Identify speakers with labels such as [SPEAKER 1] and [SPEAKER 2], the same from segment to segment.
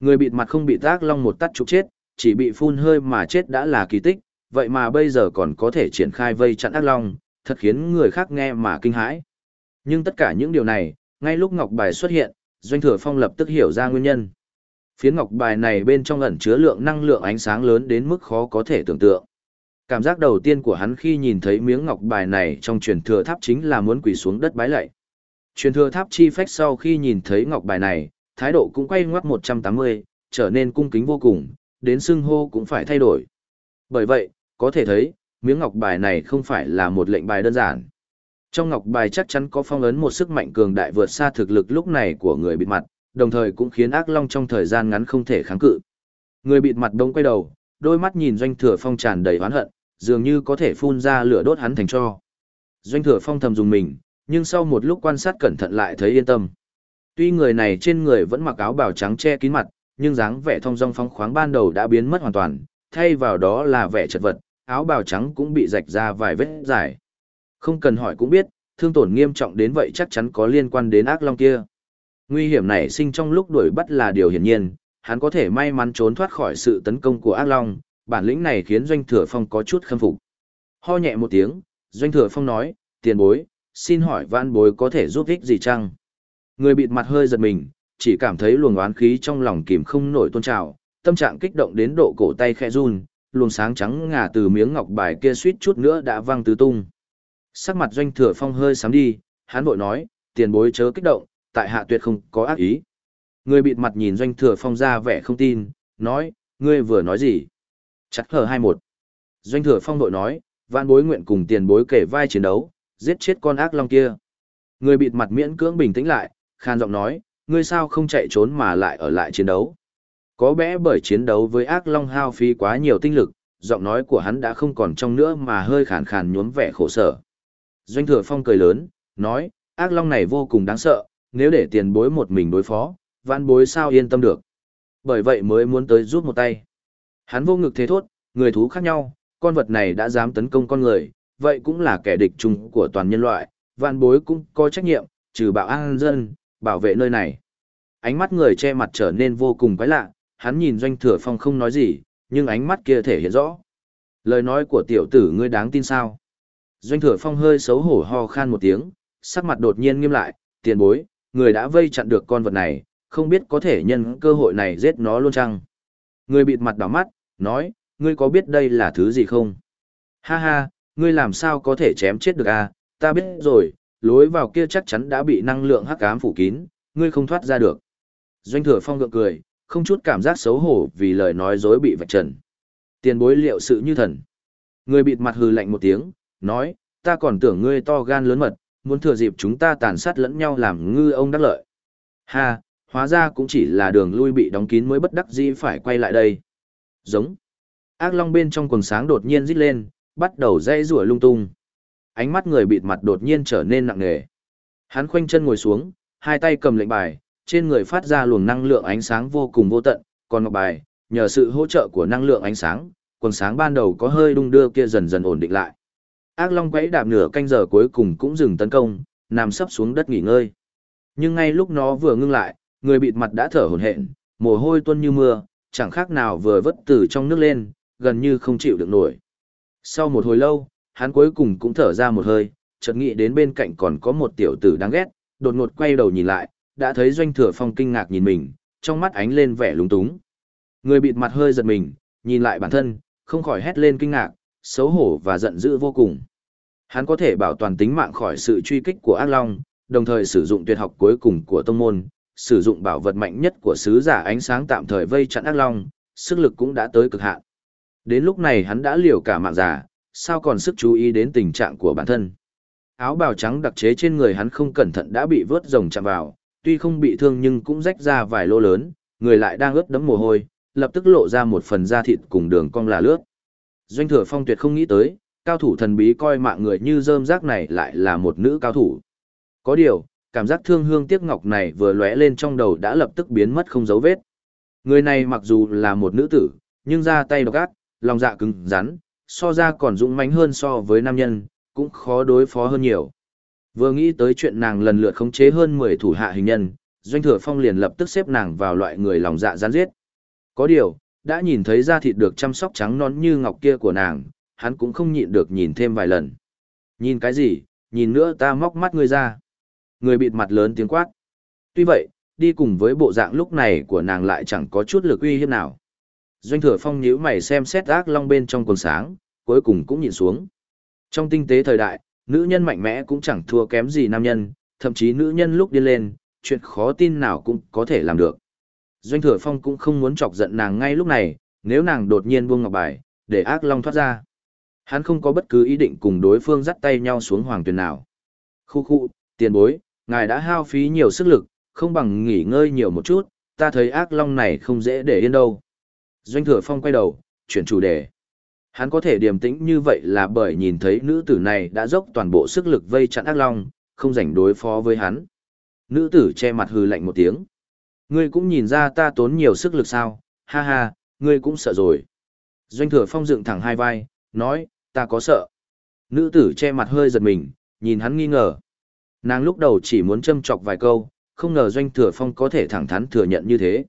[SPEAKER 1] Người bịt mặt không bị tác long một tắt trục chết, chỉ bị phun hơi mà chết đã là kỳ tích, vậy mà bây giờ còn có thể triển khai vây chặn ác long, thật khiến người khác nghe mà kinh hãi. Nhưng tất cả những điều này, ngay lúc ngọc bài xuất hiện, Doanh Thừa Phong lập tức hiểu ra nguyên nhân. Phiến ngọc bài này bên trong ẩn chứa lượng năng lượng ánh sáng lớn đến mức khó có thể tưởng tượng. Cảm giác đầu tiên của hắn khi nhìn thấy miếng ngọc bài này trong truyền thừa tháp chính là muốn quỳ xuống đất bái lạy. Truyền thừa tháp chi phách sau khi nhìn thấy ngọc bài này, thái độ cũng quay ngoắt 180, trở nên cung kính vô cùng, đến xưng hô cũng phải thay đổi. Bởi vậy, có thể thấy, miếng ngọc bài này không phải là một lệnh bài đơn giản. Trong ngọc bài chắc chắn có phong ấn một sức mạnh cường đại vượt xa thực lực lúc này của người bịt mặt, đồng thời cũng khiến ác long trong thời gian ngắn không thể kháng cự. Người bịt mặt đông quay đầu, đôi mắt nhìn doanh thừa phong tràn đầy oán hận, dường như có thể phun ra lửa đốt hắn thành cho. Doanh thừa phong thầm dùng mình, nhưng sau một lúc quan sát cẩn thận lại thấy yên tâm. Tuy người này trên người vẫn mặc áo bào trắng che kín mặt, nhưng dáng vẻ thông dong phóng khoáng ban đầu đã biến mất hoàn toàn, thay vào đó là vẻ chật vật, áo bào trắng cũng bị rạch ra vài vết dài. Không cần hỏi cũng biết, thương tổn nghiêm trọng đến vậy chắc chắn có liên quan đến ác long kia. Nguy hiểm này sinh trong lúc đuổi bắt là điều hiển nhiên, hắn có thể may mắn trốn thoát khỏi sự tấn công của ác long, bản lĩnh này khiến Doanh Thừa Phong có chút khâm phục. Ho nhẹ một tiếng, Doanh Thừa Phong nói, tiền bối, xin hỏi vãn bối có thể giúp ích gì chăng? Người bịt mặt hơi giật mình, chỉ cảm thấy luồng oán khí trong lòng kìm không nổi tôn trào, tâm trạng kích động đến độ cổ tay khẽ run, luồng sáng trắng ngà từ miếng ngọc bài kia suýt chút nữa đã văng tứ tung. Sắc mặt doanh thừa phong hơi sám đi, hắn vội nói, tiền bối chớ kích động, tại hạ tuyệt không có ác ý. Người bịt mặt nhìn doanh thừa phong ra vẻ không tin, nói, ngươi vừa nói gì? Chắc hờ hai một. Doanh thừa phong vội nói, vạn bối nguyện cùng tiền bối kể vai chiến đấu, giết chết con ác long kia. Người bịt mặt miễn cưỡng bình tĩnh lại, khan giọng nói, ngươi sao không chạy trốn mà lại ở lại chiến đấu. Có lẽ bởi chiến đấu với ác long hao phí quá nhiều tinh lực, giọng nói của hắn đã không còn trong nữa mà hơi khàn khàn nhuốm vẻ khổ sở. Doanh thừa phong cười lớn, nói, ác long này vô cùng đáng sợ, nếu để tiền bối một mình đối phó, Vạn bối sao yên tâm được. Bởi vậy mới muốn tới giúp một tay. Hắn vô ngực thế thốt, người thú khác nhau, con vật này đã dám tấn công con người, vậy cũng là kẻ địch chung của toàn nhân loại, vạn bối cũng có trách nhiệm, trừ bạo an dân, bảo vệ nơi này. Ánh mắt người che mặt trở nên vô cùng quái lạ, hắn nhìn doanh thừa phong không nói gì, nhưng ánh mắt kia thể hiện rõ. Lời nói của tiểu tử ngươi đáng tin sao? Doanh thừa phong hơi xấu hổ ho khan một tiếng, sắc mặt đột nhiên nghiêm lại, tiền bối, người đã vây chặn được con vật này, không biết có thể nhân cơ hội này giết nó luôn chăng? Người bịt mặt đỏ mắt, nói, ngươi có biết đây là thứ gì không? Ha ha, ngươi làm sao có thể chém chết được à, ta biết rồi, lối vào kia chắc chắn đã bị năng lượng hắc ám phủ kín, ngươi không thoát ra được. Doanh thừa phong gượng cười, không chút cảm giác xấu hổ vì lời nói dối bị vạch trần. Tiền bối liệu sự như thần. Người bịt mặt hừ lạnh một tiếng, nói, ta còn tưởng ngươi to gan lớn mật, muốn thừa dịp chúng ta tàn sát lẫn nhau làm ngư ông đắc lợi. Ha, hóa ra cũng chỉ là đường lui bị đóng kín mới bất đắc dĩ phải quay lại đây. Giống. Ác long bên trong quần sáng đột nhiên rít lên, bắt đầu dây rủa lung tung. Ánh mắt người bịt mặt đột nhiên trở nên nặng nề. Hắn khoanh chân ngồi xuống, hai tay cầm lệnh bài, trên người phát ra luồng năng lượng ánh sáng vô cùng vô tận, còn ngọc bài, nhờ sự hỗ trợ của năng lượng ánh sáng, quần sáng ban đầu có hơi đung đưa kia dần dần ổn định lại. Ác Long quấy đạp nửa canh giờ cuối cùng cũng dừng tấn công, nằm sấp xuống đất nghỉ ngơi. Nhưng ngay lúc nó vừa ngưng lại, người bịt mặt đã thở hổn hển, mồ hôi tuôn như mưa, chẳng khác nào vừa vất từ trong nước lên, gần như không chịu được nổi. Sau một hồi lâu, hắn cuối cùng cũng thở ra một hơi, chợt nghĩ đến bên cạnh còn có một tiểu tử đáng ghét, đột ngột quay đầu nhìn lại, đã thấy doanh thừa phong kinh ngạc nhìn mình, trong mắt ánh lên vẻ lúng túng. Người bịt mặt hơi giật mình, nhìn lại bản thân, không khỏi hét lên kinh ngạc, xấu hổ và giận dữ vô cùng. Hắn có thể bảo toàn tính mạng khỏi sự truy kích của ác long, đồng thời sử dụng tuyệt học cuối cùng của tông môn, sử dụng bảo vật mạnh nhất của sứ giả ánh sáng tạm thời vây chặn ác long, sức lực cũng đã tới cực hạn. Đến lúc này hắn đã liều cả mạng giả, sao còn sức chú ý đến tình trạng của bản thân. Áo bào trắng đặc chế trên người hắn không cẩn thận đã bị vớt rồng chạm vào, tuy không bị thương nhưng cũng rách ra vài lỗ lớn, người lại đang ướt đẫm mồ hôi, lập tức lộ ra một phần da thịt cùng đường cong là lướt. Doanh thừa phong tuyệt không nghĩ tới, cao thủ thần bí coi mạng người như rơm rác này lại là một nữ cao thủ. Có điều, cảm giác thương hương tiếc ngọc này vừa lóe lên trong đầu đã lập tức biến mất không dấu vết. Người này mặc dù là một nữ tử, nhưng ra tay độc ác, lòng dạ cứng rắn, so ra còn dũng mãnh hơn so với nam nhân, cũng khó đối phó hơn nhiều. Vừa nghĩ tới chuyện nàng lần lượt khống chế hơn 10 thủ hạ hình nhân, Doanh Thừa Phong liền lập tức xếp nàng vào loại người lòng dạ gian giết. Có điều, đã nhìn thấy da thịt được chăm sóc trắng nón như ngọc kia của nàng, hắn cũng không nhịn được nhìn thêm vài lần. Nhìn cái gì, nhìn nữa ta móc mắt ngươi ra. Người bịt mặt lớn tiếng quát. Tuy vậy, đi cùng với bộ dạng lúc này của nàng lại chẳng có chút lực uy hiếp nào. Doanh thừa phong nhíu mày xem xét ác long bên trong quần sáng, cuối cùng cũng nhìn xuống. Trong tinh tế thời đại, nữ nhân mạnh mẽ cũng chẳng thua kém gì nam nhân, thậm chí nữ nhân lúc đi lên, chuyện khó tin nào cũng có thể làm được. Doanh thừa phong cũng không muốn chọc giận nàng ngay lúc này, nếu nàng đột nhiên buông ngọc bài, để ác long thoát ra. Hắn không có bất cứ ý định cùng đối phương dắt tay nhau xuống hoàng tuyển nào. Khu khu, tiền bối, ngài đã hao phí nhiều sức lực, không bằng nghỉ ngơi nhiều một chút, ta thấy ác long này không dễ để yên đâu. Doanh thừa phong quay đầu, chuyển chủ đề. Hắn có thể điềm tĩnh như vậy là bởi nhìn thấy nữ tử này đã dốc toàn bộ sức lực vây chặn ác long, không rảnh đối phó với hắn. Nữ tử che mặt hừ lạnh một tiếng. Ngươi cũng nhìn ra ta tốn nhiều sức lực sao, ha ha, ngươi cũng sợ rồi. Doanh thừa phong dựng thẳng hai vai, nói, ta có sợ. Nữ tử che mặt hơi giật mình, nhìn hắn nghi ngờ. Nàng lúc đầu chỉ muốn châm chọc vài câu, không ngờ doanh thừa phong có thể thẳng thắn thừa nhận như thế.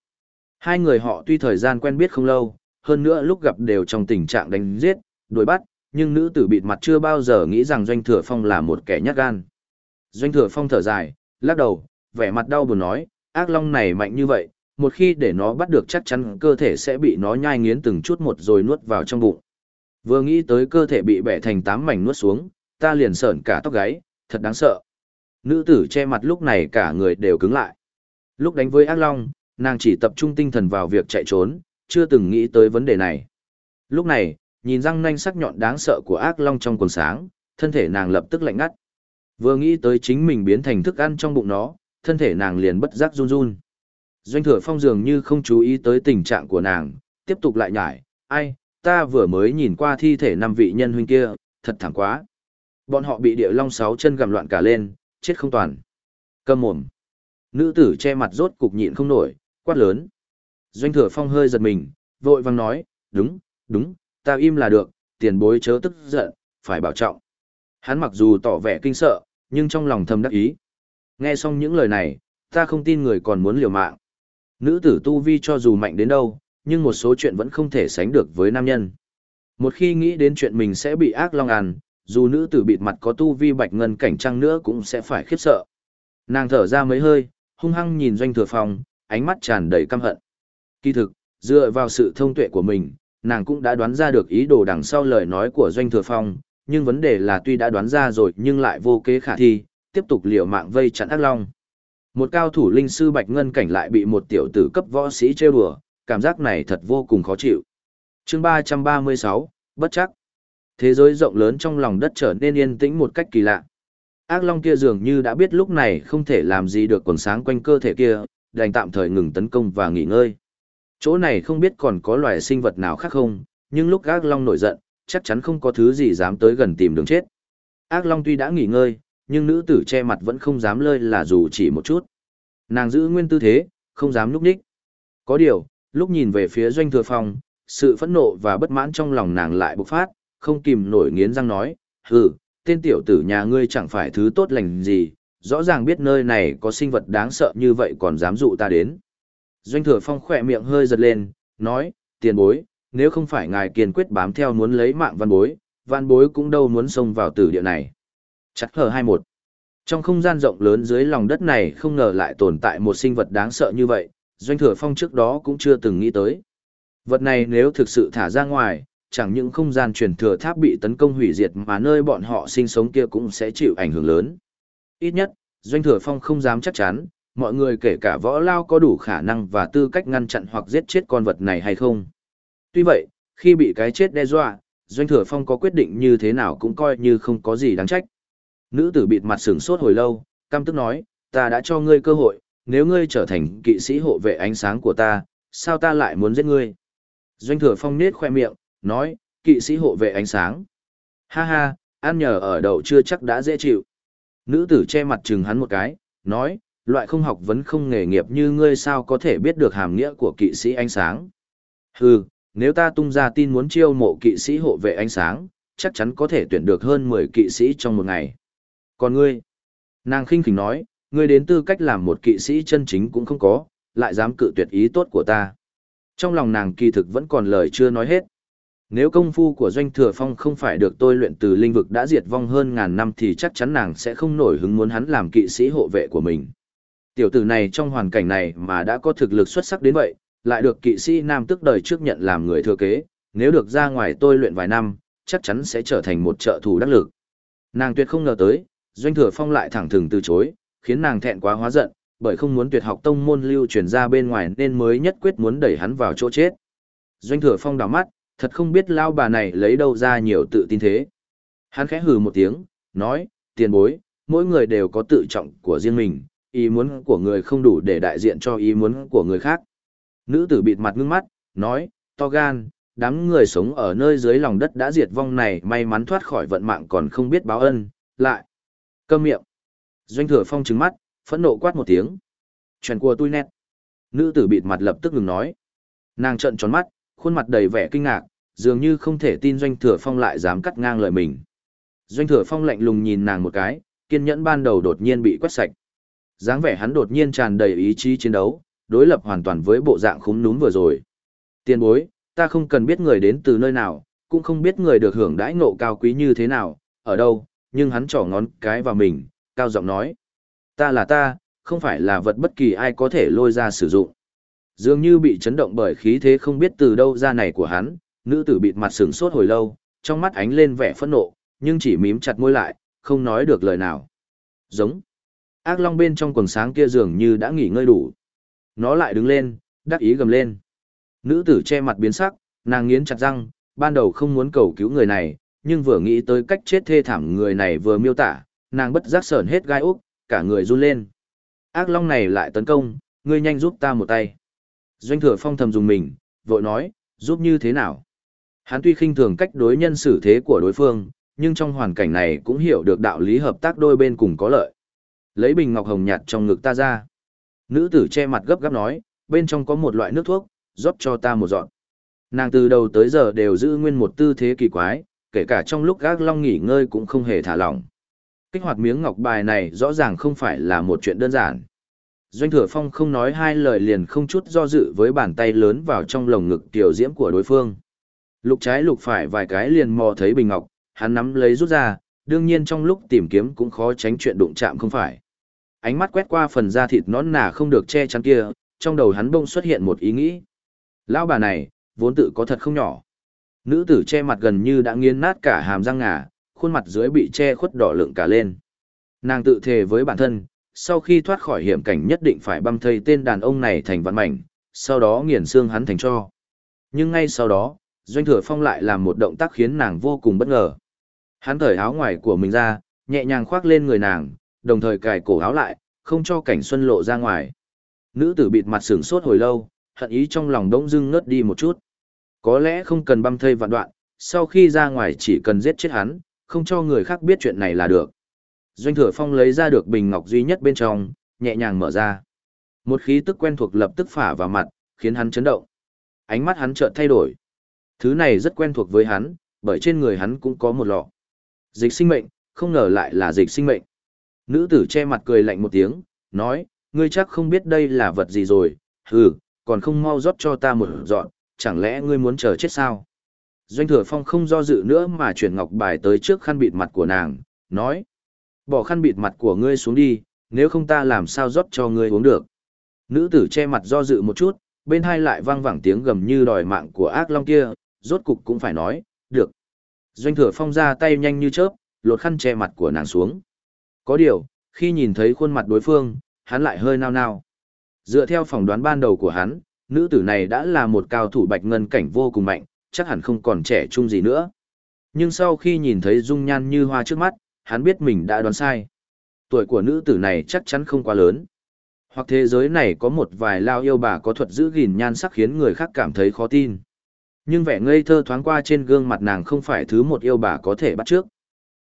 [SPEAKER 1] Hai người họ tuy thời gian quen biết không lâu, hơn nữa lúc gặp đều trong tình trạng đánh giết, đuổi bắt, nhưng nữ tử bịt mặt chưa bao giờ nghĩ rằng doanh thừa phong là một kẻ nhát gan. Doanh thừa phong thở dài, lắc đầu, vẻ mặt đau buồn nói, ác long này mạnh như vậy, một khi để nó bắt được chắc chắn cơ thể sẽ bị nó nhai nghiến từng chút một rồi nuốt vào trong bụng. Vừa nghĩ tới cơ thể bị bẻ thành tám mảnh nuốt xuống, ta liền sởn cả tóc gáy, thật đáng sợ. Nữ tử che mặt lúc này cả người đều cứng lại. Lúc đánh với ác long, nàng chỉ tập trung tinh thần vào việc chạy trốn, chưa từng nghĩ tới vấn đề này. Lúc này, nhìn răng nanh sắc nhọn đáng sợ của ác long trong quần sáng, thân thể nàng lập tức lạnh ngắt. Vừa nghĩ tới chính mình biến thành thức ăn trong bụng nó, thân thể nàng liền bất giác run run. Doanh thừa phong dường như không chú ý tới tình trạng của nàng, tiếp tục lại nhải, ai, ta vừa mới nhìn qua thi thể năm vị nhân huynh kia, thật thảm quá. Bọn họ bị địa long sáu chân gầm loạn cả lên, chết không toàn. Cầm mồm. Nữ tử che mặt rốt cục nhịn không nổi, quát lớn. Doanh thừa phong hơi giật mình, vội vang nói, đúng, đúng, ta im là được, tiền bối chớ tức giận, phải bảo trọng. Hắn mặc dù tỏ vẻ kinh sợ, nhưng trong lòng thầm đắc ý. Nghe xong những lời này, ta không tin người còn muốn liều mạng. Nữ tử tu vi cho dù mạnh đến đâu, nhưng một số chuyện vẫn không thể sánh được với nam nhân. Một khi nghĩ đến chuyện mình sẽ bị ác long ăn, dù nữ tử bịt mặt có tu vi bạch ngân cảnh trăng nữa cũng sẽ phải khiếp sợ. Nàng thở ra mấy hơi, hung hăng nhìn doanh thừa phong, ánh mắt tràn đầy căm hận. Kỳ thực, dựa vào sự thông tuệ của mình, nàng cũng đã đoán ra được ý đồ đằng sau lời nói của doanh thừa phong, nhưng vấn đề là tuy đã đoán ra rồi nhưng lại vô kế khả thi, tiếp tục liều mạng vây chặn ác long. Một cao thủ linh sư bạch ngân cảnh lại bị một tiểu tử cấp võ sĩ trêu đùa, cảm giác này thật vô cùng khó chịu. Chương 336, bất chắc. Thế giới rộng lớn trong lòng đất trở nên yên tĩnh một cách kỳ lạ. Ác long kia dường như đã biết lúc này không thể làm gì được quần sáng quanh cơ thể kia, đành tạm thời ngừng tấn công và nghỉ ngơi. Chỗ này không biết còn có loài sinh vật nào khác không, nhưng lúc ác long nổi giận, chắc chắn không có thứ gì dám tới gần tìm đường chết. Ác long tuy đã nghỉ ngơi, nhưng nữ tử che mặt vẫn không dám lơi là dù chỉ một chút. Nàng giữ nguyên tư thế, không dám núp đích. Có điều, lúc nhìn về phía doanh thừa phòng, sự phẫn nộ và bất mãn trong lòng nàng lại bộc phát, không kìm nổi nghiến răng nói, hừ, tên tiểu tử nhà ngươi chẳng phải thứ tốt lành gì, rõ ràng biết nơi này có sinh vật đáng sợ như vậy còn dám dụ ta đến. Doanh thừa phong khỏe miệng hơi giật lên, nói, tiền bối, nếu không phải ngài kiên quyết bám theo muốn lấy mạng văn bối, văn bối cũng đâu muốn xông vào tử địa này. Chắc hờ 21. Trong không gian rộng lớn dưới lòng đất này không ngờ lại tồn tại một sinh vật đáng sợ như vậy, doanh thừa phong trước đó cũng chưa từng nghĩ tới. Vật này nếu thực sự thả ra ngoài, chẳng những không gian truyền thừa tháp bị tấn công hủy diệt mà nơi bọn họ sinh sống kia cũng sẽ chịu ảnh hưởng lớn. Ít nhất, doanh thừa phong không dám chắc chắn, mọi người kể cả võ lao có đủ khả năng và tư cách ngăn chặn hoặc giết chết con vật này hay không. Tuy vậy, khi bị cái chết đe dọa, doanh thừa phong có quyết định như thế nào cũng coi như không có gì đáng trách. Nữ tử bịt mặt sừng sốt hồi lâu, căm tức nói, ta đã cho ngươi cơ hội, nếu ngươi trở thành kỵ sĩ hộ vệ ánh sáng của ta, sao ta lại muốn giết ngươi? Doanh thừa phong nết khoe miệng, nói, kỵ sĩ hộ vệ ánh sáng. Ha ha, ăn nhờ ở đậu chưa chắc đã dễ chịu. Nữ tử che mặt chừng hắn một cái, nói, loại không học vấn không nghề nghiệp như ngươi sao có thể biết được hàm nghĩa của kỵ sĩ ánh sáng. Hừ, nếu ta tung ra tin muốn chiêu mộ kỵ sĩ hộ vệ ánh sáng, chắc chắn có thể tuyển được hơn 10 kỵ sĩ trong một ngày. Còn ngươi, nàng khinh khỉnh nói, ngươi đến tư cách làm một kỵ sĩ chân chính cũng không có, lại dám cự tuyệt ý tốt của ta. Trong lòng nàng kỳ thực vẫn còn lời chưa nói hết. Nếu công phu của Doanh Thừa Phong không phải được tôi luyện từ linh vực đã diệt vong hơn ngàn năm thì chắc chắn nàng sẽ không nổi hứng muốn hắn làm kỵ sĩ hộ vệ của mình. Tiểu tử này trong hoàn cảnh này mà đã có thực lực xuất sắc đến vậy, lại được kỵ sĩ nam tức đời trước nhận làm người thừa kế, nếu được ra ngoài tôi luyện vài năm, chắc chắn sẽ trở thành một trợ thủ đắc lực. Nàng tuyệt không ngờ tới, Doanh Thừa Phong lại thẳng thừng từ chối, khiến nàng thẹn quá hóa giận, bởi không muốn tuyệt học tông môn lưu truyền ra bên ngoài nên mới nhất quyết muốn đẩy hắn vào chỗ chết. Doanh Thừa Phong đảo mắt, thật không biết lao bà này lấy đâu ra nhiều tự tin thế. Hắn khẽ hừ một tiếng, nói, tiền bối, mỗi người đều có tự trọng của riêng mình, ý muốn của người không đủ để đại diện cho ý muốn của người khác. Nữ tử bịt mặt ngưng mắt, nói, to gan, đám người sống ở nơi dưới lòng đất đã diệt vong này may mắn thoát khỏi vận mạng còn không biết báo ân, lại. Câm miệng. Doanh thừa phong trứng mắt, phẫn nộ quát một tiếng. Chuyện của tôi nét. Nữ tử bịt mặt lập tức ngừng nói. Nàng trợn tròn mắt, khuôn mặt đầy vẻ kinh ngạc, dường như không thể tin Doanh Thừa Phong lại dám cắt ngang lời mình. Doanh Thừa Phong lạnh lùng nhìn nàng một cái, kiên nhẫn ban đầu đột nhiên bị quét sạch. dáng vẻ hắn đột nhiên tràn đầy ý chí chiến đấu, đối lập hoàn toàn với bộ dạng khúm núm vừa rồi. Tiên bối, ta không cần biết người đến từ nơi nào, cũng không biết người được hưởng đãi ngộ cao quý như thế nào, ở đâu, nhưng hắn trỏ ngón cái vào mình, cao giọng nói. Ta là ta, không phải là vật bất kỳ ai có thể lôi ra sử dụng. Dường như bị chấn động bởi khí thế không biết từ đâu ra này của hắn, nữ tử bịt mặt sừng sốt hồi lâu, trong mắt ánh lên vẻ phẫn nộ, nhưng chỉ mím chặt môi lại, không nói được lời nào. Giống. Ác long bên trong quần sáng kia dường như đã nghỉ ngơi đủ. Nó lại đứng lên, đắc ý gầm lên. Nữ tử che mặt biến sắc, nàng nghiến chặt răng, ban đầu không muốn cầu cứu người này, nhưng vừa nghĩ tới cách chết thê thảm người này vừa miêu tả, nàng bất giác sởn hết gai úc, cả người run lên. Ác long này lại tấn công, ngươi nhanh giúp ta một tay. Doanh thừa phong thầm dùng mình, vội nói, giúp như thế nào? Hắn tuy khinh thường cách đối nhân xử thế của đối phương, nhưng trong hoàn cảnh này cũng hiểu được đạo lý hợp tác đôi bên cùng có lợi. Lấy bình ngọc hồng nhạt trong ngực ta ra. Nữ tử che mặt gấp gáp nói, bên trong có một loại nước thuốc, rót cho ta một dọn. Nàng từ đầu tới giờ đều giữ nguyên một tư thế kỳ quái, kể cả trong lúc gác long nghỉ ngơi cũng không hề thả lỏng. Kích hoạt miếng ngọc bài này rõ ràng không phải là một chuyện đơn giản. Doanh thừa phong không nói hai lời liền không chút do dự với bàn tay lớn vào trong lồng ngực tiểu diễm của đối phương. Lục trái lục phải vài cái liền mò thấy bình ngọc, hắn nắm lấy rút ra, đương nhiên trong lúc tìm kiếm cũng khó tránh chuyện đụng chạm không phải. Ánh mắt quét qua phần da thịt nón nà không được che chắn kia, trong đầu hắn bỗng xuất hiện một ý nghĩ. Lão bà này, vốn tự có thật không nhỏ. Nữ tử che mặt gần như đã nghiến nát cả hàm răng ngà, khuôn mặt dưới bị che khuất đỏ lượng cả lên. Nàng tự thề với bản thân, sau khi thoát khỏi hiểm cảnh nhất định phải băm thây tên đàn ông này thành vạn mảnh, sau đó nghiền xương hắn thành cho. Nhưng ngay sau đó, Doanh Thừa Phong lại làm một động tác khiến nàng vô cùng bất ngờ. Hắn thởi áo ngoài của mình ra, nhẹ nhàng khoác lên người nàng, đồng thời cài cổ áo lại, không cho cảnh xuân lộ ra ngoài. Nữ tử bịt mặt sửng sốt hồi lâu, hận ý trong lòng đống dưng ngớt đi một chút. Có lẽ không cần băm thây vạn đoạn, sau khi ra ngoài chỉ cần giết chết hắn, không cho người khác biết chuyện này là được. Doanh Thừa Phong lấy ra được bình ngọc duy nhất bên trong, nhẹ nhàng mở ra. Một khí tức quen thuộc lập tức phả vào mặt, khiến hắn chấn động. Ánh mắt hắn chợt thay đổi. Thứ này rất quen thuộc với hắn, bởi trên người hắn cũng có một lọ. Dịch sinh mệnh, không ngờ lại là dịch sinh mệnh. Nữ tử che mặt cười lạnh một tiếng, nói, ngươi chắc không biết đây là vật gì rồi, hừ, còn không mau rót cho ta một dọn, chẳng lẽ ngươi muốn chờ chết sao? Doanh thừa phong không do dự nữa mà chuyển ngọc bài tới trước khăn bịt mặt của nàng, nói, bỏ khăn bịt mặt của ngươi xuống đi, nếu không ta làm sao rót cho ngươi uống được. Nữ tử che mặt do dự một chút, bên hai lại vang vẳng tiếng gầm như đòi mạng của ác long kia, rốt cục cũng phải nói, được. Doanh thừa phong ra tay nhanh như chớp, lột khăn che mặt của nàng xuống. Có điều, khi nhìn thấy khuôn mặt đối phương, hắn lại hơi nao nao. Dựa theo phỏng đoán ban đầu của hắn, nữ tử này đã là một cao thủ bạch ngân cảnh vô cùng mạnh, chắc hẳn không còn trẻ trung gì nữa. Nhưng sau khi nhìn thấy dung nhan như hoa trước mắt, hắn biết mình đã đoán sai. Tuổi của nữ tử này chắc chắn không quá lớn. Hoặc thế giới này có một vài lao yêu bà có thuật giữ gìn nhan sắc khiến người khác cảm thấy khó tin. Nhưng vẻ ngây thơ thoáng qua trên gương mặt nàng không phải thứ một yêu bà có thể bắt trước.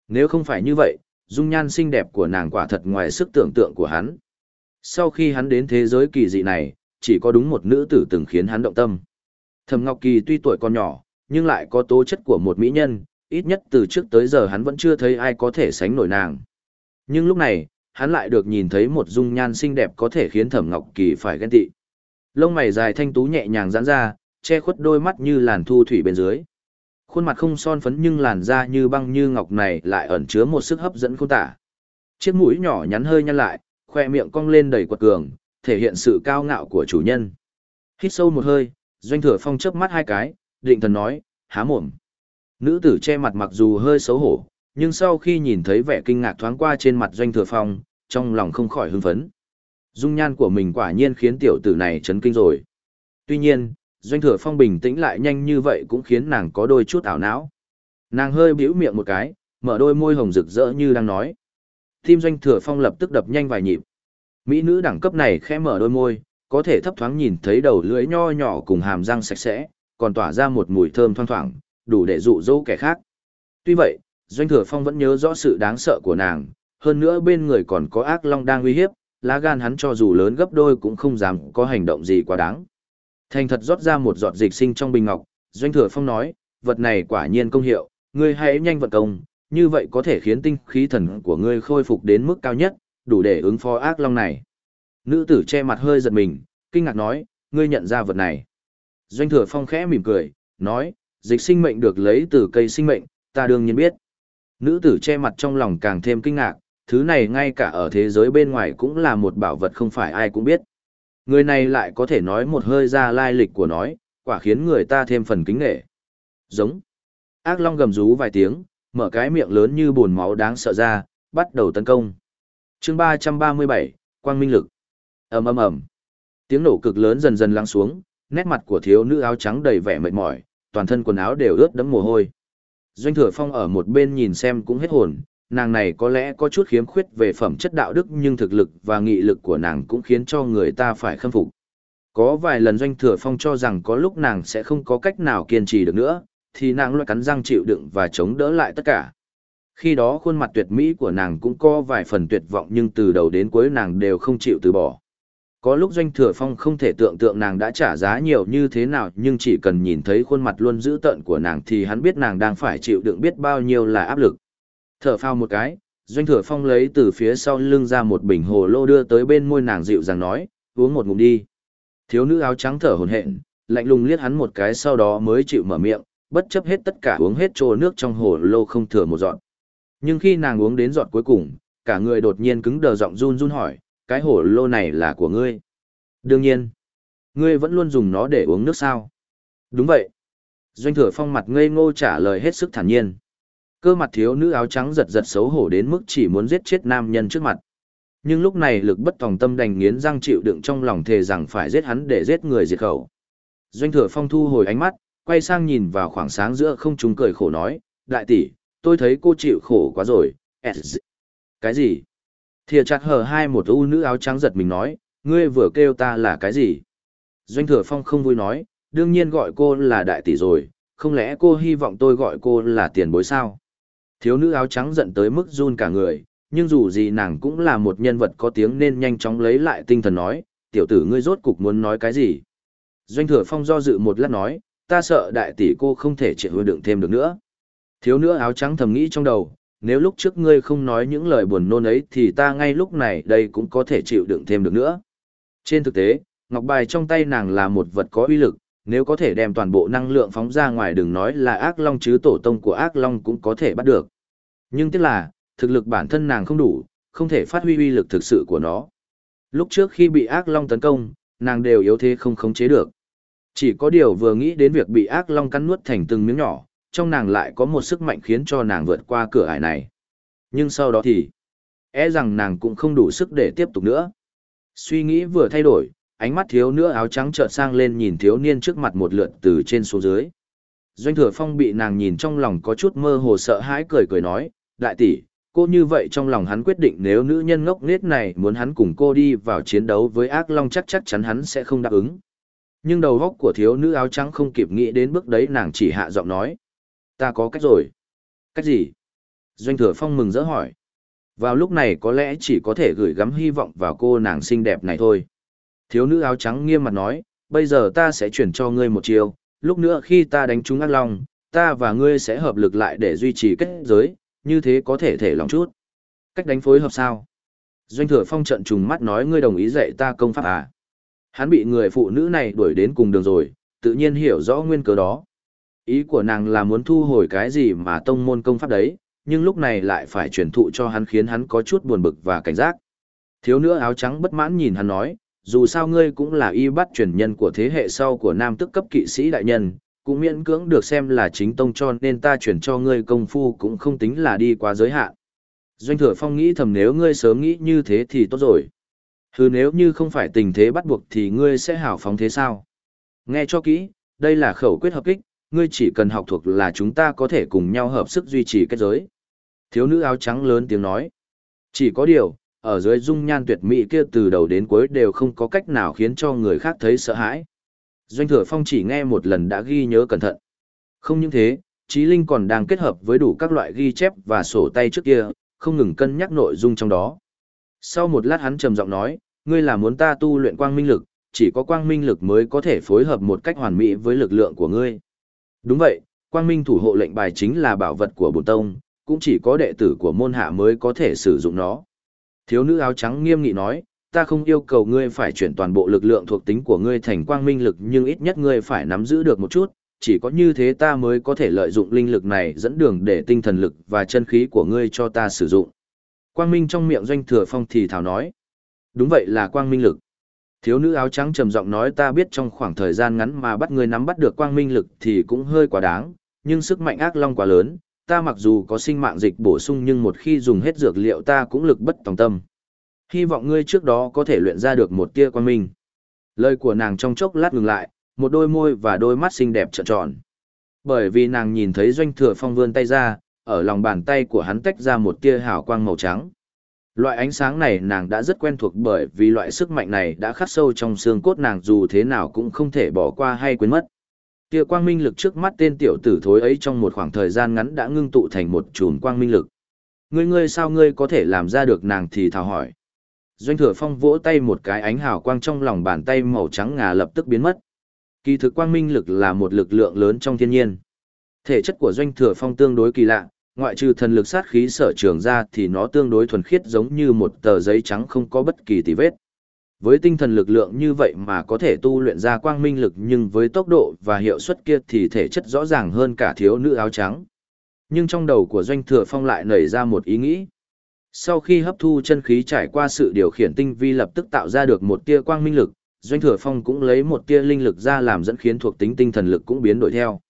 [SPEAKER 1] Nếu không phải như vậy, dung nhan xinh đẹp của nàng quả thật ngoài sức tưởng tượng của hắn. Sau khi hắn đến thế giới kỳ dị này, chỉ có đúng một nữ tử từng khiến hắn động tâm. Thẩm Ngọc Kỳ tuy tuổi còn nhỏ, nhưng lại có tố chất của một mỹ nhân, ít nhất từ trước tới giờ hắn vẫn chưa thấy ai có thể sánh nổi nàng. Nhưng lúc này, hắn lại được nhìn thấy một dung nhan xinh đẹp có thể khiến Thẩm Ngọc Kỳ phải ghen tị. Lông mày dài thanh tú nhẹ nhàng giãn ra, che khuất đôi mắt như làn thu thủy bên dưới. Khuôn mặt không son phấn nhưng làn da như băng như ngọc này lại ẩn chứa một sức hấp dẫn không tả. Chiếc mũi nhỏ nhắn hơi nhăn lại, khoe miệng cong lên đầy quật cường, thể hiện sự cao ngạo của chủ nhân. Hít sâu một hơi, Doanh Thừa Phong chớp mắt hai cái, định thần nói, há mồm. Nữ tử che mặt mặc dù hơi xấu hổ, nhưng sau khi nhìn thấy vẻ kinh ngạc thoáng qua trên mặt Doanh Thừa Phong, trong lòng không khỏi hưng phấn. Dung nhan của mình quả nhiên khiến tiểu tử này chấn kinh rồi. Tuy nhiên, Doanh Thừa Phong bình tĩnh lại nhanh như vậy cũng khiến nàng có đôi chút ảo não. Nàng hơi bĩu miệng một cái, mở đôi môi hồng rực rỡ như đang nói. Tim Doanh Thừa Phong lập tức đập nhanh vài nhịp. Mỹ nữ đẳng cấp này khẽ mở đôi môi, có thể thấp thoáng nhìn thấy đầu lưỡi nho nhỏ cùng hàm răng sạch sẽ, còn tỏa ra một mùi thơm thoang thoảng, đủ để dụ dỗ kẻ khác. Tuy vậy, Doanh Thừa Phong vẫn nhớ rõ sự đáng sợ của nàng, hơn nữa bên người còn có ác long đang uy hiếp, lá gan hắn cho dù lớn gấp đôi cũng không dám có hành động gì quá đáng. Thành thật rót ra một giọt dịch sinh trong bình ngọc, Doanh Thừa Phong nói, vật này quả nhiên công hiệu, ngươi hãy nhanh vận công, như vậy có thể khiến tinh khí thần của ngươi khôi phục đến mức cao nhất, đủ để ứng phó ác long này. Nữ tử che mặt hơi giật mình, kinh ngạc nói, ngươi nhận ra vật này. Doanh Thừa Phong khẽ mỉm cười, nói, dịch sinh mệnh được lấy từ cây sinh mệnh, ta đương nhiên biết. Nữ tử che mặt trong lòng càng thêm kinh ngạc, thứ này ngay cả ở thế giới bên ngoài cũng là một bảo vật không phải ai cũng biết. Người này lại có thể nói một hơi ra lai lịch của nói, quả khiến người ta thêm phần kính nghệ. Giống. Ác long gầm rú vài tiếng, mở cái miệng lớn như buồn máu đáng sợ ra, bắt đầu tấn công. chương 337, Quang Minh Lực. ầm ầm ầm Tiếng nổ cực lớn dần dần lắng xuống, nét mặt của thiếu nữ áo trắng đầy vẻ mệt mỏi, toàn thân quần áo đều ướt đẫm mồ hôi. Doanh Thừa Phong ở một bên nhìn xem cũng hết hồn, nàng này có lẽ có chút khiếm khuyết về phẩm chất đạo đức nhưng thực lực và nghị lực của nàng cũng khiến cho người ta phải khâm phục. Có vài lần Doanh Thừa Phong cho rằng có lúc nàng sẽ không có cách nào kiên trì được nữa, thì nàng loại cắn răng chịu đựng và chống đỡ lại tất cả. Khi đó khuôn mặt tuyệt mỹ của nàng cũng có vài phần tuyệt vọng nhưng từ đầu đến cuối nàng đều không chịu từ bỏ. Có lúc Doanh Thừa Phong không thể tưởng tượng nàng đã trả giá nhiều như thế nào nhưng chỉ cần nhìn thấy khuôn mặt luôn dữ tợn của nàng thì hắn biết nàng đang phải chịu đựng biết bao nhiêu là áp lực. Thở phao một cái, Doanh Thừa Phong lấy từ phía sau lưng ra một bình hồ lô đưa tới bên môi nàng dịu dàng nói, uống một ngụm đi. Thiếu nữ áo trắng thở hổn hển, lạnh lùng liếc hắn một cái sau đó mới chịu mở miệng, bất chấp hết tất cả uống hết trô nước trong hồ lô không thừa một giọt. Nhưng khi nàng uống đến giọt cuối cùng, cả người đột nhiên cứng đờ giọng run run hỏi, cái hổ lô này là của ngươi. Đương nhiên, ngươi vẫn luôn dùng nó để uống nước sao. Đúng vậy. Doanh thừa phong mặt ngây ngô trả lời hết sức thản nhiên. Cơ mặt thiếu nữ áo trắng giật giật xấu hổ đến mức chỉ muốn giết chết nam nhân trước mặt. Nhưng lúc này lực bất tòng tâm đành nghiến răng chịu đựng trong lòng thề rằng phải giết hắn để giết người diệt khẩu. Doanh thừa phong thu hồi ánh mắt, quay sang nhìn vào khoảng sáng giữa không trung cười khổ nói, đại tỷ, tôi thấy cô chịu khổ quá rồi. Cái gì? Thìa chặt hờ hai một u nữ áo trắng giật mình nói, ngươi vừa kêu ta là cái gì? Doanh thừa phong không vui nói, đương nhiên gọi cô là đại tỷ rồi, không lẽ cô hy vọng tôi gọi cô là tiền bối sao? Thiếu nữ áo trắng giận tới mức run cả người, nhưng dù gì nàng cũng là một nhân vật có tiếng nên nhanh chóng lấy lại tinh thần nói, tiểu tử ngươi rốt cục muốn nói cái gì? Doanh thừa phong do dự một lát nói, ta sợ đại tỷ cô không thể chịu đựng thêm được nữa. Thiếu nữ áo trắng thầm nghĩ trong đầu, nếu lúc trước ngươi không nói những lời buồn nôn ấy thì ta ngay lúc này đây cũng có thể chịu đựng thêm được nữa. Trên thực tế, ngọc bài trong tay nàng là một vật có uy lực, nếu có thể đem toàn bộ năng lượng phóng ra ngoài đừng nói là ác long chứ tổ tông của ác long cũng có thể bắt được. Nhưng tiếc là, thực lực bản thân nàng không đủ, không thể phát huy uy lực thực sự của nó. Lúc trước khi bị ác long tấn công, nàng đều yếu thế không khống chế được. Chỉ có điều vừa nghĩ đến việc bị ác long cắn nuốt thành từng miếng nhỏ, trong nàng lại có một sức mạnh khiến cho nàng vượt qua cửa ải này. Nhưng sau đó thì, e rằng nàng cũng không đủ sức để tiếp tục nữa. Suy nghĩ vừa thay đổi, ánh mắt thiếu nữ áo trắng trợn sang lên nhìn thiếu niên trước mặt một lượt từ trên xuống dưới. Doanh thừa phong bị nàng nhìn trong lòng có chút mơ hồ sợ hãi cười cười nói, đại tỷ, cô như vậy trong lòng hắn quyết định nếu nữ nhân ngốc nghếch này muốn hắn cùng cô đi vào chiến đấu với ác long chắc chắc chắn hắn sẽ không đáp ứng. Nhưng đầu góc của thiếu nữ áo trắng không kịp nghĩ đến bước đấy nàng chỉ hạ giọng nói. Ta có cách rồi. Cách gì? Doanh thừa phong mừng rỡ hỏi. Vào lúc này có lẽ chỉ có thể gửi gắm hy vọng vào cô nàng xinh đẹp này thôi. Thiếu nữ áo trắng nghiêm mặt nói, bây giờ ta sẽ chuyển cho ngươi một chiều, lúc nữa khi ta đánh trúng ác long, ta và ngươi sẽ hợp lực lại để duy trì kết giới, như thế có thể thể lòng chút. Cách đánh phối hợp sao? Doanh thừa phong trận trùng mắt nói ngươi đồng ý dạy ta công pháp à. Hắn bị người phụ nữ này đuổi đến cùng đường rồi, tự nhiên hiểu rõ nguyên cớ đó. Ý của nàng là muốn thu hồi cái gì mà tông môn công pháp đấy, nhưng lúc này lại phải truyền thụ cho hắn khiến hắn có chút buồn bực và cảnh giác. Thiếu nữ áo trắng bất mãn nhìn hắn nói, dù sao ngươi cũng là y bắt truyền nhân của thế hệ sau của nam tức cấp kỵ sĩ đại nhân, cũng miễn cưỡng được xem là chính tông cho nên ta chuyển cho ngươi công phu cũng không tính là đi quá giới hạn. Doanh thừa phong nghĩ thầm nếu ngươi sớm nghĩ như thế thì tốt rồi. Hừ nếu như không phải tình thế bắt buộc thì ngươi sẽ hảo phóng thế sao? Nghe cho kỹ, đây là khẩu quyết hợp kích, ngươi chỉ cần học thuộc là chúng ta có thể cùng nhau hợp sức duy trì kết giới. Thiếu nữ áo trắng lớn tiếng nói. Chỉ có điều, ở dưới dung nhan tuyệt mỹ kia từ đầu đến cuối đều không có cách nào khiến cho người khác thấy sợ hãi. Doanh thừa phong chỉ nghe một lần đã ghi nhớ cẩn thận. Không những thế, Trí Linh còn đang kết hợp với đủ các loại ghi chép và sổ tay trước kia, không ngừng cân nhắc nội dung trong đó. Sau một lát hắn trầm giọng nói, ngươi là muốn ta tu luyện quang minh lực, chỉ có quang minh lực mới có thể phối hợp một cách hoàn mỹ với lực lượng của ngươi. Đúng vậy, quang minh thủ hộ lệnh bài chính là bảo vật của bổn tông, cũng chỉ có đệ tử của môn hạ mới có thể sử dụng nó. Thiếu nữ áo trắng nghiêm nghị nói, ta không yêu cầu ngươi phải chuyển toàn bộ lực lượng thuộc tính của ngươi thành quang minh lực nhưng ít nhất ngươi phải nắm giữ được một chút, chỉ có như thế ta mới có thể lợi dụng linh lực này dẫn đường để tinh thần lực và chân khí của ngươi cho ta sử dụng. Quang minh trong miệng doanh thừa phong thì thảo nói. Đúng vậy là quang minh lực. Thiếu nữ áo trắng trầm giọng nói ta biết trong khoảng thời gian ngắn mà bắt người nắm bắt được quang minh lực thì cũng hơi quá đáng, nhưng sức mạnh ác long quá lớn, ta mặc dù có sinh mạng dịch bổ sung nhưng một khi dùng hết dược liệu ta cũng lực bất tòng tâm. Hy vọng ngươi trước đó có thể luyện ra được một tia quang minh. Lời của nàng trong chốc lát ngừng lại, một đôi môi và đôi mắt xinh đẹp trợn tròn. Bởi vì nàng nhìn thấy doanh thừa phong vươn tay ra, ở lòng bàn tay của hắn tách ra một tia hào quang màu trắng. Loại ánh sáng này nàng đã rất quen thuộc bởi vì loại sức mạnh này đã khắc sâu trong xương cốt nàng dù thế nào cũng không thể bỏ qua hay quên mất. Tia quang minh lực trước mắt tên tiểu tử thối ấy trong một khoảng thời gian ngắn đã ngưng tụ thành một chùm quang minh lực. Ngươi ngươi sao ngươi có thể làm ra được nàng thì thào hỏi. Doanh thừa phong vỗ tay một cái ánh hào quang trong lòng bàn tay màu trắng ngà lập tức biến mất. Kỳ thực quang minh lực là một lực lượng lớn trong thiên nhiên. Thể chất của doanh thừa phong tương đối kỳ lạ, ngoại trừ thần lực sát khí sở trường ra thì nó tương đối thuần khiết giống như một tờ giấy trắng không có bất kỳ tì vết. Với tinh thần lực lượng như vậy mà có thể tu luyện ra quang minh lực nhưng với tốc độ và hiệu suất kia thì thể chất rõ ràng hơn cả thiếu nữ áo trắng. Nhưng trong đầu của doanh thừa phong lại nảy ra một ý nghĩ. Sau khi hấp thu chân khí trải qua sự điều khiển tinh vi lập tức tạo ra được một tia quang minh lực, doanh thừa phong cũng lấy một tia linh lực ra làm dẫn khiến thuộc tính tinh thần lực cũng biến đổi theo.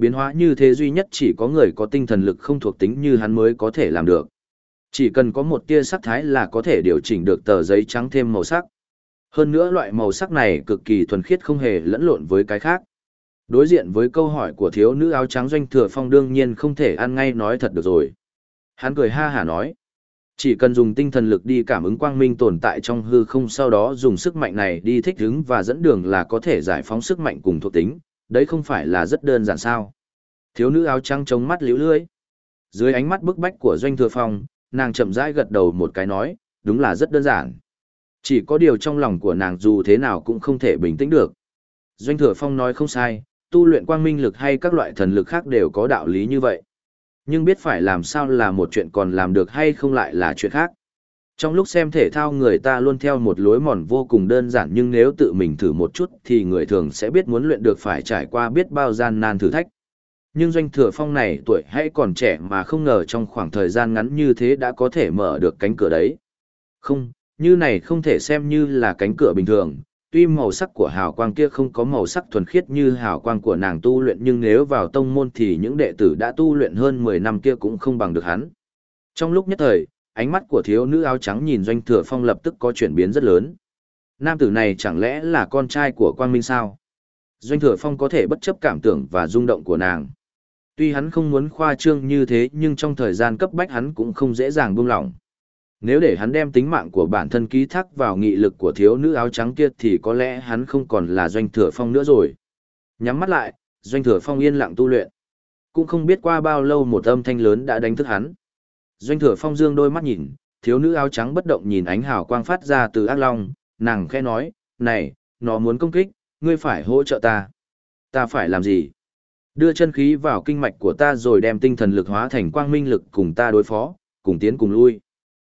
[SPEAKER 1] Biến hóa như thế duy nhất chỉ có người có tinh thần lực không thuộc tính như hắn mới có thể làm được. Chỉ cần có một tia sắc thái là có thể điều chỉnh được tờ giấy trắng thêm màu sắc. Hơn nữa loại màu sắc này cực kỳ thuần khiết không hề lẫn lộn với cái khác. Đối diện với câu hỏi của thiếu nữ áo trắng doanh thừa phong đương nhiên không thể ăn ngay nói thật được rồi. Hắn cười ha hả nói. Chỉ cần dùng tinh thần lực đi cảm ứng quang minh tồn tại trong hư không sau đó dùng sức mạnh này đi thích ứng và dẫn đường là có thể giải phóng sức mạnh cùng thuộc tính, đấy không phải là rất đơn giản sao. Thiếu nữ áo trắng chống mắt liễu lưới Dưới ánh mắt bức bách của doanh thừa phong, nàng chậm rãi gật đầu một cái nói, đúng là rất đơn giản. Chỉ có điều trong lòng của nàng dù thế nào cũng không thể bình tĩnh được. Doanh thừa phong nói không sai, tu luyện quang minh lực hay các loại thần lực khác đều có đạo lý như vậy. Nhưng biết phải làm sao là một chuyện còn làm được hay không lại là chuyện khác. Trong lúc xem thể thao người ta luôn theo một lối mòn vô cùng đơn giản nhưng nếu tự mình thử một chút thì người thường sẽ biết muốn luyện được phải trải qua biết bao gian nan thử thách. Nhưng doanh thừa phong này tuổi hay còn trẻ mà không ngờ trong khoảng thời gian ngắn như thế đã có thể mở được cánh cửa đấy. Không, như này không thể xem như là cánh cửa bình thường, tuy màu sắc của hào quang kia không có màu sắc thuần khiết như hào quang của nàng tu luyện nhưng nếu vào tông môn thì những đệ tử đã tu luyện hơn 10 năm kia cũng không bằng được hắn. Trong lúc nhất thời, ánh mắt của thiếu nữ áo trắng nhìn doanh thừa phong lập tức có chuyển biến rất lớn. Nam tử này chẳng lẽ là con trai của Quang Minh sao? Doanh thừa phong có thể bất chấp cảm tưởng và rung động của nàng. Tuy hắn không muốn khoa trương như thế nhưng trong thời gian cấp bách hắn cũng không dễ dàng buông lỏng. Nếu để hắn đem tính mạng của bản thân ký thác vào nghị lực của thiếu nữ áo trắng kia thì có lẽ hắn không còn là doanh thừa phong nữa rồi. Nhắm mắt lại, doanh thừa phong yên lặng tu luyện. Cũng không biết qua bao lâu một âm thanh lớn đã đánh thức hắn. Doanh thừa phong dương đôi mắt nhìn, thiếu nữ áo trắng bất động nhìn ánh hào quang phát ra từ ác long, nàng khẽ nói, này, nó muốn công kích, ngươi phải hỗ trợ ta. Ta phải làm gì? Đưa chân khí vào kinh mạch của ta rồi đem tinh thần lực hóa thành quang minh lực cùng ta đối phó, cùng tiến cùng lui.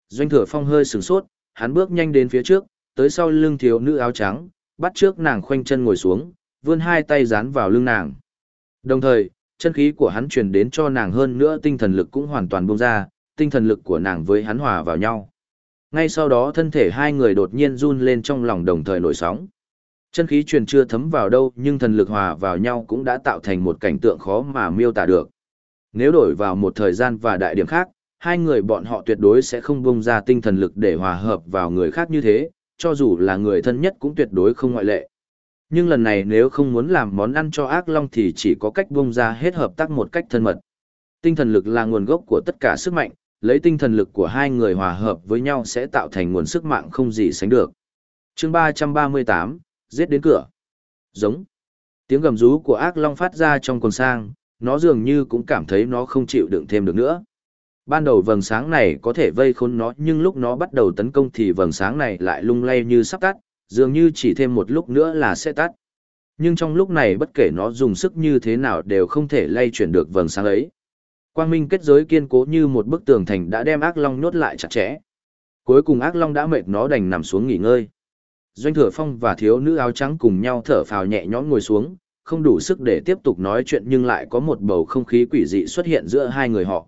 [SPEAKER 1] Doanh thừa phong hơi sửng sốt, hắn bước nhanh đến phía trước, tới sau lưng thiếu nữ áo trắng, bắt trước nàng khoanh chân ngồi xuống, vươn hai tay dán vào lưng nàng. Đồng thời, chân khí của hắn truyền đến cho nàng hơn nữa tinh thần lực cũng hoàn toàn buông ra, tinh thần lực của nàng với hắn hòa vào nhau. Ngay sau đó thân thể hai người đột nhiên run lên trong lòng đồng thời nổi sóng. Chân khí truyền chưa thấm vào đâu nhưng thần lực hòa vào nhau cũng đã tạo thành một cảnh tượng khó mà miêu tả được. Nếu đổi vào một thời gian và đại điểm khác, hai người bọn họ tuyệt đối sẽ không bung ra tinh thần lực để hòa hợp vào người khác như thế, cho dù là người thân nhất cũng tuyệt đối không ngoại lệ. Nhưng lần này nếu không muốn làm món ăn cho ác long thì chỉ có cách bung ra hết hợp tác một cách thân mật. Tinh thần lực là nguồn gốc của tất cả sức mạnh, lấy tinh thần lực của hai người hòa hợp với nhau sẽ tạo thành nguồn sức mạnh không gì sánh được. chương 338, giết đến cửa. Giống. Tiếng gầm rú của ác long phát ra trong quần sang, nó dường như cũng cảm thấy nó không chịu đựng thêm được nữa. Ban đầu vầng sáng này có thể vây khốn nó nhưng lúc nó bắt đầu tấn công thì vầng sáng này lại lung lay như sắp tắt, dường như chỉ thêm một lúc nữa là sẽ tắt. Nhưng trong lúc này bất kể nó dùng sức như thế nào đều không thể lay chuyển được vầng sáng ấy. Quang minh kết giới kiên cố như một bức tường thành đã đem ác long nhốt lại chặt chẽ. Cuối cùng ác long đã mệt nó đành nằm xuống nghỉ ngơi. Doanh thừa phong và thiếu nữ áo trắng cùng nhau thở phào nhẹ nhõm ngồi xuống, không đủ sức để tiếp tục nói chuyện nhưng lại có một bầu không khí quỷ dị xuất hiện giữa hai người họ.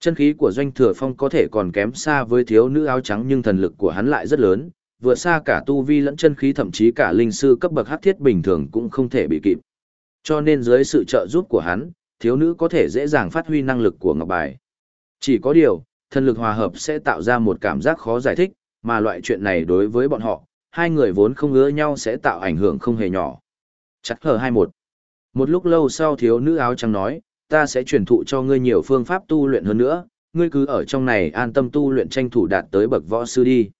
[SPEAKER 1] Chân khí của Doanh Thừa Phong có thể còn kém xa với thiếu nữ áo trắng nhưng thần lực của hắn lại rất lớn, vượt xa cả tu vi lẫn chân khí thậm chí cả linh sư cấp bậc hắc thiết bình thường cũng không thể bị kịp. Cho nên dưới sự trợ giúp của hắn, thiếu nữ có thể dễ dàng phát huy năng lực của ngọc bài. Chỉ có điều, thần lực hòa hợp sẽ tạo ra một cảm giác khó giải thích, mà loại chuyện này đối với bọn họ, hai người vốn không ưa nhau sẽ tạo ảnh hưởng không hề nhỏ. Chắc hờ 21. Một lúc lâu sau thiếu nữ áo trắng nói, ta sẽ truyền thụ cho ngươi nhiều phương pháp tu luyện hơn nữa, ngươi cứ ở trong này an tâm tu luyện tranh thủ đạt tới bậc võ sư đi.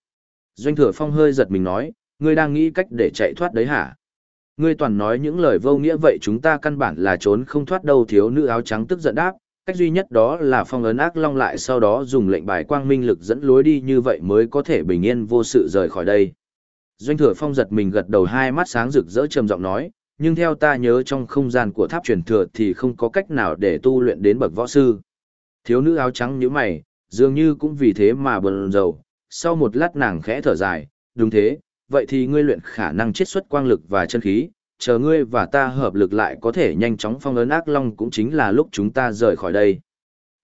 [SPEAKER 1] Doanh thừa phong hơi giật mình nói, ngươi đang nghĩ cách để chạy thoát đấy hả? Ngươi toàn nói những lời vô nghĩa vậy chúng ta căn bản là trốn không thoát đâu thiếu nữ áo trắng tức giận đáp, cách duy nhất đó là phong ấn ác long lại sau đó dùng lệnh bài quang minh lực dẫn lối đi như vậy mới có thể bình yên vô sự rời khỏi đây. Doanh thừa phong giật mình gật đầu hai mắt sáng rực rỡ trầm giọng nói, nhưng theo ta nhớ trong không gian của tháp truyền thừa thì không có cách nào để tu luyện đến bậc võ sư. Thiếu nữ áo trắng như mày, dường như cũng vì thế mà bần dầu, sau một lát nàng khẽ thở dài, đúng thế, vậy thì ngươi luyện khả năng chiết xuất quang lực và chân khí, chờ ngươi và ta hợp lực lại có thể nhanh chóng phong ấn ác long cũng chính là lúc chúng ta rời khỏi đây.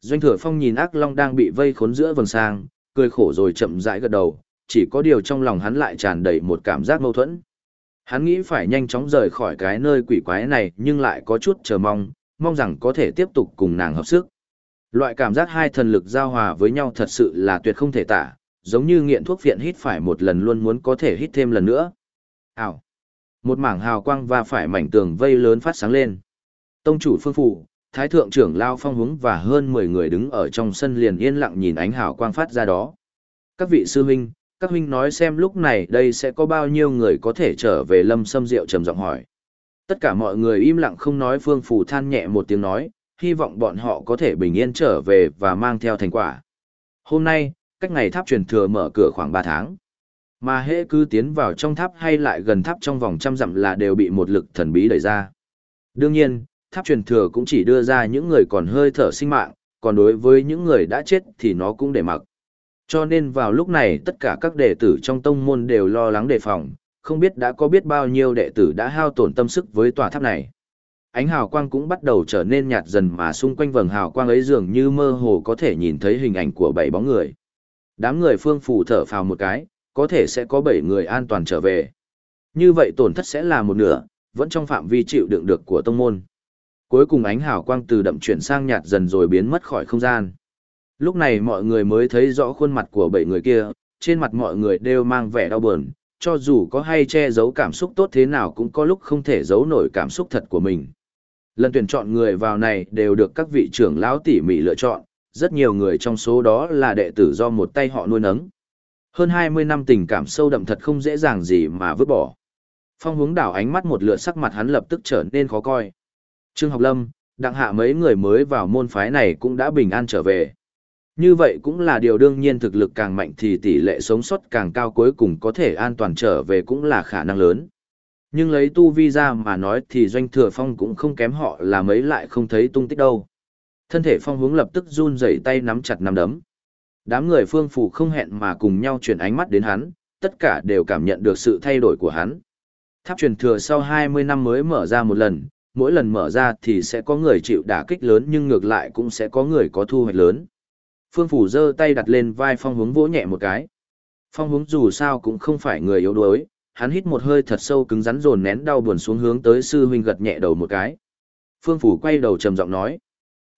[SPEAKER 1] Doanh thừa phong nhìn ác long đang bị vây khốn giữa vầng sang, cười khổ rồi chậm rãi gật đầu, chỉ có điều trong lòng hắn lại tràn đầy một cảm giác mâu thuẫn. Hắn nghĩ phải nhanh chóng rời khỏi cái nơi quỷ quái này nhưng lại có chút chờ mong, mong rằng có thể tiếp tục cùng nàng hợp sức. Loại cảm giác hai thần lực giao hòa với nhau thật sự là tuyệt không thể tả, giống như nghiện thuốc viện hít phải một lần luôn muốn có thể hít thêm lần nữa. Ảo! Một mảng hào quang và phải mảnh tường vây lớn phát sáng lên. Tông chủ phương phủ, thái thượng trưởng lao phong hướng và hơn 10 người đứng ở trong sân liền yên lặng nhìn ánh hào quang phát ra đó. Các vị sư huynh, các huynh nói xem lúc này đây sẽ có bao nhiêu người có thể trở về lâm sâm rượu trầm giọng hỏi. Tất cả mọi người im lặng không nói phương phủ than nhẹ một tiếng nói, hy vọng bọn họ có thể bình yên trở về và mang theo thành quả. Hôm nay, cách ngày tháp truyền thừa mở cửa khoảng 3 tháng. Mà hễ cứ tiến vào trong tháp hay lại gần tháp trong vòng trăm dặm là đều bị một lực thần bí đẩy ra. Đương nhiên, tháp truyền thừa cũng chỉ đưa ra những người còn hơi thở sinh mạng, còn đối với những người đã chết thì nó cũng để mặc. Cho nên vào lúc này tất cả các đệ tử trong tông môn đều lo lắng đề phòng, không biết đã có biết bao nhiêu đệ tử đã hao tổn tâm sức với tòa tháp này. Ánh hào quang cũng bắt đầu trở nên nhạt dần mà xung quanh vầng hào quang ấy dường như mơ hồ có thể nhìn thấy hình ảnh của bảy bóng người. Đám người phương phủ thở phào một cái, có thể sẽ có bảy người an toàn trở về. Như vậy tổn thất sẽ là một nửa, vẫn trong phạm vi chịu đựng được của tông môn. Cuối cùng ánh hào quang từ đậm chuyển sang nhạt dần rồi biến mất khỏi không gian. Lúc này mọi người mới thấy rõ khuôn mặt của bảy người kia, trên mặt mọi người đều mang vẻ đau buồn, cho dù có hay che giấu cảm xúc tốt thế nào cũng có lúc không thể giấu nổi cảm xúc thật của mình. Lần tuyển chọn người vào này đều được các vị trưởng lão tỉ mỉ lựa chọn, rất nhiều người trong số đó là đệ tử do một tay họ nuôi nấng. Hơn 20 năm tình cảm sâu đậm thật không dễ dàng gì mà vứt bỏ. Phong hướng đảo ánh mắt một lượt sắc mặt hắn lập tức trở nên khó coi. Trương Học Lâm, đặng hạ mấy người mới vào môn phái này cũng đã bình an trở về. Như vậy cũng là điều đương nhiên thực lực càng mạnh thì tỷ lệ sống sót càng cao cuối cùng có thể an toàn trở về cũng là khả năng lớn. Nhưng lấy tu vi ra mà nói thì doanh thừa phong cũng không kém họ là mấy lại không thấy tung tích đâu. Thân thể phong hướng lập tức run rẩy tay nắm chặt nắm đấm. Đám người phương phủ không hẹn mà cùng nhau chuyển ánh mắt đến hắn, tất cả đều cảm nhận được sự thay đổi của hắn. Tháp truyền thừa sau 20 năm mới mở ra một lần, mỗi lần mở ra thì sẽ có người chịu đả kích lớn nhưng ngược lại cũng sẽ có người có thu hoạch lớn. Phương Phủ giơ tay đặt lên vai Phong Hướng vỗ nhẹ một cái. Phong Hướng dù sao cũng không phải người yếu đuối, hắn hít một hơi thật sâu cứng rắn dồn nén đau buồn xuống hướng tới sư huynh gật nhẹ đầu một cái. Phương Phủ quay đầu trầm giọng nói: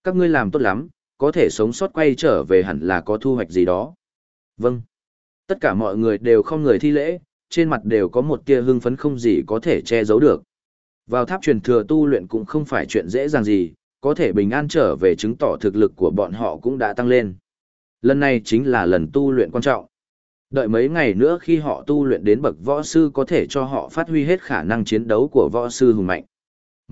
[SPEAKER 1] "Các ngươi làm tốt lắm, có thể sống sót quay trở về hẳn là có thu hoạch gì đó." "Vâng." Tất cả mọi người đều không người thi lễ, trên mặt đều có một tia hưng phấn không gì có thể che giấu được. Vào tháp truyền thừa tu luyện cũng không phải chuyện dễ dàng gì, có thể bình an trở về chứng tỏ thực lực của bọn họ cũng đã tăng lên. Lần này chính là lần tu luyện quan trọng. Đợi mấy ngày nữa khi họ tu luyện đến bậc võ sư có thể cho họ phát huy hết khả năng chiến đấu của võ sư hùng mạnh.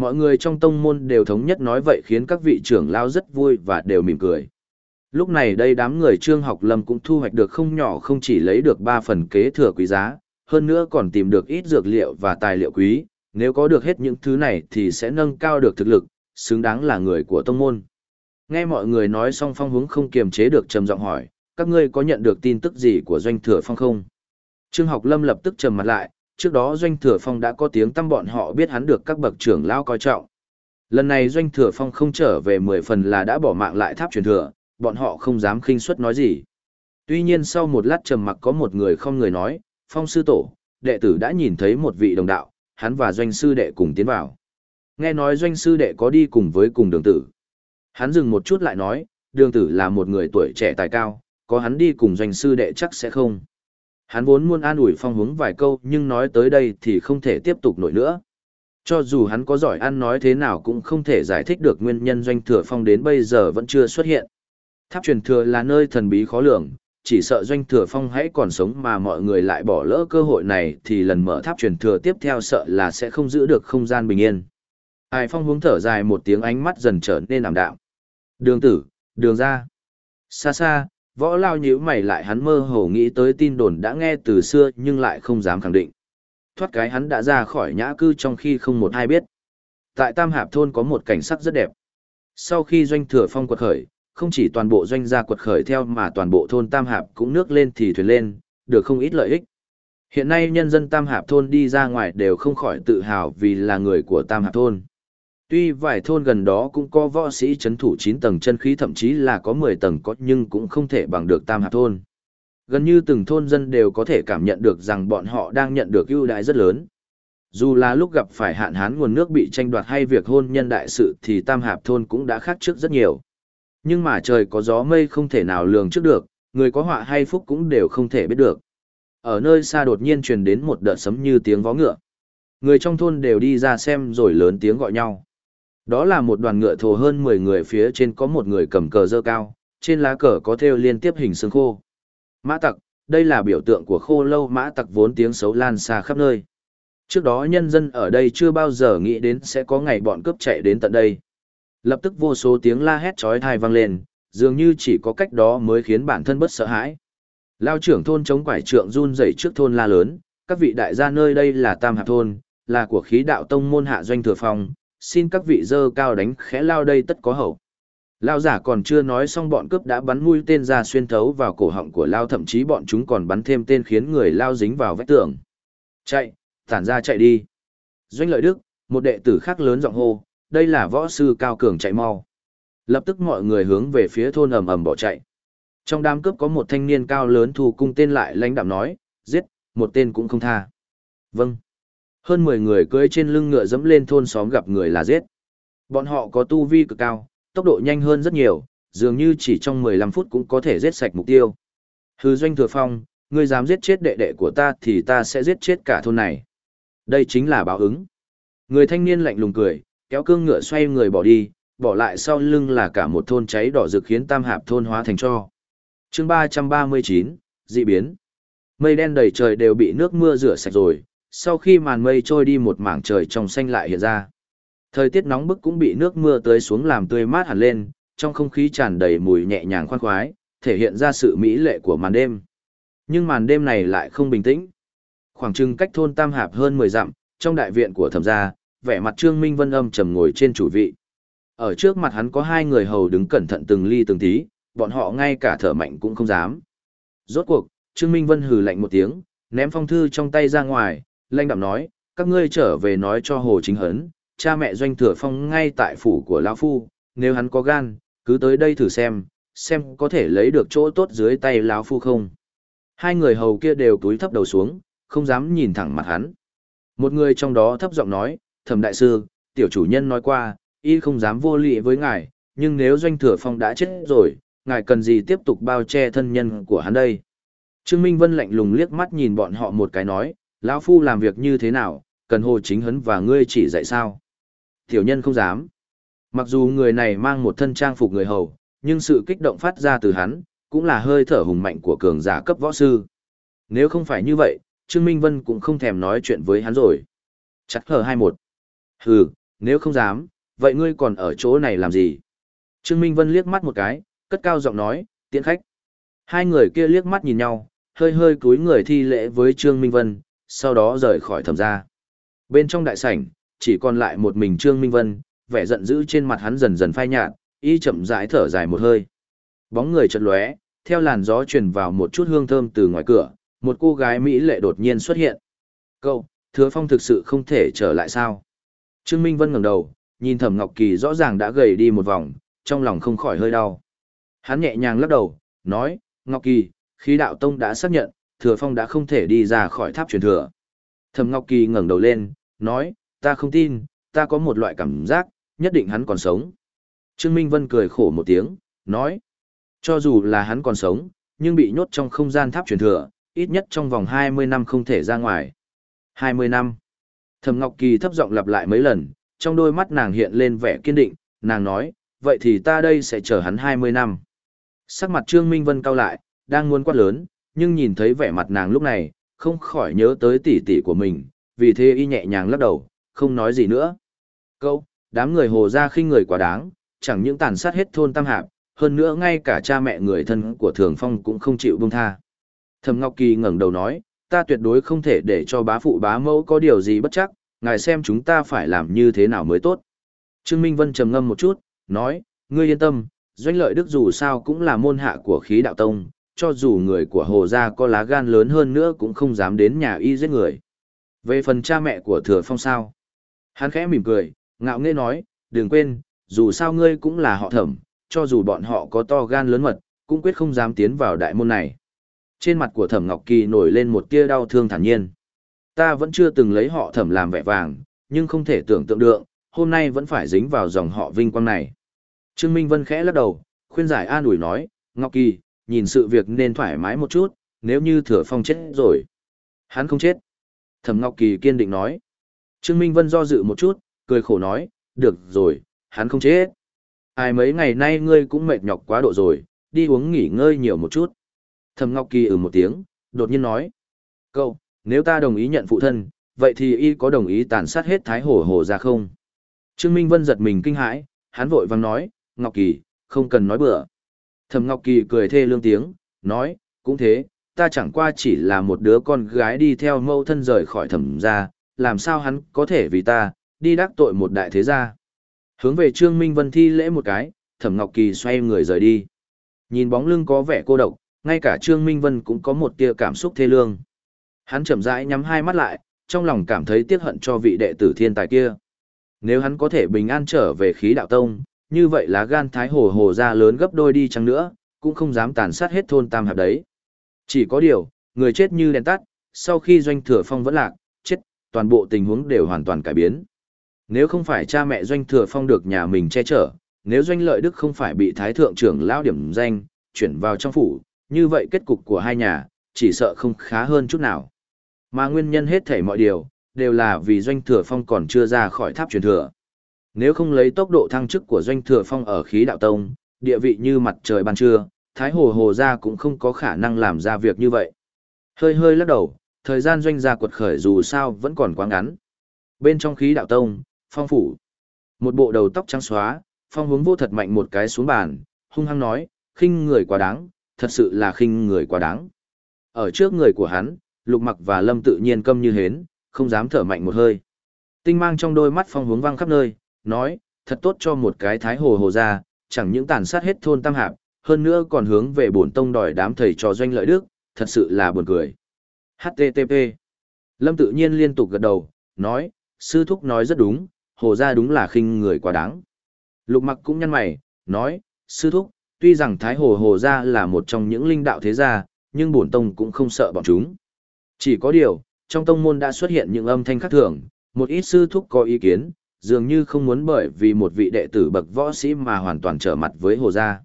[SPEAKER 1] Mọi người trong tông môn đều thống nhất nói vậy khiến các vị trưởng lao rất vui và đều mỉm cười. Lúc này đây đám người trương học lâm cũng thu hoạch được không nhỏ không chỉ lấy được 3 phần kế thừa quý giá, hơn nữa còn tìm được ít dược liệu và tài liệu quý, nếu có được hết những thứ này thì sẽ nâng cao được thực lực, xứng đáng là người của tông môn. Nghe mọi người nói xong phong hướng không kiềm chế được trầm giọng hỏi, các ngươi có nhận được tin tức gì của doanh thừa phong không? Trương học lâm lập tức trầm mặt lại, trước đó doanh thừa phong đã có tiếng tâm bọn họ biết hắn được các bậc trưởng lao coi trọng. Lần này doanh thừa phong không trở về 10 phần là đã bỏ mạng lại tháp truyền thừa, bọn họ không dám khinh suất nói gì. Tuy nhiên sau một lát trầm mặc có một người không người nói, phong sư tổ, đệ tử đã nhìn thấy một vị đồng đạo, hắn và doanh sư đệ cùng tiến vào. Nghe nói doanh sư đệ có đi cùng với cùng đường tử. Hắn dừng một chút lại nói, đường tử là một người tuổi trẻ tài cao, có hắn đi cùng doanh sư đệ chắc sẽ không. Hắn vốn muốn an ủi phong hướng vài câu nhưng nói tới đây thì không thể tiếp tục nổi nữa. Cho dù hắn có giỏi ăn nói thế nào cũng không thể giải thích được nguyên nhân doanh thừa phong đến bây giờ vẫn chưa xuất hiện. Tháp truyền thừa là nơi thần bí khó lường, chỉ sợ doanh thừa phong hãy còn sống mà mọi người lại bỏ lỡ cơ hội này thì lần mở tháp truyền thừa tiếp theo sợ là sẽ không giữ được không gian bình yên. Ai phong hướng thở dài một tiếng ánh mắt dần trở nên ảm đạm. Đường tử, đường ra. Xa xa, võ lao nhíu mày lại hắn mơ hồ nghĩ tới tin đồn đã nghe từ xưa nhưng lại không dám khẳng định. Thoát cái hắn đã ra khỏi nhã cư trong khi không một ai biết. Tại Tam Hạp Thôn có một cảnh sắc rất đẹp. Sau khi doanh thừa phong quật khởi, không chỉ toàn bộ doanh gia quật khởi theo mà toàn bộ thôn Tam Hạp cũng nước lên thì thuyền lên, được không ít lợi ích. Hiện nay nhân dân Tam Hạp thôn đi ra ngoài đều không khỏi tự hào vì là người của Tam Hạp thôn. Tuy vài thôn gần đó cũng có võ sĩ chấn thủ 9 tầng chân khí thậm chí là có 10 tầng có nhưng cũng không thể bằng được Tam hạt thôn. Gần như từng thôn dân đều có thể cảm nhận được rằng bọn họ đang nhận được ưu đãi rất lớn. Dù là lúc gặp phải hạn hán nguồn nước bị tranh đoạt hay việc hôn nhân đại sự thì Tam Hạp thôn cũng đã khác trước rất nhiều. Nhưng mà trời có gió mây không thể nào lường trước được, người có họa hay phúc cũng đều không thể biết được. Ở nơi xa đột nhiên truyền đến một đợt sấm như tiếng vó ngựa. Người trong thôn đều đi ra xem rồi lớn tiếng gọi nhau. Đó là một đoàn ngựa thồ hơn 10 người phía trên có một người cầm cờ dơ cao, trên lá cờ có theo liên tiếp hình xương khô. Mã tặc, đây là biểu tượng của khô lâu mã tặc vốn tiếng xấu lan xa khắp nơi. Trước đó nhân dân ở đây chưa bao giờ nghĩ đến sẽ có ngày bọn cướp chạy đến tận đây. Lập tức vô số tiếng la hét chói tai vang lên, dường như chỉ có cách đó mới khiến bản thân bất sợ hãi. Lao trưởng thôn chống quải trượng run rẩy trước thôn la lớn, các vị đại gia nơi đây là Tam Hạp thôn, là của khí đạo tông môn hạ doanh thừa phòng, xin các vị dơ cao đánh khẽ lao đây tất có hậu. Lao giả còn chưa nói xong bọn cướp đã bắn mũi tên ra xuyên thấu vào cổ họng của Lao thậm chí bọn chúng còn bắn thêm tên khiến người Lao dính vào vách tường. Chạy, tản ra chạy đi. Doanh lợi đức, một đệ tử khác lớn giọng hô, đây là võ sư cao cường chạy mau. Lập tức mọi người hướng về phía thôn ầm ầm bỏ chạy. Trong đám cướp có một thanh niên cao lớn thu cung tên lại lãnh đạm nói, giết, một tên cũng không tha. Vâng. Hơn 10 người cưỡi trên lưng ngựa dẫm lên thôn xóm gặp người là giết. Bọn họ có tu vi cực cao, tốc độ nhanh hơn rất nhiều, dường như chỉ trong 15 phút cũng có thể giết sạch mục tiêu. Hư doanh thừa phong, ngươi dám giết chết đệ đệ của ta thì ta sẽ giết chết cả thôn này. Đây chính là báo ứng. Người thanh niên lạnh lùng cười, kéo cương ngựa xoay người bỏ đi, bỏ lại sau lưng là cả một thôn cháy đỏ rực khiến tam hạp thôn hóa thành cho. chương 339, dị biến. Mây đen đầy trời đều bị nước mưa rửa sạch rồi, sau khi màn mây trôi đi một mảng trời trong xanh lại hiện ra. Thời tiết nóng bức cũng bị nước mưa tới xuống làm tươi mát hẳn lên, trong không khí tràn đầy mùi nhẹ nhàng khoan khoái, thể hiện ra sự mỹ lệ của màn đêm. Nhưng màn đêm này lại không bình tĩnh. Khoảng chừng cách thôn Tam Hạp hơn 10 dặm, trong đại viện của thẩm gia, vẻ mặt Trương Minh Vân âm trầm ngồi trên chủ vị. Ở trước mặt hắn có hai người hầu đứng cẩn thận từng ly từng tí, bọn họ ngay cả thở mạnh cũng không dám. Rốt cuộc, Trương Minh Vân hừ lạnh một tiếng, ném phong thư trong tay ra ngoài, lanh đạm nói, các ngươi trở về nói cho Hồ Chính Hấn, cha mẹ doanh thừa phong ngay tại phủ của lão Phu, nếu hắn có gan, cứ tới đây thử xem, xem có thể lấy được chỗ tốt dưới tay lão Phu không. Hai người hầu kia đều túi thấp đầu xuống, không dám nhìn thẳng mặt hắn. Một người trong đó thấp giọng nói, thẩm đại sư, tiểu chủ nhân nói qua, y không dám vô lị với ngài, nhưng nếu doanh thừa phong đã chết rồi, ngài cần gì tiếp tục bao che thân nhân của hắn đây. Trương Minh Vân lạnh lùng liếc mắt nhìn bọn họ một cái nói, lão phu làm việc như thế nào, cần hồ chính hấn và ngươi chỉ dạy sao. Tiểu nhân không dám. Mặc dù người này mang một thân trang phục người hầu, nhưng sự kích động phát ra từ hắn, cũng là hơi thở hùng mạnh của cường giả cấp võ sư. Nếu không phải như vậy, Trương Minh Vân cũng không thèm nói chuyện với hắn rồi. Chắc hờ hai một. Hừ, nếu không dám, vậy ngươi còn ở chỗ này làm gì? Trương Minh Vân liếc mắt một cái, cất cao giọng nói, tiễn khách. Hai người kia liếc mắt nhìn nhau, hơi hơi cúi người thi lễ với Trương Minh Vân, sau đó rời khỏi thẩm gia. Bên trong đại sảnh, chỉ còn lại một mình Trương Minh Vân, vẻ giận dữ trên mặt hắn dần dần phai nhạt, y chậm rãi thở dài một hơi. Bóng người chợt lóe, theo làn gió truyền vào một chút hương thơm từ ngoài cửa, một cô gái mỹ lệ đột nhiên xuất hiện. Cậu, Thừa Phong thực sự không thể trở lại sao? Trương Minh Vân ngẩng đầu, nhìn Thẩm Ngọc Kỳ rõ ràng đã gầy đi một vòng, trong lòng không khỏi hơi đau. Hắn nhẹ nhàng lắc đầu, nói, Ngọc Kỳ, khí đạo tông đã xác nhận, Thừa Phong đã không thể đi ra khỏi tháp truyền thừa. Thẩm Ngọc Kỳ ngẩng đầu lên, nói, ta không tin, ta có một loại cảm giác, nhất định hắn còn sống. Trương Minh Vân cười khổ một tiếng, nói, cho dù là hắn còn sống, nhưng bị nhốt trong không gian tháp truyền thừa, ít nhất trong vòng 20 năm không thể ra ngoài. 20 năm. Thẩm Ngọc Kỳ thấp giọng lặp lại mấy lần, trong đôi mắt nàng hiện lên vẻ kiên định, nàng nói, vậy thì ta đây sẽ chờ hắn 20 năm. Sắc mặt Trương Minh Vân cao lại, đang muốn quát lớn, nhưng nhìn thấy vẻ mặt nàng lúc này, không khỏi nhớ tới tỷ tỷ của mình, vì thế y nhẹ nhàng lắc đầu, không nói gì nữa. Câu, đám người hồ ra khinh người quá đáng, chẳng những tàn sát hết thôn Tam Hạp, hơn nữa ngay cả cha mẹ người thân của Thường Phong cũng không chịu buông tha. Thẩm Ngọc Kỳ ngẩng đầu nói, ta tuyệt đối không thể để cho bá phụ bá mẫu có điều gì bất chắc, ngài xem chúng ta phải làm như thế nào mới tốt. Trương Minh Vân trầm ngâm một chút, nói, ngươi yên tâm, doanh lợi đức dù sao cũng là môn hạ của khí đạo tông, cho dù người của hồ gia có lá gan lớn hơn nữa cũng không dám đến nhà y giết người. Về phần cha mẹ của thừa phong sao? Hắn khẽ mỉm cười, ngạo nghễ nói, đừng quên, dù sao ngươi cũng là họ thẩm, cho dù bọn họ có to gan lớn mật, cũng quyết không dám tiến vào đại môn này. Trên mặt của thẩm Ngọc Kỳ nổi lên một tia đau thương thản nhiên. Ta vẫn chưa từng lấy họ thẩm làm vẻ vàng, nhưng không thể tưởng tượng được, hôm nay vẫn phải dính vào dòng họ vinh quang này. Trương Minh Vân khẽ lắc đầu, khuyên giải an ủi nói, Ngọc Kỳ, nhìn sự việc nên thoải mái một chút, nếu như thừa phong chết rồi. Hắn không chết. Thẩm Ngọc Kỳ kiên định nói. Trương Minh Vân do dự một chút, cười khổ nói, được rồi, hắn không chết. Ai mấy ngày nay ngươi cũng mệt nhọc quá độ rồi, đi uống nghỉ ngơi nhiều một chút. Thẩm Ngọc Kỳ ừ một tiếng, đột nhiên nói. Cậu, nếu ta đồng ý nhận phụ thân, vậy thì y có đồng ý tàn sát hết Thái Hổ Hồ ra không? Trương Minh Vân giật mình kinh hãi, hắn vội vang nói, Ngọc Kỳ, không cần nói bừa. Thẩm Ngọc Kỳ cười thê lương tiếng, nói, cũng thế, ta chẳng qua chỉ là một đứa con gái đi theo mẫu thân rời khỏi thẩm gia, làm sao hắn có thể vì ta, đi đắc tội một đại thế gia. Hướng về Trương Minh Vân thi lễ một cái, Thẩm Ngọc Kỳ xoay người rời đi. Nhìn bóng lưng có vẻ cô độc, ngay cả Trương Minh Vân cũng có một tia cảm xúc thê lương. Hắn chậm rãi nhắm hai mắt lại, trong lòng cảm thấy tiếc hận cho vị đệ tử thiên tài kia. Nếu hắn có thể bình an trở về khí đạo tông, như vậy lá gan thái hồ hồ ra lớn gấp đôi đi chăng nữa, cũng không dám tàn sát hết thôn tam hạp đấy. Chỉ có điều, người chết như đèn tắt, sau khi doanh thừa phong vẫn lạc, chết, toàn bộ tình huống đều hoàn toàn cải biến. Nếu không phải cha mẹ doanh thừa phong được nhà mình che chở, nếu doanh lợi đức không phải bị thái thượng trưởng lao điểm danh, chuyển vào trong phủ, như vậy kết cục của hai nhà, chỉ sợ không khá hơn chút nào. Mà nguyên nhân hết thảy mọi điều, đều là vì doanh thừa phong còn chưa ra khỏi tháp truyền thừa. Nếu không lấy tốc độ thăng chức của doanh thừa phong ở khí đạo tông, địa vị như mặt trời ban trưa, thái hồ hồ gia cũng không có khả năng làm ra việc như vậy. Hơi hơi lắc đầu, thời gian doanh gia quật khởi dù sao vẫn còn quá ngắn. Bên trong khí đạo tông, phong phủ. Một bộ đầu tóc trắng xóa, phong hướng vô thật mạnh một cái xuống bàn, hung hăng nói, khinh người quá đáng, thật sự là khinh người quá đáng. Ở trước người của hắn, lục mặc và lâm tự nhiên câm như hến, không dám thở mạnh một hơi. Tinh mang trong đôi mắt phong hướng văng khắp nơi, nói, thật tốt cho một cái thái hồ hồ ra, chẳng những tàn sát hết thôn tam hạp, hơn nữa còn hướng về bổn tông đòi đám thầy trò doanh lợi đức, thật sự là buồn cười. HTTP Lâm tự nhiên liên tục gật đầu, nói, sư thúc nói rất đúng, hồ gia đúng là khinh người quá đáng. Lục mặc cũng nhăn mày, nói, sư thúc, tuy rằng Thái Hồ Hồ gia là một trong những linh đạo thế gia, nhưng bổn tông cũng không sợ bọn chúng. Chỉ có điều, trong tông môn đã xuất hiện những âm thanh khác thường, một ít sư thúc có ý kiến, dường như không muốn bởi vì một vị đệ tử bậc võ sĩ mà hoàn toàn trở mặt với Hồ gia.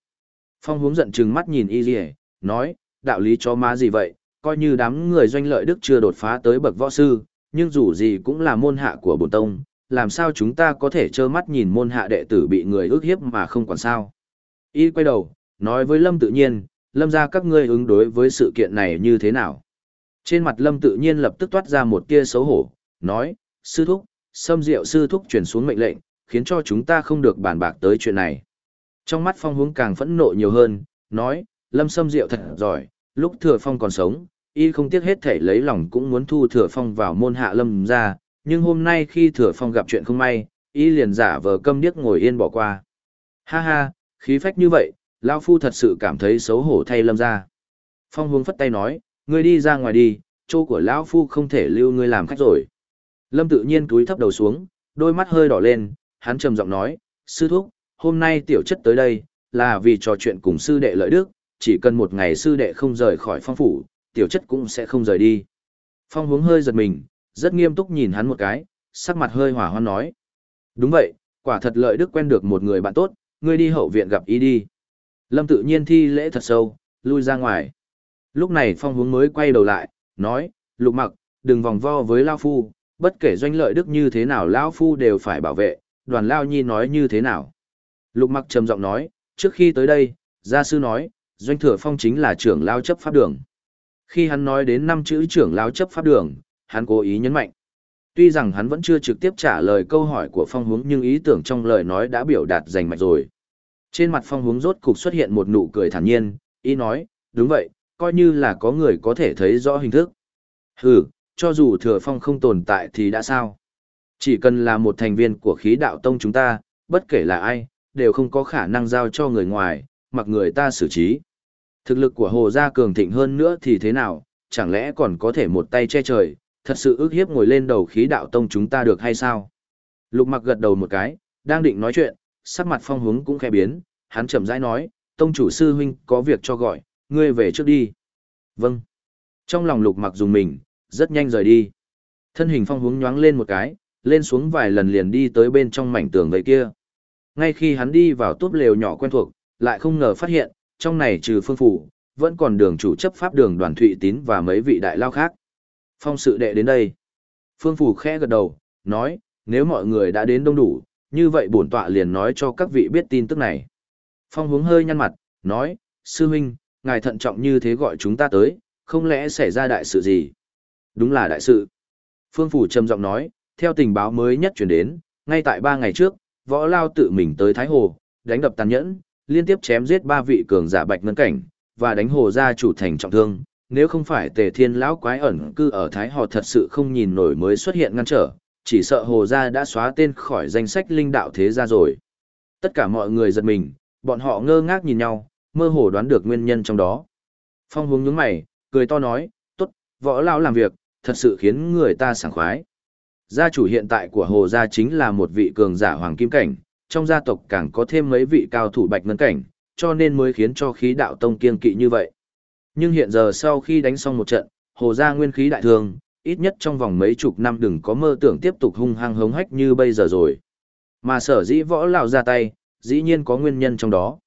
[SPEAKER 1] Phong hướng giận trừng mắt nhìn Y Lì, nói, đạo lý cho má gì vậy, coi như đám người doanh lợi đức chưa đột phá tới bậc võ sư, nhưng dù gì cũng là môn hạ của bổn tông, làm sao chúng ta có thể trơ mắt nhìn môn hạ đệ tử bị người ước hiếp mà không quản sao. Y quay đầu, nói với Lâm tự nhiên, Lâm ra các ngươi ứng đối với sự kiện này như thế nào. Trên mặt Lâm tự nhiên lập tức toát ra một tia xấu hổ, nói, sư thúc, xâm diệu sư thúc chuyển xuống mệnh lệnh, khiến cho chúng ta không được bàn bạc tới chuyện này. Trong mắt phong hướng càng phẫn nộ nhiều hơn, nói, Lâm xâm diệu thật giỏi, lúc thừa phong còn sống, y không tiếc hết thể lấy lòng cũng muốn thu thừa phong vào môn hạ lâm ra, nhưng hôm nay khi thừa phong gặp chuyện không may, y liền giả vờ câm điếc ngồi yên bỏ qua. Ha ha, khí phách như vậy, Lao Phu thật sự cảm thấy xấu hổ thay lâm ra. Phong hướng phất tay nói, ngươi đi ra ngoài đi, chỗ của lão Phu không thể lưu ngươi làm khách rồi. Lâm tự nhiên túi thấp đầu xuống, đôi mắt hơi đỏ lên, hắn trầm giọng nói, sư thúc, hôm nay tiểu chất tới đây, là vì trò chuyện cùng sư đệ lợi đức, chỉ cần một ngày sư đệ không rời khỏi phong phủ, tiểu chất cũng sẽ không rời đi. Phong hướng hơi giật mình, rất nghiêm túc nhìn hắn một cái, sắc mặt hơi hỏa hoan nói. Đúng vậy, quả thật lợi đức quen được một người bạn tốt, ngươi đi hậu viện gặp ý đi. Lâm tự nhiên thi lễ thật sâu, lui ra ngoài. Lúc này phong hướng mới quay đầu lại, nói, lục mặc, đừng vòng vo với Lao Phu, bất kể doanh lợi đức như thế nào lão Phu đều phải bảo vệ, đoàn Lao Nhi nói như thế nào. Lục mặc trầm giọng nói, trước khi tới đây, gia sư nói, doanh thừa phong chính là trưởng Lao chấp pháp đường. Khi hắn nói đến năm chữ trưởng Lao chấp pháp đường, hắn cố ý nhấn mạnh. Tuy rằng hắn vẫn chưa trực tiếp trả lời câu hỏi của phong hướng nhưng ý tưởng trong lời nói đã biểu đạt rành mạch rồi. Trên mặt phong hướng rốt cục xuất hiện một nụ cười thản nhiên, ý nói, đúng vậy, coi như là có người có thể thấy rõ hình thức. Hừ, cho dù thừa phong không tồn tại thì đã sao? Chỉ cần là một thành viên của khí đạo tông chúng ta, bất kể là ai, đều không có khả năng giao cho người ngoài, mặc người ta xử trí. Thực lực của Hồ Gia cường thịnh hơn nữa thì thế nào, chẳng lẽ còn có thể một tay che trời, thật sự ước hiếp ngồi lên đầu khí đạo tông chúng ta được hay sao? Lục mặc gật đầu một cái, đang định nói chuyện, sắc mặt phong hướng cũng khẽ biến, hắn chậm rãi nói, tông chủ sư huynh có việc cho gọi, ngươi về trước đi. Vâng. Trong lòng lục mặc dùng mình, rất nhanh rời đi. Thân hình phong hướng nhoáng lên một cái, lên xuống vài lần liền đi tới bên trong mảnh tường vậy kia. Ngay khi hắn đi vào túp lều nhỏ quen thuộc, lại không ngờ phát hiện, trong này trừ phương phủ, vẫn còn đường chủ chấp pháp đường đoàn thụy tín và mấy vị đại lao khác. Phong sự đệ đến đây. Phương phủ khẽ gật đầu, nói, nếu mọi người đã đến đông đủ, như vậy bổn tọa liền nói cho các vị biết tin tức này. Phong hướng hơi nhăn mặt, nói, sư huynh, ngài thận trọng như thế gọi chúng ta tới, không lẽ xảy ra đại sự gì? Đúng là đại sự. Phương Phủ trầm giọng nói, theo tình báo mới nhất chuyển đến, ngay tại ba ngày trước, võ lao tự mình tới Thái Hồ, đánh đập tàn nhẫn, liên tiếp chém giết ba vị cường giả bạch ngân cảnh, và đánh hồ gia chủ thành trọng thương. Nếu không phải tề thiên lão quái ẩn cư ở Thái Hồ thật sự không nhìn nổi mới xuất hiện ngăn trở, chỉ sợ hồ gia đã xóa tên khỏi danh sách linh đạo thế gia rồi. Tất cả mọi người giật mình, bọn họ ngơ ngác nhìn nhau, mơ hồ đoán được nguyên nhân trong đó. Phong hướng nhướng mày, cười to nói, tốt, võ lão làm việc, thật sự khiến người ta sảng khoái. Gia chủ hiện tại của Hồ Gia chính là một vị cường giả hoàng kim cảnh, trong gia tộc càng có thêm mấy vị cao thủ bạch ngân cảnh, cho nên mới khiến cho khí đạo tông kiên kỵ như vậy. Nhưng hiện giờ sau khi đánh xong một trận, Hồ Gia nguyên khí đại thương, ít nhất trong vòng mấy chục năm đừng có mơ tưởng tiếp tục hung hăng hống hách như bây giờ rồi. Mà sở dĩ võ lão ra tay, dĩ nhiên có nguyên nhân trong đó.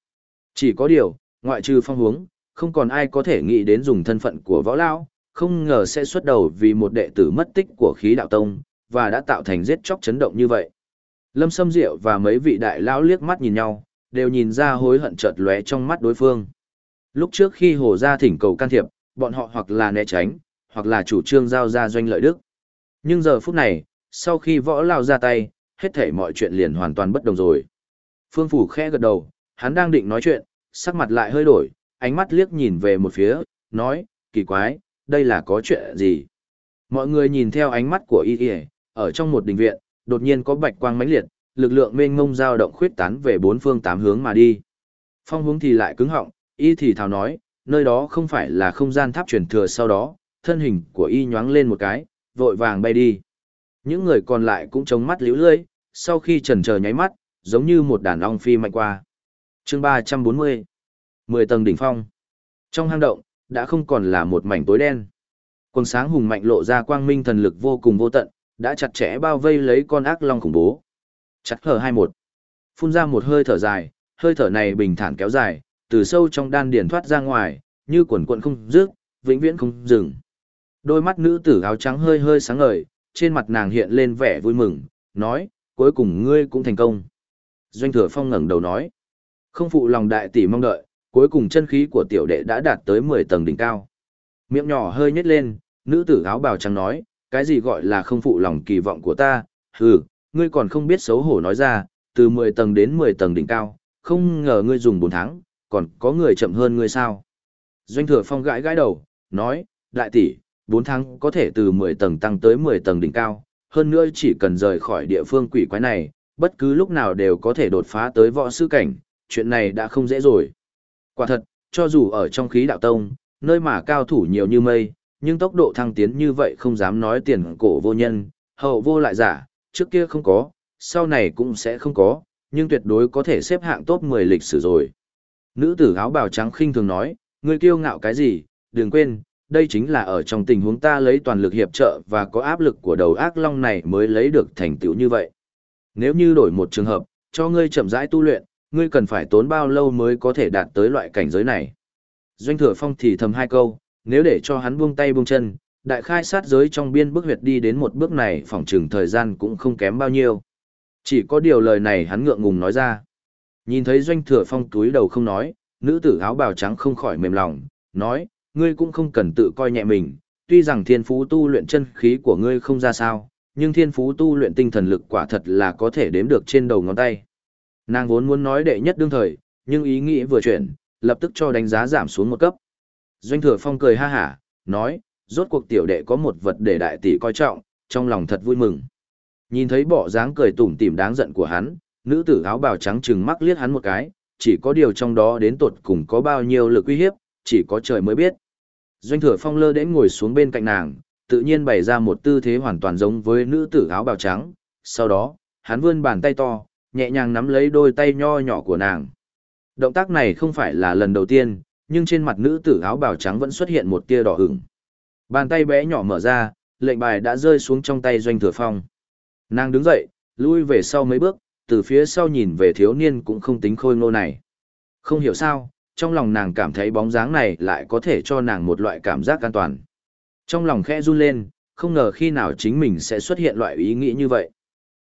[SPEAKER 1] Chỉ có điều, ngoại trừ phong hướng, không còn ai có thể nghĩ đến dùng thân phận của võ lão, không ngờ sẽ xuất đầu vì một đệ tử mất tích của khí đạo tông, và đã tạo thành giết chóc chấn động như vậy. Lâm Sâm Diệu và mấy vị đại lão liếc mắt nhìn nhau, đều nhìn ra hối hận chợt lóe trong mắt đối phương. Lúc trước khi Hồ Gia thỉnh cầu can thiệp, bọn họ hoặc là né tránh, hoặc là chủ trương giao ra doanh lợi đức. Nhưng giờ phút này, sau khi võ lao ra tay, hết thảy mọi chuyện liền hoàn toàn bất đồng rồi. Phương Phủ khẽ gật đầu, hắn đang định nói chuyện, sắc mặt lại hơi đổi, ánh mắt liếc nhìn về một phía, nói, kỳ quái, đây là có chuyện gì? Mọi người nhìn theo ánh mắt của y y, ở trong một đình viện, đột nhiên có bạch quang mãnh liệt, lực lượng mênh mông dao động khuyết tán về bốn phương tám hướng mà đi. Phong hướng thì lại cứng họng, Y thì thào nói, nơi đó không phải là không gian tháp truyền thừa sau đó, thân hình của y nhoáng lên một cái, vội vàng bay đi. Những người còn lại cũng chống mắt liễu lưỡi, sau khi trần chờ nháy mắt, giống như một đàn ong phi mạnh qua. chương 340 10 tầng đỉnh phong. Trong hang động, đã không còn là một mảnh tối đen. Quần sáng hùng mạnh lộ ra quang minh thần lực vô cùng vô tận, đã chặt chẽ bao vây lấy con ác long khủng bố. Chặt hở 21. Phun ra một hơi thở dài, hơi thở này bình thản kéo dài, từ sâu trong đan điền thoát ra ngoài, như quần quần không dứt, vĩnh viễn không dừng. Đôi mắt nữ tử áo trắng hơi hơi sáng ngời, trên mặt nàng hiện lên vẻ vui mừng, nói, cuối cùng ngươi cũng thành công. Doanh thừa phong ngẩng đầu nói, không phụ lòng đại tỷ mong đợi, cuối cùng chân khí của tiểu đệ đã đạt tới 10 tầng đỉnh cao. Miệng nhỏ hơi nhếch lên, nữ tử áo bào trắng nói, cái gì gọi là không phụ lòng kỳ vọng của ta, hừ, ngươi còn không biết xấu hổ nói ra, từ 10 tầng đến 10 tầng đỉnh cao, không ngờ ngươi dùng 4 tháng, còn có người chậm hơn ngươi sao. Doanh thừa phong gãi gãi đầu, nói, đại tỷ, 4 tháng có thể từ 10 tầng tăng tới 10 tầng đỉnh cao, hơn nữa chỉ cần rời khỏi địa phương quỷ quái này, bất cứ lúc nào đều có thể đột phá tới võ sư cảnh, chuyện này đã không dễ rồi. Quả thật, cho dù ở trong khí đạo tông, nơi mà cao thủ nhiều như mây, nhưng tốc độ thăng tiến như vậy không dám nói tiền cổ vô nhân, hậu vô lại giả, trước kia không có, sau này cũng sẽ không có, nhưng tuyệt đối có thể xếp hạng top 10 lịch sử rồi. Nữ tử áo bào trắng khinh thường nói, ngươi kiêu ngạo cái gì, đừng quên, đây chính là ở trong tình huống ta lấy toàn lực hiệp trợ và có áp lực của đầu ác long này mới lấy được thành tựu như vậy. Nếu như đổi một trường hợp, cho ngươi chậm rãi tu luyện, ngươi cần phải tốn bao lâu mới có thể đạt tới loại cảnh giới này. Doanh thừa phong thì thầm hai câu, nếu để cho hắn buông tay buông chân, đại khai sát giới trong biên bước huyệt đi đến một bước này phỏng chừng thời gian cũng không kém bao nhiêu. Chỉ có điều lời này hắn ngượng ngùng nói ra. Nhìn thấy doanh thừa phong túi đầu không nói, nữ tử áo bào trắng không khỏi mềm lòng, nói, ngươi cũng không cần tự coi nhẹ mình, tuy rằng thiên phú tu luyện chân khí của ngươi không ra sao, nhưng thiên phú tu luyện tinh thần lực quả thật là có thể đếm được trên đầu ngón tay. Nàng vốn muốn nói đệ nhất đương thời, nhưng ý nghĩ vừa chuyển, lập tức cho đánh giá giảm xuống một cấp. Doanh thừa phong cười ha hả, nói, rốt cuộc tiểu đệ có một vật để đại tỷ coi trọng, trong lòng thật vui mừng. Nhìn thấy bộ dáng cười tủm tỉm đáng giận của hắn, nữ tử áo bào trắng trừng mắt liếc hắn một cái, chỉ có điều trong đó đến tột cùng có bao nhiêu lực uy hiếp, chỉ có trời mới biết. Doanh thừa phong lơ đến ngồi xuống bên cạnh nàng, tự nhiên bày ra một tư thế hoàn toàn giống với nữ tử áo bào trắng. Sau đó, hắn vươn bàn tay to, nhẹ nhàng nắm lấy đôi tay nho nhỏ của nàng. Động tác này không phải là lần đầu tiên, nhưng trên mặt nữ tử áo bào trắng vẫn xuất hiện một tia đỏ ửng. Bàn tay bé nhỏ mở ra, lệnh bài đã rơi xuống trong tay doanh thừa phong. Nàng đứng dậy, lui về sau mấy bước, từ phía sau nhìn về thiếu niên cũng không tính khôi ngô này. Không hiểu sao, trong lòng nàng cảm thấy bóng dáng này lại có thể cho nàng một loại cảm giác an toàn. Trong lòng khẽ run lên, không ngờ khi nào chính mình sẽ xuất hiện loại ý nghĩ như vậy.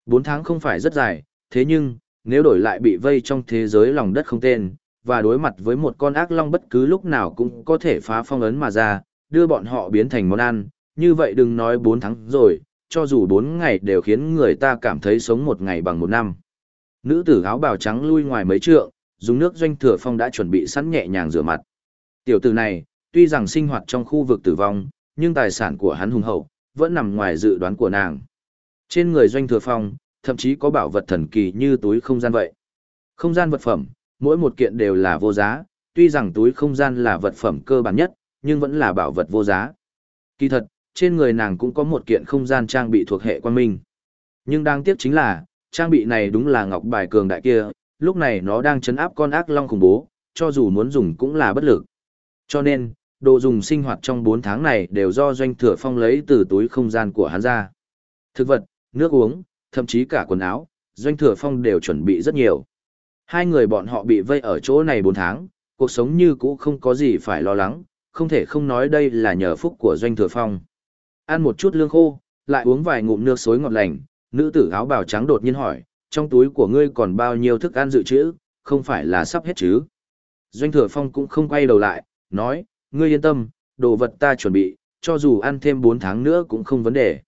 [SPEAKER 1] Bốn tháng không phải rất dài, thế nhưng, nếu đổi lại bị vây trong thế giới lòng đất không tên, và đối mặt với một con ác long bất cứ lúc nào cũng có thể phá phong ấn mà ra, đưa bọn họ biến thành món ăn, như vậy đừng nói bốn tháng rồi, cho dù bốn ngày đều khiến người ta cảm thấy sống một ngày bằng một năm. Nữ tử áo bào trắng lui ngoài mấy trượng, dùng nước doanh thừa phong đã chuẩn bị sẵn nhẹ nhàng rửa mặt. Tiểu tử này, tuy rằng sinh hoạt trong khu vực tử vong, nhưng tài sản của hắn hùng hậu, vẫn nằm ngoài dự đoán của nàng. Trên người doanh thừa phong, thậm chí có bảo vật thần kỳ như túi không gian vậy. Không gian vật phẩm, mỗi một kiện đều là vô giá, tuy rằng túi không gian là vật phẩm cơ bản nhất, nhưng vẫn là bảo vật vô giá. Kỳ thật, trên người nàng cũng có một kiện không gian trang bị thuộc hệ quan minh. Nhưng đáng tiếc chính là, trang bị này đúng là ngọc bài cường đại kia, lúc này nó đang chấn áp con ác long khủng bố, cho dù muốn dùng cũng là bất lực. Cho nên, đồ dùng sinh hoạt trong 4 tháng này đều do doanh thừa phong lấy từ túi không gian của hắn ra. Thực vật, nước uống, thậm chí cả quần áo, doanh thừa phong đều chuẩn bị rất nhiều. Hai người bọn họ bị vây ở chỗ này 4 tháng, cuộc sống như cũ không có gì phải lo lắng, không thể không nói đây là nhờ phúc của doanh thừa phong. Ăn một chút lương khô, lại uống vài ngụm nước suối ngọt lành, nữ tử áo bào trắng đột nhiên hỏi, trong túi của ngươi còn bao nhiêu thức ăn dự trữ, không phải là sắp hết chứ. Doanh thừa phong cũng không quay đầu lại, nói, ngươi yên tâm, đồ vật ta chuẩn bị, cho dù ăn thêm 4 tháng nữa cũng không vấn đề.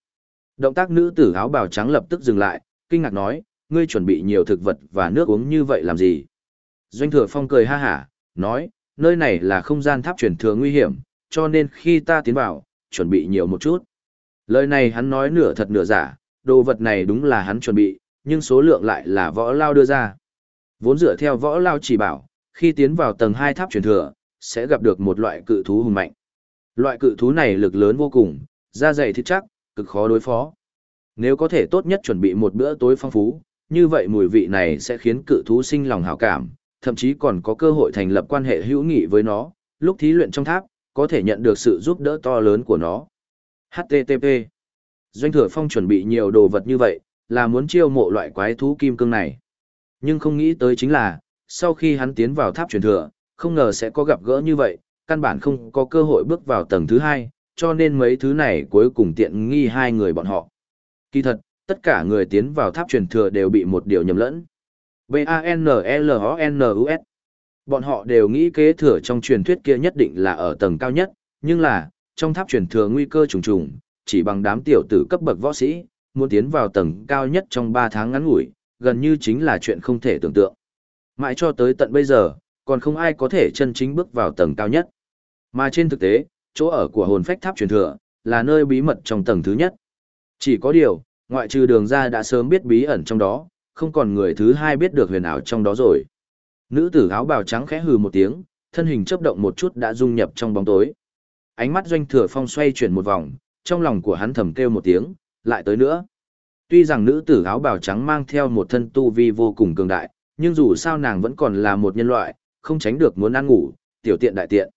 [SPEAKER 1] Động tác nữ tử áo bào trắng lập tức dừng lại, kinh ngạc nói, ngươi chuẩn bị nhiều thực vật và nước uống như vậy làm gì? Doanh thừa phong cười ha hả, nói, nơi này là không gian tháp truyền thừa nguy hiểm, cho nên khi ta tiến vào, chuẩn bị nhiều một chút. Lời này hắn nói nửa thật nửa giả, đồ vật này đúng là hắn chuẩn bị, nhưng số lượng lại là võ lao đưa ra. Vốn dựa theo võ lao chỉ bảo, khi tiến vào tầng 2 tháp truyền thừa, sẽ gặp được một loại cự thú hùng mạnh. Loại cự thú này lực lớn vô cùng, da dày thịt chắc, cực khó đối phó. Nếu có thể tốt nhất chuẩn bị một bữa tối phong phú, như vậy mùi vị này sẽ khiến cự thú sinh lòng hảo cảm, thậm chí còn có cơ hội thành lập quan hệ hữu nghị với nó, lúc thí luyện trong tháp, có thể nhận được sự giúp đỡ to lớn của nó. HTTP Doanh thừa phong chuẩn bị nhiều đồ vật như vậy, là muốn chiêu mộ loại quái thú kim cương này. Nhưng không nghĩ tới chính là, sau khi hắn tiến vào tháp truyền thừa, không ngờ sẽ có gặp gỡ như vậy, căn bản không có cơ hội bước vào tầng thứ hai, cho nên mấy thứ này cuối cùng tiện nghi hai người bọn họ. Kỳ thật, tất cả người tiến vào tháp truyền thừa đều bị một điều nhầm lẫn. B-A-N-L-O-N-U-S Bọn họ đều nghĩ kế thừa trong truyền thuyết kia nhất định là ở tầng cao nhất, nhưng là, trong tháp truyền thừa nguy cơ trùng trùng, chỉ bằng đám tiểu tử cấp bậc võ sĩ, muốn tiến vào tầng cao nhất trong 3 tháng ngắn ngủi, gần như chính là chuyện không thể tưởng tượng. Mãi cho tới tận bây giờ, còn không ai có thể chân chính bước vào tầng cao nhất. Mà trên thực tế, chỗ ở của hồn phách tháp truyền thừa, là nơi bí mật trong tầng thứ nhất. Chỉ có điều, ngoại trừ đường ra đã sớm biết bí ẩn trong đó, không còn người thứ hai biết được huyền ảo trong đó rồi. Nữ tử áo bào trắng khẽ hừ một tiếng, thân hình chớp động một chút đã dung nhập trong bóng tối. Ánh mắt doanh thừa phong xoay chuyển một vòng, trong lòng của hắn thầm kêu một tiếng, lại tới nữa. Tuy rằng nữ tử áo bào trắng mang theo một thân tu vi vô cùng cường đại, nhưng dù sao nàng vẫn còn là một nhân loại, không tránh được muốn ăn ngủ, tiểu tiện đại tiện.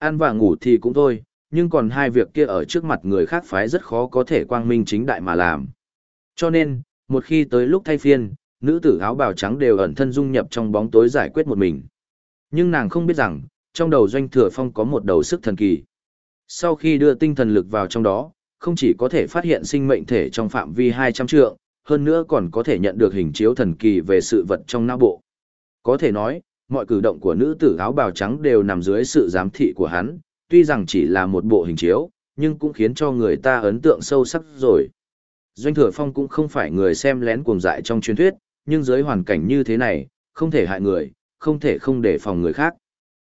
[SPEAKER 1] Ăn và ngủ thì cũng thôi, nhưng còn hai việc kia ở trước mặt người khác phái rất khó có thể quang minh chính đại mà làm. Cho nên, một khi tới lúc thay phiên, nữ tử áo bào trắng đều ẩn thân dung nhập trong bóng tối giải quyết một mình. Nhưng nàng không biết rằng, trong đầu doanh thừa phong có một đầu sức thần kỳ. Sau khi đưa tinh thần lực vào trong đó, không chỉ có thể phát hiện sinh mệnh thể trong phạm vi 200 trượng, hơn nữa còn có thể nhận được hình chiếu thần kỳ về sự vật trong não bộ. Có thể nói, mọi cử động của nữ tử áo bào trắng đều nằm dưới sự giám thị của hắn, tuy rằng chỉ là một bộ hình chiếu, nhưng cũng khiến cho người ta ấn tượng sâu sắc rồi. Doanh Thừa Phong cũng không phải người xem lén cuồng dại trong truyền thuyết, nhưng dưới hoàn cảnh như thế này, không thể hại người, không thể không đề phòng người khác.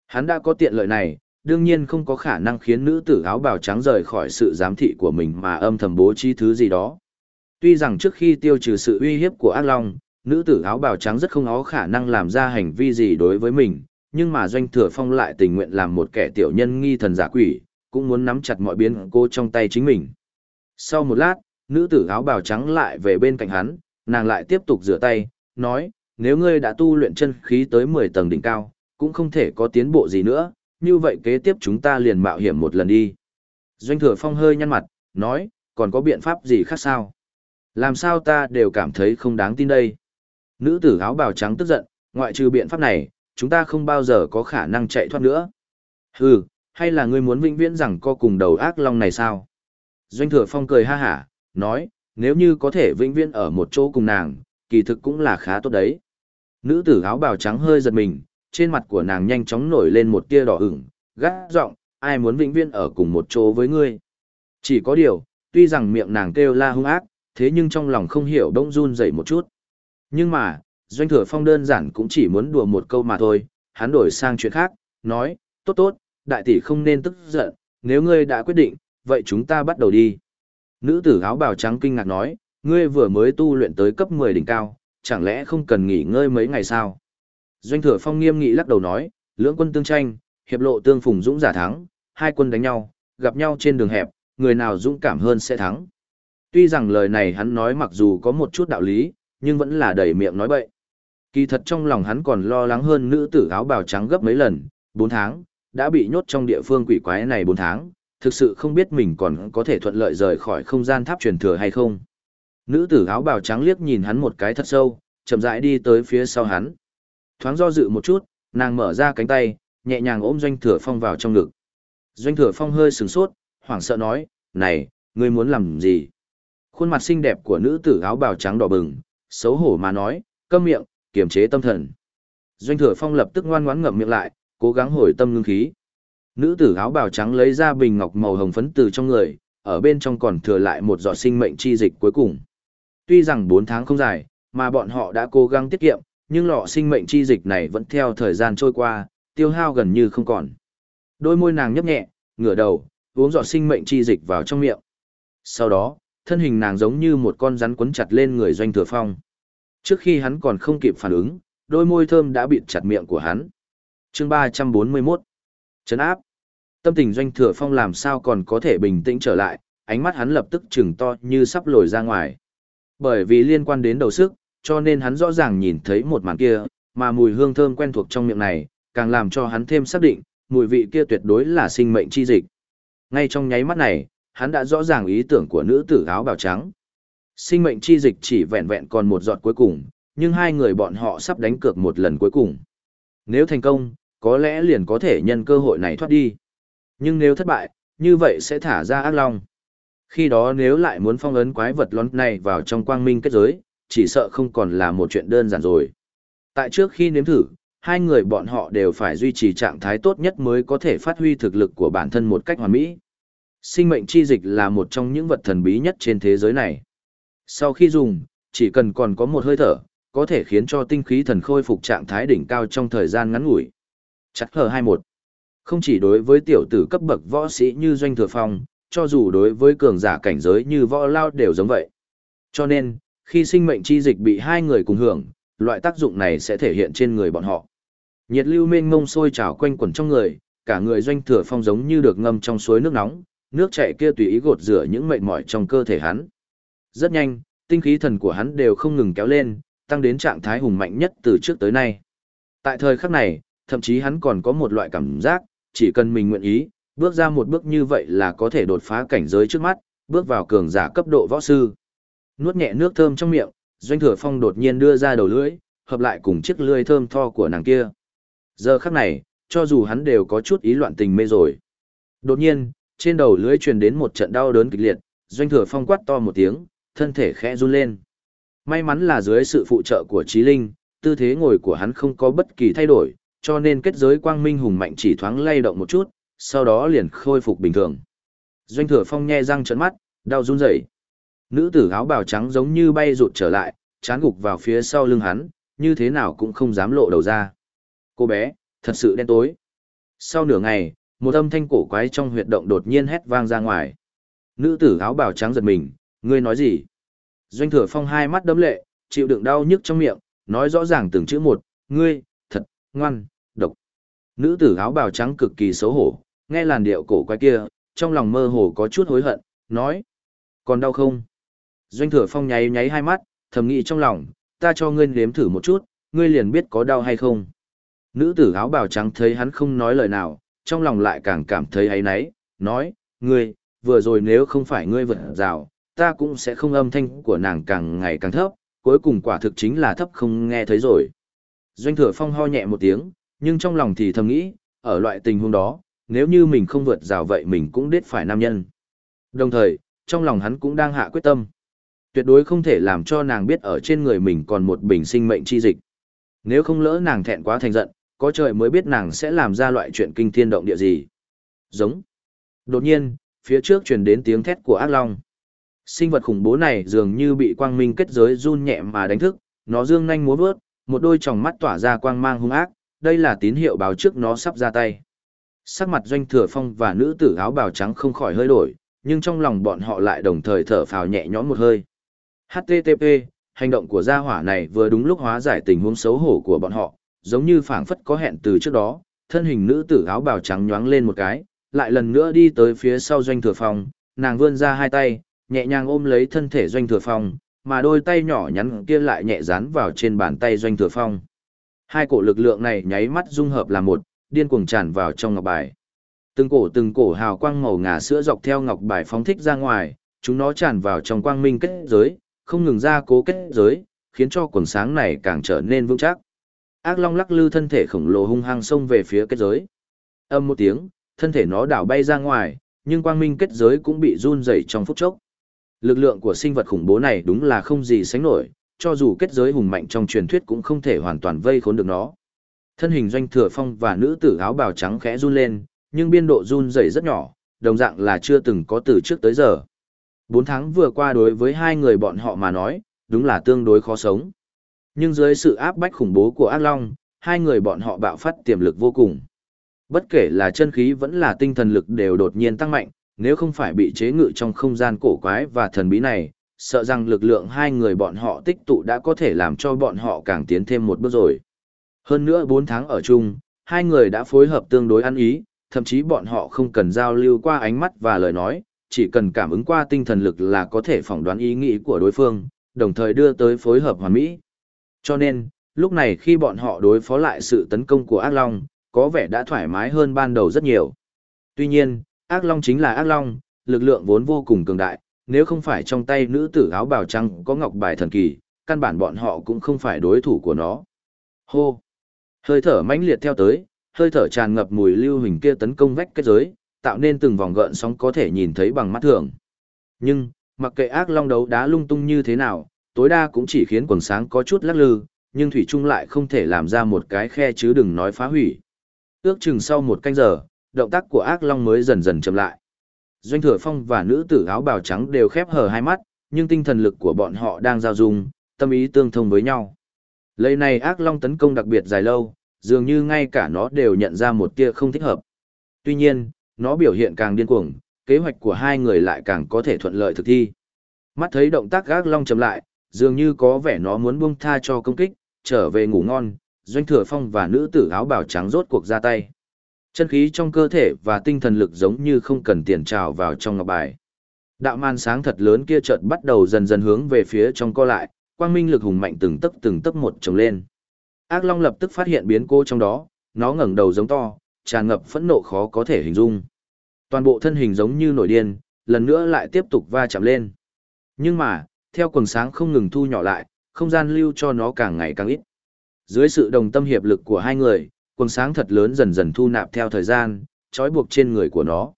[SPEAKER 1] Hắn đã có tiện lợi này, đương nhiên không có khả năng khiến nữ tử áo bào trắng rời khỏi sự giám thị của mình mà âm thầm bố trí thứ gì đó. Tuy rằng trước khi tiêu trừ sự uy hiếp của ác long, nữ tử áo bào trắng rất không có khả năng làm ra hành vi gì đối với mình, nhưng mà doanh thừa phong lại tình nguyện làm một kẻ tiểu nhân nghi thần giả quỷ, cũng muốn nắm chặt mọi biến cô trong tay chính mình. Sau một lát, nữ tử áo bào trắng lại về bên cạnh hắn, nàng lại tiếp tục rửa tay, nói, nếu ngươi đã tu luyện chân khí tới 10 tầng đỉnh cao, cũng không thể có tiến bộ gì nữa, như vậy kế tiếp chúng ta liền mạo hiểm một lần đi. Doanh thừa phong hơi nhăn mặt, nói, còn có biện pháp gì khác sao? Làm sao ta đều cảm thấy không đáng tin đây? Nữ tử áo bào trắng tức giận, ngoại trừ biện pháp này, chúng ta không bao giờ có khả năng chạy thoát nữa. Hừ, hay là ngươi muốn vĩnh viễn rằng co cùng đầu ác long này sao? Doanh thừa phong cười ha hả, nói, nếu như có thể vĩnh viễn ở một chỗ cùng nàng, kỳ thực cũng là khá tốt đấy. Nữ tử áo bào trắng hơi giật mình, trên mặt của nàng nhanh chóng nổi lên một tia đỏ ửng, gắt giọng, ai muốn vĩnh viễn ở cùng một chỗ với ngươi. Chỉ có điều, tuy rằng miệng nàng kêu la hung ác, thế nhưng trong lòng không hiểu đông run dậy một chút. Nhưng mà, Doanh Thừa Phong đơn giản cũng chỉ muốn đùa một câu mà thôi, hắn đổi sang chuyện khác, nói, tốt tốt, đại tỷ không nên tức giận, nếu ngươi đã quyết định, vậy chúng ta bắt đầu đi. Nữ tử áo bào trắng kinh ngạc nói, ngươi vừa mới tu luyện tới cấp 10 đỉnh cao, chẳng lẽ không cần nghỉ ngơi mấy ngày sao? Doanh thừa phong nghiêm nghị lắc đầu nói, lưỡng quân tương tranh, hiệp lộ tương phùng dũng giả thắng, hai quân đánh nhau, gặp nhau trên đường hẹp, người nào dũng cảm hơn sẽ thắng. Tuy rằng lời này hắn nói mặc dù có một chút đạo lý, nhưng vẫn là đầy miệng nói bậy. Kỳ thật trong lòng hắn còn lo lắng hơn nữ tử áo bào trắng gấp mấy lần, 4 tháng, đã bị nhốt trong địa phương quỷ quái này 4 tháng, thực sự không biết mình còn có thể thuận lợi rời khỏi không gian tháp truyền thừa hay không. Nữ tử áo bào trắng liếc nhìn hắn một cái thật sâu, chậm rãi đi tới phía sau hắn. Thoáng do dự một chút, nàng mở ra cánh tay, nhẹ nhàng ôm Doanh Thừa Phong vào trong ngực. Doanh Thừa Phong hơi sửng sốt, hoảng sợ nói, này, ngươi muốn làm gì? Khuôn mặt xinh đẹp của nữ tử áo bào trắng đỏ bừng, xấu hổ mà nói, câm miệng, kiềm chế tâm thần. Doanh Thừa Phong lập tức ngoan ngoãn ngậm miệng lại, cố gắng hồi tâm ngưng khí. Nữ tử áo bào trắng lấy ra bình ngọc màu hồng phấn từ trong người, ở bên trong còn thừa lại một giọt sinh mệnh chi dịch cuối cùng. Tuy rằng 4 tháng không dài, mà bọn họ đã cố gắng tiết kiệm, nhưng lọ sinh mệnh chi dịch này vẫn theo thời gian trôi qua, tiêu hao gần như không còn. Đôi môi nàng nhấp nhẹ, ngửa đầu, uống giọt sinh mệnh chi dịch vào trong miệng. Sau đó, thân hình nàng giống như một con rắn quấn chặt lên người doanh thừa phong. Trước khi hắn còn không kịp phản ứng, đôi môi thơm đã bịt chặt miệng của hắn. chương 341 Trấn áp Tâm tình doanh thừa phong làm sao còn có thể bình tĩnh trở lại, ánh mắt hắn lập tức trừng to như sắp lồi ra ngoài. Bởi vì liên quan đến đầu sức, cho nên hắn rõ ràng nhìn thấy một màn kia, mà mùi hương thơm quen thuộc trong miệng này, càng làm cho hắn thêm xác định, mùi vị kia tuyệt đối là sinh mệnh chi dịch. Ngay trong nháy mắt này, hắn đã rõ ràng ý tưởng của nữ tử áo bào trắng. Sinh mệnh chi dịch chỉ vẹn vẹn còn một giọt cuối cùng, nhưng hai người bọn họ sắp đánh cược một lần cuối cùng. Nếu thành công, có lẽ liền có thể nhân cơ hội này thoát đi. Nhưng nếu thất bại, như vậy sẽ thả ra ác long. Khi đó nếu lại muốn phong ấn quái vật lón này vào trong quang minh kết giới, chỉ sợ không còn là một chuyện đơn giản rồi. Tại trước khi nếm thử, hai người bọn họ đều phải duy trì trạng thái tốt nhất mới có thể phát huy thực lực của bản thân một cách hoàn mỹ. Sinh mệnh chi dịch là một trong những vật thần bí nhất trên thế giới này. Sau khi dùng, chỉ cần còn có một hơi thở, có thể khiến cho tinh khí thần khôi phục trạng thái đỉnh cao trong thời gian ngắn ngủi. Chặt hờ 21. Không chỉ đối với tiểu tử cấp bậc võ sĩ như Doanh Thừa Phong, cho dù đối với cường giả cảnh giới như võ lao đều giống vậy. Cho nên, khi sinh mệnh chi dịch bị hai người cùng hưởng, loại tác dụng này sẽ thể hiện trên người bọn họ. Nhiệt lưu mênh mông sôi trào quanh quẩn trong người, cả người Doanh Thừa Phong giống như được ngâm trong suối nước nóng, nước chảy kia tùy ý gột rửa những mệt mỏi trong cơ thể hắn. Rất nhanh, tinh khí thần của hắn đều không ngừng kéo lên, tăng đến trạng thái hùng mạnh nhất từ trước tới nay. Tại thời khắc này, thậm chí hắn còn có một loại cảm giác, chỉ cần mình nguyện ý, bước ra một bước như vậy là có thể đột phá cảnh giới trước mắt, bước vào cường giả cấp độ võ sư. Nuốt nhẹ nước thơm trong miệng, Doanh Thừa Phong đột nhiên đưa ra đầu lưỡi, hợp lại cùng chiếc lưỡi thơm tho của nàng kia. Giờ khắc này, cho dù hắn đều có chút ý loạn tình mê rồi. Đột nhiên, trên đầu lưỡi truyền đến một trận đau đớn kịch liệt, Doanh Thừa Phong quát to một tiếng, thân thể khẽ run lên. May mắn là dưới sự phụ trợ của Trí Linh, tư thế ngồi của hắn không có bất kỳ thay đổi, cho nên kết giới quang minh hùng mạnh chỉ thoáng lay động một chút, sau đó liền khôi phục bình thường. Doanh thừa phong nhe răng trợn mắt, đau run rẩy. Nữ tử áo bào trắng giống như bay rụt trở lại, chán gục vào phía sau lưng hắn, như thế nào cũng không dám lộ đầu ra. Cô bé, thật sự đen tối. Sau nửa ngày, một âm thanh cổ quái trong huyệt động đột nhiên hét vang ra ngoài. Nữ tử áo bào trắng giật mình, ngươi nói gì? Doanh thừa phong hai mắt đấm lệ, chịu đựng đau nhức trong miệng, nói rõ ràng từng chữ một, ngươi, thật, ngoan, độc. Nữ tử áo bào trắng cực kỳ xấu hổ, nghe làn điệu cổ quái kia, trong lòng mơ hồ có chút hối hận, nói. Còn đau không? Doanh thừa phong nháy nháy hai mắt, thầm nghĩ trong lòng, ta cho ngươi nếm thử một chút, ngươi liền biết có đau hay không. Nữ tử áo bào trắng thấy hắn không nói lời nào, trong lòng lại càng cảm thấy ấy náy, nói, ngươi, vừa rồi nếu không phải ngươi vượt rào, ta cũng sẽ không âm thanh của nàng càng ngày càng thấp, cuối cùng quả thực chính là thấp không nghe thấy rồi. Doanh thừa phong ho nhẹ một tiếng, nhưng trong lòng thì thầm nghĩ, ở loại tình huống đó, nếu như mình không vượt rào vậy mình cũng đết phải nam nhân. Đồng thời, trong lòng hắn cũng đang hạ quyết tâm. Tuyệt đối không thể làm cho nàng biết ở trên người mình còn một bình sinh mệnh chi dịch. Nếu không lỡ nàng thẹn quá thành giận, có trời mới biết nàng sẽ làm ra loại chuyện kinh thiên động địa gì. Giống. Đột nhiên, phía trước truyền đến tiếng thét của ác long. Sinh vật khủng bố này dường như bị quang minh kết giới run nhẹ mà đánh thức, nó dương nhanh múa vớt, một đôi tròng mắt tỏa ra quang mang hung ác, đây là tín hiệu báo trước nó sắp ra tay. Sắc mặt doanh thừa phong và nữ tử áo bào trắng không khỏi hơi đổi, nhưng trong lòng bọn họ lại đồng thời thở phào nhẹ nhõm một hơi. HTTP, hành động của gia hỏa này vừa đúng lúc hóa giải tình huống xấu hổ của bọn họ, giống như phảng phất có hẹn từ trước đó, thân hình nữ tử áo bào trắng nhoáng lên một cái, lại lần nữa đi tới phía sau doanh thừa phong, nàng vươn ra hai tay, nhẹ nhàng ôm lấy thân thể doanh thừa phong, mà đôi tay nhỏ nhắn kia lại nhẹ dán vào trên bàn tay doanh thừa phong. Hai cổ lực lượng này nháy mắt dung hợp là một, điên cuồng tràn vào trong ngọc bài. Từng cổ từng cổ hào quang màu ngà sữa dọc theo ngọc bài phóng thích ra ngoài, chúng nó tràn vào trong quang minh kết giới, không ngừng ra cố kết giới, khiến cho quần sáng này càng trở nên vững chắc. Ác long lắc lư thân thể khổng lồ hung hăng xông về phía kết giới. Âm một tiếng, thân thể nó đảo bay ra ngoài, nhưng quang minh kết giới cũng bị run rẩy trong phút chốc. Lực lượng của sinh vật khủng bố này đúng là không gì sánh nổi, cho dù kết giới hùng mạnh trong truyền thuyết cũng không thể hoàn toàn vây khốn được nó. Thân hình doanh thừa phong và nữ tử áo bào trắng khẽ run lên, nhưng biên độ run rẩy rất nhỏ, đồng dạng là chưa từng có từ trước tới giờ. Bốn tháng vừa qua đối với hai người bọn họ mà nói, đúng là tương đối khó sống. Nhưng dưới sự áp bách khủng bố của ác long, hai người bọn họ bạo phát tiềm lực vô cùng. Bất kể là chân khí vẫn là tinh thần lực đều đột nhiên tăng mạnh, nếu không phải bị chế ngự trong không gian cổ quái và thần bí này, sợ rằng lực lượng hai người bọn họ tích tụ đã có thể làm cho bọn họ càng tiến thêm một bước rồi. Hơn nữa 4 tháng ở chung, hai người đã phối hợp tương đối ăn ý, thậm chí bọn họ không cần giao lưu qua ánh mắt và lời nói, chỉ cần cảm ứng qua tinh thần lực là có thể phỏng đoán ý nghĩ của đối phương, đồng thời đưa tới phối hợp hoàn mỹ. Cho nên, lúc này khi bọn họ đối phó lại sự tấn công của ác long, có vẻ đã thoải mái hơn ban đầu rất nhiều. Tuy nhiên, ác long chính là ác long, lực lượng vốn vô cùng cường đại, nếu không phải trong tay nữ tử áo bào trắng có ngọc bài thần kỳ, căn bản bọn họ cũng không phải đối thủ của nó. Hô! Hơi thở mãnh liệt theo tới, hơi thở tràn ngập mùi lưu hình kia tấn công vách kết giới, tạo nên từng vòng gợn sóng có thể nhìn thấy bằng mắt thường. Nhưng, mặc kệ ác long đấu đá lung tung như thế nào, tối đa cũng chỉ khiến quần sáng có chút lắc lư, nhưng thủy trung lại không thể làm ra một cái khe chứ đừng nói phá hủy. Ước chừng sau một canh giờ, động tác của ác long mới dần dần chậm lại. Doanh thừa phong và nữ tử áo bào trắng đều khép hờ hai mắt, nhưng tinh thần lực của bọn họ đang giao dung, tâm ý tương thông với nhau. Lấy này ác long tấn công đặc biệt dài lâu, dường như ngay cả nó đều nhận ra một tia không thích hợp. Tuy nhiên, nó biểu hiện càng điên cuồng, kế hoạch của hai người lại càng có thể thuận lợi thực thi. Mắt thấy động tác ác long chậm lại, dường như có vẻ nó muốn buông tha cho công kích, trở về ngủ ngon, doanh thừa phong và nữ tử áo bào trắng rốt cuộc ra tay. Chân khí trong cơ thể và tinh thần lực giống như không cần tiền trào vào trong ngọc bài. Đạo man sáng thật lớn kia chợt bắt đầu dần dần hướng về phía trong co lại, quang minh lực hùng mạnh từng tấc từng tấc một trồng lên. Ác Long lập tức phát hiện biến cô trong đó, nó ngẩng đầu giống to, tràn ngập phẫn nộ khó có thể hình dung. Toàn bộ thân hình giống như nổi điên, lần nữa lại tiếp tục va chạm lên. Nhưng mà, theo quần sáng không ngừng thu nhỏ lại, không gian lưu cho nó càng ngày càng ít. Dưới sự đồng tâm hiệp lực của hai người, quần sáng thật lớn dần dần thu nạp theo thời gian, trói buộc trên người của nó.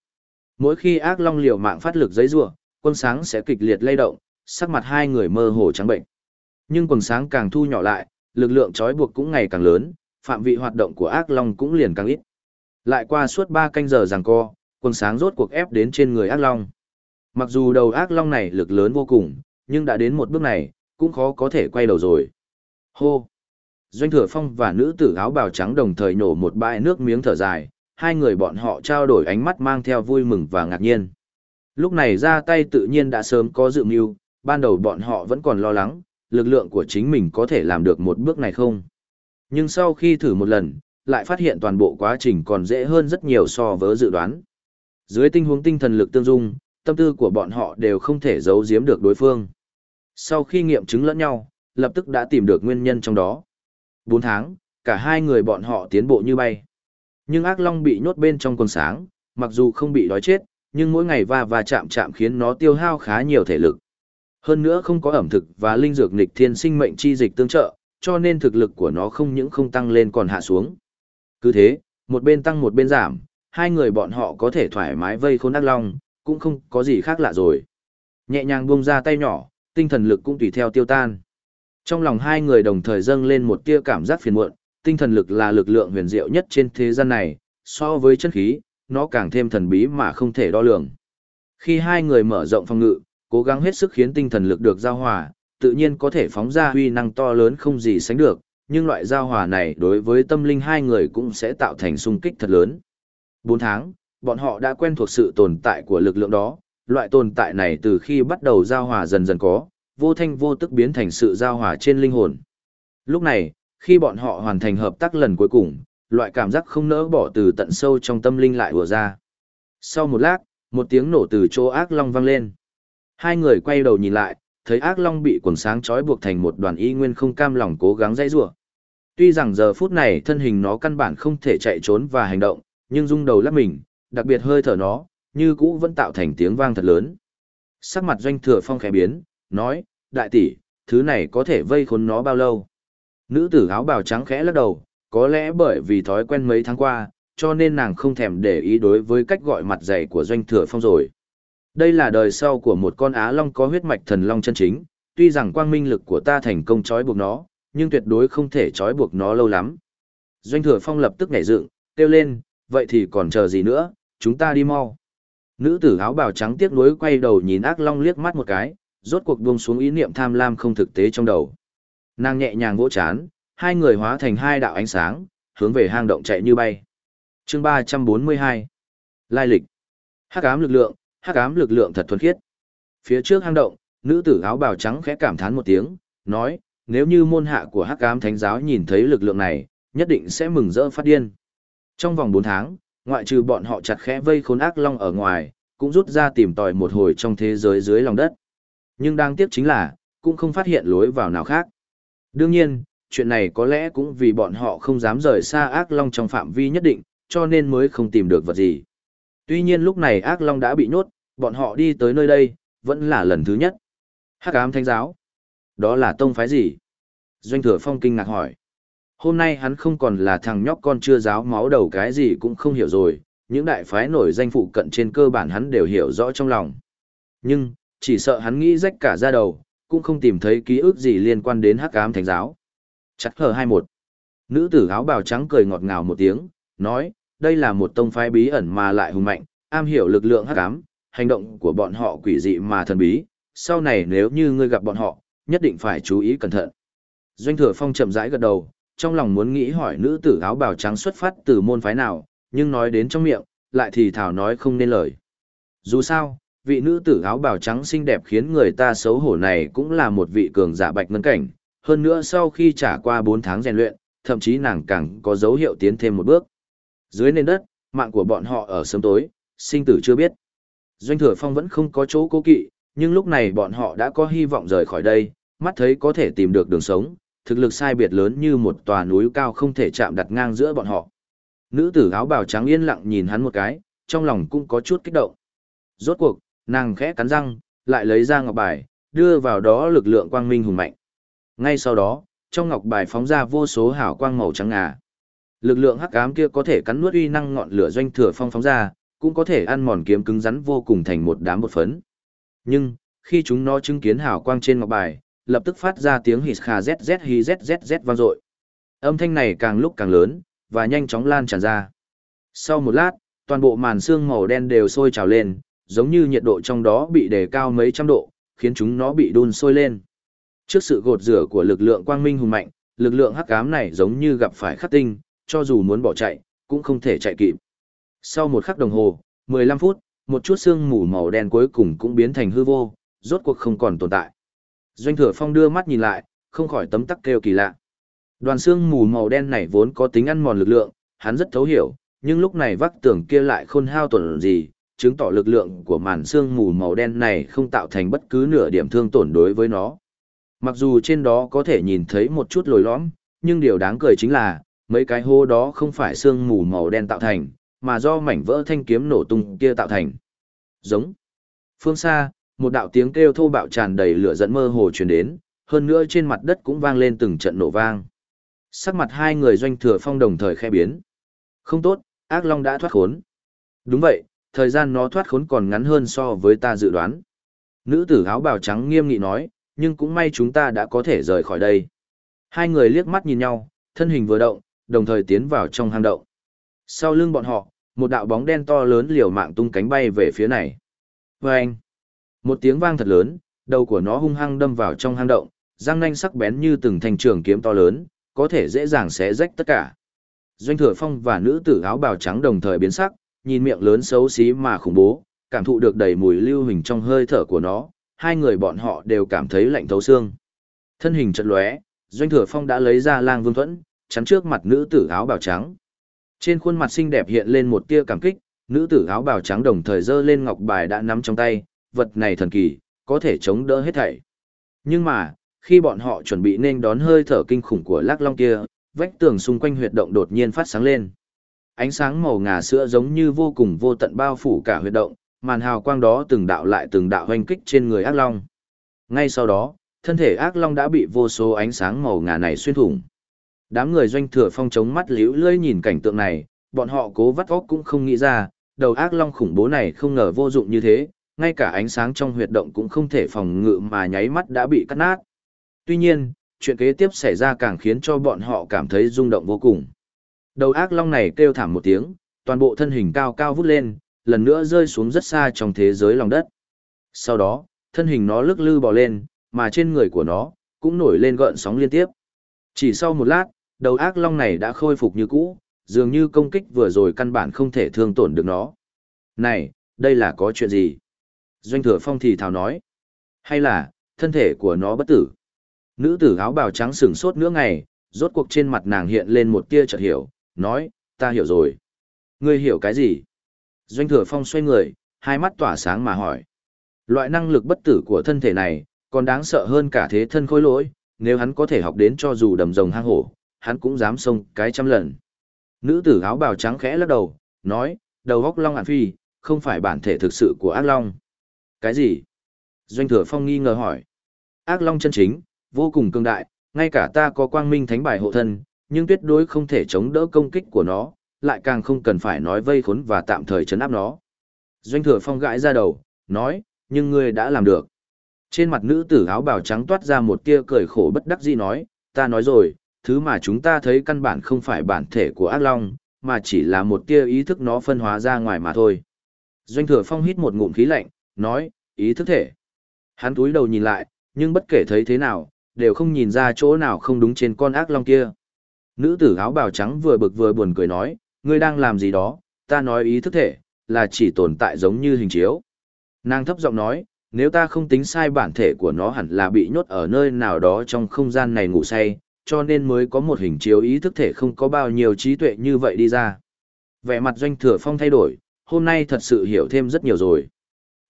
[SPEAKER 1] Mỗi khi ác long liều mạng phát lực giấy rủa, quần sáng sẽ kịch liệt lay động, sắc mặt hai người mơ hồ trắng bệnh. Nhưng quần sáng càng thu nhỏ lại, lực lượng trói buộc cũng ngày càng lớn, phạm vị hoạt động của ác long cũng liền càng ít. Lại qua suốt 3 canh giờ giằng co, quần sáng rốt cuộc ép đến trên người ác long. Mặc dù đầu ác long này lực lớn vô cùng, nhưng đã đến một bước này, cũng khó có thể quay đầu rồi. Hô! Doanh thừa phong và nữ tử áo bào trắng đồng thời nổ một bãi nước miếng thở dài, hai người bọn họ trao đổi ánh mắt mang theo vui mừng và ngạc nhiên. Lúc này ra tay tự nhiên đã sớm có dự mưu, ban đầu bọn họ vẫn còn lo lắng, lực lượng của chính mình có thể làm được một bước này không. Nhưng sau khi thử một lần, lại phát hiện toàn bộ quá trình còn dễ hơn rất nhiều so với dự đoán. Dưới tình huống tinh thần lực tương dung, tâm tư của bọn họ đều không thể giấu giếm được đối phương. Sau khi nghiệm chứng lẫn nhau, lập tức đã tìm được nguyên nhân trong đó. 4 tháng, cả hai người bọn họ tiến bộ như bay. Nhưng ác long bị nhốt bên trong quần sáng, mặc dù không bị đói chết, nhưng mỗi ngày va và chạm chạm khiến nó tiêu hao khá nhiều thể lực. Hơn nữa không có ẩm thực và linh dược nghịch thiên sinh mệnh chi dịch tương trợ, cho nên thực lực của nó không những không tăng lên còn hạ xuống. Cứ thế, một bên tăng một bên giảm, hai người bọn họ có thể thoải mái vây khốn ác long, cũng không có gì khác lạ rồi. Nhẹ nhàng buông ra tay nhỏ, tinh thần lực cũng tùy theo tiêu tan. Trong lòng hai người đồng thời dâng lên một tia cảm giác phiền muộn, tinh thần lực là lực lượng huyền diệu nhất trên thế gian này, so với chân khí, nó càng thêm thần bí mà không thể đo lường. Khi hai người mở rộng phòng ngự, cố gắng hết sức khiến tinh thần lực được giao hòa, tự nhiên có thể phóng ra huy năng to lớn không gì sánh được, nhưng loại giao hòa này đối với tâm linh hai người cũng sẽ tạo thành xung kích thật lớn. 4 tháng, bọn họ đã quen thuộc sự tồn tại của lực lượng đó, loại tồn tại này từ khi bắt đầu giao hòa dần dần có, vô thanh vô tức biến thành sự giao hòa trên linh hồn. Lúc này, khi bọn họ hoàn thành hợp tác lần cuối cùng, loại cảm giác không nỡ bỏ từ tận sâu trong tâm linh lại ùa ra. Sau một lát, một tiếng nổ từ chỗ ác long vang lên. Hai người quay đầu nhìn lại, thấy ác long bị quần sáng trói buộc thành một đoàn y nguyên không cam lòng cố gắng dãy rủa. Tuy rằng giờ phút này thân hình nó căn bản không thể chạy trốn và hành động, nhưng rung đầu lắc mình, đặc biệt hơi thở nó, như cũ vẫn tạo thành tiếng vang thật lớn. Sắc mặt doanh thừa phong khẽ biến, nói, đại tỷ, thứ này có thể vây khốn nó bao lâu? Nữ tử áo bào trắng khẽ lắc đầu, có lẽ bởi vì thói quen mấy tháng qua, cho nên nàng không thèm để ý đối với cách gọi mặt dày của doanh thừa phong rồi. Đây là đời sau của một con á long có huyết mạch thần long chân chính, tuy rằng quang minh lực của ta thành công trói buộc nó, nhưng tuyệt đối không thể trói buộc nó lâu lắm. Doanh thừa phong lập tức nhảy dựng, kêu lên, vậy thì còn chờ gì nữa, chúng ta đi mau. Nữ tử áo bào trắng tiếc nuối quay đầu nhìn ác long liếc mắt một cái, rốt cuộc buông xuống ý niệm tham lam không thực tế trong đầu. Nàng nhẹ nhàng vỗ chán, hai người hóa thành hai đạo ánh sáng, hướng về hang động chạy như bay. Chương 342 Lai lịch Hắc ám lực lượng, hắc ám lực lượng thật thuần khiết. Phía trước hang động, nữ tử áo bào trắng khẽ cảm thán một tiếng, nói, nếu như môn hạ của hắc ám thánh giáo nhìn thấy lực lượng này, nhất định sẽ mừng rỡ phát điên. Trong vòng 4 tháng, ngoại trừ bọn họ chặt khẽ vây khốn ác long ở ngoài, cũng rút ra tìm tòi một hồi trong thế giới dưới lòng đất. Nhưng đáng tiếc chính là, cũng không phát hiện lối vào nào khác. Đương nhiên, chuyện này có lẽ cũng vì bọn họ không dám rời xa ác long trong phạm vi nhất định, cho nên mới không tìm được vật gì. Tuy nhiên lúc này ác long đã bị nhốt, bọn họ đi tới nơi đây, vẫn là lần thứ nhất. Hắc ám thánh giáo. Đó là tông phái gì? Doanh thừa phong kinh ngạc hỏi. Hôm nay hắn không còn là thằng nhóc con chưa giáo máu đầu cái gì cũng không hiểu rồi, những đại phái nổi danh phụ cận trên cơ bản hắn đều hiểu rõ trong lòng. Nhưng, chỉ sợ hắn nghĩ rách cả ra đầu, cũng không tìm thấy ký ức gì liên quan đến hắc ám thánh giáo. Chặt hờ 21. Nữ tử áo bào trắng cười ngọt ngào một tiếng, nói, đây là một tông phái bí ẩn mà lại hùng mạnh, am hiểu lực lượng hắc ám, hành động của bọn họ quỷ dị mà thần bí, sau này nếu như ngươi gặp bọn họ, nhất định phải chú ý cẩn thận. Doanh thừa phong chậm rãi gật đầu, trong lòng muốn nghĩ hỏi nữ tử áo bào trắng xuất phát từ môn phái nào, nhưng nói đến trong miệng, lại thì thảo nói không nên lời. Dù sao, vị nữ tử áo bào trắng xinh đẹp khiến người ta xấu hổ này cũng là một vị cường giả bạch ngân cảnh, hơn nữa sau khi trải qua 4 tháng rèn luyện, thậm chí nàng càng có dấu hiệu tiến thêm một bước. Dưới nền đất, mạng của bọn họ ở sớm tối, sinh tử chưa biết. Doanh thừa phong vẫn không có chỗ cố kỵ, nhưng lúc này bọn họ đã có hy vọng rời khỏi đây, mắt thấy có thể tìm được đường sống, thực lực sai biệt lớn như một tòa núi cao không thể chạm đặt ngang giữa bọn họ. Nữ tử áo bào trắng yên lặng nhìn hắn một cái, trong lòng cũng có chút kích động. Rốt cuộc, nàng khẽ cắn răng, lại lấy ra ngọc bài, đưa vào đó lực lượng quang minh hùng mạnh. Ngay sau đó, trong ngọc bài phóng ra vô số hào quang màu trắng ngà. Lực lượng hắc ám kia có thể cắn nuốt uy năng ngọn lửa doanh thừa phong phóng ra, cũng có thể ăn mòn kiếm cứng rắn vô cùng thành một đám bột phấn. Nhưng, khi chúng nó chứng kiến hào quang trên ngọc bài, lập tức phát ra tiếng hít khà zzz hi zz vang dội. Âm thanh này càng lúc càng lớn, và nhanh chóng lan tràn ra. Sau một lát, toàn bộ màn xương màu đen đều sôi trào lên, giống như nhiệt độ trong đó bị đề cao mấy trăm độ, khiến chúng nó bị đun sôi lên. Trước sự gột rửa của lực lượng quang minh hùng mạnh, lực lượng hắc ám này giống như gặp phải khắc tinh, cho dù muốn bỏ chạy, cũng không thể chạy kịp. Sau một khắc đồng hồ, 15 phút, một chút xương mù màu đen cuối cùng cũng biến thành hư vô, rốt cuộc không còn tồn tại. Doanh thừa phong đưa mắt nhìn lại, không khỏi tấm tắc kêu kỳ lạ. Đoàn xương mù màu đen này vốn có tính ăn mòn lực lượng, hắn rất thấu hiểu, nhưng lúc này vắc tưởng kia lại khôn hao tổn gì, chứng tỏ lực lượng của màn xương mù màu đen này không tạo thành bất cứ nửa điểm thương tổn đối với nó. Mặc dù trên đó có thể nhìn thấy một chút lồi lõm, nhưng điều đáng cười chính là, mấy cái hố đó không phải xương mù màu đen tạo thành, mà do mảnh vỡ thanh kiếm nổ tung kia tạo thành. Giống. Phương xa, một đạo tiếng kêu thô bạo tràn đầy lửa dẫn mơ hồ truyền đến, hơn nữa trên mặt đất cũng vang lên từng trận nổ vang. Sắc mặt hai người doanh thừa phong đồng thời khe biến. Không tốt, ác long đã thoát khốn. Đúng vậy, thời gian nó thoát khốn còn ngắn hơn so với ta dự đoán. Nữ tử áo bào trắng nghiêm nghị nói, nhưng cũng may chúng ta đã có thể rời khỏi đây. Hai người liếc mắt nhìn nhau, thân hình vừa động, đồng thời tiến vào trong hang động. Sau lưng bọn họ, một đạo bóng đen to lớn liều mạng tung cánh bay về phía này. Vâng! Một tiếng vang thật lớn, đầu của nó hung hăng đâm vào trong hang động, răng nanh sắc bén như từng thanh trường kiếm to lớn, có thể dễ dàng xé rách tất cả. Doanh Thừa Phong và nữ tử áo bào trắng đồng thời biến sắc, nhìn miệng lớn xấu xí mà khủng bố, cảm thụ được đầy mùi lưu hình trong hơi thở của nó, hai người bọn họ đều cảm thấy lạnh thấu xương. Thân hình chật lóe, Doanh Thừa Phong đã lấy ra Lang Vương Thuẫn, chắn trước mặt nữ tử áo bào trắng. Trên khuôn mặt xinh đẹp hiện lên một tia cảm kích, nữ tử áo bào trắng đồng thời giơ lên ngọc bài đã nắm trong tay, vật này thần kỳ, có thể chống đỡ hết thảy. Nhưng mà, khi bọn họ chuẩn bị nên đón hơi thở kinh khủng của lắc long kia, vách tường xung quanh huyệt động đột nhiên phát sáng lên. Ánh sáng màu ngà sữa giống như vô cùng vô tận bao phủ cả huyệt động, màn hào quang đó từng đạo lại từng đạo hoành kích trên người ác long. Ngay sau đó, thân thể ác long đã bị vô số ánh sáng màu ngà này xuyên thủng. Đám người doanh thừa phong chống mắt liễu lơi nhìn cảnh tượng này, bọn họ cố vắt óc cũng không nghĩ ra, đầu ác long khủng bố này không ngờ vô dụng như thế, ngay cả ánh sáng trong huyệt động cũng không thể phòng ngự mà nháy mắt đã bị cắt nát. Tuy nhiên, chuyện kế tiếp xảy ra càng khiến cho bọn họ cảm thấy rung động vô cùng. Đầu ác long này kêu thảm một tiếng, toàn bộ thân hình cao cao vút lên, lần nữa rơi xuống rất xa trong thế giới lòng đất. Sau đó, thân hình nó lức lư bò lên, mà trên người của nó cũng nổi lên gợn sóng liên tiếp. Chỉ sau một lát, đầu ác long này đã khôi phục như cũ, dường như công kích vừa rồi căn bản không thể thương tổn được nó. Này, đây là có chuyện gì? Doanh thừa phong thì thào nói. Hay là, thân thể của nó bất tử? Nữ tử áo bào trắng sừng sốt nửa ngày, rốt cuộc trên mặt nàng hiện lên một tia chợt hiểu, nói, ta hiểu rồi. Ngươi hiểu cái gì? Doanh thừa phong xoay người, hai mắt tỏa sáng mà hỏi. Loại năng lực bất tử của thân thể này, còn đáng sợ hơn cả thế thân khối lỗi, nếu hắn có thể học đến cho dù đầm rồng hang hổ, hắn cũng dám xông cái trăm lần. Nữ tử áo bào trắng khẽ lắc đầu, nói, đầu góc long ản phi, không phải bản thể thực sự của ác long. Cái gì? Doanh thừa phong nghi ngờ hỏi. Ác long chân chính, vô cùng cường đại, ngay cả ta có quang minh thánh bài hộ thân, nhưng tuyệt đối không thể chống đỡ công kích của nó, lại càng không cần phải nói vây khốn và tạm thời chấn áp nó. Doanh thừa phong gãi ra đầu, nói, nhưng ngươi đã làm được. Trên mặt nữ tử áo bào trắng toát ra một tia cười khổ bất đắc dĩ nói, ta nói rồi, thứ mà chúng ta thấy căn bản không phải bản thể của ác long, mà chỉ là một tia ý thức nó phân hóa ra ngoài mà thôi. Doanh thừa phong hít một ngụm khí lạnh, nói, ý thức thể. Hắn túi đầu nhìn lại, nhưng bất kể thấy thế nào, đều không nhìn ra chỗ nào không đúng trên con ác long kia. Nữ tử áo bào trắng vừa bực vừa buồn cười nói, ngươi đang làm gì đó, ta nói ý thức thể, là chỉ tồn tại giống như hình chiếu. Nàng thấp giọng nói, nếu ta không tính sai bản thể của nó hẳn là bị nhốt ở nơi nào đó trong không gian này ngủ say, cho nên mới có một hình chiếu ý thức thể không có bao nhiêu trí tuệ như vậy đi ra. Vẻ mặt doanh thừa phong thay đổi, hôm nay thật sự hiểu thêm rất nhiều rồi.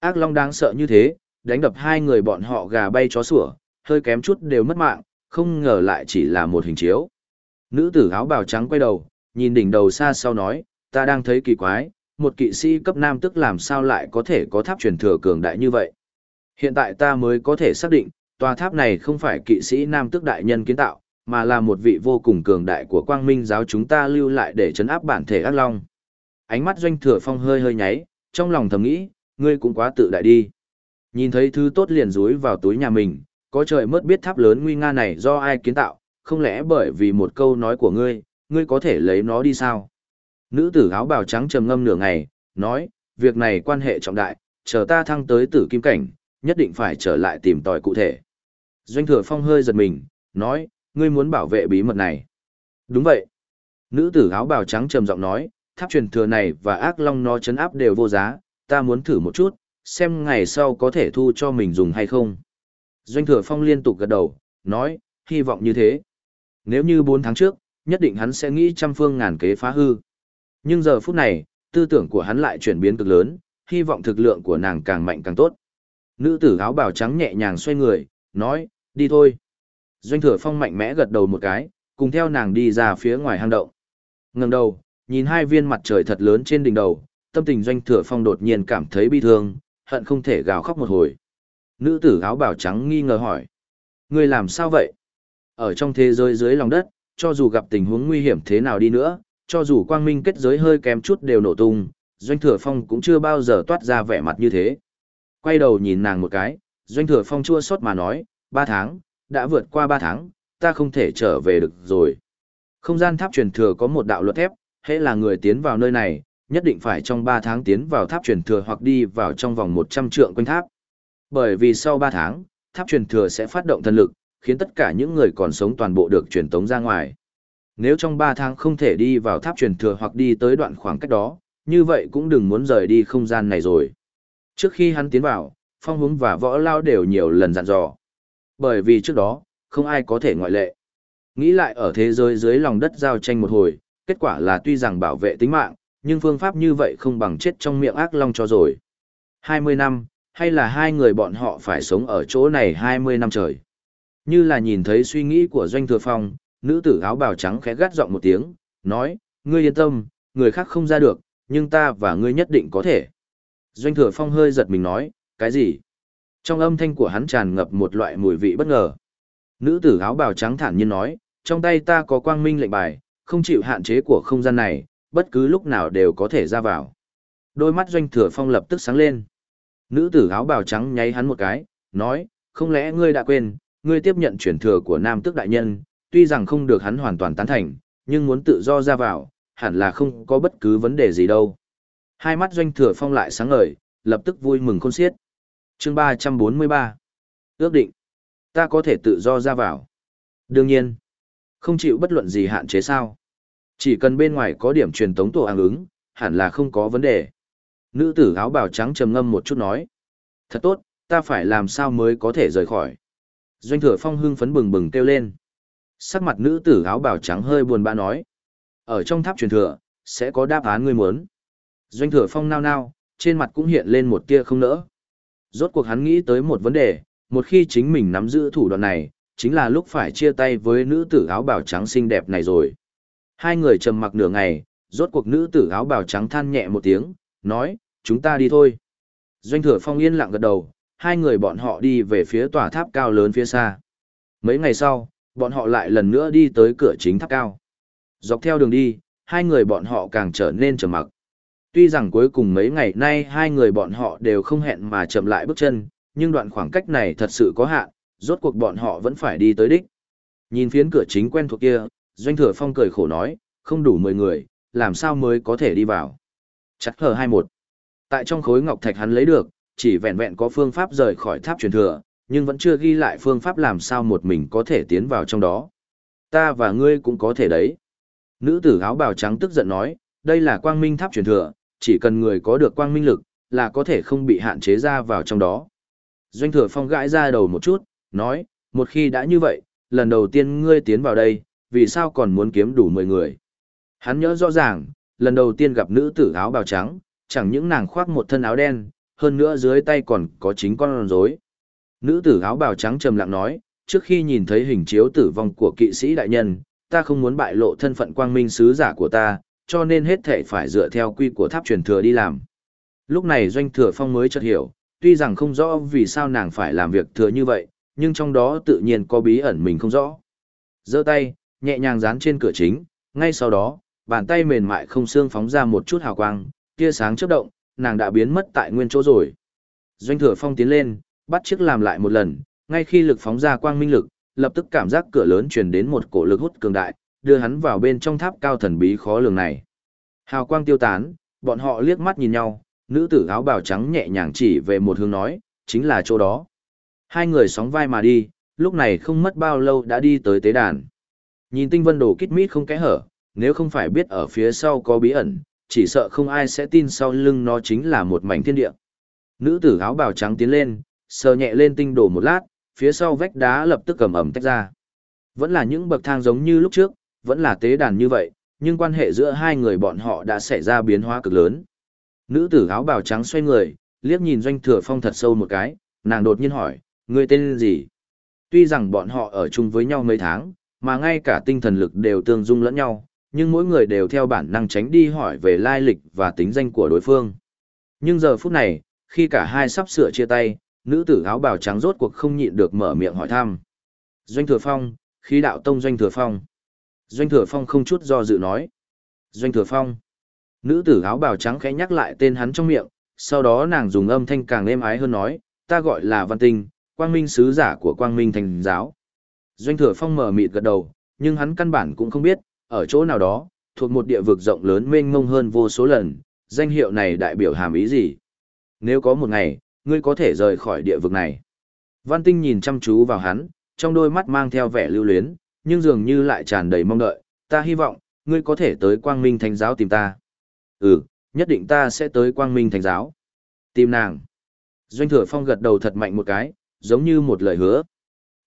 [SPEAKER 1] Ác long đáng sợ như thế, đánh đập hai người bọn họ gà bay chó sủa, hơi kém chút đều mất mạng, không ngờ lại chỉ là một hình chiếu. Nữ tử áo bào trắng quay đầu, nhìn đỉnh đầu xa sau nói, ta đang thấy kỳ quái, một kỵ sĩ cấp nam tức làm sao lại có thể có tháp truyền thừa cường đại như vậy. Hiện tại ta mới có thể xác định, tòa tháp này không phải kỵ sĩ nam tức đại nhân kiến tạo, mà là một vị vô cùng cường đại của quang minh giáo chúng ta lưu lại để chấn áp bản thể ác long. Ánh mắt doanh thừa phong hơi hơi nháy, trong lòng thầm nghĩ, ngươi cũng quá tự đại đi. Nhìn thấy thứ tốt liền rúi vào túi nhà mình, có trời mất biết tháp lớn nguy nga này do ai kiến tạo, không lẽ bởi vì một câu nói của ngươi, ngươi có thể lấy nó đi sao? Nữ tử áo bào trắng trầm ngâm nửa ngày, nói, việc này quan hệ trọng đại, chờ ta thăng tới tử kim cảnh, nhất định phải trở lại tìm tòi cụ thể. Doanh thừa phong hơi giật mình, nói, ngươi muốn bảo vệ bí mật này. Đúng vậy. Nữ tử áo bào trắng trầm giọng nói, tháp truyền thừa này và ác long nó chấn áp đều vô giá, ta muốn thử một chút, xem ngày sau có thể thu cho mình dùng hay không. Doanh thừa phong liên tục gật đầu, nói, hy vọng như thế. Nếu như 4 tháng trước, nhất định hắn sẽ nghĩ trăm phương ngàn kế phá hư. Nhưng giờ phút này, tư tưởng của hắn lại chuyển biến cực lớn, hy vọng thực lượng của nàng càng mạnh càng tốt. Nữ tử áo bào trắng nhẹ nhàng xoay người, nói, đi thôi. Doanh thừa phong mạnh mẽ gật đầu một cái, cùng theo nàng đi ra phía ngoài hang động. Ngừng đầu, nhìn hai viên mặt trời thật lớn trên đỉnh đầu, tâm tình doanh thừa phong đột nhiên cảm thấy bi thương, hận không thể gào khóc một hồi. Nữ tử áo bào trắng nghi ngờ hỏi. Người làm sao vậy? Ở trong thế giới dưới lòng đất, cho dù gặp tình huống nguy hiểm thế nào đi nữa, cho dù quang minh kết giới hơi kém chút đều nổ tung, doanh thừa phong cũng chưa bao giờ toát ra vẻ mặt như thế. Quay đầu nhìn nàng một cái, doanh thừa phong chua xót mà nói, ba tháng, đã vượt qua ba tháng, ta không thể trở về được rồi. Không gian tháp truyền thừa có một đạo luật thép, hễ là người tiến vào nơi này, nhất định phải trong 3 tháng tiến vào tháp truyền thừa hoặc đi vào trong vòng 100 trượng quanh tháp. Bởi vì sau 3 tháng, tháp truyền thừa sẽ phát động thần lực, khiến tất cả những người còn sống toàn bộ được truyền tống ra ngoài. Nếu trong 3 tháng không thể đi vào tháp truyền thừa hoặc đi tới đoạn khoảng cách đó, như vậy cũng đừng muốn rời đi không gian này rồi. Trước khi hắn tiến vào, phong hướng và võ lao đều nhiều lần dặn dò. Bởi vì trước đó, không ai có thể ngoại lệ. Nghĩ lại ở thế giới dưới lòng đất giao tranh một hồi, kết quả là tuy rằng bảo vệ tính mạng, nhưng phương pháp như vậy không bằng chết trong miệng ác long cho rồi. 20 năm, hay là hai người bọn họ phải sống ở chỗ này 20 năm trời. Như là nhìn thấy suy nghĩ của Doanh Thừa Phong, nữ tử áo bào trắng khẽ gắt giọng một tiếng, nói, ngươi yên tâm, người khác không ra được, nhưng ta và ngươi nhất định có thể. Doanh Thừa Phong hơi giật mình nói, cái gì? Trong âm thanh của hắn tràn ngập một loại mùi vị bất ngờ. Nữ tử áo bào trắng thản nhiên nói, trong tay ta có quang minh lệnh bài, không chịu hạn chế của không gian này, bất cứ lúc nào đều có thể ra vào. Đôi mắt doanh thừa phong lập tức sáng lên. Nữ tử áo bào trắng nháy hắn một cái, nói, không lẽ ngươi đã quên, ngươi tiếp nhận chuyển thừa của nam tước đại nhân, tuy rằng không được hắn hoàn toàn tán thành, nhưng muốn tự do ra vào, hẳn là không có bất cứ vấn đề gì đâu. Hai mắt doanh thừa phong lại sáng ngời, lập tức vui mừng khôn xiết. chương 343 Ước định, ta có thể tự do ra vào. Đương nhiên, không chịu bất luận gì hạn chế sao. Chỉ cần bên ngoài có điểm truyền tống tổ ăn ứng, hẳn là không có vấn đề. Nữ tử áo bào trắng trầm ngâm một chút nói. Thật tốt, ta phải làm sao mới có thể rời khỏi. Doanh thừa phong hưng phấn bừng bừng kêu lên. Sắc mặt nữ tử áo bào trắng hơi buồn bã nói. Ở trong tháp truyền thừa, sẽ có đáp án ngươi muốn. Doanh thừa phong nao nao, trên mặt cũng hiện lên một tia không nỡ. Rốt cuộc hắn nghĩ tới một vấn đề, một khi chính mình nắm giữ thủ đoạn này, chính là lúc phải chia tay với nữ tử áo bào trắng xinh đẹp này rồi. Hai người trầm mặc nửa ngày, rốt cuộc nữ tử áo bào trắng than nhẹ một tiếng, nói, chúng ta đi thôi. Doanh thừa phong yên lặng gật đầu, hai người bọn họ đi về phía tòa tháp cao lớn phía xa. Mấy ngày sau, bọn họ lại lần nữa đi tới cửa chính tháp cao. Dọc theo đường đi, hai người bọn họ càng trở nên trầm mặc. Tuy rằng cuối cùng mấy ngày nay hai người bọn họ đều không hẹn mà chậm lại bước chân, nhưng đoạn khoảng cách này thật sự có hạn, rốt cuộc bọn họ vẫn phải đi tới đích. Nhìn phiến cửa chính quen thuộc kia, Doanh Thừa Phong cười khổ nói, không đủ 10 người, làm sao mới có thể đi vào. Chắc hờ 21. Tại trong khối ngọc thạch hắn lấy được, chỉ vẹn vẹn có phương pháp rời khỏi tháp truyền thừa, nhưng vẫn chưa ghi lại phương pháp làm sao một mình có thể tiến vào trong đó. Ta và ngươi cũng có thể đấy. Nữ tử áo bào trắng tức giận nói, đây là quang minh tháp truyền thừa, chỉ cần người có được quang minh lực, là có thể không bị hạn chế ra vào trong đó. Doanh thừa phong gãi ra đầu một chút, nói, một khi đã như vậy, lần đầu tiên ngươi tiến vào đây, vì sao còn muốn kiếm đủ 10 người. Hắn nhớ rõ ràng, lần đầu tiên gặp nữ tử áo bào trắng, chẳng những nàng khoác một thân áo đen, hơn nữa dưới tay còn có chính con rối. Nữ tử áo bào trắng trầm lặng nói, trước khi nhìn thấy hình chiếu tử vong của kỵ sĩ đại nhân, ta không muốn bại lộ thân phận quang minh sứ giả của ta, cho nên hết thể phải dựa theo quy của tháp truyền thừa đi làm. Lúc này doanh thừa phong mới chợt hiểu, tuy rằng không rõ vì sao nàng phải làm việc thừa như vậy, nhưng trong đó tự nhiên có bí ẩn mình không rõ. giơ tay, nhẹ nhàng dán trên cửa chính, ngay sau đó, bàn tay mềm mại không xương phóng ra một chút hào quang, tia sáng chớp động, nàng đã biến mất tại nguyên chỗ rồi. Doanh thừa phong tiến lên, bắt chiếc làm lại một lần, ngay khi lực phóng ra quang minh lực, lập tức cảm giác cửa lớn truyền đến một cổ lực hút cường đại, đưa hắn vào bên trong tháp cao thần bí khó lường này. Hào quang tiêu tán, bọn họ liếc mắt nhìn nhau, nữ tử áo bào trắng nhẹ nhàng chỉ về một hướng nói, chính là chỗ đó. Hai người sóng vai mà đi, lúc này không mất bao lâu đã đi tới tế đàn. Nhìn tinh vân đồ kít mít không kẽ hở, nếu không phải biết ở phía sau có bí ẩn, chỉ sợ không ai sẽ tin sau lưng nó chính là một mảnh thiên địa. Nữ tử áo bào trắng tiến lên, sờ nhẹ lên tinh đồ một lát, phía sau vách đá lập tức cầm ẩm tách ra. Vẫn là những bậc thang giống như lúc trước, vẫn là tế đàn như vậy, nhưng quan hệ giữa hai người bọn họ đã xảy ra biến hóa cực lớn. Nữ tử áo bào trắng xoay người, liếc nhìn doanh thừa phong thật sâu một cái, nàng đột nhiên hỏi, người tên gì? Tuy rằng bọn họ ở chung với nhau mấy tháng, mà ngay cả tinh thần lực đều tương dung lẫn nhau, nhưng mỗi người đều theo bản năng tránh đi hỏi về lai lịch và tính danh của đối phương. Nhưng giờ phút này, khi cả hai sắp sửa chia tay, nữ tử áo bào trắng rốt cuộc không nhịn được mở miệng hỏi thăm. Doanh Thừa Phong, khí đạo tông Doanh Thừa Phong. Doanh Thừa Phong không chút do dự nói. Doanh Thừa Phong. Nữ tử áo bào trắng khẽ nhắc lại tên hắn trong miệng, sau đó nàng dùng âm thanh càng êm ái hơn nói, ta gọi là Văn Tinh, quang minh sứ giả của quang minh thành giáo. Doanh Thừa Phong mở mịt gật đầu, nhưng hắn căn bản cũng không biết, ở chỗ nào đó, thuộc một địa vực rộng lớn mênh mông hơn vô số lần, danh hiệu này đại biểu hàm ý gì? Nếu có một ngày, ngươi có thể rời khỏi địa vực này. Văn Tinh nhìn chăm chú vào hắn, trong đôi mắt mang theo vẻ lưu luyến, nhưng dường như lại tràn đầy mong đợi, ta hy vọng, ngươi có thể tới Quang Minh Thánh Giáo tìm ta. Ừ, nhất định ta sẽ tới Quang Minh Thánh Giáo. Tìm nàng. Doanh thừa phong gật đầu thật mạnh một cái, giống như một lời hứa.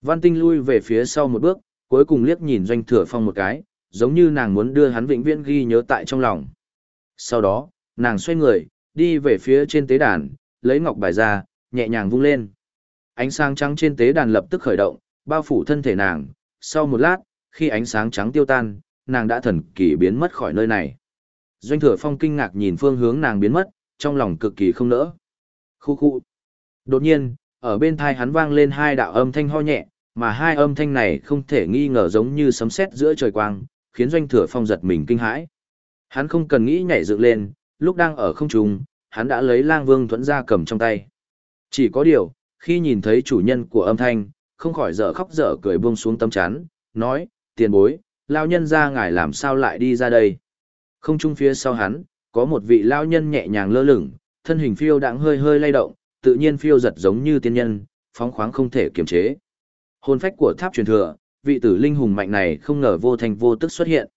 [SPEAKER 1] Văn Tinh lui về phía sau một bước, cuối cùng liếc nhìn Doanh thừa phong một cái, giống như nàng muốn đưa hắn vĩnh viễn ghi nhớ tại trong lòng. Sau đó, nàng xoay người, đi về phía trên tế đàn, lấy ngọc bài ra, nhẹ nhàng vung lên. Ánh sáng trắng trên tế đàn lập tức khởi động, bao phủ thân thể nàng, sau một lát, khi ánh sáng trắng tiêu tan, nàng đã thần kỳ biến mất khỏi nơi này. Doanh thừa phong kinh ngạc nhìn phương hướng nàng biến mất, trong lòng cực kỳ không nỡ. Khu khu. Đột nhiên, ở bên thai hắn vang lên hai đạo âm thanh ho nhẹ, mà hai âm thanh này không thể nghi ngờ giống như sấm sét giữa trời quang, khiến doanh thừa phong giật mình kinh hãi. Hắn không cần nghĩ nhảy dựng lên, lúc đang ở không trung, hắn đã lấy lang vương thuẫn ra cầm trong tay. Chỉ có điều, khi nhìn thấy chủ nhân của âm thanh, không khỏi dở khóc dở cười buông xuống tấm chắn, nói, tiền bối, lao nhân ra ngài làm sao lại đi ra đây. Không trung phía sau hắn, có một vị lao nhân nhẹ nhàng lơ lửng, thân hình phiêu đãng hơi hơi lay động, tự nhiên phiêu giật giống như tiên nhân, phóng khoáng không thể kiềm chế. Hồn phách của tháp truyền thừa, vị tử linh hùng mạnh này không ngờ vô thành vô tức xuất hiện.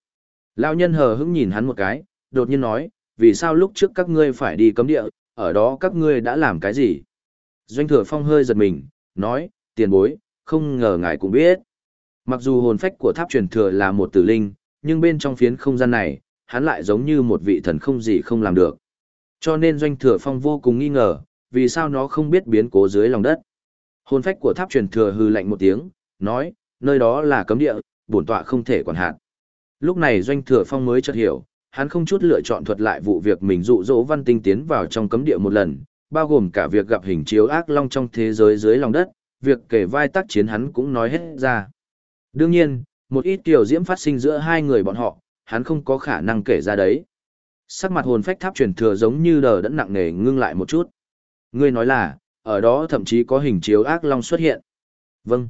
[SPEAKER 1] Lão nhân hờ hững nhìn hắn một cái, đột nhiên nói, vì sao lúc trước các ngươi phải đi cấm địa, ở đó các ngươi đã làm cái gì? Doanh thừa phong hơi giật mình, nói, tiền bối, không ngờ ngài cũng biết. Mặc dù hồn phách của tháp truyền thừa là một tử linh, nhưng bên trong phiến không gian này, hắn lại giống như một vị thần không gì không làm được. Cho nên doanh thừa phong vô cùng nghi ngờ, vì sao nó không biết biến cố dưới lòng đất. Hồn phách của tháp truyền thừa hư lạnh một tiếng, nói, nơi đó là cấm địa, bổn tọa không thể quản hạt. Lúc này doanh thừa phong mới chợt hiểu, hắn không chút lựa chọn thuật lại vụ việc mình dụ dỗ văn tinh tiến vào trong cấm địa một lần, bao gồm cả việc gặp hình chiếu ác long trong thế giới dưới lòng đất, việc kể vai tác chiến hắn cũng nói hết ra. Đương nhiên, một ít tiểu diễm phát sinh giữa hai người bọn họ, hắn không có khả năng kể ra đấy. Sắc mặt hồn phách tháp truyền thừa giống như đờ đẫn nặng nề ngưng lại một chút. Ngươi nói là, ở đó thậm chí có hình chiếu ác long xuất hiện. Vâng.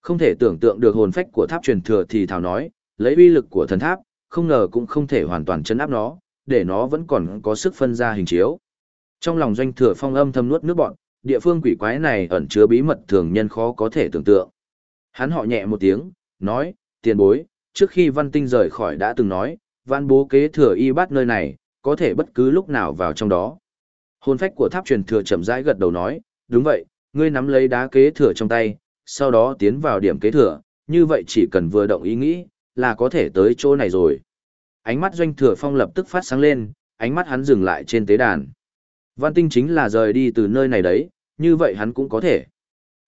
[SPEAKER 1] Không thể tưởng tượng được hồn phách của tháp truyền thừa thì thảo nói, lấy uy lực của thần tháp, không ngờ cũng không thể hoàn toàn chấn áp nó, để nó vẫn còn có sức phân ra hình chiếu. Trong lòng doanh thừa phong âm thâm nuốt nước bọn, địa phương quỷ quái này ẩn chứa bí mật thường nhân khó có thể tưởng tượng. Hắn họ nhẹ một tiếng, nói, tiền bối, trước khi văn tinh rời khỏi đã từng nói, văn bố kế thừa y bát nơi này, có thể bất cứ lúc nào vào trong đó. Hồn phách của tháp truyền thừa chậm rãi gật đầu nói, đúng vậy, ngươi nắm lấy đá kế thừa trong tay, sau đó tiến vào điểm kế thừa, như vậy chỉ cần vừa động ý nghĩ, là có thể tới chỗ này rồi. Ánh mắt doanh thừa phong lập tức phát sáng lên, ánh mắt hắn dừng lại trên tế đàn. Văn tinh chính là rời đi từ nơi này đấy, như vậy hắn cũng có thể.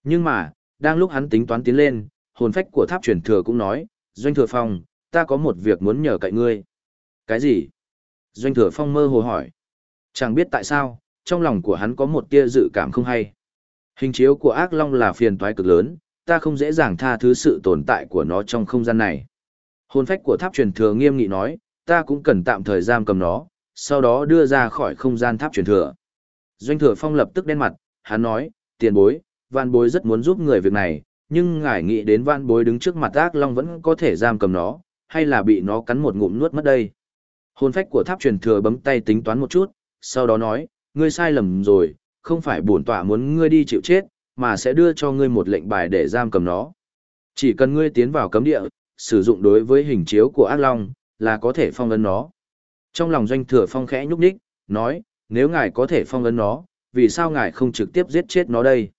[SPEAKER 1] Nhưng mà, đang lúc hắn tính toán tiến lên, hồn phách của tháp truyền thừa cũng nói, Doanh Thừa Phong, ta có một việc muốn nhờ cậy ngươi. Cái gì? Doanh Thừa Phong mơ hồ hỏi. Chẳng biết tại sao, trong lòng của hắn có một tia dự cảm không hay. Hình chiếu của ác long là phiền toái cực lớn, ta không dễ dàng tha thứ sự tồn tại của nó trong không gian này. Hồn phách của tháp truyền thừa nghiêm nghị nói, ta cũng cần tạm thời giam cầm nó, sau đó đưa ra khỏi không gian tháp truyền thừa. Doanh thừa phong lập tức đen mặt, hắn nói, tiền bối, vạn bối rất muốn giúp người việc này, nhưng ngài nghĩ đến vạn bối đứng trước mặt ác long vẫn có thể giam cầm nó, hay là bị nó cắn một ngụm nuốt mất đây. Hồn phách của tháp truyền thừa bấm tay tính toán một chút, sau đó nói, ngươi sai lầm rồi, không phải bổn tọa muốn ngươi đi chịu chết, mà sẽ đưa cho ngươi một lệnh bài để giam cầm nó. Chỉ cần ngươi tiến vào cấm địa, sử dụng đối với hình chiếu của ác long, là có thể phong ấn nó. Trong lòng doanh thừa phong khẽ nhúc nhích, nói, nếu ngài có thể phong ấn nó, vì sao ngài không trực tiếp giết chết nó đây?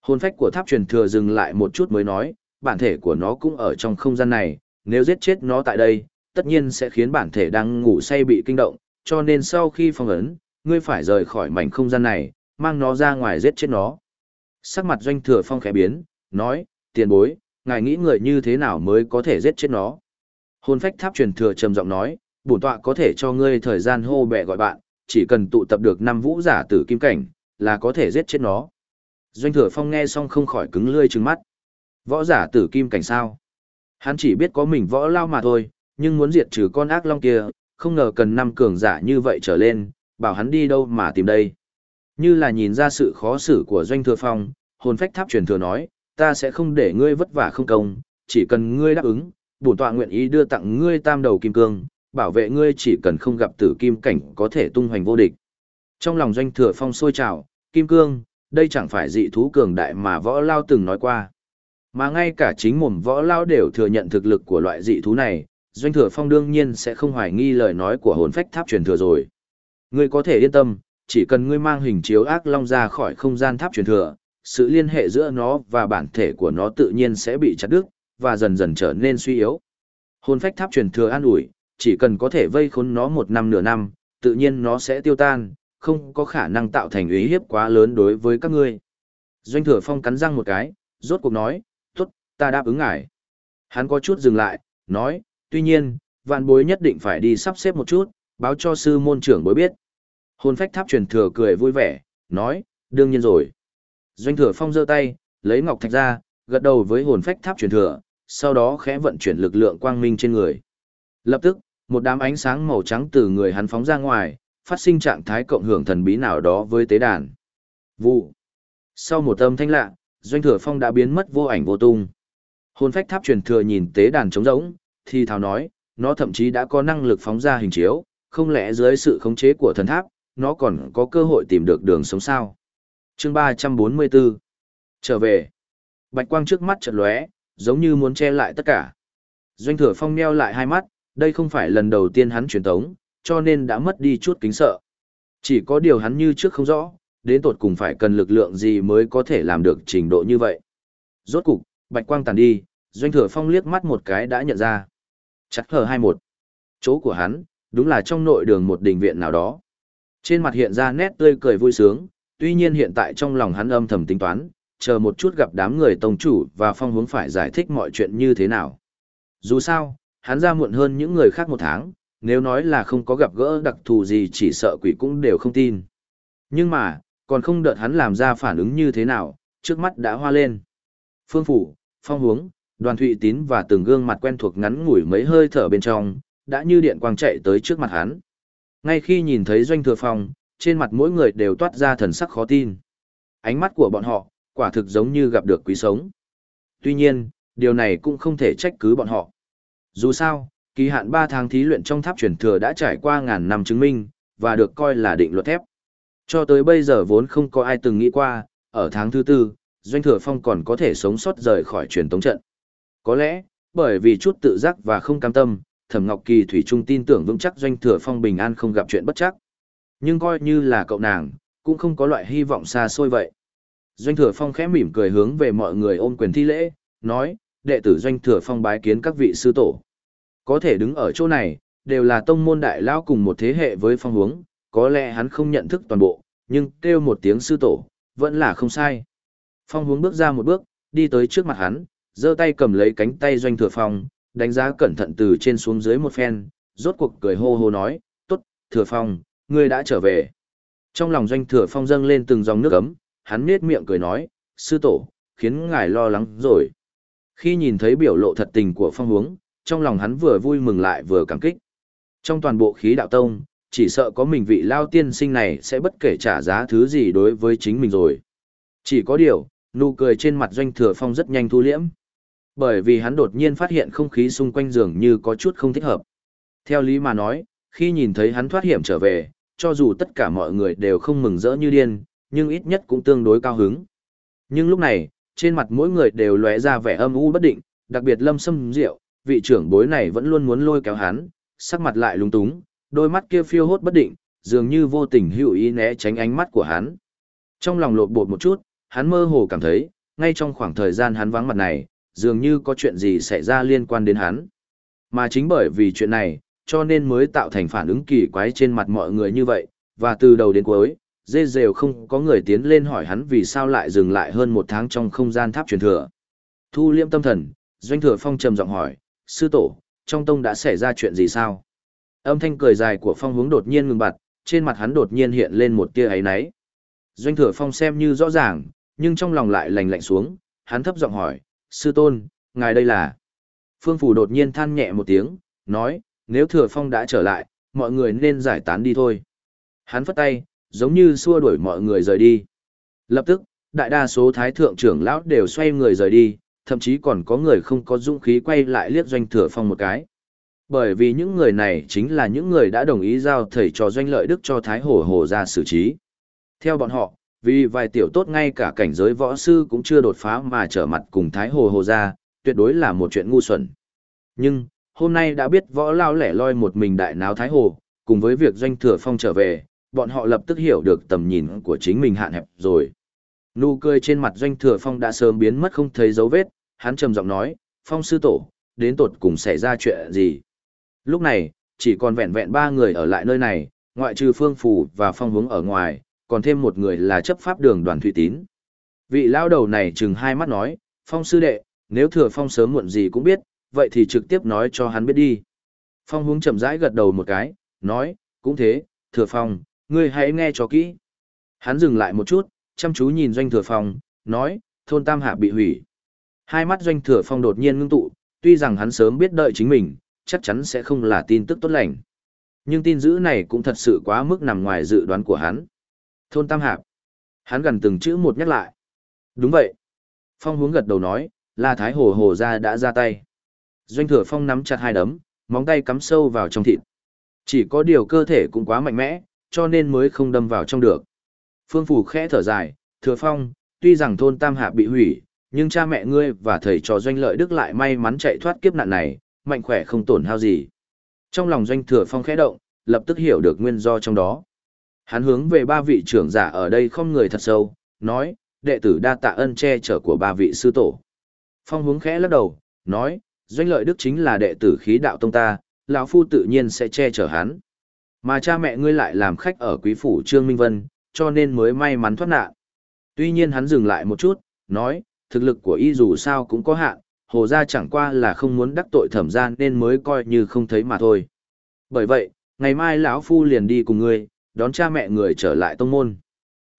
[SPEAKER 1] Hồn phách của tháp truyền thừa dừng lại một chút mới nói, bản thể của nó cũng ở trong không gian này, nếu giết chết nó tại đây, tất nhiên sẽ khiến bản thể đang ngủ say bị kinh động, cho nên sau khi phong ấn, ngươi phải rời khỏi mảnh không gian này, mang nó ra ngoài giết chết nó. Sắc mặt doanh thừa phong khẽ biến, nói, tiền bối, ngài nghĩ người như thế nào mới có thể giết chết nó. Hồn phách tháp truyền thừa trầm giọng nói, bổn tọa có thể cho ngươi thời gian hô bẹ gọi bạn, chỉ cần tụ tập được năm vũ giả tử kim cảnh, là có thể giết chết nó. Doanh thừa phong nghe xong không khỏi cứng lươi trừng mắt. Võ giả tử kim cảnh sao? Hắn chỉ biết có mình võ lao mà thôi, nhưng muốn diệt trừ con ác long kia, không ngờ cần năm cường giả như vậy trở lên, bảo hắn đi đâu mà tìm đây. Như là nhìn ra sự khó xử của doanh thừa phong, hồn phách tháp truyền thừa nói, ta sẽ không để ngươi vất vả không công, chỉ cần ngươi đáp ứng, bổn tọa nguyện ý đưa tặng ngươi tam đầu kim cương, bảo vệ ngươi chỉ cần không gặp tử kim cảnh có thể tung hoành vô địch. Trong lòng doanh thừa phong sôi trào, kim cương, đây chẳng phải dị thú cường đại mà võ lao từng nói qua. Mà ngay cả chính mồm võ lao đều thừa nhận thực lực của loại dị thú này, doanh thừa phong đương nhiên sẽ không hoài nghi lời nói của hồn phách tháp truyền thừa rồi. Ngươi có thể yên tâm, chỉ cần ngươi mang hình chiếu ác long ra khỏi không gian tháp truyền thừa, sự liên hệ giữa nó và bản thể của nó tự nhiên sẽ bị chặt đứt, và dần dần trở nên suy yếu. Hồn phách tháp truyền thừa an ủi, chỉ cần có thể vây khốn nó một năm nửa năm, tự nhiên nó sẽ tiêu tan, không có khả năng tạo thành uy hiếp quá lớn đối với các ngươi. Doanh thừa phong cắn răng một cái, rốt cuộc nói, tốt, ta đáp ứng ngài. Hắn có chút dừng lại, nói, tuy nhiên, vạn bối nhất định phải đi sắp xếp một chút, báo cho sư môn trưởng bối biết. Hồn phách tháp truyền thừa cười vui vẻ, nói, đương nhiên rồi. Doanh thừa phong giơ tay, lấy ngọc thạch ra, gật đầu với hồn phách tháp truyền thừa, sau đó khẽ vận chuyển lực lượng quang minh trên người. Lập tức, một đám ánh sáng màu trắng từ người hắn phóng ra ngoài, phát sinh trạng thái cộng hưởng thần bí nào đó với tế đàn. Vụ. Sau một âm thanh lạ, doanh thừa phong đã biến mất vô ảnh vô tung. Hồn phách tháp truyền thừa nhìn tế đàn trống rỗng, thì thào nói, nó thậm chí đã có năng lực phóng ra hình chiếu, không lẽ dưới sự khống chế của thần tháp, nó còn có cơ hội tìm được đường sống sao. Chương 344 Trở về. Bạch quang trước mắt chợt lóe, giống như muốn che lại tất cả. Doanh thừa phong meo lại hai mắt, đây không phải lần đầu tiên hắn truyền tống, cho nên đã mất đi chút kính sợ. Chỉ có điều hắn như trước không rõ, đến tột cùng phải cần lực lượng gì mới có thể làm được trình độ như vậy. Rốt cục, bạch quang tàn đi, doanh thừa phong liếc mắt một cái đã nhận ra. Chắc hờ 21. Chỗ của hắn, đúng là trong nội đường một đình viện nào đó. Trên mặt hiện ra nét tươi cười vui sướng, tuy nhiên hiện tại trong lòng hắn âm thầm tính toán, chờ một chút gặp đám người tông chủ và phong hướng phải giải thích mọi chuyện như thế nào. Dù sao, hắn ra muộn hơn những người khác một tháng, nếu nói là không có gặp gỡ đặc thù gì chỉ sợ quỷ cũng đều không tin. Nhưng mà, còn không đợi hắn làm ra phản ứng như thế nào, trước mắt đã hoa lên. Phương Phủ, Phong Hướng, Đoàn Thụy Tín và từng gương mặt quen thuộc ngắn ngủi mấy hơi thở bên trong, đã như điện quang chạy tới trước mặt hắn. Ngay khi nhìn thấy Doanh Thừa Phong, trên mặt mỗi người đều toát ra thần sắc khó tin. Ánh mắt của bọn họ, quả thực giống như gặp được quý sống. Tuy nhiên, điều này cũng không thể trách cứ bọn họ. Dù sao, kỳ hạn 3 tháng thí luyện trong tháp truyền thừa đã trải qua ngàn năm chứng minh, và được coi là định luật thép. Cho tới bây giờ vốn không có ai từng nghĩ qua, ở tháng thứ tư, Doanh Thừa Phong còn có thể sống sót rời khỏi truyền tống trận. Có lẽ, bởi vì chút tự giác và không cam tâm, Thẩm Ngọc Kỳ thủy trung tin tưởng vững chắc Doanh Thừa Phong bình an không gặp chuyện bất chắc. Nhưng coi như là cậu nàng, cũng không có loại hy vọng xa xôi vậy. Doanh Thừa Phong khẽ mỉm cười hướng về mọi người ôm quyền thi lễ, nói, đệ tử Doanh Thừa Phong bái kiến các vị sư tổ. Có thể đứng ở chỗ này, đều là tông môn đại lão cùng một thế hệ với phong Huống, có lẽ hắn không nhận thức toàn bộ, nhưng kêu một tiếng sư tổ, vẫn là không sai. Phong Huống bước ra một bước, đi tới trước mặt hắn, giơ tay cầm lấy cánh tay doanh thừa phong, đánh giá cẩn thận từ trên xuống dưới một phen, rốt cuộc cười hô hô nói, tốt, thừa phong, ngươi đã trở về. Trong lòng doanh thừa phong dâng lên từng dòng nước ấm, hắn nết miệng cười nói, sư tổ, khiến ngài lo lắng rồi. Khi nhìn thấy biểu lộ thật tình của phong hướng, trong lòng hắn vừa vui mừng lại vừa cảm kích. Trong toàn bộ khí đạo tông, chỉ sợ có mình vị lao tiên sinh này sẽ bất kể trả giá thứ gì đối với chính mình rồi. Chỉ có điều, nụ cười trên mặt doanh thừa phong rất nhanh thu liễm. Bởi vì hắn đột nhiên phát hiện không khí xung quanh giường như có chút không thích hợp. Theo lý mà nói, khi nhìn thấy hắn thoát hiểm trở về, cho dù tất cả mọi người đều không mừng rỡ như điên, nhưng ít nhất cũng tương đối cao hứng. Nhưng lúc này, trên mặt mỗi người đều lóe ra vẻ âm u bất định, đặc biệt lâm sâm rượu, vị trưởng bối này vẫn luôn muốn lôi kéo hắn, sắc mặt lại lúng túng, đôi mắt kia phiêu hốt bất định, dường như vô tình hữu ý né tránh ánh mắt của hắn. Trong lòng lột bột một chút, hắn mơ hồ cảm thấy, ngay trong khoảng thời gian hắn vắng mặt này, dường như có chuyện gì xảy ra liên quan đến hắn. Mà chính bởi vì chuyện này, cho nên mới tạo thành phản ứng kỳ quái trên mặt mọi người như vậy, và từ đầu đến cuối, dê rều không có người tiến lên hỏi hắn vì sao lại dừng lại hơn một tháng trong không gian tháp truyền thừa. Thu liêm tâm thần, doanh thừa phong trầm giọng hỏi, sư tổ, trong tông đã xảy ra chuyện gì sao? Âm thanh cười dài của phong hướng đột nhiên ngừng bặt, trên mặt hắn đột nhiên hiện lên một tia ấy náy. Doanh thừa phong xem như rõ ràng, nhưng trong lòng lại lành lạnh xuống, hắn thấp giọng hỏi, sư tôn, ngài đây là... Phương Phủ đột nhiên than nhẹ một tiếng, nói, nếu thừa phong đã trở lại, mọi người nên giải tán đi thôi. Hắn phất tay, giống như xua đuổi mọi người rời đi. Lập tức, đại đa số thái thượng trưởng lão đều xoay người rời đi, thậm chí còn có người không có dũng khí quay lại liếc doanh thừa phong một cái. Bởi vì những người này chính là những người đã đồng ý giao thầy trò doanh lợi đức cho Thái Hổ Hồ ra xử trí. Theo bọn họ, vì vài tiểu tốt ngay cả cảnh giới võ sư cũng chưa đột phá mà trở mặt cùng Thái Hồ Hồ ra, tuyệt đối là một chuyện ngu xuẩn. Nhưng, hôm nay đã biết võ lao lẻ loi một mình đại náo Thái Hồ, cùng với việc doanh thừa phong trở về, bọn họ lập tức hiểu được tầm nhìn của chính mình hạn hẹp rồi. Nụ cười trên mặt doanh thừa phong đã sớm biến mất không thấy dấu vết, hắn trầm giọng nói, phong sư tổ, đến tột cùng xảy ra chuyện gì. Lúc này, chỉ còn vẹn vẹn ba người ở lại nơi này, ngoại trừ phương phủ và phong hướng ở ngoài, còn thêm một người là chấp pháp đường đoàn thủy tín. Vị lao đầu này chừng hai mắt nói, phong sư đệ, nếu thừa phong sớm muộn gì cũng biết, vậy thì trực tiếp nói cho hắn biết đi. Phong hướng chậm rãi gật đầu một cái, nói, cũng thế, thừa phong, ngươi hãy nghe cho kỹ. Hắn dừng lại một chút, chăm chú nhìn doanh thừa phong, nói, thôn tam hạ bị hủy. Hai mắt doanh thừa phong đột nhiên ngưng tụ, tuy rằng hắn sớm biết đợi chính mình, chắc chắn sẽ không là tin tức tốt lành. Nhưng tin dữ này cũng thật sự quá mức nằm ngoài dự đoán của hắn. Thôn Tam Hạp. Hắn gần từng chữ một nhắc lại. Đúng vậy. Phong hướng gật đầu nói, là Thái Hồ Hồ ra đã ra tay. Doanh thừa Phong nắm chặt hai đấm, móng tay cắm sâu vào trong thịt. Chỉ có điều cơ thể cũng quá mạnh mẽ, cho nên mới không đâm vào trong được. Phương Phủ khẽ thở dài, thừa Phong, tuy rằng thôn Tam Hạp bị hủy, nhưng cha mẹ ngươi và thầy trò doanh lợi đức lại may mắn chạy thoát kiếp nạn này, mạnh khỏe không tổn hao gì. Trong lòng doanh thừa phong khẽ động, lập tức hiểu được nguyên do trong đó. Hắn hướng về ba vị trưởng giả ở đây không người thật sâu, nói, đệ tử đa tạ ân che chở của ba vị sư tổ. Phong hướng khẽ lắc đầu, nói, doanh lợi đức chính là đệ tử khí đạo tông ta, lão phu tự nhiên sẽ che chở hắn. Mà cha mẹ ngươi lại làm khách ở quý phủ Trương Minh Vân, cho nên mới may mắn thoát nạn. Tuy nhiên hắn dừng lại một chút, nói, thực lực của y dù sao cũng có hạn, hồ gia chẳng qua là không muốn đắc tội thẩm gian nên mới coi như không thấy mà thôi. Bởi vậy, ngày mai lão phu liền đi cùng ngươi, đón cha mẹ người trở lại tông môn.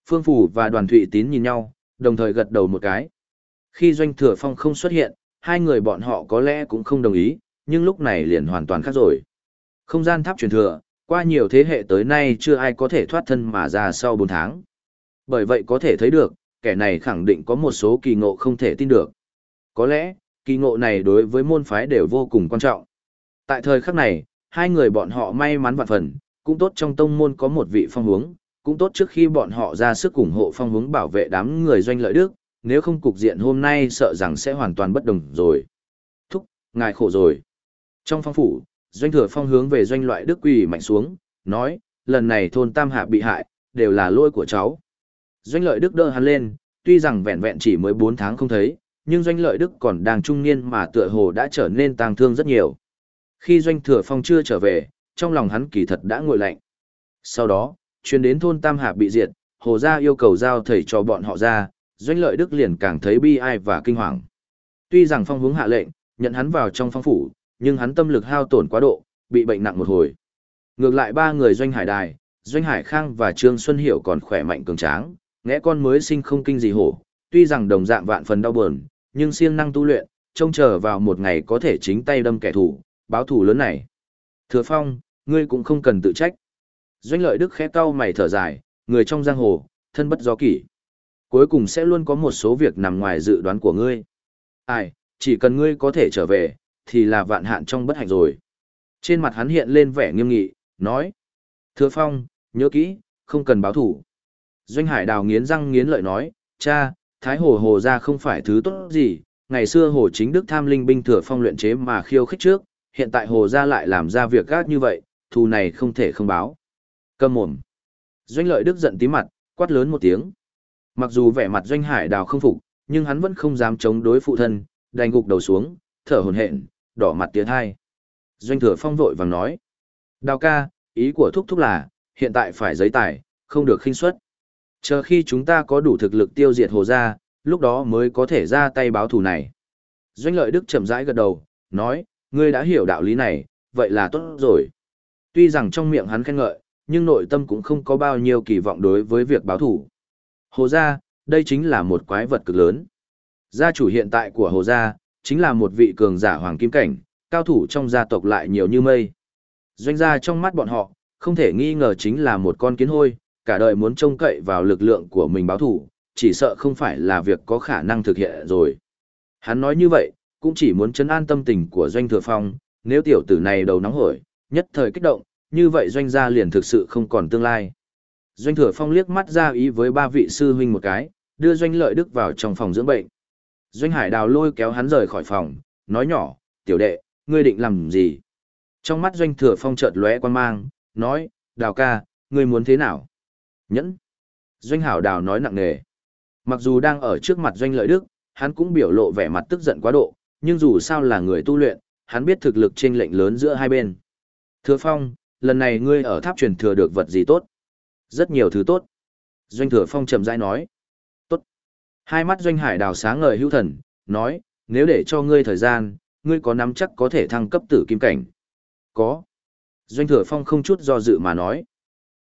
[SPEAKER 1] Phương Phủ và đoàn thụy tín nhìn nhau, đồng thời gật đầu một cái. Khi doanh thừa phong không xuất hiện, hai người bọn họ có lẽ cũng không đồng ý, nhưng lúc này liền hoàn toàn khác rồi. Không gian tháp truyền thừa, qua nhiều thế hệ tới nay chưa ai có thể thoát thân mà ra sau 4 tháng. Bởi vậy có thể thấy được, kẻ này khẳng định có một số kỳ ngộ không thể tin được. Có lẽ, kỳ ngộ này đối với môn phái đều vô cùng quan trọng. Tại thời khắc này, hai người bọn họ may mắn vạn phần, cũng tốt trong tông môn có một vị phong hướng, cũng tốt trước khi bọn họ ra sức ủng hộ phong hướng bảo vệ đám người doanh lợi đức, nếu không cục diện hôm nay sợ rằng sẽ hoàn toàn bất đồng rồi. Thúc, ngài khổ rồi. Trong phong phủ, doanh thừa phong hướng về doanh loại đức quỳ mạnh xuống, nói, lần này thôn Tam Hạ bị hại, đều là lỗi của cháu. Doanh lợi đức đỡ hắn lên, tuy rằng vẹn vẹn chỉ mới 4 tháng không thấy, nhưng doanh lợi đức còn đang trung niên mà tựa hồ đã trở nên tang thương rất nhiều. Khi doanh thừa phong chưa trở về, trong lòng hắn kỳ thật đã nguội lạnh. Sau đó, chuyến đến thôn Tam Hạ bị diệt, hồ gia yêu cầu giao thầy cho bọn họ ra, doanh lợi đức liền càng thấy bi ai và kinh hoàng. Tuy rằng phong hướng hạ lệnh, nhận hắn vào trong phong phủ, nhưng hắn tâm lực hao tổn quá độ, bị bệnh nặng một hồi. Ngược lại ba người doanh hải đài, doanh hải khang và trương xuân hiểu còn khỏe mạnh cường tráng, ngẽ con mới sinh không kinh gì hổ, tuy rằng đồng dạng vạn phần đau buồn, nhưng siêng năng tu luyện, trông chờ vào một ngày có thể chính tay đâm kẻ thù, báo thù lớn này. Thừa phong, ngươi cũng không cần tự trách. Doanh lợi đức khẽ cau mày thở dài, người trong giang hồ, thân bất do kỷ. Cuối cùng sẽ luôn có một số việc nằm ngoài dự đoán của ngươi. Ai, chỉ cần ngươi có thể trở về, thì là vạn hạn trong bất hạnh rồi. Trên mặt hắn hiện lên vẻ nghiêm nghị, nói. Thừa phong, nhớ kỹ, không cần báo thủ. Doanh hải đào nghiến răng nghiến lợi nói, cha, thái hồ hồ ra không phải thứ tốt gì, ngày xưa hồ chính đức tham linh binh thừa phong luyện chế mà khiêu khích trước, hiện tại hồ ra lại làm ra việc gác như vậy, thù này không thể không báo. Cầm mồm. Doanh lợi đức giận tí mặt, quát lớn một tiếng. Mặc dù vẻ mặt doanh hải đào không phục, nhưng hắn vẫn không dám chống đối phụ thân, đành gục đầu xuống, thở hổn hển, đỏ mặt tiến hai. Doanh thừa phong vội vàng nói. Đào ca, ý của thúc thúc là, hiện tại phải giấy tài, không được khinh suất. Chờ khi chúng ta có đủ thực lực tiêu diệt hồ gia, lúc đó mới có thể ra tay báo thù này. Doanh lợi đức chậm rãi gật đầu, nói, ngươi đã hiểu đạo lý này, vậy là tốt rồi. Tuy rằng trong miệng hắn khen ngợi, nhưng nội tâm cũng không có bao nhiêu kỳ vọng đối với việc báo thù. Hồ gia, đây chính là một quái vật cực lớn. Gia chủ hiện tại của Hồ gia, chính là một vị cường giả hoàng kim cảnh, cao thủ trong gia tộc lại nhiều như mây. Doanh gia trong mắt bọn họ, không thể nghi ngờ chính là một con kiến hôi, cả đời muốn trông cậy vào lực lượng của mình báo thủ, chỉ sợ không phải là việc có khả năng thực hiện rồi. Hắn nói như vậy, cũng chỉ muốn chấn an tâm tình của doanh thừa phong, nếu tiểu tử này đầu nóng hổi, nhất thời kích động, như vậy doanh gia liền thực sự không còn tương lai. Doanh thừa phong liếc mắt ra ý với ba vị sư huynh một cái, đưa doanh lợi đức vào trong phòng dưỡng bệnh. Doanh hải đào lôi kéo hắn rời khỏi phòng, nói nhỏ, tiểu đệ, ngươi định làm gì? Trong mắt doanh thừa phong chợt lóe quan mang, nói, đào ca, ngươi muốn thế nào? Nhẫn. Doanh hảo đào nói nặng nề. Mặc dù đang ở trước mặt doanh lợi đức, hắn cũng biểu lộ vẻ mặt tức giận quá độ, nhưng dù sao là người tu luyện, hắn biết thực lực chênh lệnh lớn giữa hai bên. Thừa phong, lần này ngươi ở tháp truyền thừa được vật gì tốt? Rất nhiều thứ tốt. Doanh thừa phong chậm rãi nói. Tốt. Hai mắt doanh hải đào sáng ngời hữu thần, nói, nếu để cho ngươi thời gian, ngươi có nắm chắc có thể thăng cấp tử kim cảnh. Có. Doanh thừa phong không chút do dự mà nói.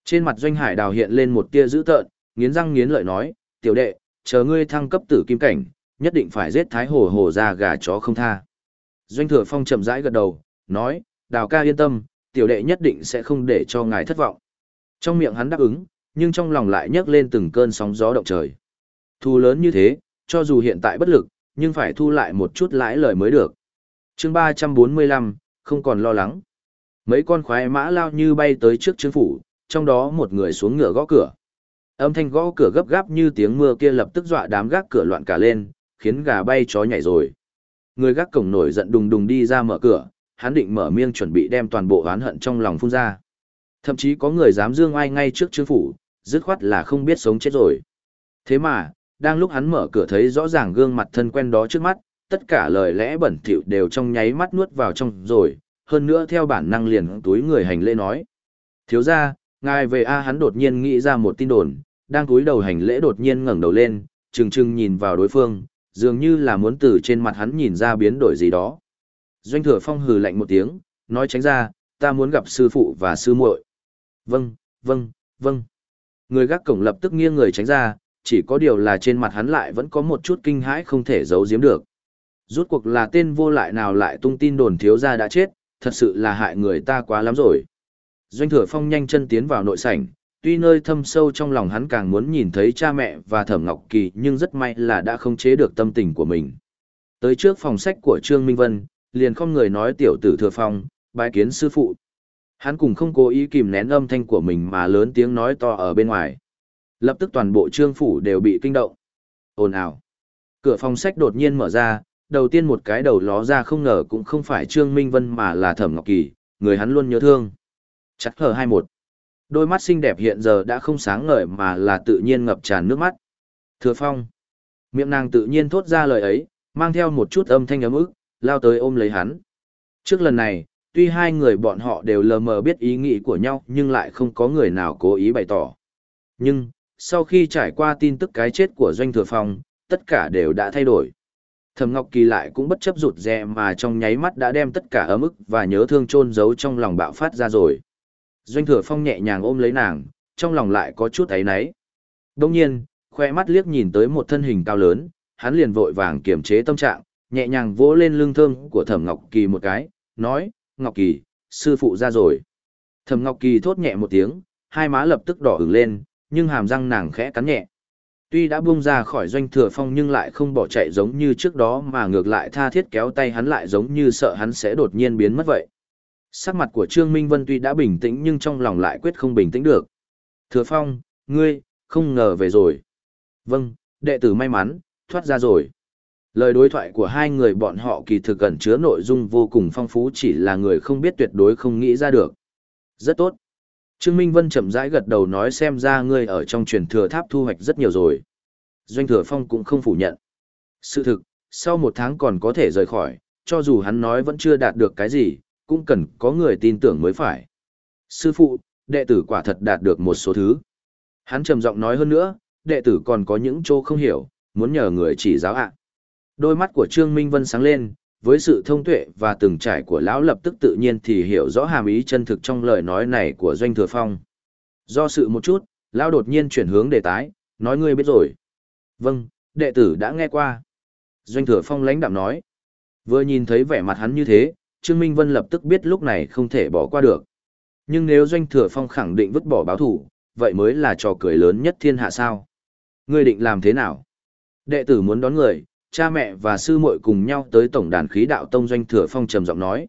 [SPEAKER 1] Trên mặt doanh hải đào hiện lên một tia dữ tợn, nghiến răng nghiến lợi nói, tiểu đệ, chờ ngươi thăng cấp tử kim cảnh, nhất định phải giết thái hồ hồ ra gà chó không tha. Doanh thừa phong chậm rãi gật đầu, nói, đào ca yên tâm, tiểu đệ nhất định sẽ không để cho ngài thất vọng. Trong miệng hắn đáp ứng, nhưng trong lòng lại nhấc lên từng cơn sóng gió động trời. Thu lớn như thế, cho dù hiện tại bất lực, nhưng phải thu lại một chút lãi lời mới được. chương 345, không còn lo lắng. Mấy con khoái mã lao như bay tới trước chứng phủ, trong đó một người xuống ngựa gõ cửa. Âm thanh gõ cửa gấp gáp như tiếng mưa kia lập tức dọa đám gác cửa loạn cả lên, khiến gà bay chó nhảy rồi. Người gác cổng nổi giận đùng đùng đi ra mở cửa, hắn định mở miệng chuẩn bị đem toàn bộ oán hận trong lòng phun ra. Thậm chí có người dám dương ai ngay trước trương phủ, dứt khoát là không biết sống chết rồi. Thế mà, đang lúc hắn mở cửa thấy rõ ràng gương mặt thân quen đó trước mắt, tất cả lời lẽ bẩn thỉu đều trong nháy mắt nuốt vào trong rồi, hơn nữa theo bản năng liền túi người hành lễ nói. Thiếu ra, ngài về A hắn đột nhiên nghĩ ra một tin đồn, đang túi đầu hành lễ đột nhiên ngẩng đầu lên, trừng trừng nhìn vào đối phương, dường như là muốn từ trên mặt hắn nhìn ra biến đổi gì đó. Doanh thừa phong hừ lạnh một tiếng, nói tránh ra, ta muốn gặp sư phụ và sư muội. Vâng, vâng, vâng. Người gác cổng lập tức nghiêng người tránh ra, chỉ có điều là trên mặt hắn lại vẫn có một chút kinh hãi không thể giấu giếm được. Rút cuộc là tên vô lại nào lại tung tin đồn thiếu gia đã chết, thật sự là hại người ta quá lắm rồi. Doanh thừa phong nhanh chân tiến vào nội sảnh, tuy nơi thâm sâu trong lòng hắn càng muốn nhìn thấy cha mẹ và thẩm ngọc kỳ nhưng rất may là đã không chế được tâm tình của mình. Tới trước phòng sách của Trương Minh Vân, liền không người nói tiểu tử thừa phong, bái kiến sư phụ. Hắn cùng không cố ý kìm nén âm thanh của mình mà lớn tiếng nói to ở bên ngoài. Lập tức toàn bộ trương phủ đều bị kinh động. Ồn ào. Cửa phòng sách đột nhiên mở ra, đầu tiên một cái đầu ló ra không ngờ cũng không phải Trương Minh Vân mà là Thẩm Ngọc Kỳ, người hắn luôn nhớ thương. chắc hờ hai một. Đôi mắt xinh đẹp hiện giờ đã không sáng ngời mà là tự nhiên ngập tràn nước mắt. Thừa Phong. Miệng nàng tự nhiên thốt ra lời ấy, mang theo một chút âm thanh ấm ức, lao tới ôm lấy hắn. Trước lần này, tuy hai người bọn họ đều lờ mờ biết ý nghĩ của nhau nhưng lại không có người nào cố ý bày tỏ. Nhưng, sau khi trải qua tin tức cái chết của Doanh Thừa Phong, tất cả đều đã thay đổi. Thẩm Ngọc Kỳ lại cũng bất chấp rụt rè mà trong nháy mắt đã đem tất cả ấm ức và nhớ thương chôn giấu trong lòng bạo phát ra rồi. Doanh Thừa Phong nhẹ nhàng ôm lấy nàng, trong lòng lại có chút ấy náy. Đồng nhiên, khoe mắt liếc nhìn tới một thân hình cao lớn, hắn liền vội vàng kiềm chế tâm trạng, nhẹ nhàng vỗ lên lưng thơm của Thẩm Ngọc Kỳ một cái, nói, Ngọc Kỳ, sư phụ ra rồi. Thẩm Ngọc Kỳ thốt nhẹ một tiếng, hai má lập tức đỏ ửng lên, nhưng hàm răng nàng khẽ cắn nhẹ. Tuy đã buông ra khỏi doanh thừa phong nhưng lại không bỏ chạy giống như trước đó mà ngược lại tha thiết kéo tay hắn lại giống như sợ hắn sẽ đột nhiên biến mất vậy. Sắc mặt của Trương Minh Vân tuy đã bình tĩnh nhưng trong lòng lại quyết không bình tĩnh được. Thừa phong, ngươi, không ngờ về rồi. Vâng, đệ tử may mắn, thoát ra rồi. Lời đối thoại của hai người bọn họ kỳ thực ẩn chứa nội dung vô cùng phong phú chỉ là người không biết tuyệt đối không nghĩ ra được. Rất tốt. Trương Minh Vân chậm rãi gật đầu nói xem ra ngươi ở trong truyền thừa tháp thu hoạch rất nhiều rồi. Doanh thừa phong cũng không phủ nhận. Sự thực, sau một tháng còn có thể rời khỏi, cho dù hắn nói vẫn chưa đạt được cái gì, cũng cần có người tin tưởng mới phải. Sư phụ, đệ tử quả thật đạt được một số thứ. Hắn trầm giọng nói hơn nữa, đệ tử còn có những chỗ không hiểu, muốn nhờ người chỉ giáo ạ. Đôi mắt của Trương Minh Vân sáng lên, với sự thông tuệ và từng trải của lão lập tức tự nhiên thì hiểu rõ hàm ý chân thực trong lời nói này của doanh thừa phong. Do sự một chút lão đột nhiên chuyển hướng đề tái nói ngươi biết rồi. Vâng đệ tử đã nghe qua. Doanh thừa phong lãnh đạm nói. Vừa nhìn thấy vẻ mặt hắn như thế trương minh vân lập tức biết lúc này không thể bỏ qua được. Nhưng nếu doanh thừa phong khẳng định vứt bỏ báo thủ vậy mới là trò cười lớn nhất thiên hạ sao? Ngươi định làm thế nào? Đệ tử muốn đón người cha mẹ và sư muội cùng nhau tới tổng đàn khí đạo tông doanh thừa phong trầm giọng nói.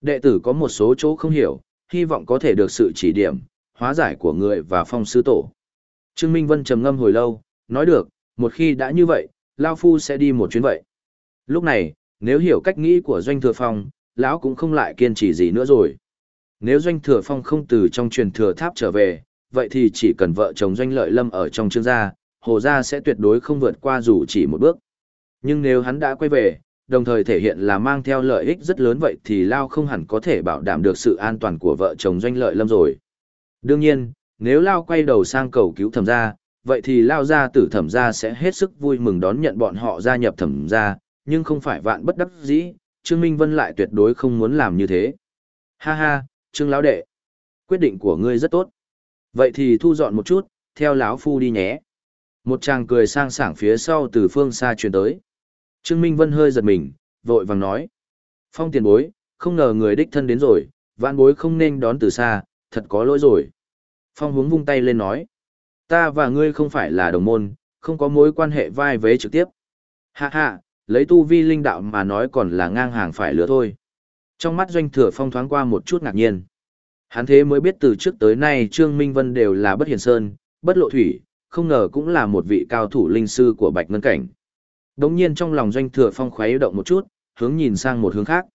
[SPEAKER 1] Đệ tử có một số chỗ không hiểu, hy vọng có thể được sự chỉ điểm, hóa giải của người và phong sư tổ. Trương Minh Vân trầm ngâm hồi lâu, nói được, một khi đã như vậy, Lao Phu sẽ đi một chuyến vậy. Lúc này, nếu hiểu cách nghĩ của doanh thừa phong, lão cũng không lại kiên trì gì nữa rồi. Nếu doanh thừa phong không từ trong truyền thừa tháp trở về, vậy thì chỉ cần vợ chồng doanh lợi lâm ở trong trương gia, hồ gia sẽ tuyệt đối không vượt qua dù chỉ một bước. Nhưng nếu hắn đã quay về, đồng thời thể hiện là mang theo lợi ích rất lớn vậy thì Lao không hẳn có thể bảo đảm được sự an toàn của vợ chồng doanh lợi lâm rồi. Đương nhiên, nếu Lao quay đầu sang cầu cứu thẩm gia, vậy thì Lao gia tử thẩm gia sẽ hết sức vui mừng đón nhận bọn họ gia nhập thẩm gia, nhưng không phải vạn bất đắc dĩ, Trương Minh Vân lại tuyệt đối không muốn làm như thế. Ha ha, Trương Lão Đệ, quyết định của ngươi rất tốt. Vậy thì thu dọn một chút, theo lão Phu đi nhé. Một chàng cười sang sảng phía sau từ phương xa truyền tới. Trương Minh Vân hơi giật mình, vội vàng nói. Phong tiền bối, không ngờ người đích thân đến rồi, vạn bối không nên đón từ xa, thật có lỗi rồi. Phong hướng vung tay lên nói. Ta và ngươi không phải là đồng môn, không có mối quan hệ vai vế trực tiếp. Hạ hạ, lấy tu vi linh đạo mà nói còn là ngang hàng phải lứa thôi. Trong mắt doanh thừa phong thoáng qua một chút ngạc nhiên. Hắn thế mới biết từ trước tới nay Trương Minh Vân đều là bất hiền sơn, bất lộ thủy, không ngờ cũng là một vị cao thủ linh sư của Bạch Ngân Cảnh. Đống nhiên trong lòng doanh thừa phong khoái động một chút, hướng nhìn sang một hướng khác.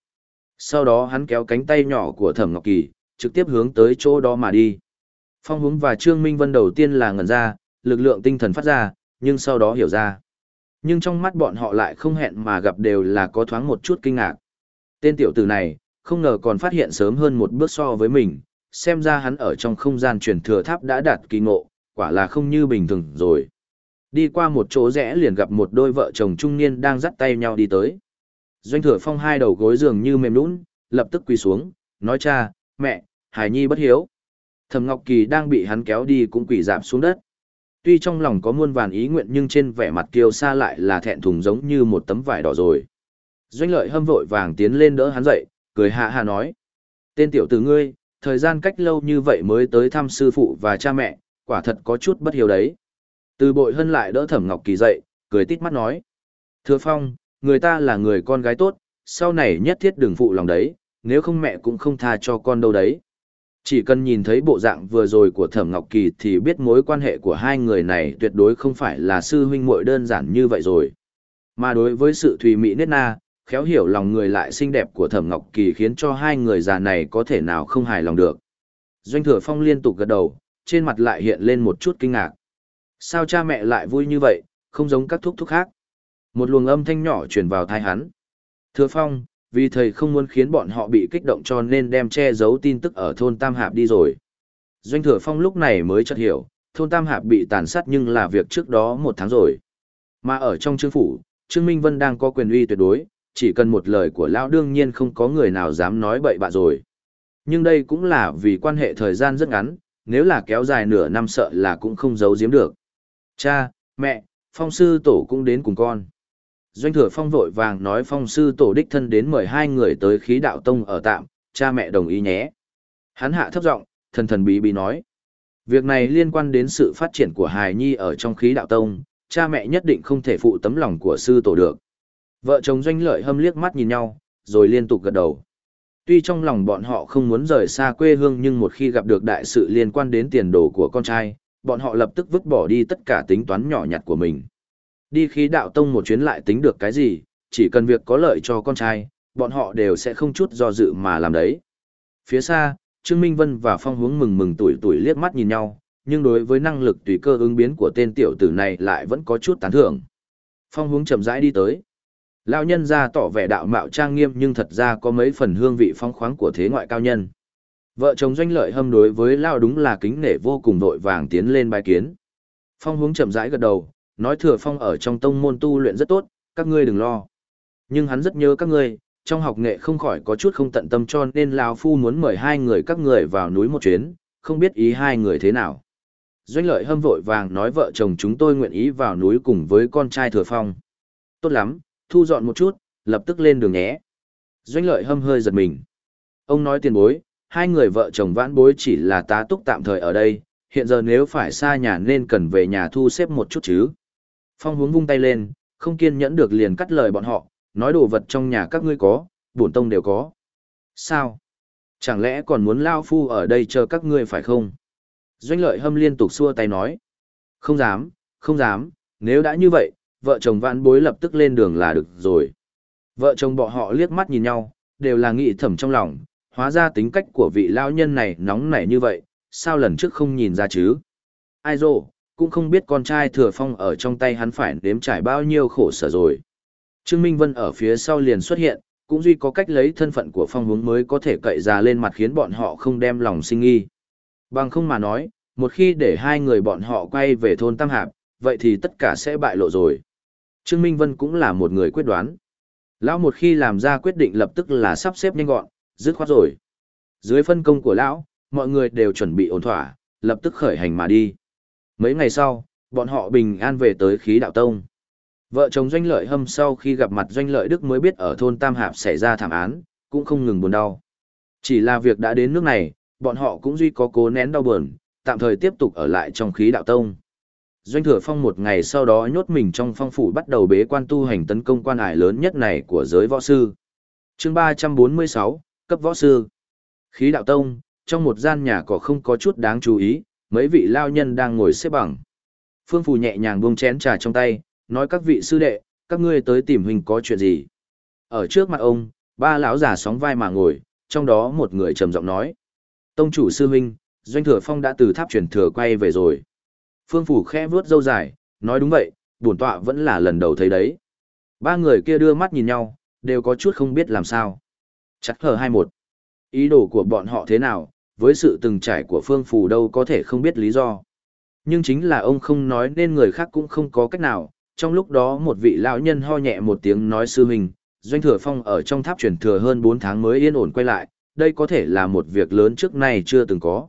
[SPEAKER 1] Sau đó hắn kéo cánh tay nhỏ của Thẩm Ngọc Kỳ, trực tiếp hướng tới chỗ đó mà đi. Phong hướng và Trương Minh Vân đầu tiên là ngẩn ra, lực lượng tinh thần phát ra, nhưng sau đó hiểu ra. Nhưng trong mắt bọn họ lại không hẹn mà gặp đều là có thoáng một chút kinh ngạc. Tên tiểu tử này, không ngờ còn phát hiện sớm hơn một bước so với mình, xem ra hắn ở trong không gian truyền thừa tháp đã đạt kỳ ngộ, quả là không như bình thường rồi. Đi qua một chỗ rẽ liền gặp một đôi vợ chồng trung niên đang dắt tay nhau đi tới. Doanh thừa phong hai đầu gối giường như mềm nũng, lập tức quỳ xuống, nói cha, mẹ, Hải nhi bất hiếu. Thẩm Ngọc Kỳ đang bị hắn kéo đi cũng quỳ dạp xuống đất. Tuy trong lòng có muôn vàn ý nguyện nhưng trên vẻ mặt kiêu sa lại là thẹn thùng giống như một tấm vải đỏ rồi. Doanh lợi hâm vội vàng tiến lên đỡ hắn dậy, cười hạ hạ nói. Tên tiểu tử ngươi, thời gian cách lâu như vậy mới tới thăm sư phụ và cha mẹ, quả thật có chút bất hiếu đấy. Từ bội hân lại đỡ thẩm ngọc kỳ dậy, cười tít mắt nói. Thưa phong, người ta là người con gái tốt, sau này nhất thiết đừng phụ lòng đấy, nếu không mẹ cũng không tha cho con đâu đấy. Chỉ cần nhìn thấy bộ dạng vừa rồi của Thẩm Ngọc Kỳ thì biết mối quan hệ của hai người này tuyệt đối không phải là sư huynh muội đơn giản như vậy rồi. Mà đối với sự thùy mỹ nết na, khéo hiểu lòng người lại xinh đẹp của Thẩm Ngọc Kỳ khiến cho hai người già này có thể nào không hài lòng được. Doanh Thừa Phong liên tục gật đầu, trên mặt lại hiện lên một chút kinh ngạc. Sao cha mẹ lại vui như vậy, không giống các thúc thúc khác? Một luồng âm thanh nhỏ truyền vào tai hắn. Thừa Phong, vì thầy không muốn khiến bọn họ bị kích động cho nên đem che giấu tin tức ở thôn Tam Hạp đi rồi. Doanh Thừa Phong lúc này mới chợt hiểu, thôn Tam Hạp bị tàn sát nhưng là việc trước đó một tháng rồi. Mà ở trong trương phủ, Trương Minh Vân đang có quyền uy tuyệt đối, chỉ cần một lời của lão đương nhiên không có người nào dám nói bậy bạ rồi. Nhưng đây cũng là vì quan hệ thời gian rất ngắn, nếu là kéo dài nửa năm sợ là cũng không giấu giếm được. Cha, mẹ, phong sư tổ cũng đến cùng con. Doanh thừa phong vội vàng nói phong sư tổ đích thân đến mời hai người tới khí đạo tông ở tạm, cha mẹ đồng ý nhé. Hắn hạ thấp giọng, thần thần bí bí nói. Việc này liên quan đến sự phát triển của hài nhi ở trong khí đạo tông, cha mẹ nhất định không thể phụ tấm lòng của sư tổ được. Vợ chồng doanh lợi hâm liếc mắt nhìn nhau, rồi liên tục gật đầu. Tuy trong lòng bọn họ không muốn rời xa quê hương nhưng một khi gặp được đại sự liên quan đến tiền đồ của con trai, bọn họ lập tức vứt bỏ đi tất cả tính toán nhỏ nhặt của mình. Đi khí đạo tông một chuyến lại tính được cái gì, chỉ cần việc có lợi cho con trai, bọn họ đều sẽ không chút do dự mà làm đấy. Phía xa, Trương Minh Vân và Phong Hướng mừng mừng tuổi tuổi liếc mắt nhìn nhau, nhưng đối với năng lực tùy cơ ứng biến của tên tiểu tử này lại vẫn có chút tán thưởng. Phong Hướng chậm rãi đi tới. Lão nhân ra tỏ vẻ đạo mạo trang nghiêm nhưng thật ra có mấy phần hương vị phong khoáng của thế ngoại cao nhân. Vợ chồng doanh lợi hâm đối với Lao đúng là kính nể vô cùng vội vàng tiến lên bài kiến. Phong hướng chậm rãi gật đầu, nói thừa phong ở trong tông môn tu luyện rất tốt, các ngươi đừng lo. Nhưng hắn rất nhớ các ngươi, trong học nghệ không khỏi có chút không tận tâm cho nên Lao Phu muốn mời hai người các người vào núi một chuyến, không biết ý hai người thế nào. Doanh lợi hâm vội vàng nói vợ chồng chúng tôi nguyện ý vào núi cùng với con trai thừa phong. Tốt lắm, thu dọn một chút, lập tức lên đường nhé. Doanh lợi hâm hơi giật mình. Ông nói tiền bối, hai người vợ chồng vãn bối chỉ là tá túc tạm thời ở đây, hiện giờ nếu phải xa nhà nên cần về nhà thu xếp một chút chứ. Phong hướng vung tay lên, không kiên nhẫn được liền cắt lời bọn họ, nói đồ vật trong nhà các ngươi có, bổn tông đều có. Sao? Chẳng lẽ còn muốn lao phu ở đây chờ các ngươi phải không? Doanh lợi hâm liên tục xua tay nói. Không dám, không dám, nếu đã như vậy, vợ chồng vãn bối lập tức lên đường là được rồi. Vợ chồng bọn họ liếc mắt nhìn nhau, đều là nghĩ thầm trong lòng, hóa ra tính cách của vị lao nhân này nóng nảy như vậy, sao lần trước không nhìn ra chứ? Ai dô, cũng không biết con trai thừa phong ở trong tay hắn phải đếm trải bao nhiêu khổ sở rồi. Trương Minh Vân ở phía sau liền xuất hiện, cũng duy có cách lấy thân phận của phong hướng mới có thể cậy ra lên mặt khiến bọn họ không đem lòng sinh nghi. Bằng không mà nói, một khi để hai người bọn họ quay về thôn Tam Hạp, vậy thì tất cả sẽ bại lộ rồi. Trương Minh Vân cũng là một người quyết đoán. Lão một khi làm ra quyết định lập tức là sắp xếp nhanh gọn, dứt khoát rồi. Dưới phân công của lão, mọi người đều chuẩn bị ổn thỏa, lập tức khởi hành mà đi. Mấy ngày sau, bọn họ bình an về tới khí đạo tông. Vợ chồng doanh lợi hâm sau khi gặp mặt doanh lợi đức mới biết ở thôn Tam Hạp xảy ra thảm án, cũng không ngừng buồn đau. Chỉ là việc đã đến nước này, bọn họ cũng duy có cố nén đau buồn, tạm thời tiếp tục ở lại trong khí đạo tông. Doanh thừa phong một ngày sau đó nhốt mình trong phong phủ bắt đầu bế quan tu hành tấn công quan ải lớn nhất này của giới võ sư. chương 346, cấp võ sư. Khí đạo tông, trong một gian nhà có không có chút đáng chú ý, mấy vị lao nhân đang ngồi xếp bằng. Phương Phù nhẹ nhàng buông chén trà trong tay, nói các vị sư đệ, các ngươi tới tìm huynh có chuyện gì. Ở trước mặt ông, ba lão già sóng vai mà ngồi, trong đó một người trầm giọng nói. Tông chủ sư huynh, Doanh Thừa Phong đã từ tháp truyền thừa quay về rồi. Phương Phủ khẽ vuốt râu dài, nói đúng vậy, bổn tọa vẫn là lần đầu thấy đấy. Ba người kia đưa mắt nhìn nhau, đều có chút không biết làm sao. Chắc hờ hai một. Ý đồ của bọn họ thế nào, với sự từng trải của Phương Phù đâu có thể không biết lý do. Nhưng chính là ông không nói nên người khác cũng không có cách nào. Trong lúc đó một vị lão nhân ho nhẹ một tiếng nói sư huynh, Doanh Thừa Phong ở trong tháp chuyển thừa hơn 4 tháng mới yên ổn quay lại, đây có thể là một việc lớn trước nay chưa từng có.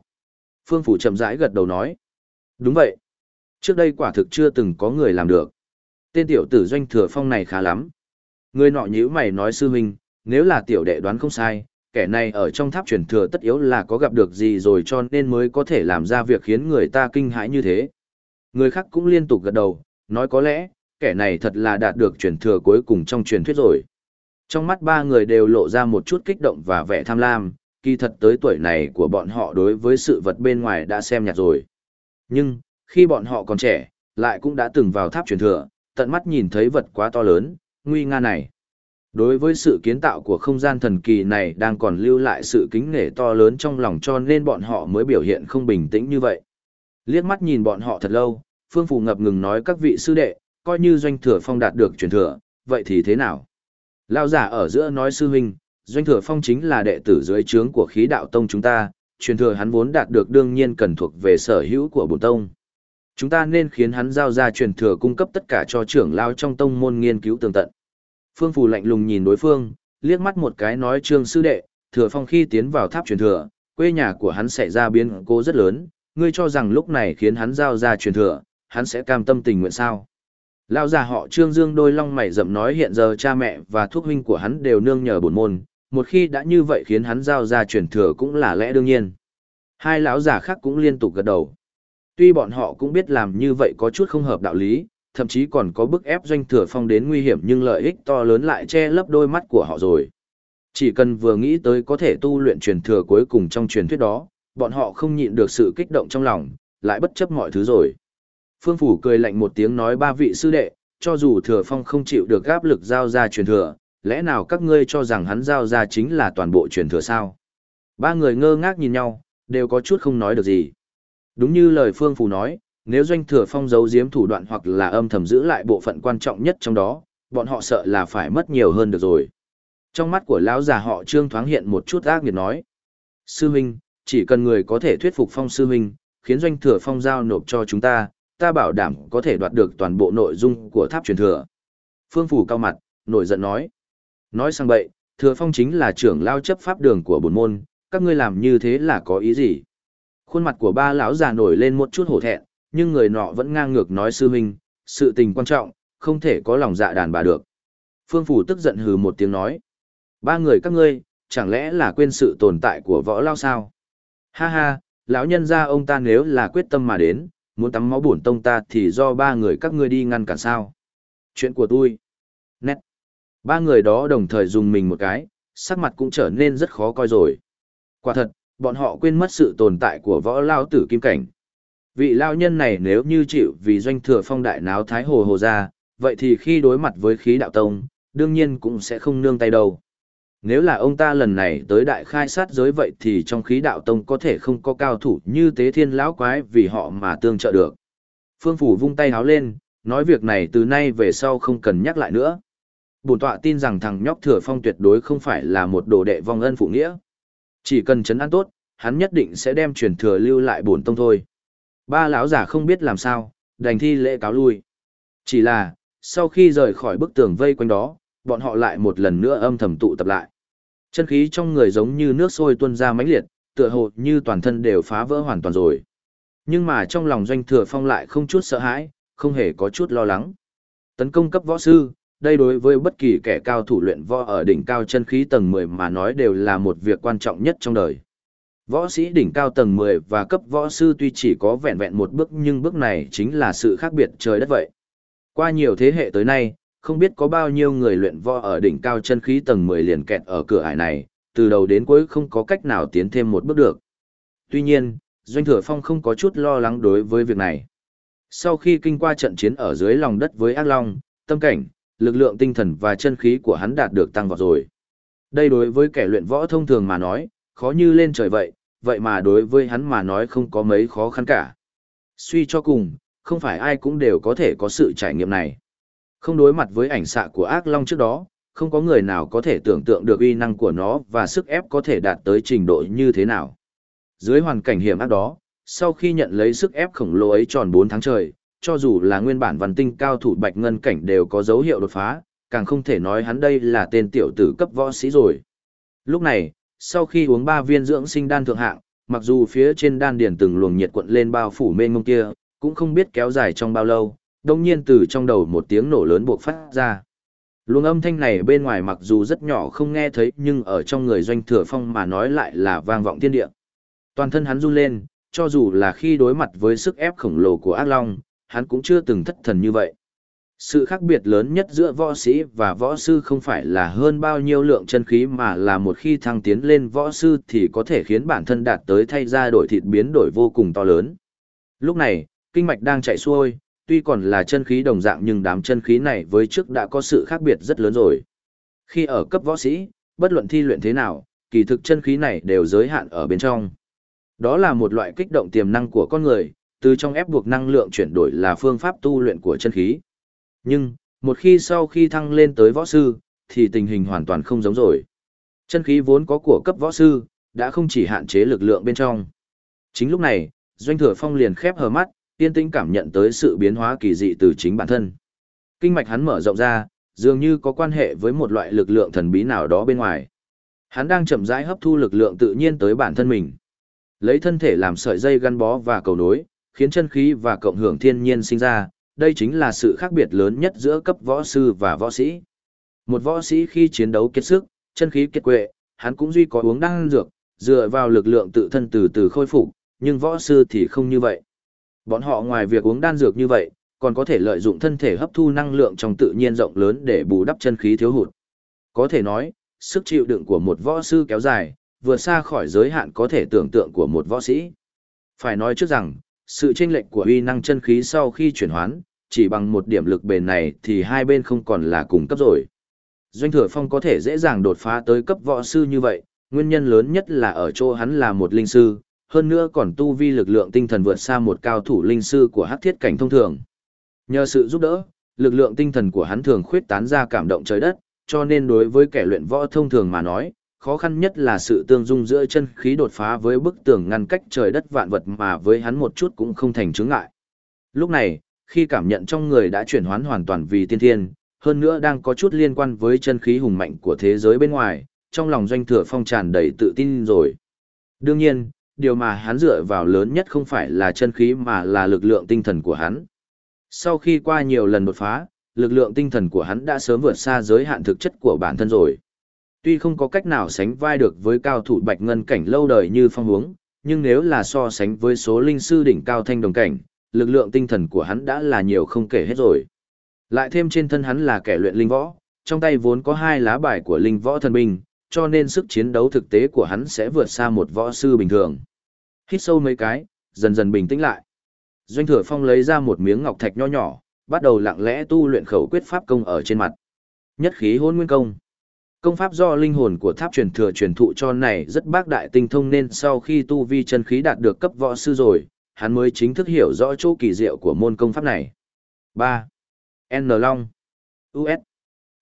[SPEAKER 1] Phương Phủ chậm rãi gật đầu nói. Đúng vậy. Trước đây quả thực chưa từng có người làm được. Tên tiểu tử Doanh Thừa Phong này khá lắm. Người nọ nhữ mày nói sư huynh, nếu là tiểu đệ đoán không sai, kẻ này ở trong tháp truyền thừa tất yếu là có gặp được gì rồi cho nên mới có thể làm ra việc khiến người ta kinh hãi như thế. Người khác cũng liên tục gật đầu, nói có lẽ, kẻ này thật là đạt được truyền thừa cuối cùng trong truyền thuyết rồi. Trong mắt ba người đều lộ ra một chút kích động và vẻ tham lam, kỳ thật tới tuổi này của bọn họ đối với sự vật bên ngoài đã xem nhạt rồi. Nhưng, khi bọn họ còn trẻ, lại cũng đã từng vào tháp truyền thừa, tận mắt nhìn thấy vật quá to lớn, nguy nga này. Đối với sự kiến tạo của không gian thần kỳ này đang còn lưu lại sự kính nể to lớn trong lòng cho nên bọn họ mới biểu hiện không bình tĩnh như vậy. Liếc mắt nhìn bọn họ thật lâu, Phương Phù ngập ngừng nói các vị sư đệ, coi như doanh thừa phong đạt được truyền thừa, vậy thì thế nào? Lao giả ở giữa nói sư huynh, doanh thừa phong chính là đệ tử dưới trướng của khí đạo tông chúng ta, truyền thừa hắn vốn đạt được đương nhiên cần thuộc về sở hữu của bổn tông. Chúng ta nên khiến hắn giao ra truyền thừa cung cấp tất cả cho trưởng lao trong tông môn nghiên cứu tường tận. Phương Phù lạnh lùng nhìn đối phương, liếc mắt một cái nói trương sư đệ, thừa phong khi tiến vào tháp truyền thừa, quê nhà của hắn xảy ra biến cố rất lớn, ngươi cho rằng lúc này khiến hắn giao ra truyền thừa, hắn sẽ cam tâm tình nguyện sao? Lão già họ Trương Dương đôi long mày rậm nói hiện giờ cha mẹ và thuốc huynh của hắn đều nương nhờ bổn môn, một khi đã như vậy khiến hắn giao ra truyền thừa cũng là lẽ đương nhiên. Hai lão già khác cũng liên tục gật đầu. Tuy bọn họ cũng biết làm như vậy có chút không hợp đạo lý, thậm chí còn có bức ép doanh thừa phong đến nguy hiểm nhưng lợi ích to lớn lại che lấp đôi mắt của họ rồi. Chỉ cần vừa nghĩ tới có thể tu luyện truyền thừa cuối cùng trong truyền thuyết đó, bọn họ không nhịn được sự kích động trong lòng, lại bất chấp mọi thứ rồi. Phương Phủ cười lạnh một tiếng nói ba vị sư đệ, cho dù thừa phong không chịu được áp lực giao ra truyền thừa, lẽ nào các ngươi cho rằng hắn giao ra chính là toàn bộ truyền thừa sao? Ba người ngơ ngác nhìn nhau, đều có chút không nói được gì. Đúng như lời Phương Phủ nói, nếu doanh thừa phong giấu giếm thủ đoạn hoặc là âm thầm giữ lại bộ phận quan trọng nhất trong đó, bọn họ sợ là phải mất nhiều hơn được rồi. Trong mắt của lão già họ Trương thoáng hiện một chút ác nghiệt nói: "Sư huynh, chỉ cần người có thể thuyết phục Phong sư huynh, khiến doanh thừa phong giao nộp cho chúng ta, ta bảo đảm có thể đoạt được toàn bộ nội dung của tháp truyền thừa." Phương phủ cao mặt, nổi giận nói: "Nói sang bậy, Thừa Phong chính là trưởng lao chấp pháp đường của bổn môn, các ngươi làm như thế là có ý gì?" Khuôn mặt của ba lão già nổi lên một chút hổ thẹn, nhưng người nọ vẫn ngang ngược nói sư huynh, sự tình quan trọng, không thể có lòng dạ đàn bà được. Phương Phủ tức giận hừ một tiếng nói. Ba người các ngươi, chẳng lẽ là quên sự tồn tại của võ lao sao? Ha ha, lão nhân gia ông ta nếu là quyết tâm mà đến, muốn tắm máu bổn tông ta thì do ba người các ngươi đi ngăn cản sao? Chuyện của tôi. Nét. Ba người đó đồng thời dùng mình một cái, sắc mặt cũng trở nên rất khó coi rồi. Quả thật, bọn họ quên mất sự tồn tại của võ lao tử kim cảnh. Vị lao nhân này nếu như chịu vì doanh thừa phong đại náo thái hồ hồ ra, vậy thì khi đối mặt với khí đạo tông, đương nhiên cũng sẽ không nương tay đâu. Nếu là ông ta lần này tới đại khai sát giới vậy thì trong khí đạo tông có thể không có cao thủ như tế thiên lão quái vì họ mà tương trợ được. Phương Phủ vung tay háo lên, nói việc này từ nay về sau không cần nhắc lại nữa. Bổn tọa tin rằng thằng nhóc thừa phong tuyệt đối không phải là một đồ đệ vong ân phụ nghĩa. Chỉ cần chấn an tốt, hắn nhất định sẽ đem truyền thừa lưu lại bổn tông thôi. Ba lão giả không biết làm sao, đành thi lễ cáo lui. Chỉ là, sau khi rời khỏi bức tường vây quanh đó, bọn họ lại một lần nữa âm thầm tụ tập lại. Chân khí trong người giống như nước sôi tuôn ra mãnh liệt, tựa hồ như toàn thân đều phá vỡ hoàn toàn rồi. Nhưng mà trong lòng doanh thừa phong lại không chút sợ hãi, không hề có chút lo lắng. Tấn công cấp võ sư, đây đối với bất kỳ kẻ cao thủ luyện võ ở đỉnh cao chân khí tầng 10 mà nói đều là một việc quan trọng nhất trong đời. Võ sĩ đỉnh cao tầng 10 và cấp võ sư tuy chỉ có vẹn vẹn một bước nhưng bước này chính là sự khác biệt trời đất vậy. Qua nhiều thế hệ tới nay, không biết có bao nhiêu người luyện võ ở đỉnh cao chân khí tầng 10 liền kẹt ở cửa ải này, từ đầu đến cuối không có cách nào tiến thêm một bước được. Tuy nhiên, Doanh Thừa Phong không có chút lo lắng đối với việc này. Sau khi kinh qua trận chiến ở dưới lòng đất với Ác Long, tâm cảnh, lực lượng tinh thần và chân khí của hắn đạt được tăng vọt rồi. Đây đối với kẻ luyện võ thông thường mà nói, khó như lên trời vậy, vậy mà đối với hắn mà nói không có mấy khó khăn cả. Suy cho cùng, không phải ai cũng đều có thể có sự trải nghiệm này. Không đối mặt với ảnh xạ của ác long trước đó, không có người nào có thể tưởng tượng được uy năng của nó và sức ép có thể đạt tới trình độ như thế nào. Dưới hoàn cảnh hiểm ác đó, sau khi nhận lấy sức ép khổng lồ ấy tròn 4 tháng trời, cho dù là nguyên bản văn tinh cao thủ bạch ngân cảnh đều có dấu hiệu đột phá, càng không thể nói hắn đây là tên tiểu tử cấp võ sĩ rồi. Lúc này, sau khi uống 3 viên dưỡng sinh đan thượng hạng, mặc dù phía trên đan điển từng luồng nhiệt cuộn lên bao phủ mênh mông kia, cũng không biết kéo dài trong bao lâu, đồng nhiên từ trong đầu một tiếng nổ lớn buộc phát ra. Luồng âm thanh này bên ngoài mặc dù rất nhỏ không nghe thấy nhưng ở trong người doanh thừa phong mà nói lại là vang vọng thiên địa. Toàn thân hắn run lên, cho dù là khi đối mặt với sức ép khổng lồ của ác long, hắn cũng chưa từng thất thần như vậy. Sự khác biệt lớn nhất giữa võ sĩ và võ sư không phải là hơn bao nhiêu lượng chân khí mà là một khi thăng tiến lên võ sư thì có thể khiến bản thân đạt tới thay ra đổi thịt biến đổi vô cùng to lớn. Lúc này, kinh mạch đang chạy xuôi, tuy còn là chân khí đồng dạng nhưng đám chân khí này với trước đã có sự khác biệt rất lớn rồi. Khi ở cấp võ sĩ, bất luận thi luyện thế nào, kỳ thực chân khí này đều giới hạn ở bên trong. Đó là một loại kích động tiềm năng của con người, từ trong ép buộc năng lượng chuyển đổi là phương pháp tu luyện của chân khí. Nhưng, một khi sau khi thăng lên tới võ sư, thì tình hình hoàn toàn không giống rồi. Chân khí vốn có của cấp võ sư, đã không chỉ hạn chế lực lượng bên trong. Chính lúc này, Doanh Thừa Phong liền khép hờ mắt, yên tĩnh cảm nhận tới sự biến hóa kỳ dị từ chính bản thân. Kinh mạch hắn mở rộng ra, dường như có quan hệ với một loại lực lượng thần bí nào đó bên ngoài. Hắn đang chậm rãi hấp thu lực lượng tự nhiên tới bản thân mình. Lấy thân thể làm sợi dây gắn bó và cầu nối, khiến chân khí và cộng hưởng thiên nhiên sinh ra, đây chính là sự khác biệt lớn nhất giữa cấp võ sư và võ sĩ. Một võ sĩ khi chiến đấu kiệt sức, chân khí kiệt quệ, hắn cũng duy có uống đan dược, dựa vào lực lượng tự thân từ từ khôi phục, nhưng võ sư thì không như vậy. Bọn họ ngoài việc uống đan dược như vậy, còn có thể lợi dụng thân thể hấp thu năng lượng trong tự nhiên rộng lớn để bù đắp chân khí thiếu hụt. Có thể nói, sức chịu đựng của một võ sư kéo dài, vượt xa khỏi giới hạn có thể tưởng tượng của một võ sĩ. Phải nói trước rằng, sự chênh lệch của uy năng chân khí sau khi chuyển hoán, chỉ bằng một điểm lực bền này thì hai bên không còn là cùng cấp rồi. Doanh Thừa Phong có thể dễ dàng đột phá tới cấp võ sư như vậy, nguyên nhân lớn nhất là ở chỗ hắn là một linh sư, hơn nữa còn tu vi lực lượng tinh thần vượt xa một cao thủ linh sư của hắc thiết cảnh thông thường. Nhờ sự giúp đỡ, lực lượng tinh thần của hắn thường khuyết tán ra cảm động trời đất, cho nên đối với kẻ luyện võ thông thường mà nói, khó khăn nhất là sự tương dung giữa chân khí đột phá với bức tường ngăn cách trời đất vạn vật mà với hắn một chút cũng không thành chướng ngại. Lúc này, khi cảm nhận trong người đã chuyển hoán hoàn toàn vì tiên thiên, hơn nữa đang có chút liên quan với chân khí hùng mạnh của thế giới bên ngoài, trong lòng doanh thừa phong tràn đầy tự tin rồi. Đương nhiên, điều mà hắn dựa vào lớn nhất không phải là chân khí mà là lực lượng tinh thần của hắn. Sau khi qua nhiều lần đột phá, lực lượng tinh thần của hắn đã sớm vượt xa giới hạn thực chất của bản thân rồi. Tuy không có cách nào sánh vai được với cao thủ bạch ngân cảnh lâu đời như phong hướng, nhưng nếu là so sánh với số linh sư đỉnh cao thanh đồng cảnh, lực lượng tinh thần của hắn đã là nhiều không kể hết rồi. Lại thêm trên thân hắn là kẻ luyện linh võ, trong tay vốn có hai lá bài của linh võ thần binh, cho nên sức chiến đấu thực tế của hắn sẽ vượt xa một võ sư bình thường. Hít sâu mấy cái, dần dần bình tĩnh lại. Doanh thừa phong lấy ra một miếng ngọc thạch nho nhỏ, bắt đầu lặng lẽ tu luyện khẩu quyết pháp công ở trên mặt. Nhất khí hôn nguyên công. Công pháp do linh hồn của tháp truyền thừa truyền thụ cho này rất bác đại tinh thông nên sau khi tu vi chân khí đạt được cấp võ sư rồi, hắn mới chính thức hiểu rõ chỗ kỳ diệu của môn công pháp này. 3. N Long US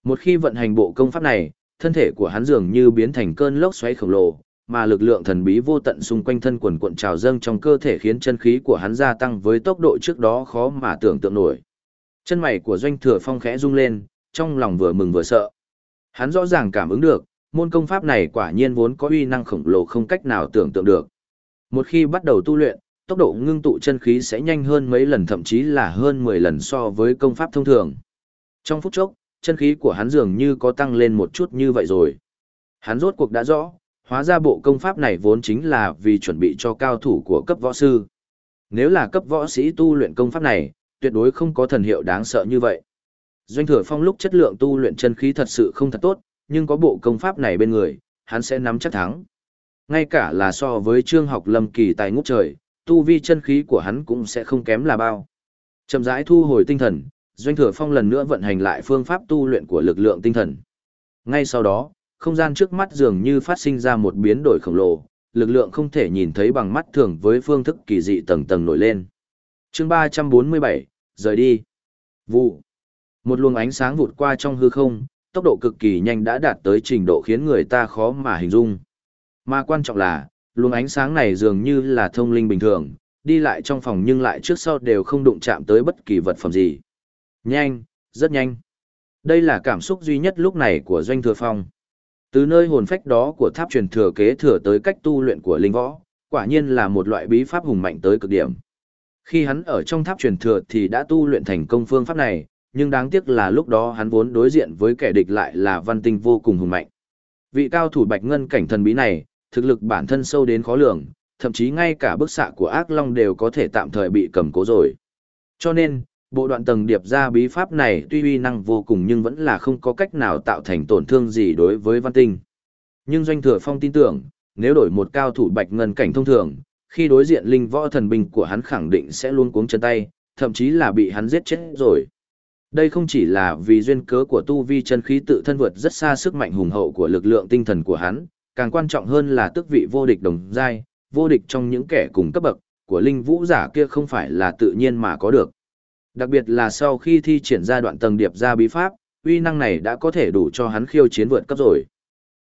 [SPEAKER 1] Một khi vận hành bộ công pháp này, thân thể của hắn dường như biến thành cơn lốc xoáy khổng lồ, mà lực lượng thần bí vô tận xung quanh thân quần cuộn trào dâng trong cơ thể khiến chân khí của hắn gia tăng với tốc độ trước đó khó mà tưởng tượng nổi. Chân mày của doanh thừa phong khẽ rung lên, trong lòng vừa mừng vừa sợ. Hắn rõ ràng cảm ứng được, môn công pháp này quả nhiên vốn có uy năng khổng lồ không cách nào tưởng tượng được. Một khi bắt đầu tu luyện, tốc độ ngưng tụ chân khí sẽ nhanh hơn mấy lần thậm chí là hơn 10 lần so với công pháp thông thường. Trong phút chốc, chân khí của hắn dường như có tăng lên một chút như vậy rồi. Hắn rốt cuộc đã rõ, hóa ra bộ công pháp này vốn chính là vì chuẩn bị cho cao thủ của cấp võ sư. Nếu là cấp võ sĩ tu luyện công pháp này, tuyệt đối không có thần hiệu đáng sợ như vậy. Doanh thừa phong lúc chất lượng tu luyện chân khí thật sự không thật tốt, nhưng có bộ công pháp này bên người, hắn sẽ nắm chắc thắng. Ngay cả là so với trương học lâm kỳ tài ngút trời, tu vi chân khí của hắn cũng sẽ không kém là bao. Chậm rãi thu hồi tinh thần, Doanh Thừa Phong lần nữa vận hành lại phương pháp tu luyện của lực lượng tinh thần. Ngay sau đó, không gian trước mắt dường như phát sinh ra một biến đổi khổng lồ, lực lượng không thể nhìn thấy bằng mắt thường với phương thức kỳ dị tầng tầng nổi lên. Chương 347, rời đi. Vụ. Một luồng ánh sáng vụt qua trong hư không, tốc độ cực kỳ nhanh đã đạt tới trình độ khiến người ta khó mà hình dung. Mà quan trọng là, luồng ánh sáng này dường như là thông linh bình thường, đi lại trong phòng nhưng lại trước sau đều không đụng chạm tới bất kỳ vật phẩm gì. Nhanh, rất nhanh. Đây là cảm xúc duy nhất lúc này của Doanh Thừa Phong. Từ nơi hồn phách đó của tháp truyền thừa kế thừa tới cách tu luyện của linh võ, quả nhiên là một loại bí pháp hùng mạnh tới cực điểm. Khi hắn ở trong tháp truyền thừa thì đã tu luyện thành công phương pháp này, nhưng đáng tiếc là lúc đó hắn vốn đối diện với kẻ địch lại là văn tinh vô cùng hùng mạnh. Vị cao thủ bạch ngân cảnh thần bí này, thực lực bản thân sâu đến khó lường, thậm chí ngay cả bức xạ của ác long đều có thể tạm thời bị cầm cố rồi. Cho nên, bộ đoạn tầng điệp ra bí pháp này tuy uy năng vô cùng nhưng vẫn là không có cách nào tạo thành tổn thương gì đối với văn tinh. Nhưng Doanh Thừa Phong tin tưởng, nếu đổi một cao thủ bạch ngân cảnh thông thường, khi đối diện linh võ thần binh của hắn khẳng định sẽ luôn cuống chân tay, thậm chí là bị hắn giết chết rồi. Đây không chỉ là vì duyên cớ của tu vi chân khí tự thân vượt rất xa sức mạnh hùng hậu của lực lượng tinh thần của hắn, càng quan trọng hơn là tước vị vô địch đồng giai, vô địch trong những kẻ cùng cấp bậc của linh vũ giả kia không phải là tự nhiên mà có được. Đặc biệt là sau khi thi triển ra đoạn tầng điệp ra bí pháp, uy năng này đã có thể đủ cho hắn khiêu chiến vượt cấp rồi.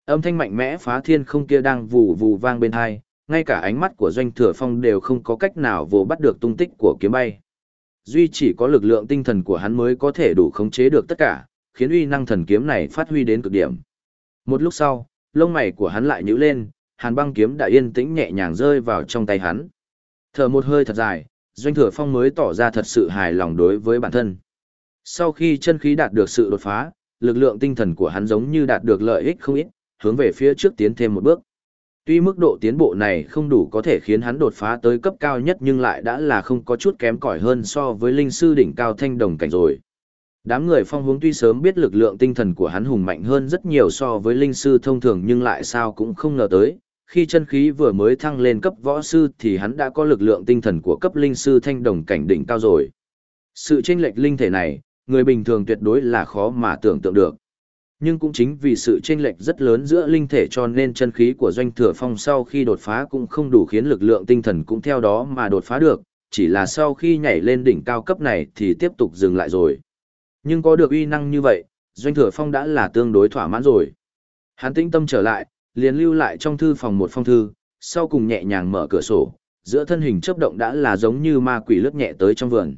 [SPEAKER 1] Âm thanh mạnh mẽ phá thiên không kia đang vù vù vang bên hai, ngay cả ánh mắt của doanh thừa phong đều không có cách nào vồ bắt được tung tích của kiếm bay. Duy chỉ có lực lượng tinh thần của hắn mới có thể đủ khống chế được tất cả, khiến uy năng thần kiếm này phát huy đến cực điểm. Một lúc sau, lông mày của hắn lại nhíu lên, hàn băng kiếm đã yên tĩnh nhẹ nhàng rơi vào trong tay hắn. Thở một hơi thật dài, doanh thừa phong mới tỏ ra thật sự hài lòng đối với bản thân. Sau khi chân khí đạt được sự đột phá, lực lượng tinh thần của hắn giống như đạt được lợi ích không ít, hướng về phía trước tiến thêm một bước. Tuy mức độ tiến bộ này không đủ có thể khiến hắn đột phá tới cấp cao nhất nhưng lại đã là không có chút kém cỏi hơn so với linh sư đỉnh cao thanh đồng cảnh rồi. Đám người phong hướng tuy sớm biết lực lượng tinh thần của hắn hùng mạnh hơn rất nhiều so với linh sư thông thường nhưng lại sao cũng không ngờ tới, khi chân khí vừa mới thăng lên cấp võ sư thì hắn đã có lực lượng tinh thần của cấp linh sư thanh đồng cảnh đỉnh cao rồi. Sự chênh lệch linh thể này, người bình thường tuyệt đối là khó mà tưởng tượng được. Nhưng cũng chính vì sự chênh lệch rất lớn giữa linh thể cho nên chân khí của doanh thừa phong sau khi đột phá cũng không đủ khiến lực lượng tinh thần cũng theo đó mà đột phá được, chỉ là sau khi nhảy lên đỉnh cao cấp này thì tiếp tục dừng lại rồi. Nhưng có được uy năng như vậy, doanh thừa phong đã là tương đối thỏa mãn rồi. Hắn tĩnh tâm trở lại, liền lưu lại trong thư phòng một phong thư, sau cùng nhẹ nhàng mở cửa sổ, giữa thân hình chấp động đã là giống như ma quỷ lướt nhẹ tới trong vườn.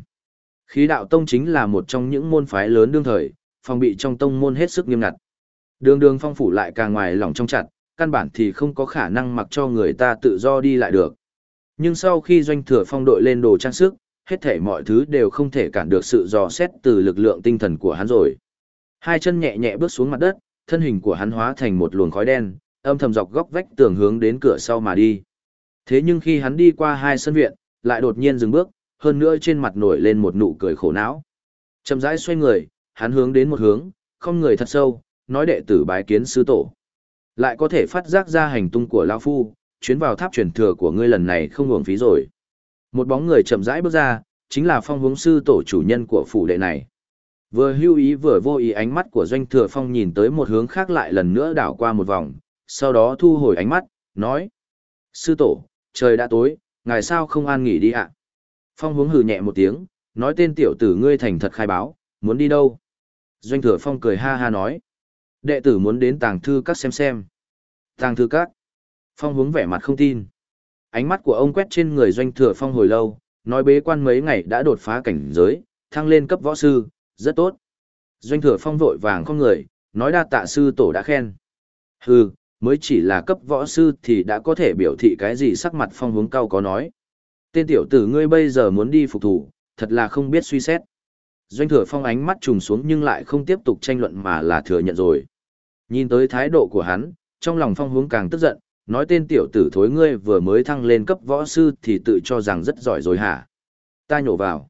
[SPEAKER 1] Khí đạo tông chính là một trong những môn phái lớn đương thời, phòng bị trong tông môn hết sức nghiêm ngặt. Đường đường phong phủ lại càng ngoài lòng trong chặt, căn bản thì không có khả năng mặc cho người ta tự do đi lại được. Nhưng sau khi doanh thừa phong đội lên đồ trang sức, hết thể mọi thứ đều không thể cản được sự dò xét từ lực lượng tinh thần của hắn rồi. Hai chân nhẹ nhẹ bước xuống mặt đất, thân hình của hắn hóa thành một luồng khói đen, âm thầm dọc góc vách tường hướng đến cửa sau mà đi. Thế nhưng khi hắn đi qua hai sân viện, lại đột nhiên dừng bước, hơn nữa trên mặt nổi lên một nụ cười khổ não. Chậm rãi xoay người, hắn hướng đến một hướng, không người thật sâu, nói đệ tử bái kiến sư tổ. Lại có thể phát giác ra hành tung của lão phu, chuyến vào tháp truyền thừa của ngươi lần này không uổng phí rồi. Một bóng người chậm rãi bước ra, chính là phong hướng sư tổ chủ nhân của phủ đệ này. Vừa hưu ý vừa vô ý ánh mắt của doanh thừa phong nhìn tới một hướng khác lại lần nữa đảo qua một vòng, sau đó thu hồi ánh mắt, nói. Sư tổ, trời đã tối, ngài sao không an nghỉ đi ạ? Phong hướng hừ nhẹ một tiếng, nói tên tiểu tử ngươi thành thật khai báo, muốn đi đâu? Doanh thừa phong cười ha ha nói. Đệ tử muốn đến tàng thư các xem xem. Tàng thư các. Phong hướng vẻ mặt không tin. Ánh mắt của ông quét trên người doanh thừa phong hồi lâu, nói bế quan mấy ngày đã đột phá cảnh giới, thăng lên cấp võ sư, rất tốt. Doanh thừa phong vội vàng con người, nói đa tạ sư tổ đã khen. Hừ, mới chỉ là cấp võ sư thì đã có thể biểu thị cái gì sắc mặt phong hướng cao có nói. Tên tiểu tử ngươi bây giờ muốn đi phục thủ, thật là không biết suy xét. Doanh thừa phong ánh mắt trùng xuống nhưng lại không tiếp tục tranh luận mà là thừa nhận rồi. Nhìn tới thái độ của hắn, trong lòng phong hướng càng tức giận, nói tên tiểu tử thối ngươi vừa mới thăng lên cấp võ sư thì tự cho rằng rất giỏi rồi hả? Ta nhổ vào.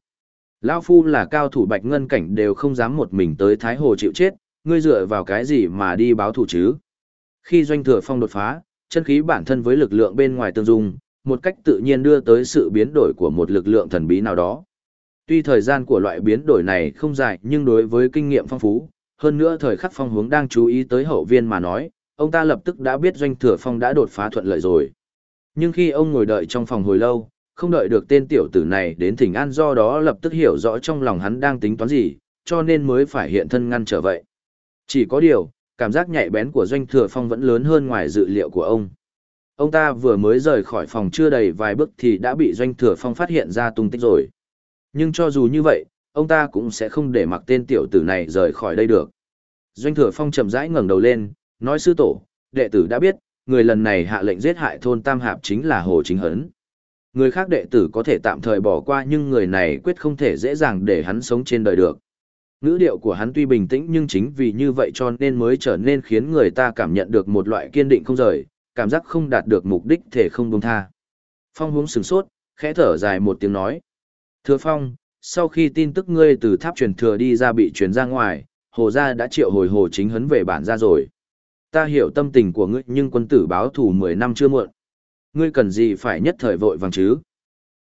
[SPEAKER 1] Lão Phu là cao thủ bạch ngân cảnh đều không dám một mình tới Thái Hồ chịu chết, ngươi dựa vào cái gì mà đi báo thù chứ? Khi doanh thừa phong đột phá, chân khí bản thân với lực lượng bên ngoài tương dung, một cách tự nhiên đưa tới sự biến đổi của một lực lượng thần bí nào đó. Tuy thời gian của loại biến đổi này không dài nhưng đối với kinh nghiệm phong phú, hơn nữa thời khắc phong hướng đang chú ý tới hậu viên mà nói, ông ta lập tức đã biết doanh thừa phong đã đột phá thuận lợi rồi. Nhưng khi ông ngồi đợi trong phòng hồi lâu, không đợi được tên tiểu tử này đến thỉnh an do đó lập tức hiểu rõ trong lòng hắn đang tính toán gì, cho nên mới phải hiện thân ngăn trở vậy. Chỉ có điều, cảm giác nhạy bén của doanh thừa phong vẫn lớn hơn ngoài dự liệu của ông. Ông ta vừa mới rời khỏi phòng chưa đầy vài bước thì đã bị doanh thừa phong phát hiện ra tung tích rồi. Nhưng cho dù như vậy, ông ta cũng sẽ không để mặc tên tiểu tử này rời khỏi đây được. Doanh thừa phong chậm rãi ngẩng đầu lên, nói sư tổ, đệ tử đã biết, người lần này hạ lệnh giết hại thôn Tam Hạp chính là Hồ Chính Hấn. Người khác đệ tử có thể tạm thời bỏ qua nhưng người này quyết không thể dễ dàng để hắn sống trên đời được. Ngữ điệu của hắn tuy bình tĩnh nhưng chính vì như vậy cho nên mới trở nên khiến người ta cảm nhận được một loại kiên định không rời, cảm giác không đạt được mục đích thể không buông tha. Phong hướng sừng sốt, khẽ thở dài một tiếng nói. Thưa Phong, sau khi tin tức ngươi từ tháp truyền thừa đi ra bị truyền ra ngoài, hồ gia đã triệu hồi hồ chính hấn về bản ra rồi. Ta hiểu tâm tình của ngươi nhưng quân tử báo thù 10 năm chưa muộn. Ngươi cần gì phải nhất thời vội vàng chứ?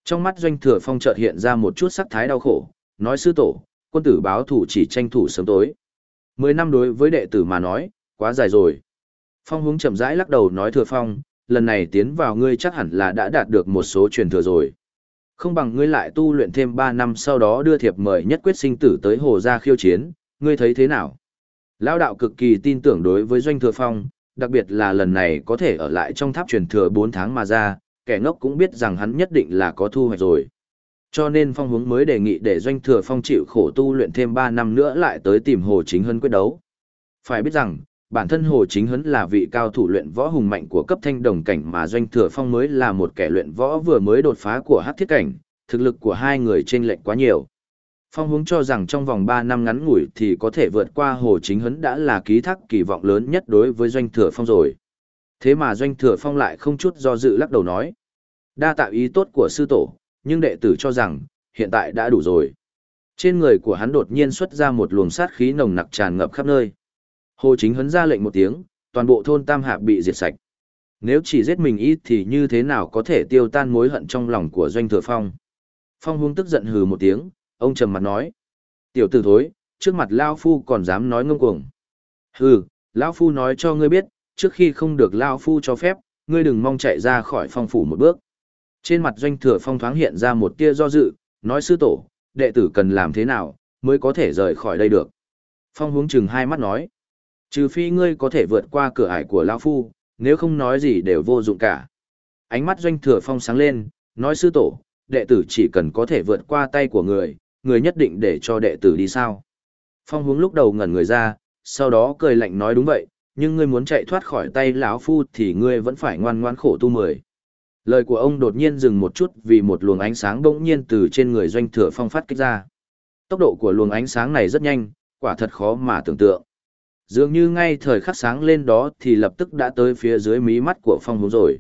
[SPEAKER 1] Trong mắt doanh thừa phong chợt hiện ra một chút sắc thái đau khổ, nói sư tổ, quân tử báo thù chỉ tranh thủ sớm tối. 10 năm đối với đệ tử mà nói, quá dài rồi. Phong hướng chậm rãi lắc đầu nói thừa phong, lần này tiến vào ngươi chắc hẳn là đã đạt được một số truyền thừa rồi. Không bằng ngươi lại tu luyện thêm 3 năm sau đó đưa thiệp mời nhất quyết sinh tử tới hồ gia khiêu chiến, ngươi thấy thế nào? Lão đạo cực kỳ tin tưởng đối với doanh thừa phong, đặc biệt là lần này có thể ở lại trong tháp truyền thừa 4 tháng mà ra, kẻ ngốc cũng biết rằng hắn nhất định là có thu hoạch rồi. Cho nên phong hướng mới đề nghị để doanh thừa phong chịu khổ tu luyện thêm 3 năm nữa lại tới tìm Hồ Chính Hân quyết đấu. Phải biết rằng, bản thân Hồ Chính Hấn là vị cao thủ luyện võ hùng mạnh của cấp thanh đồng cảnh mà Doanh Thừa Phong mới là một kẻ luyện võ vừa mới đột phá của hắc thiết cảnh, thực lực của hai người chênh lệch quá nhiều. Phong hướng cho rằng trong vòng 3 năm ngắn ngủi thì có thể vượt qua Hồ Chính Hấn đã là ký thác kỳ vọng lớn nhất đối với Doanh Thừa Phong rồi. Thế mà Doanh Thừa Phong lại không chút do dự lắc đầu nói. Đa tạo ý tốt của sư tổ, nhưng đệ tử cho rằng, hiện tại đã đủ rồi. Trên người của hắn đột nhiên xuất ra một luồng sát khí nồng nặc tràn ngập khắp nơi. Hồ Chính Hấn ra lệnh một tiếng, toàn bộ thôn Tam Hạp bị diệt sạch. Nếu chỉ giết mình ít thì như thế nào có thể tiêu tan mối hận trong lòng của Doanh Thừa Phong. Phong Hung tức giận hừ một tiếng, ông trầm mặt nói. Tiểu tử thối, trước mặt Lao Phu còn dám nói ngông cuồng. Hừ, Lao Phu nói cho ngươi biết, trước khi không được Lao Phu cho phép, ngươi đừng mong chạy ra khỏi phong phủ một bước. Trên mặt Doanh Thừa Phong thoáng hiện ra một tia do dự, nói sư tổ, đệ tử cần làm thế nào, mới có thể rời khỏi đây được. Phong hướng chừng hai mắt nói. Trừ phi ngươi có thể vượt qua cửa ải của lão Phu, nếu không nói gì đều vô dụng cả. Ánh mắt doanh thừa phong sáng lên, nói sư tổ, đệ tử chỉ cần có thể vượt qua tay của người, người nhất định để cho đệ tử đi sao. Phong hướng lúc đầu ngẩn người ra, sau đó cười lạnh nói đúng vậy, nhưng ngươi muốn chạy thoát khỏi tay lão Phu thì ngươi vẫn phải ngoan ngoan khổ tu mười. Lời của ông đột nhiên dừng một chút vì một luồng ánh sáng bỗng nhiên từ trên người doanh thừa phong phát kích ra. Tốc độ của luồng ánh sáng này rất nhanh, quả thật khó mà tưởng tượng. Dường như ngay thời khắc sáng lên đó thì lập tức đã tới phía dưới mí mắt của phong hướng rồi.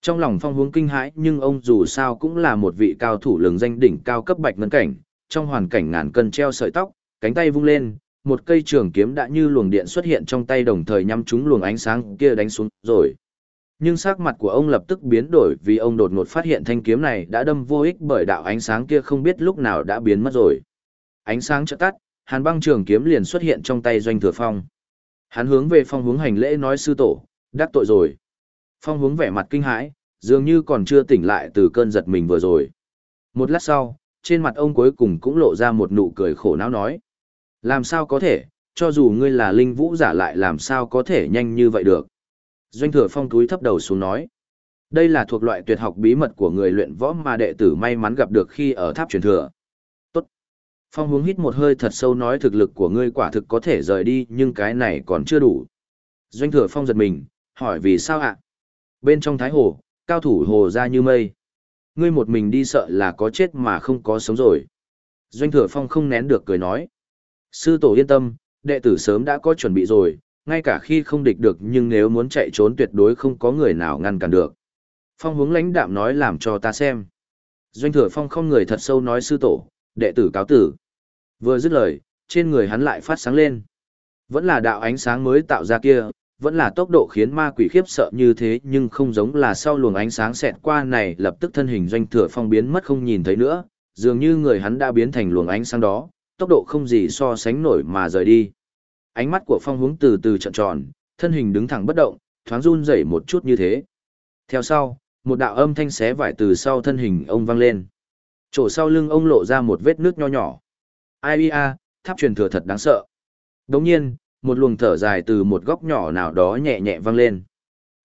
[SPEAKER 1] Trong lòng phong hướng kinh hãi nhưng ông dù sao cũng là một vị cao thủ lừng danh đỉnh cao cấp bạch ngân cảnh, trong hoàn cảnh ngàn cân treo sợi tóc, cánh tay vung lên, một cây trường kiếm đã như luồng điện xuất hiện trong tay đồng thời nhắm trúng luồng ánh sáng kia đánh xuống rồi. Nhưng sắc mặt của ông lập tức biến đổi vì ông đột ngột phát hiện thanh kiếm này đã đâm vô ích bởi đạo ánh sáng kia không biết lúc nào đã biến mất rồi. Ánh sáng chợt tắt, hàn băng trường kiếm liền xuất hiện trong tay doanh thừa phong. Hắn hướng về phong hướng hành lễ nói sư tổ, đắc tội rồi. Phong hướng vẻ mặt kinh hãi, dường như còn chưa tỉnh lại từ cơn giật mình vừa rồi. Một lát sau, trên mặt ông cuối cùng cũng lộ ra một nụ cười khổ não nói. Làm sao có thể, cho dù ngươi là linh vũ giả lại làm sao có thể nhanh như vậy được. Doanh thừa phong túi thấp đầu xuống nói. Đây là thuộc loại tuyệt học bí mật của người luyện võ mà đệ tử may mắn gặp được khi ở tháp truyền thừa. tốt Phong hướng hít một hơi thật sâu nói thực lực của ngươi quả thực có thể rời đi nhưng cái này còn chưa đủ. Doanh thừa phong giật mình, hỏi vì sao ạ? Bên trong thái hồ, cao thủ hồ ra như mây. Ngươi một mình đi sợ là có chết mà không có sống rồi. Doanh thừa phong không nén được cười nói. Sư tổ yên tâm, đệ tử sớm đã có chuẩn bị rồi, ngay cả khi không địch được nhưng nếu muốn chạy trốn tuyệt đối không có người nào ngăn cản được. Phong hướng lãnh đạm nói làm cho ta xem. Doanh thừa phong không người thật sâu nói sư tổ, đệ tử cáo tử. Vừa dứt lời, trên người hắn lại phát sáng lên. Vẫn là đạo ánh sáng mới tạo ra kia, vẫn là tốc độ khiến ma quỷ khiếp sợ như thế nhưng không giống là sau luồng ánh sáng xẹt qua này lập tức thân hình doanh thừa phong biến mất không nhìn thấy nữa, dường như người hắn đã biến thành luồng ánh sáng đó, tốc độ không gì so sánh nổi mà rời đi. Ánh mắt của phong hướng từ từ trợn tròn, thân hình đứng thẳng bất động, thoáng run rẩy một chút như thế. Theo sau, một đạo âm thanh xé vải từ sau thân hình ông vang lên. Chỗ sau lưng ông lộ ra một vết nước nho nhỏ. Ai a, tháp truyền thừa thật đáng sợ. Đồng nhiên, một luồng thở dài từ một góc nhỏ nào đó nhẹ nhẹ vang lên.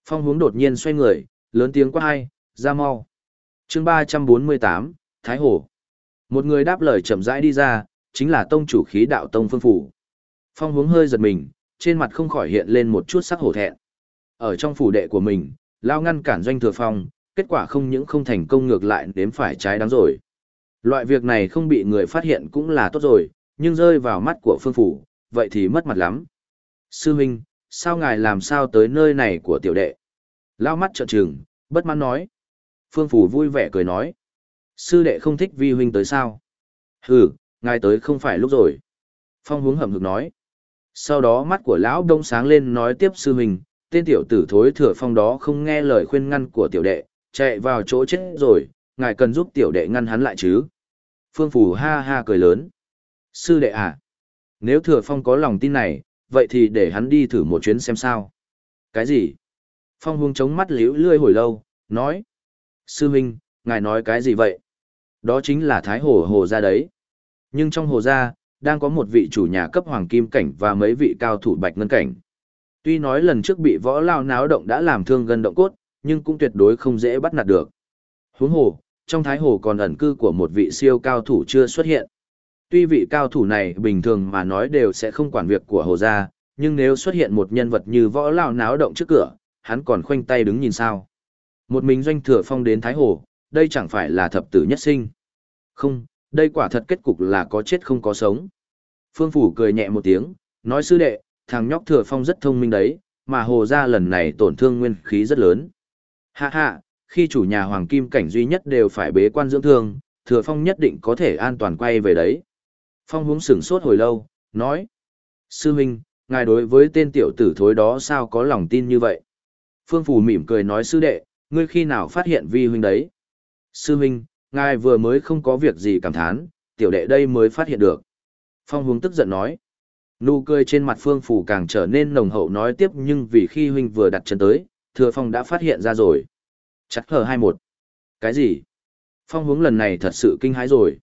[SPEAKER 1] Phong hướng đột nhiên xoay người, lớn tiếng quát hai, ra mau. chương 348, Thái Hồ. Một người đáp lời chậm rãi đi ra, chính là tông chủ khí đạo tông phương phủ. Phong hướng hơi giật mình, trên mặt không khỏi hiện lên một chút sắc hổ thẹn. Ở trong phủ đệ của mình, lao ngăn cản doanh thừa phong, kết quả không những không thành công ngược lại đếm phải trái đáng rồi. Loại việc này không bị người phát hiện cũng là tốt rồi, nhưng rơi vào mắt của phương phủ, vậy thì mất mặt lắm. Sư huynh, sao ngài làm sao tới nơi này của tiểu đệ? Lao mắt trợn trừng, bất mãn nói. Phương phủ vui vẻ cười nói. Sư đệ không thích vi huynh tới sao? Hừ, ngài tới không phải lúc rồi. Phong hướng hầm hực nói. Sau đó mắt của lão đông sáng lên nói tiếp sư huynh, tên tiểu tử thối thừa phong đó không nghe lời khuyên ngăn của tiểu đệ, chạy vào chỗ chết rồi, ngài cần giúp tiểu đệ ngăn hắn lại chứ. Phương Phủ ha ha cười lớn. Sư đệ à? Nếu thừa phong có lòng tin này, vậy thì để hắn đi thử một chuyến xem sao. Cái gì? Phong Hùng chống mắt liễu lươi hồi lâu, nói. Sư huynh, ngài nói cái gì vậy? Đó chính là Thái Hồ Hồ gia đấy. Nhưng trong Hồ gia đang có một vị chủ nhà cấp hoàng kim cảnh và mấy vị cao thủ bạch ngân cảnh. Tuy nói lần trước bị võ lao náo động đã làm thương gần động cốt, nhưng cũng tuyệt đối không dễ bắt nạt được. Huống hồ, trong thái hồ còn ẩn cư của một vị siêu cao thủ chưa xuất hiện. Tuy vị cao thủ này bình thường mà nói đều sẽ không quản việc của hồ gia, nhưng nếu xuất hiện một nhân vật như võ lao náo động trước cửa, hắn còn khoanh tay đứng nhìn sao. Một mình doanh thừa phong đến thái hồ, đây chẳng phải là thập tử nhất sinh. Không, đây quả thật kết cục là có chết không có sống. Phương Phủ cười nhẹ một tiếng, nói sư đệ, thằng nhóc thừa phong rất thông minh đấy, mà hồ gia lần này tổn thương nguyên khí rất lớn. Hạ hạ, khi chủ nhà hoàng kim cảnh duy nhất đều phải bế quan dưỡng thương, thừa phong nhất định có thể an toàn quay về đấy. Phong hướng sửng sốt hồi lâu, nói. Sư huynh, ngài đối với tên tiểu tử thối đó sao có lòng tin như vậy? Phương Phủ mỉm cười nói sư đệ, ngươi khi nào phát hiện vi huynh đấy? Sư huynh, ngài vừa mới không có việc gì cảm thán, tiểu đệ đây mới phát hiện được. Phong hướng tức giận nói. Nụ cười trên mặt Phương Phủ càng trở nên nồng hậu nói tiếp nhưng vì khi huynh vừa đặt chân tới, thừa phong đã phát hiện ra rồi. Chắc hờ hai một. Cái gì? Phong hướng lần này thật sự kinh hãi rồi.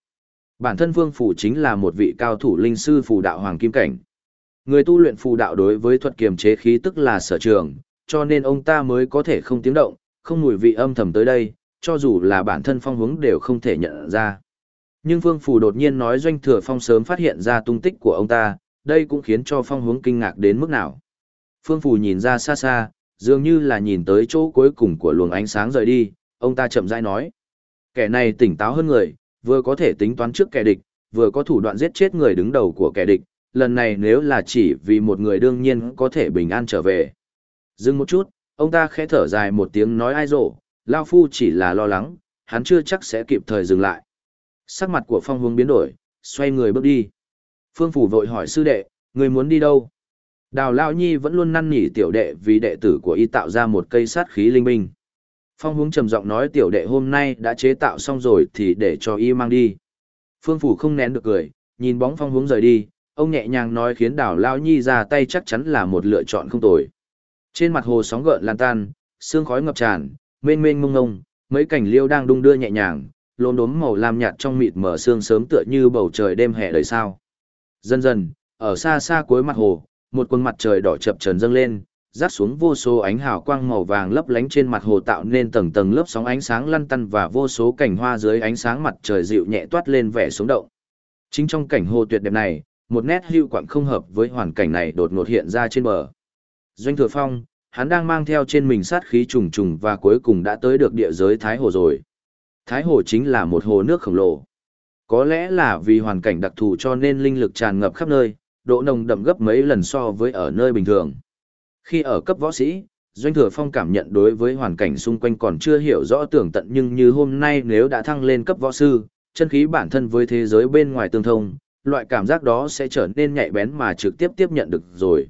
[SPEAKER 1] Bản thân vương Phủ chính là một vị cao thủ linh sư phù đạo hoàng kim cảnh. Người tu luyện phù đạo đối với thuật kiềm chế khí tức là sở trường, cho nên ông ta mới có thể không tiếng động, không mùi vị âm thầm tới đây, cho dù là bản thân phong hướng đều không thể nhận ra. Nhưng vương Phủ đột nhiên nói doanh thừa phong sớm phát hiện ra tung tích của ông ta, đây cũng khiến cho phong hướng kinh ngạc đến mức nào. Phương Phủ nhìn ra xa xa, dường như là nhìn tới chỗ cuối cùng của luồng ánh sáng rời đi, ông ta chậm rãi nói. Kẻ này tỉnh táo hơn người, vừa có thể tính toán trước kẻ địch, vừa có thủ đoạn giết chết người đứng đầu của kẻ địch, lần này nếu là chỉ vì một người đương nhiên có thể bình an trở về. Dừng một chút, ông ta khẽ thở dài một tiếng nói ai rộ, Lao Phu chỉ là lo lắng, hắn chưa chắc sẽ kịp thời dừng lại. Sắc mặt của phong hướng biến đổi, xoay người bước đi. Phương Phủ vội hỏi sư đệ, người muốn đi đâu? Đào Lao Nhi vẫn luôn năn nỉ tiểu đệ vì đệ tử của y tạo ra một cây sát khí linh minh. Phong hướng trầm giọng nói tiểu đệ hôm nay đã chế tạo xong rồi thì để cho y mang đi. Phương Phủ không nén được cười, nhìn bóng phong hướng rời đi, ông nhẹ nhàng nói khiến Đảo Lao Nhi ra tay chắc chắn là một lựa chọn không tồi. Trên mặt hồ sóng gợn lan tan, sương khói ngập tràn, mênh mênh mông ngông, mấy cảnh liêu đang đung đưa nhẹ nhàng, lốm đốm màu lam nhạt trong mịt mở sương sớm tựa như bầu trời đêm hè đời sao. Dần dần, ở xa xa cuối mặt hồ, một quân mặt trời đỏ chập chờn dâng lên, rát xuống vô số ánh hào quang màu vàng lấp lánh trên mặt hồ tạo nên tầng tầng lớp sóng ánh sáng lăn tăn và vô số cảnh hoa dưới ánh sáng mặt trời dịu nhẹ toát lên vẻ sống động. Chính trong cảnh hồ tuyệt đẹp này, một nét hưu quạng không hợp với hoàn cảnh này đột ngột hiện ra trên bờ. Doanh Thừa Phong, hắn đang mang theo trên mình sát khí trùng trùng và cuối cùng đã tới được địa giới Thái Hồ rồi. Thái Hồ chính là một hồ nước khổng lồ. Có lẽ là vì hoàn cảnh đặc thù cho nên linh lực tràn ngập khắp nơi, độ nồng đậm gấp mấy lần so với ở nơi bình thường. Khi ở cấp võ sĩ, Doanh Thừa Phong cảm nhận đối với hoàn cảnh xung quanh còn chưa hiểu rõ tưởng tận nhưng như hôm nay nếu đã thăng lên cấp võ sư, chân khí bản thân với thế giới bên ngoài tương thông, loại cảm giác đó sẽ trở nên nhạy bén mà trực tiếp tiếp nhận được rồi.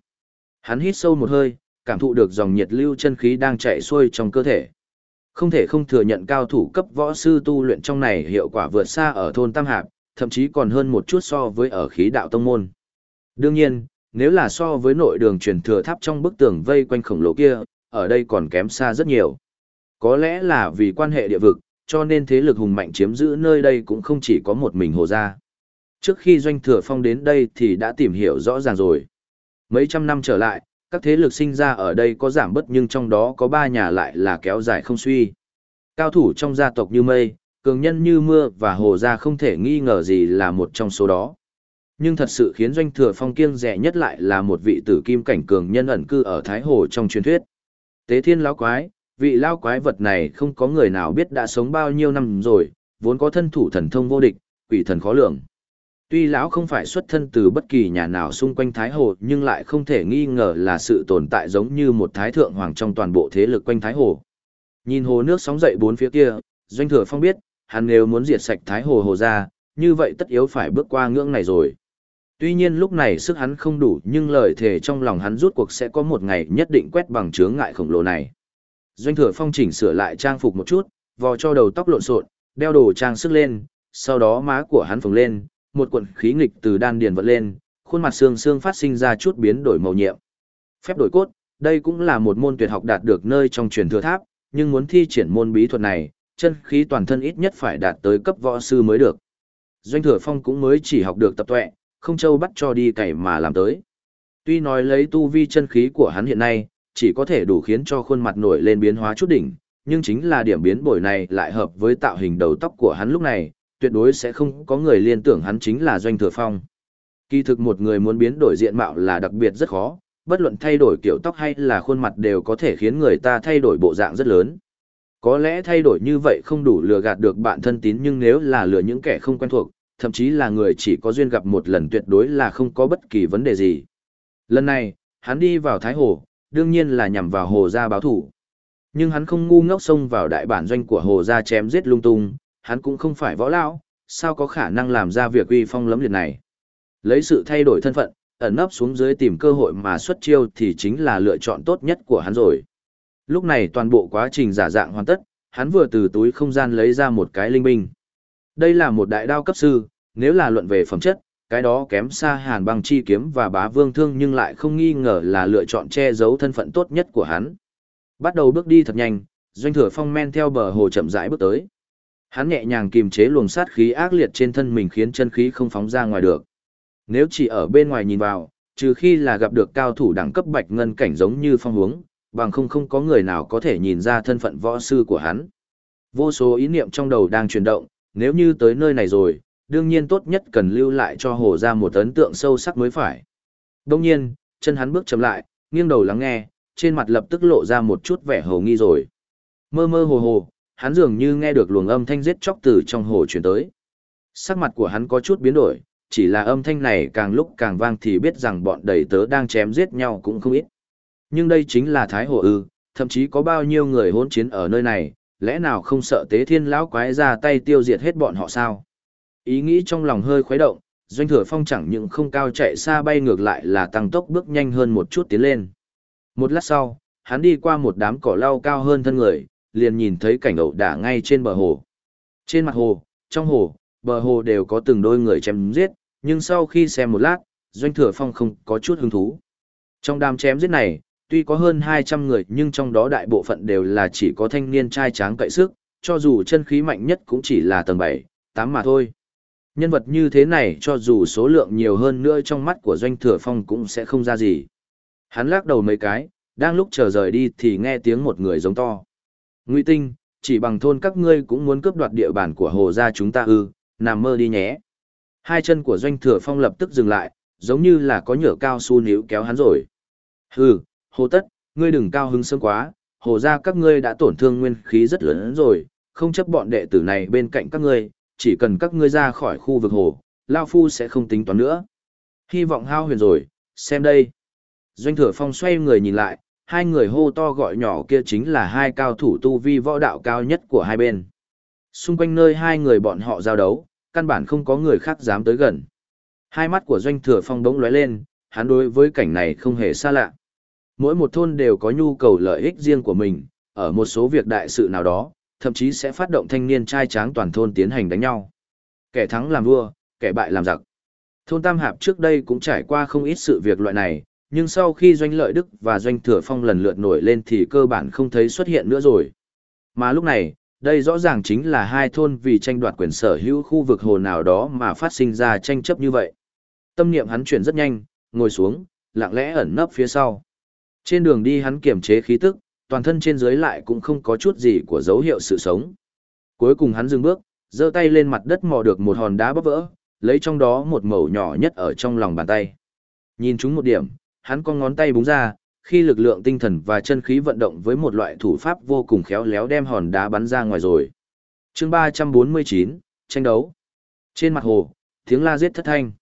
[SPEAKER 1] Hắn hít sâu một hơi, cảm thụ được dòng nhiệt lưu chân khí đang chạy xuôi trong cơ thể. Không thể không thừa nhận cao thủ cấp võ sư tu luyện trong này hiệu quả vượt xa ở thôn Tam Hạp, thậm chí còn hơn một chút so với ở khí đạo tông môn. Đương nhiên, nếu là so với nội đường truyền thừa tháp trong bức tường vây quanh khổng lồ kia, ở đây còn kém xa rất nhiều. Có lẽ là vì quan hệ địa vực, cho nên thế lực hùng mạnh chiếm giữ nơi đây cũng không chỉ có một mình hồ gia. Trước khi doanh thừa phong đến đây thì đã tìm hiểu rõ ràng rồi. Mấy trăm năm trở lại, các thế lực sinh ra ở đây có giảm bớt nhưng trong đó có ba nhà lại là kéo dài không suy. Cao thủ trong gia tộc như mây, cường nhân như mưa và hồ gia không thể nghi ngờ gì là một trong số đó. Nhưng thật sự khiến doanh thừa phong kiêng rẻ nhất lại là một vị tử kim cảnh cường nhân ẩn cư ở Thái Hồ trong truyền thuyết. Tế thiên lão quái, vị lão quái vật này không có người nào biết đã sống bao nhiêu năm rồi, vốn có thân thủ thần thông vô địch, quỷ thần khó lường. Tuy lão không phải xuất thân từ bất kỳ nhà nào xung quanh Thái Hồ nhưng lại không thể nghi ngờ là sự tồn tại giống như một thái thượng hoàng trong toàn bộ thế lực quanh Thái Hồ. Nhìn hồ nước sóng dậy bốn phía kia, Doanh Thừa Phong biết, hắn nếu muốn diệt sạch Thái Hồ Hồ ra, như vậy tất yếu phải bước qua ngưỡng này rồi. Tuy nhiên lúc này sức hắn không đủ nhưng lời thề trong lòng hắn rút cuộc sẽ có một ngày nhất định quét bằng chướng ngại khổng lồ này. Doanh Thừa Phong chỉnh sửa lại trang phục một chút, vò cho đầu tóc lộn xộn, đeo đồ trang sức lên, sau đó má của hắn phồng lên, một cuộn khí nghịch từ đan điền vận lên, khuôn mặt xương xương phát sinh ra chút biến đổi màu nhiệm. Phép đổi cốt, đây cũng là một môn tuyệt học đạt được nơi trong truyền thừa tháp, nhưng muốn thi triển môn bí thuật này, chân khí toàn thân ít nhất phải đạt tới cấp võ sư mới được. Doanh Thừa Phong cũng mới chỉ học được tập tuệ, không châu bắt cho đi cày mà làm tới. Tuy nói lấy tu vi chân khí của hắn hiện nay, chỉ có thể đủ khiến cho khuôn mặt nổi lên biến hóa chút đỉnh, nhưng chính là điểm biến đổi này lại hợp với tạo hình đầu tóc của hắn lúc này, tuyệt đối sẽ không có người liên tưởng hắn chính là Doanh Thừa Phong. Kỳ thực một người muốn biến đổi diện mạo là đặc biệt rất khó, bất luận thay đổi kiểu tóc hay là khuôn mặt đều có thể khiến người ta thay đổi bộ dạng rất lớn. Có lẽ thay đổi như vậy không đủ lừa gạt được bạn thân tín nhưng nếu là lừa những kẻ không quen thuộc, thậm chí là người chỉ có duyên gặp một lần tuyệt đối là không có bất kỳ vấn đề gì. Lần này, hắn đi vào Thái Hồ, đương nhiên là nhằm vào Hồ gia báo thủ. Nhưng hắn không ngu ngốc xông vào đại bản doanh của Hồ gia chém giết lung tung, hắn cũng không phải võ lão, sao có khả năng làm ra việc uy phong lấm liệt này. Lấy sự thay đổi thân phận, ẩn nấp xuống dưới tìm cơ hội mà xuất chiêu thì chính là lựa chọn tốt nhất của hắn rồi. Lúc này toàn bộ quá trình giả dạng hoàn tất, hắn vừa từ túi không gian lấy ra một cái linh binh. Đây là một đại đao cấp sư, nếu là luận về phẩm chất, cái đó kém xa hàn băng chi kiếm và bá vương thương nhưng lại không nghi ngờ là lựa chọn che giấu thân phận tốt nhất của hắn. Bắt đầu bước đi thật nhanh, doanh thừa phong men theo bờ hồ chậm rãi bước tới. Hắn nhẹ nhàng kìm chế luồng sát khí ác liệt trên thân mình khiến chân khí không phóng ra ngoài được. Nếu chỉ ở bên ngoài nhìn vào, trừ khi là gặp được cao thủ đẳng cấp bạch ngân cảnh giống như phong hướng, bằng không không có người nào có thể nhìn ra thân phận võ sư của hắn. Vô số ý niệm trong đầu đang chuyển động, nếu như tới nơi này rồi, đương nhiên tốt nhất cần lưu lại cho hồ ra một ấn tượng sâu sắc mới phải. Đông nhiên, chân hắn bước chậm lại, nghiêng đầu lắng nghe, trên mặt lập tức lộ ra một chút vẻ hồ nghi rồi. Mơ mơ hồ hồ, hắn dường như nghe được luồng âm thanh giết chóc từ trong hồ truyền tới. Sắc mặt của hắn có chút biến đổi, chỉ là âm thanh này càng lúc càng vang thì biết rằng bọn đầy tớ đang chém giết nhau cũng không ít. Nhưng đây chính là Thái Hồ ư, thậm chí có bao nhiêu người hỗn chiến ở nơi này, lẽ nào không sợ tế thiên lão quái ra tay tiêu diệt hết bọn họ sao? Ý nghĩ trong lòng hơi khuấy động, doanh thừa phong chẳng những không cao chạy xa bay ngược lại là tăng tốc bước nhanh hơn một chút tiến lên. Một lát sau, hắn đi qua một đám cỏ lau cao hơn thân người, liền nhìn thấy cảnh ẩu đả ngay trên bờ hồ. Trên mặt hồ, trong hồ, bờ hồ đều có từng đôi người chém giết, nhưng sau khi xem một lát, doanh thừa phong không có chút hứng thú. Trong đám chém giết này, tuy có hơn 200 người nhưng trong đó đại bộ phận đều là chỉ có thanh niên trai tráng cậy sức, cho dù chân khí mạnh nhất cũng chỉ là tầng 7, 8 mà thôi. Nhân vật như thế này cho dù số lượng nhiều hơn nữa trong mắt của doanh thừa phong cũng sẽ không ra gì. Hắn lắc đầu mấy cái, đang lúc chờ rời đi thì nghe tiếng một người giống to. Ngụy Tinh, chỉ bằng thôn các ngươi cũng muốn cướp đoạt địa bàn của hồ gia chúng ta ư, nằm mơ đi nhé. Hai chân của doanh thừa phong lập tức dừng lại, giống như là có nhựa cao su níu kéo hắn rồi. Hừ, hồ tất, ngươi đừng cao hứng sớm quá, hồ ra các ngươi đã tổn thương nguyên khí rất lớn rồi, không chấp bọn đệ tử này bên cạnh các ngươi, chỉ cần các ngươi ra khỏi khu vực hồ, Lao Phu sẽ không tính toán nữa. Hy vọng hao huyền rồi, xem đây. Doanh thừa phong xoay người nhìn lại, hai người hô to gọi nhỏ kia chính là hai cao thủ tu vi võ đạo cao nhất của hai bên. Xung quanh nơi hai người bọn họ giao đấu, căn bản không có người khác dám tới gần. Hai mắt của doanh thừa phong đống lóe lên, hắn đối với cảnh này không hề xa lạ. Mỗi một thôn đều có nhu cầu lợi ích riêng của mình, ở một số việc đại sự nào đó, thậm chí sẽ phát động thanh niên trai tráng toàn thôn tiến hành đánh nhau. Kẻ thắng làm vua, kẻ bại làm giặc. Thôn Tam Hạp trước đây cũng trải qua không ít sự việc loại này, nhưng sau khi doanh lợi đức và doanh thừa phong lần lượt nổi lên thì cơ bản không thấy xuất hiện nữa rồi. Mà lúc này, đây rõ ràng chính là hai thôn vì tranh đoạt quyền sở hữu khu vực hồ nào đó mà phát sinh ra tranh chấp như vậy. Tâm niệm hắn chuyển rất nhanh, ngồi xuống, lặng lẽ ẩn nấp phía sau. Trên đường đi hắn kiềm chế khí tức, toàn thân trên dưới lại cũng không có chút gì của dấu hiệu sự sống. Cuối cùng hắn dừng bước, giơ tay lên mặt đất mò được một hòn đá bóp vỡ, lấy trong đó một mẩu nhỏ nhất ở trong lòng bàn tay. Nhìn chúng một điểm, hắn con ngón tay búng ra, khi lực lượng tinh thần và chân khí vận động với một loại thủ pháp vô cùng khéo léo đem hòn đá bắn ra ngoài rồi. chương 349, tranh đấu. Trên mặt hồ, tiếng la giết thất thanh.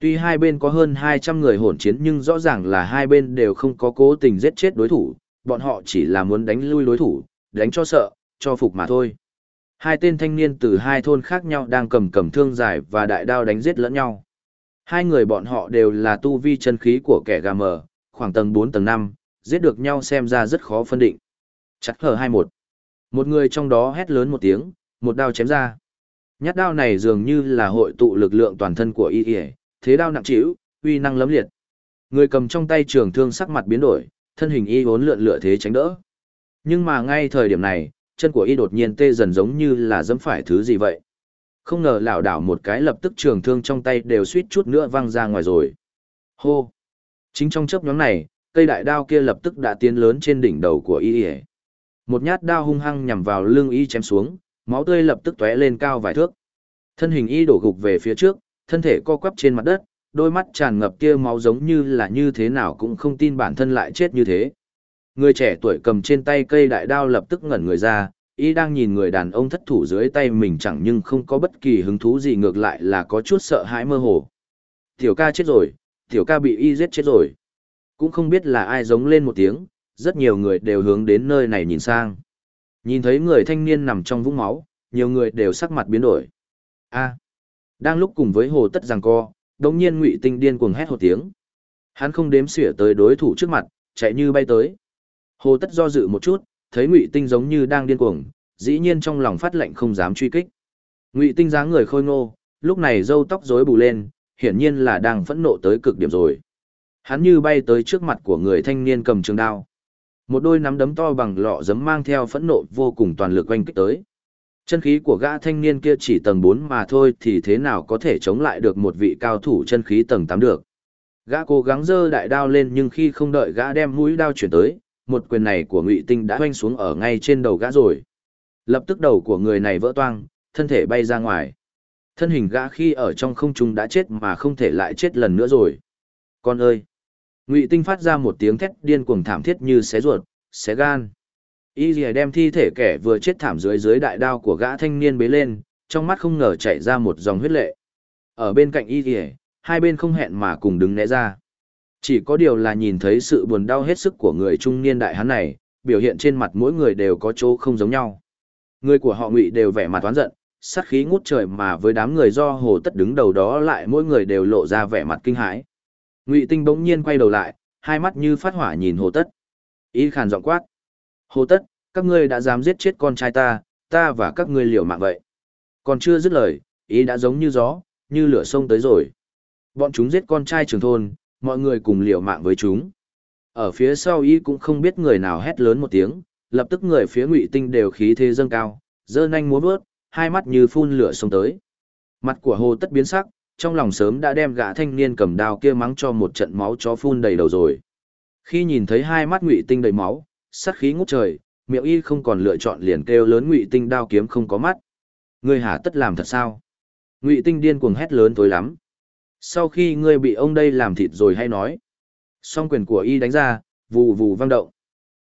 [SPEAKER 1] Tuy hai bên có hơn 200 người hỗn chiến nhưng rõ ràng là hai bên đều không có cố tình giết chết đối thủ, bọn họ chỉ là muốn đánh lui đối thủ, đánh cho sợ, cho phục mà thôi. Hai tên thanh niên từ hai thôn khác nhau đang cầm cầm thương dài và đại đao đánh giết lẫn nhau. Hai người bọn họ đều là tu vi chân khí của kẻ gà mờ, khoảng tầng 4 tầng 5, giết được nhau xem ra rất khó phân định. Chặt hở 21. Một người trong đó hét lớn một tiếng, một đao chém ra. Nhát đao này dường như là hội tụ lực lượng toàn thân của y y, thế đao nặng trĩu, uy năng lấm liệt. Người cầm trong tay trường thương sắc mặt biến đổi, thân hình y vốn lượn lựa thế tránh đỡ. Nhưng mà ngay thời điểm này, chân của y đột nhiên tê dần giống như là dẫm phải thứ gì vậy. Không ngờ lảo đảo một cái lập tức trường thương trong tay đều suýt chút nữa văng ra ngoài rồi. Hô! Chính trong chớp nhóm này, cây đại đao kia lập tức đã tiến lớn trên đỉnh đầu của y y. Một nhát đao hung hăng nhằm vào lưng y chém xuống, máu tươi lập tức tóe lên cao vài thước. Thân hình y đổ gục về phía trước, thân thể co quắp trên mặt đất, đôi mắt tràn ngập kia máu giống như là như thế nào cũng không tin bản thân lại chết như thế. Người trẻ tuổi cầm trên tay cây đại đao lập tức ngẩn người ra, y đang nhìn người đàn ông thất thủ dưới tay mình chẳng nhưng không có bất kỳ hứng thú gì ngược lại là có chút sợ hãi mơ hồ. Tiểu ca chết rồi, tiểu ca bị y giết chết rồi. Cũng không biết là ai giống lên một tiếng, rất nhiều người đều hướng đến nơi này nhìn sang. Nhìn thấy người thanh niên nằm trong vũng máu, nhiều người đều sắc mặt biến đổi. A đang lúc cùng với hồ tất giằng co, đống nhiên ngụy tinh điên cuồng hét một tiếng. Hắn không đếm xỉa tới đối thủ trước mặt, chạy như bay tới. Hồ tất do dự một chút, thấy ngụy tinh giống như đang điên cuồng, dĩ nhiên trong lòng phát lệnh không dám truy kích. Ngụy tinh dáng người khôi ngô, lúc này râu tóc rối bù lên, hiển nhiên là đang phẫn nộ tới cực điểm rồi. Hắn như bay tới trước mặt của người thanh niên cầm trường đao. Một đôi nắm đấm to bằng lọ giấm mang theo phẫn nộ vô cùng toàn lực oanh kích tới. Chân khí của gã thanh niên kia chỉ tầng 4 mà thôi thì thế nào có thể chống lại được một vị cao thủ chân khí tầng 8 được. Gã cố gắng giơ đại đao lên nhưng khi không đợi gã đem mũi đao chuyển tới, một quyền này của Ngụy Tinh đã hoanh xuống ở ngay trên đầu gã rồi. Lập tức đầu của người này vỡ toang, thân thể bay ra ngoài. Thân hình gã khi ở trong không trung đã chết mà không thể lại chết lần nữa rồi. Con ơi! Ngụy Tinh phát ra một tiếng thét điên cuồng thảm thiết như xé ruột, xé gan. Y Lìa đem thi thể kẻ vừa chết thảm dưới dưới đại đao của gã thanh niên bế lên, trong mắt không ngờ chảy ra một dòng huyết lệ. Ở bên cạnh Y Lìa, hai bên không hẹn mà cùng đứng né ra. Chỉ có điều là nhìn thấy sự buồn đau hết sức của người trung niên đại hán này, biểu hiện trên mặt mỗi người đều có chỗ không giống nhau. Người của họ Ngụy đều vẻ mặt oán giận, sát khí ngút trời mà với đám người do Hồ Tất đứng đầu đó lại mỗi người đều lộ ra vẻ mặt kinh hãi. Ngụy Tinh bỗng nhiên quay đầu lại, hai mắt như phát hỏa nhìn Hồ Tất. Ý khàn giọng quát: "Hồ Tất, các ngươi đã dám giết chết con trai ta, ta và các ngươi liều mạng vậy." Còn chưa dứt lời, ý đã giống như gió, như lửa sông tới rồi. Bọn chúng giết con trai trường thôn, mọi người cùng liều mạng với chúng. Ở phía sau ý cũng không biết người nào hét lớn một tiếng, lập tức người phía ngụy tinh đều khí thế dâng cao, dơ nhanh múa vớt, hai mắt như phun lửa sông tới. Mặt của hồ tất biến sắc, trong lòng sớm đã đem gã thanh niên cầm đao kia mắng cho một trận máu chó phun đầy đầu rồi. Khi nhìn thấy hai mắt ngụy tinh đầy máu, sát khí ngút trời, miệng y không còn lựa chọn liền kêu lớn ngụy tinh đao kiếm không có mắt. Ngươi hả tất làm thật sao? Ngụy tinh điên cuồng hét lớn tối lắm, sau khi ngươi bị ông đây làm thịt rồi hay nói. Song quyền của y đánh ra, vù vù vang động.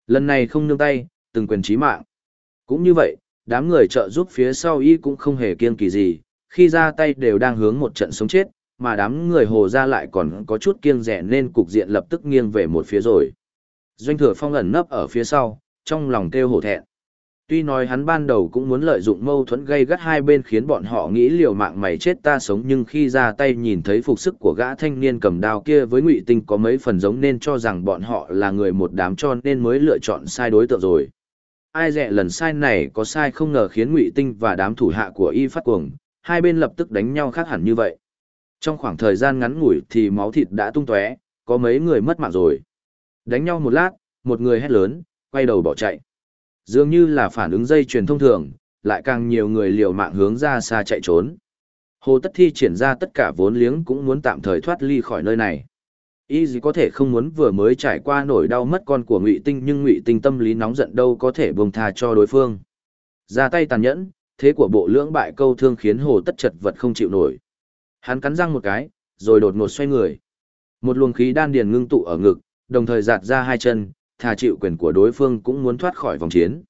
[SPEAKER 1] Lần này không nương tay, từng quyền chí mạng. Cũng như vậy, đám người trợ giúp phía sau y cũng không hề kiêng kỳ gì, khi ra tay đều đang hướng một trận sống chết, mà đám người hồ ra lại còn có chút kiêng rẻ nên cục diện lập tức nghiêng về một phía rồi. Doanh thừa phong ẩn nấp ở phía sau, trong lòng kêu hổ thẹn. Tuy nói hắn ban đầu cũng muốn lợi dụng mâu thuẫn gây gắt hai bên khiến bọn họ nghĩ liều mạng mày chết ta sống nhưng khi ra tay nhìn thấy phục sức của gã thanh niên cầm đao kia với ngụy tinh có mấy phần giống nên cho rằng bọn họ là người một đám cho nên mới lựa chọn sai đối tượng rồi. Ai dẹ lần sai này có sai không ngờ khiến ngụy tinh và đám thủ hạ của y phát cuồng, hai bên lập tức đánh nhau khác hẳn như vậy. Trong khoảng thời gian ngắn ngủi thì máu thịt đã tung tóe, có mấy người mất mạng rồi. Đánh nhau một lát, một người hét lớn, quay đầu bỏ chạy. Dường như là phản ứng dây truyền thông thường, lại càng nhiều người liều mạng hướng ra xa chạy trốn. Hồ Tất Thi triển ra tất cả vốn liếng cũng muốn tạm thời thoát ly khỏi nơi này. Y gì có thể không muốn vừa mới trải qua nỗi đau mất con của Ngụy Tinh nhưng Ngụy Tinh tâm lý nóng giận đâu có thể buông tha cho đối phương. Ra tay tàn nhẫn, thế của bộ lưỡng bại câu thương khiến Hồ Tất chật vật không chịu nổi. Hắn cắn răng một cái, rồi đột ngột xoay người. Một luồng khí đan điền ngưng tụ ở ngực, đồng thời giạt ra hai chân, thà chịu quyền của đối phương cũng muốn thoát khỏi vòng chiến.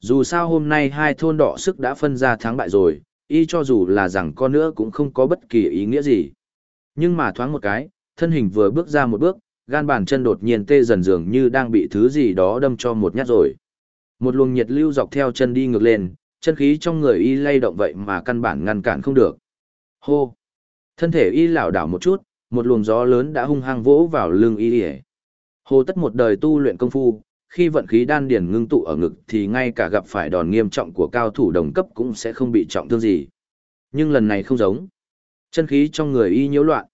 [SPEAKER 1] Dù sao hôm nay hai thôn đỏ sức đã phân ra thắng bại rồi, y cho dù là rằng con nữa cũng không có bất kỳ ý nghĩa gì. Nhưng mà thoáng một cái, thân hình vừa bước ra một bước, gan bàn chân đột nhiên tê dần dường như đang bị thứ gì đó đâm cho một nhát rồi. Một luồng nhiệt lưu dọc theo chân đi ngược lên, chân khí trong người y lay động vậy mà căn bản ngăn cản không được. Hô! Thân thể y lảo đảo một chút, một luồng gió lớn đã hung hăng vỗ vào lưng y. Hồ tất một đời tu luyện công phu, khi vận khí đan điền ngưng tụ ở ngực thì ngay cả gặp phải đòn nghiêm trọng của cao thủ đồng cấp cũng sẽ không bị trọng thương gì. Nhưng lần này không giống. Chân khí trong người y nhiễu loạn.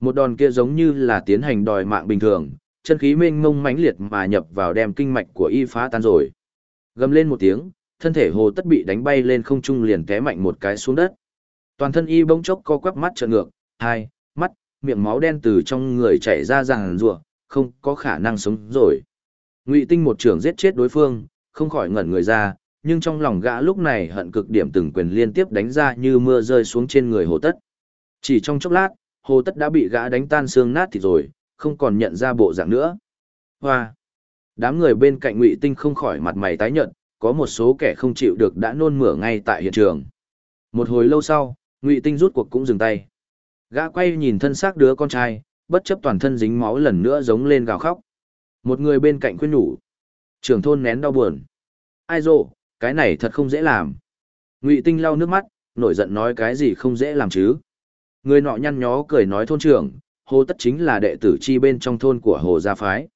[SPEAKER 1] Một đòn kia giống như là tiến hành đòi mạng bình thường, chân khí mênh mông mãnh liệt mà nhập vào đem kinh mạch của y phá tan rồi. Gầm lên một tiếng, thân thể hồ tất bị đánh bay lên không trung liền té mạnh một cái xuống đất. Toàn thân y bỗng chốc co quắp mắt trợn ngược, hai, mắt, miệng máu đen từ trong người chảy ra ràng rùa, không có khả năng sống rồi. Ngụy Tinh một trưởng giết chết đối phương, không khỏi ngẩn người ra, nhưng trong lòng gã lúc này hận cực điểm từng quyền liên tiếp đánh ra như mưa rơi xuống trên người Hồ Tất. Chỉ trong chốc lát, Hồ Tất đã bị gã đánh tan xương nát thịt rồi, không còn nhận ra bộ dạng nữa. Hoa! Đám người bên cạnh Ngụy Tinh không khỏi mặt mày tái nhợt, có một số kẻ không chịu được đã nôn mửa ngay tại hiện trường. Một hồi lâu sau, Ngụy Tinh rút cuộc cũng dừng tay. Gã quay nhìn thân xác đứa con trai, bất chấp toàn thân dính máu lần nữa giống lên gào khóc. Một người bên cạnh khuyên nhủ. Trưởng thôn nén đau buồn. Ai rồ, cái này thật không dễ làm. Ngụy Tinh lau nước mắt, nổi giận nói cái gì không dễ làm chứ. Người nọ nhăn nhó cười nói thôn trưởng, Hồ Tất chính là đệ tử chi bên trong thôn của Hồ Gia Phái.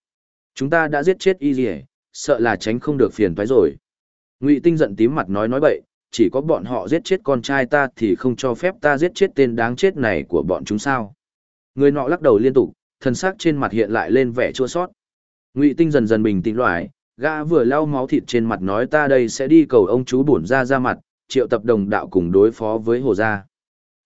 [SPEAKER 1] Chúng ta đã giết chết y gì sợ là tránh không được phiền toái rồi. Ngụy Tinh giận tím mặt nói nói bậy, chỉ có bọn họ giết chết con trai ta thì không cho phép ta giết chết tên đáng chết này của bọn chúng sao. Người nọ lắc đầu liên tục, thân xác trên mặt hiện lại lên vẻ chua sót. Ngụy Tinh dần dần bình tĩnh loại, gã vừa lau máu thịt trên mặt nói ta đây sẽ đi cầu ông chú bổn ra ra mặt, triệu tập đồng đạo cùng đối phó với Hồ gia.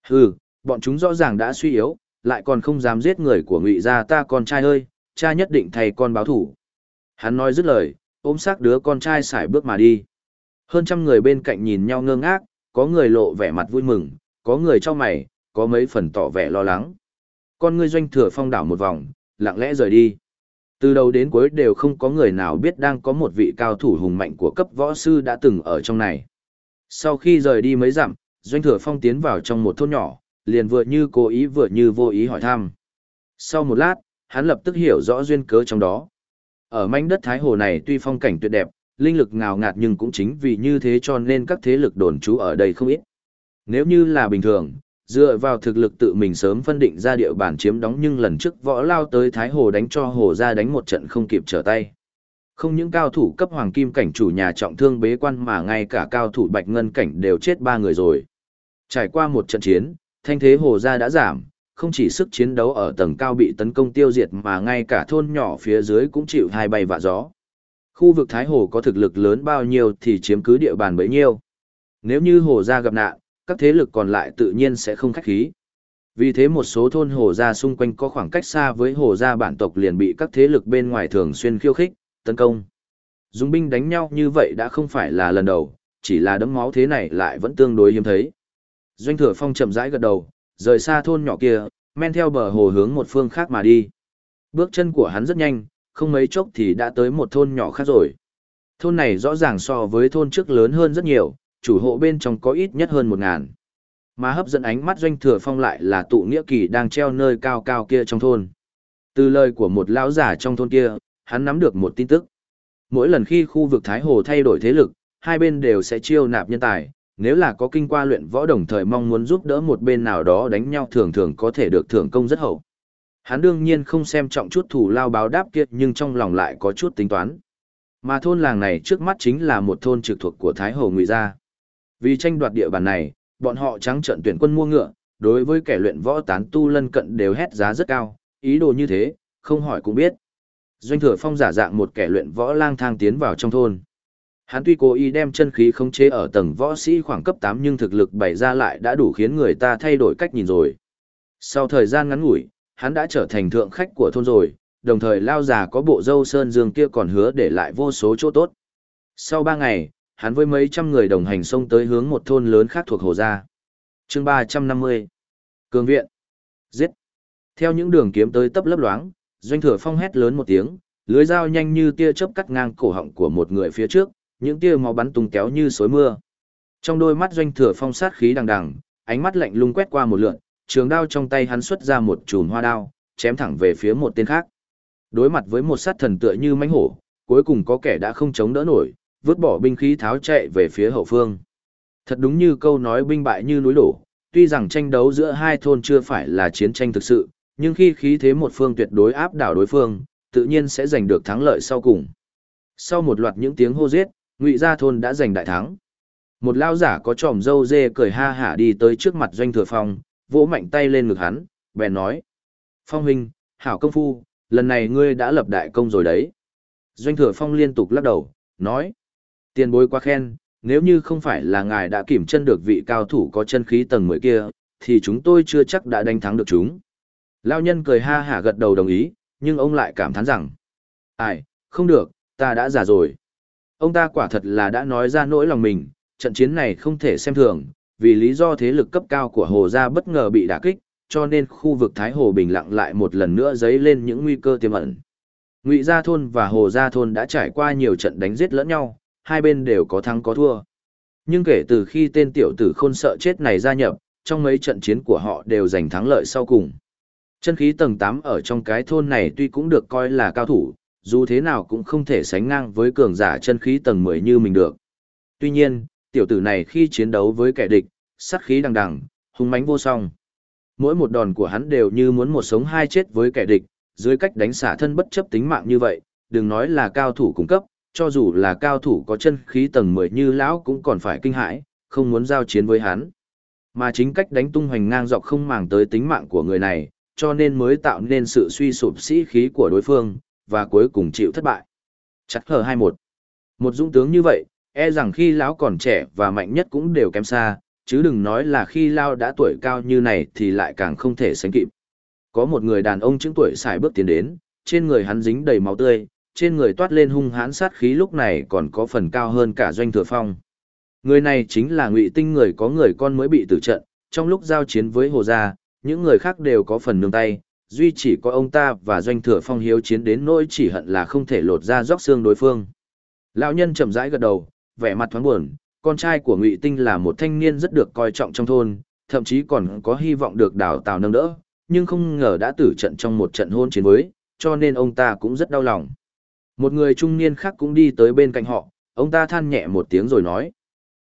[SPEAKER 1] Hừ, bọn chúng rõ ràng đã suy yếu, lại còn không dám giết người của Ngụy gia ta con trai ơi, cha nhất định thay con báo thủ. Hắn nói dứt lời, ôm xác đứa con trai xài bước mà đi. Hơn trăm người bên cạnh nhìn nhau ngơ ngác, có người lộ vẻ mặt vui mừng, có người cho mày, có mấy phần tỏ vẻ lo lắng. Con ngươi doanh thừa phong đảo một vòng, lặng lẽ rời đi. Từ đầu đến cuối đều không có người nào biết đang có một vị cao thủ hùng mạnh của cấp võ sư đã từng ở trong này. Sau khi rời đi mấy dặm, doanh thừa phong tiến vào trong một thôn nhỏ, liền vừa như cố ý vừa như vô ý hỏi thăm. Sau một lát, hắn lập tức hiểu rõ duyên cớ trong đó. Ở mảnh đất Thái Hồ này tuy phong cảnh tuyệt đẹp, linh lực ngào ngạt nhưng cũng chính vì như thế cho nên các thế lực đồn trú ở đây không ít. Nếu như là bình thường, dựa vào thực lực tự mình sớm phân định ra địa bàn chiếm đóng nhưng lần trước võ lao tới Thái Hồ đánh cho Hồ ra đánh một trận không kịp trở tay. Không những cao thủ cấp hoàng kim cảnh chủ nhà trọng thương bế quan mà ngay cả cao thủ bạch ngân cảnh đều chết ba người rồi. Trải qua một trận chiến, thanh thế Hồ ra đã giảm, không chỉ sức chiến đấu ở tầng cao bị tấn công tiêu diệt mà ngay cả thôn nhỏ phía dưới cũng chịu hai bay vạ gió. Khu vực Thái Hồ có thực lực lớn bao nhiêu thì chiếm cứ địa bàn bấy nhiêu. Nếu như Hồ gia gặp nạn, các thế lực còn lại tự nhiên sẽ không khách khí. Vì thế một số thôn Hồ gia xung quanh có khoảng cách xa với Hồ gia bản tộc liền bị các thế lực bên ngoài thường xuyên khiêu khích, tấn công. Dùng binh đánh nhau như vậy đã không phải là lần đầu, chỉ là đấm máu thế này lại vẫn tương đối hiếm thấy. Doanh thừa phong chậm rãi gật đầu, rời xa thôn nhỏ kia, men theo bờ hồ hướng một phương khác mà đi. Bước chân của hắn rất nhanh, không mấy chốc thì đã tới một thôn nhỏ khác rồi. Thôn này rõ ràng so với thôn trước lớn hơn rất nhiều, chủ hộ bên trong có ít nhất hơn một ngàn. Mà hấp dẫn ánh mắt doanh thừa phong lại là tụ nghĩa kỳ đang treo nơi cao cao kia trong thôn. Từ lời của một lão giả trong thôn kia, hắn nắm được một tin tức. Mỗi lần khi khu vực Thái Hồ thay đổi thế lực, hai bên đều sẽ chiêu nạp nhân tài, nếu là có kinh qua luyện võ đồng thời mong muốn giúp đỡ một bên nào đó đánh nhau thường thường có thể được thưởng công rất hậu. Hắn đương nhiên không xem trọng chút thủ lao báo đáp kiệt nhưng trong lòng lại có chút tính toán. Mà thôn làng này trước mắt chính là một thôn trực thuộc của Thái Hồ Ngụy Gia. Vì tranh đoạt địa bàn này, bọn họ trắng trận tuyển quân mua ngựa, đối với kẻ luyện võ tán tu lân cận đều hét giá rất cao, ý đồ như thế, không hỏi cũng biết. Doanh thừa phong giả dạng một kẻ luyện võ lang thang tiến vào trong thôn. Hắn tuy cố ý đem chân khí khống chế ở tầng võ sĩ khoảng cấp 8 nhưng thực lực bày ra lại đã đủ khiến người ta thay đổi cách nhìn rồi. Sau thời gian ngắn ngủi, hắn đã trở thành thượng khách của thôn rồi, đồng thời lao già có bộ dâu sơn dương kia còn hứa để lại vô số chỗ tốt. Sau ba ngày, hắn với mấy trăm người đồng hành xông tới hướng một thôn lớn khác thuộc Hồ Gia. chương ba trăm năm mươi Cường viện. Giết. Theo những đường kiếm tới tấp lấp loáng, doanh thừa phong hét lớn một tiếng, lưới dao nhanh như tia chớp cắt ngang cổ họng của một người phía trước, những tia máu bắn tung kéo như suối mưa. Trong đôi mắt doanh thừa phong sát khí đằng đằng, ánh mắt lạnh lùng quét qua một lượn, trường đao trong tay hắn xuất ra một chùm hoa đao, chém thẳng về phía một tên khác. Đối mặt với một sát thần tựa như mãnh hổ, cuối cùng có kẻ đã không chống đỡ nổi, vứt bỏ binh khí tháo chạy về phía hậu phương. Thật đúng như câu nói binh bại như núi đổ, tuy rằng tranh đấu giữa hai thôn chưa phải là chiến tranh thực sự, nhưng khi khí thế một phương tuyệt đối áp đảo đối phương, tự nhiên sẽ giành được thắng lợi sau cùng. Sau một loạt những tiếng hô giết, Ngụy Gia thôn đã giành đại thắng. Một lao giả có tròm dâu dê cười ha hả đi tới trước mặt Doanh Thừa Phong, vỗ mạnh tay lên ngực hắn, bèn nói: "Phong huynh, hảo công phu, lần này ngươi đã lập đại công rồi đấy." Doanh Thừa Phong liên tục lắc đầu, nói: "Tiền bối quá khen, nếu như không phải là ngài đã kiểm chân được vị cao thủ có chân khí tầng 10 kia, thì chúng tôi chưa chắc đã đánh thắng được chúng." Lao nhân cười ha hả gật đầu đồng ý, nhưng ông lại cảm thán rằng, ai, không được, ta đã già rồi. Ông ta quả thật là đã nói ra nỗi lòng mình, trận chiến này không thể xem thường, vì lý do thế lực cấp cao của Hồ Gia bất ngờ bị đả kích, cho nên khu vực Thái Hồ Bình lặng lại một lần nữa dấy lên những nguy cơ tiềm ẩn. Ngụy Gia Thôn và Hồ Gia Thôn đã trải qua nhiều trận đánh giết lẫn nhau, hai bên đều có thắng có thua. Nhưng kể từ khi tên tiểu tử khôn sợ chết này gia nhập, trong mấy trận chiến của họ đều giành thắng lợi sau cùng. Chân khí tầng 8 ở trong cái thôn này tuy cũng được coi là cao thủ, dù thế nào cũng không thể sánh ngang với cường giả chân khí tầng 10 như mình được. Tuy nhiên, tiểu tử này khi chiến đấu với kẻ địch, sát khí đằng đằng, hung mãnh vô song. Mỗi một đòn của hắn đều như muốn một sống hai chết với kẻ địch, dưới cách đánh xả thân bất chấp tính mạng như vậy, đừng nói là cao thủ cung cấp, cho dù là cao thủ có chân khí tầng 10 như lão cũng còn phải kinh hãi, không muốn giao chiến với hắn. Mà chính cách đánh tung hoành ngang dọc không màng tới tính mạng của người này, cho nên mới tạo nên sự suy sụp sĩ khí của đối phương, và cuối cùng chịu thất bại. Chắc hờ 21. Một dũng tướng như vậy, e rằng khi lão còn trẻ và mạnh nhất cũng đều kém xa, chứ đừng nói là khi lão đã tuổi cao như này thì lại càng không thể sánh kịp. Có một người đàn ông chứng tuổi xài bước tiến đến, trên người hắn dính đầy máu tươi, trên người toát lên hung hãn sát khí lúc này còn có phần cao hơn cả doanh thừa phong. Người này chính là ngụy tinh người có người con mới bị tử trận, trong lúc giao chiến với Hồ Gia, những người khác đều có phần nương tay, duy chỉ có ông ta và doanh thừa phong hiếu chiến đến nỗi chỉ hận là không thể lột ra róc xương đối phương. Lão nhân chậm rãi gật đầu, vẻ mặt thoáng buồn, con trai của Ngụy Tinh là một thanh niên rất được coi trọng trong thôn, thậm chí còn có hy vọng được đào tạo nâng đỡ, nhưng không ngờ đã tử trận trong một trận hôn chiến với, cho nên ông ta cũng rất đau lòng. Một người trung niên khác cũng đi tới bên cạnh họ, ông ta than nhẹ một tiếng rồi nói.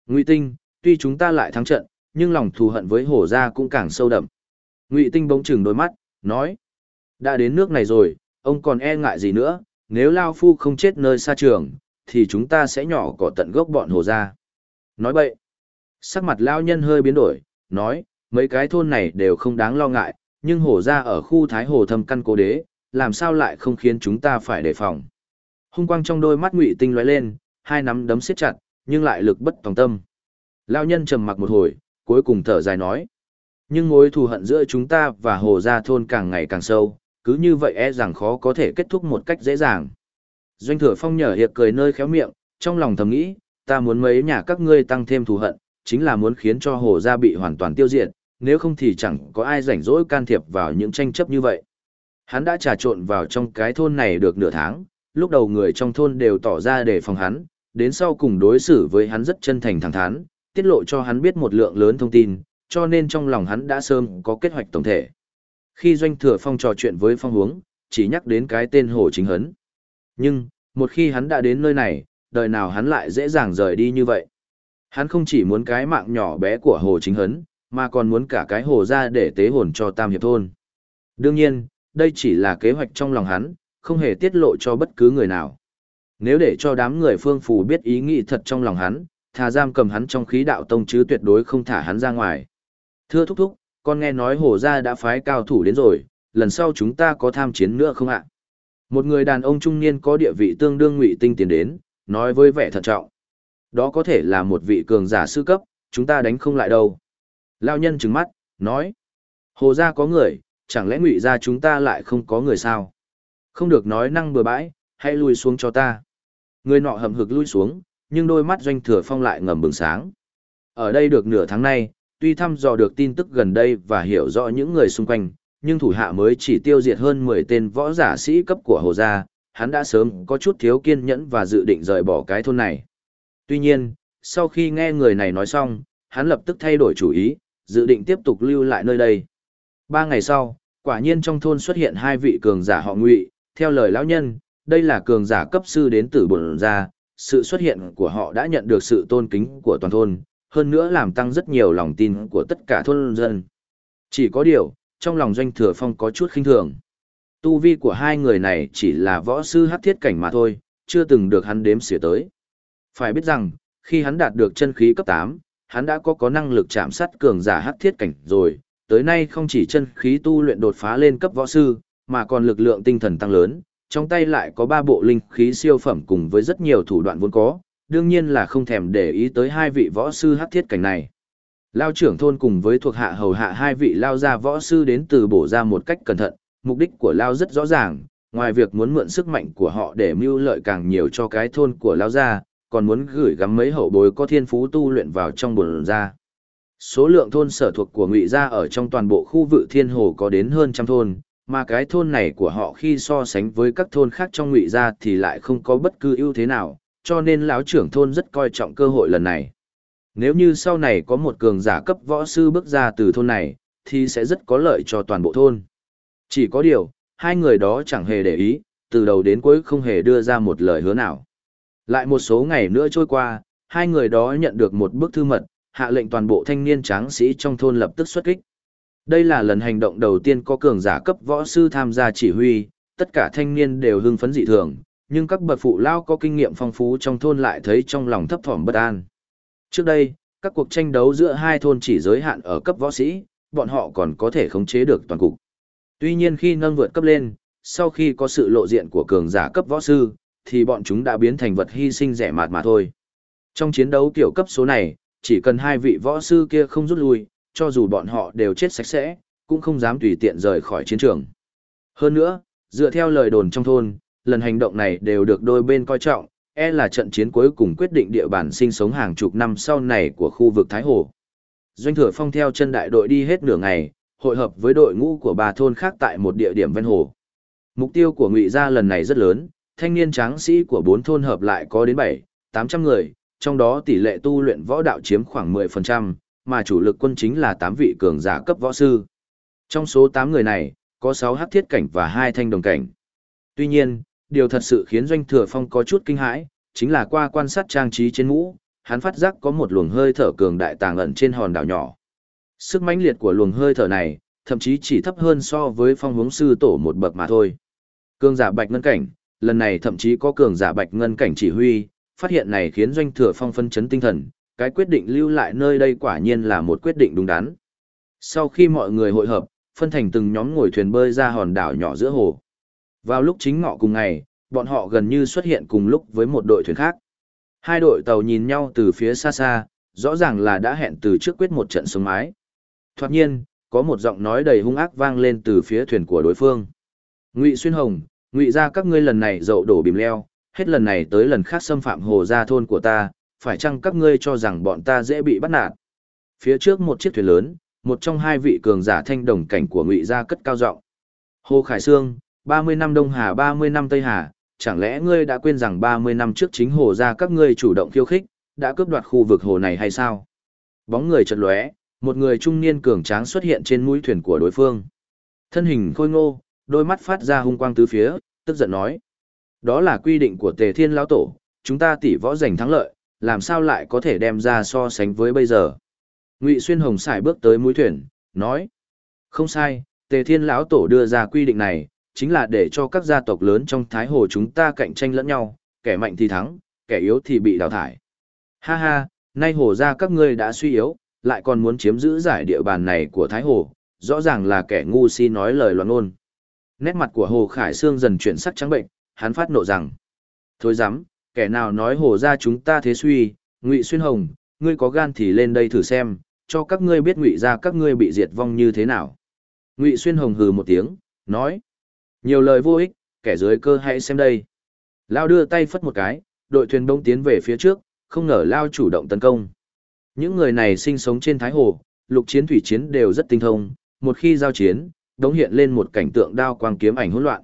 [SPEAKER 1] Ngụy Tinh, tuy chúng ta lại thắng trận, nhưng lòng thù hận với hổ gia cũng càng sâu đậm. Ngụy Tinh bỗng chừng đôi mắt, nói. Đã đến nước này rồi, ông còn e ngại gì nữa, nếu Lao Phu không chết nơi xa trường, thì chúng ta sẽ nhỏ cỏ tận gốc bọn hồ Gia. Nói bậy. Sắc mặt Lao Nhân hơi biến đổi, nói, mấy cái thôn này đều không đáng lo ngại, nhưng hồ Gia ở khu Thái Hồ thâm căn cố đế, làm sao lại không khiến chúng ta phải đề phòng. Hung quang trong đôi mắt Ngụy Tinh lóe lên, hai nắm đấm siết chặt, nhưng lại lực bất tòng tâm. Lao Nhân trầm mặc một hồi, cuối cùng thở dài nói. Nhưng mối thù hận giữa chúng ta và Hồ Gia Thôn càng ngày càng sâu, cứ như vậy e rằng khó có thể kết thúc một cách dễ dàng. Doanh thừa phong nhở hiệp cười nơi khéo miệng, trong lòng thầm nghĩ, ta muốn mấy nhà các ngươi tăng thêm thù hận, chính là muốn khiến cho Hồ Gia bị hoàn toàn tiêu diệt, nếu không thì chẳng có ai rảnh rỗi can thiệp vào những tranh chấp như vậy. Hắn đã trà trộn vào trong cái thôn này được nửa tháng, lúc đầu người trong thôn đều tỏ ra để phòng hắn, đến sau cùng đối xử với hắn rất chân thành thẳng thắn, tiết lộ cho hắn biết một lượng lớn thông tin, cho nên trong lòng hắn đã sớm có kế hoạch tổng thể. Khi Doanh Thừa Phong trò chuyện với Phong Hướng, chỉ nhắc đến cái tên Hồ Chính Hấn. Nhưng, một khi hắn đã đến nơi này, đời nào hắn lại dễ dàng rời đi như vậy. Hắn không chỉ muốn cái mạng nhỏ bé của Hồ Chính Hấn, mà còn muốn cả cái hồ ra để tế hồn cho Tam Hiệp Thôn. Đương nhiên, đây chỉ là kế hoạch trong lòng hắn, không hề tiết lộ cho bất cứ người nào. Nếu để cho đám người phương phù biết ý nghĩ thật trong lòng hắn, thà giam cầm hắn trong khí đạo tông chứ tuyệt đối không thả hắn ra ngoài. Thưa thúc thúc, con nghe nói hồ gia đã phái cao thủ đến rồi, lần sau chúng ta có tham chiến nữa không ạ? Một người đàn ông trung niên có địa vị tương đương ngụy tinh tiến đến, nói với vẻ thận trọng. Đó có thể là một vị cường giả sư cấp, chúng ta đánh không lại đâu. Lao nhân trừng mắt, nói. Hồ gia có người, chẳng lẽ ngụy gia chúng ta lại không có người sao? Không được nói năng bừa bãi, hãy lui xuống cho ta. Người nọ hầm hực lui xuống, nhưng đôi mắt doanh thừa phong lại ngầm bừng sáng. Ở đây được nửa tháng nay, tuy thăm dò được tin tức gần đây và hiểu rõ những người xung quanh, nhưng thủ hạ mới chỉ tiêu diệt hơn 10 tên võ giả sĩ cấp của Hồ Gia, hắn đã sớm có chút thiếu kiên nhẫn và dự định rời bỏ cái thôn này. Tuy nhiên, sau khi nghe người này nói xong, hắn lập tức thay đổi chủ ý, dự định tiếp tục lưu lại nơi đây. Ba ngày sau, quả nhiên trong thôn xuất hiện hai vị cường giả họ ngụy, theo lời lão nhân, đây là cường giả cấp sư đến từ bổn gia, sự xuất hiện của họ đã nhận được sự tôn kính của toàn thôn, hơn nữa làm tăng rất nhiều lòng tin của tất cả thôn dân. Chỉ có điều, trong lòng doanh thừa phong có chút khinh thường. Tu vi của hai người này chỉ là võ sư hắc thiết cảnh mà thôi, chưa từng được hắn đếm xỉa tới. Phải biết rằng, khi hắn đạt được chân khí cấp 8, hắn đã có có năng lực chạm sát cường giả hắc thiết cảnh rồi, tới nay không chỉ chân khí tu luyện đột phá lên cấp võ sư, mà còn lực lượng tinh thần tăng lớn, trong tay lại có ba bộ linh khí siêu phẩm cùng với rất nhiều thủ đoạn vốn có, đương nhiên là không thèm để ý tới hai vị võ sư hắc thiết cảnh này. Lao trưởng thôn cùng với thuộc hạ hầu hạ hai vị lao gia võ sư đến từ bổ ra một cách cẩn thận, mục đích của Lao rất rõ ràng, ngoài việc muốn mượn sức mạnh của họ để mưu lợi càng nhiều cho cái thôn của Lao gia, còn muốn gửi gắm mấy hậu bối có thiên phú tu luyện vào trong bổn gia. Số lượng thôn sở thuộc của Ngụy gia ở trong toàn bộ khu vực Thiên Hồ có đến hơn trăm thôn, mà cái thôn này của họ khi so sánh với các thôn khác trong Ngụy gia thì lại không có bất cứ ưu thế nào, cho nên lão trưởng thôn rất coi trọng cơ hội lần này. Nếu như sau này có một cường giả cấp võ sư bước ra từ thôn này, thì sẽ rất có lợi cho toàn bộ thôn. Chỉ có điều, hai người đó chẳng hề để ý, từ đầu đến cuối không hề đưa ra một lời hứa nào. Lại một số ngày nữa trôi qua, hai người đó nhận được một bức thư mật, hạ lệnh toàn bộ thanh niên tráng sĩ trong thôn lập tức xuất kích. Đây là lần hành động đầu tiên có cường giả cấp võ sư tham gia chỉ huy, tất cả thanh niên đều hưng phấn dị thường, nhưng các bậc phụ lao có kinh nghiệm phong phú trong thôn lại thấy trong lòng thấp thỏm bất an. Trước đây, các cuộc tranh đấu giữa hai thôn chỉ giới hạn ở cấp võ sĩ, bọn họ còn có thể khống chế được toàn cục. Tuy nhiên khi nâng vượt cấp lên, sau khi có sự lộ diện của cường giả cấp võ sư, thì bọn chúng đã biến thành vật hy sinh rẻ mạt mà thôi. Trong chiến đấu kiểu cấp số này, chỉ cần hai vị võ sư kia không rút lui, cho dù bọn họ đều chết sạch sẽ, cũng không dám tùy tiện rời khỏi chiến trường. Hơn nữa, dựa theo lời đồn trong thôn, lần hành động này đều được đôi bên coi trọng, e là trận chiến cuối cùng quyết định địa bàn sinh sống hàng chục năm sau này của khu vực Thái Hồ. Doanh thừa phong theo chân đại đội đi hết nửa ngày, hội hợp với đội ngũ của ba thôn khác tại một địa điểm ven hồ. Mục tiêu của Ngụy gia lần này rất lớn, thanh niên tráng sĩ của bốn thôn hợp lại có đến 7, 800 người, trong đó tỷ lệ tu luyện võ đạo chiếm khoảng 10%, mà chủ lực quân chính là 8 vị cường giả cấp võ sư. Trong số 8 người này, có 6 hắc thiết cảnh và 2 thanh đồng cảnh. Tuy nhiên, điều thật sự khiến Doanh Thừa Phong có chút kinh hãi, chính là qua quan sát trang trí trên mũ, hắn phát giác có một luồng hơi thở cường đại tàng ẩn trên hòn đảo nhỏ. Sức mãnh liệt của luồng hơi thở này, thậm chí chỉ thấp hơn so với phong hướng sư tổ một bậc mà thôi. Cường giả bạch ngân cảnh, lần này thậm chí có cường giả bạch ngân cảnh chỉ huy, phát hiện này khiến doanh thừa phong phân chấn tinh thần, cái quyết định lưu lại nơi đây quả nhiên là một quyết định đúng đắn. Sau khi mọi người hội hợp, phân thành từng nhóm ngồi thuyền bơi ra hòn đảo nhỏ giữa hồ. Vào lúc chính ngọ cùng ngày, bọn họ gần như xuất hiện cùng lúc với một đội thuyền khác. Hai đội tàu nhìn nhau từ phía xa xa, rõ ràng là đã hẹn từ trước quyết một trận sống mái. Thoạt nhiên, có một giọng nói đầy hung ác vang lên từ phía thuyền của đối phương. Ngụy Xuyên Hồng, ngụy ra các ngươi lần này dậu đổ bìm leo, hết lần này tới lần khác xâm phạm hồ gia thôn của ta, phải chăng các ngươi cho rằng bọn ta dễ bị bắt nạt? Phía trước một chiếc thuyền lớn, một trong hai vị cường giả thanh đồng cảnh của ngụy gia cất cao giọng. Hồ Khải Sương, 30 năm Đông Hà 30 năm Tây Hà, chẳng lẽ ngươi đã quên rằng 30 năm trước chính hồ gia các ngươi chủ động khiêu khích, đã cướp đoạt khu vực hồ này hay sao? Bóng người chợt lóe, một người trung niên cường tráng xuất hiện trên mũi thuyền của đối phương. Thân hình khôi ngô, đôi mắt phát ra hung quang tứ phía, tức giận nói. Đó là quy định của tề thiên lão tổ, chúng ta tỷ võ giành thắng lợi, làm sao lại có thể đem ra so sánh với bây giờ. Ngụy Xuyên Hồng sải bước tới mũi thuyền, nói. Không sai, tề thiên lão tổ đưa ra quy định này, chính là để cho các gia tộc lớn trong Thái Hồ chúng ta cạnh tranh lẫn nhau, kẻ mạnh thì thắng, kẻ yếu thì bị đào thải. Ha ha, nay hồ gia các ngươi đã suy yếu, lại còn muốn chiếm giữ giải địa bàn này của Thái Hồ, rõ ràng là kẻ ngu si nói lời loạn ngôn. Nét mặt của Hồ Khải Sương dần chuyển sắc trắng bệnh, hắn phát nộ rằng. Thôi dám, kẻ nào nói Hồ ra chúng ta thế suy, Ngụy Xuyên Hồng, ngươi có gan thì lên đây thử xem, cho các ngươi biết Ngụy ra các ngươi bị diệt vong như thế nào. Ngụy Xuyên Hồng hừ một tiếng, nói. Nhiều lời vô ích, kẻ dưới cơ hãy xem đây. Lao đưa tay phất một cái, đội thuyền đông tiến về phía trước, không ngờ Lao chủ động tấn công. Những người này sinh sống trên Thái Hồ, lục chiến thủy chiến đều rất tinh thông, một khi giao chiến, đống hiện lên một cảnh tượng đao quang kiếm ảnh hỗn loạn.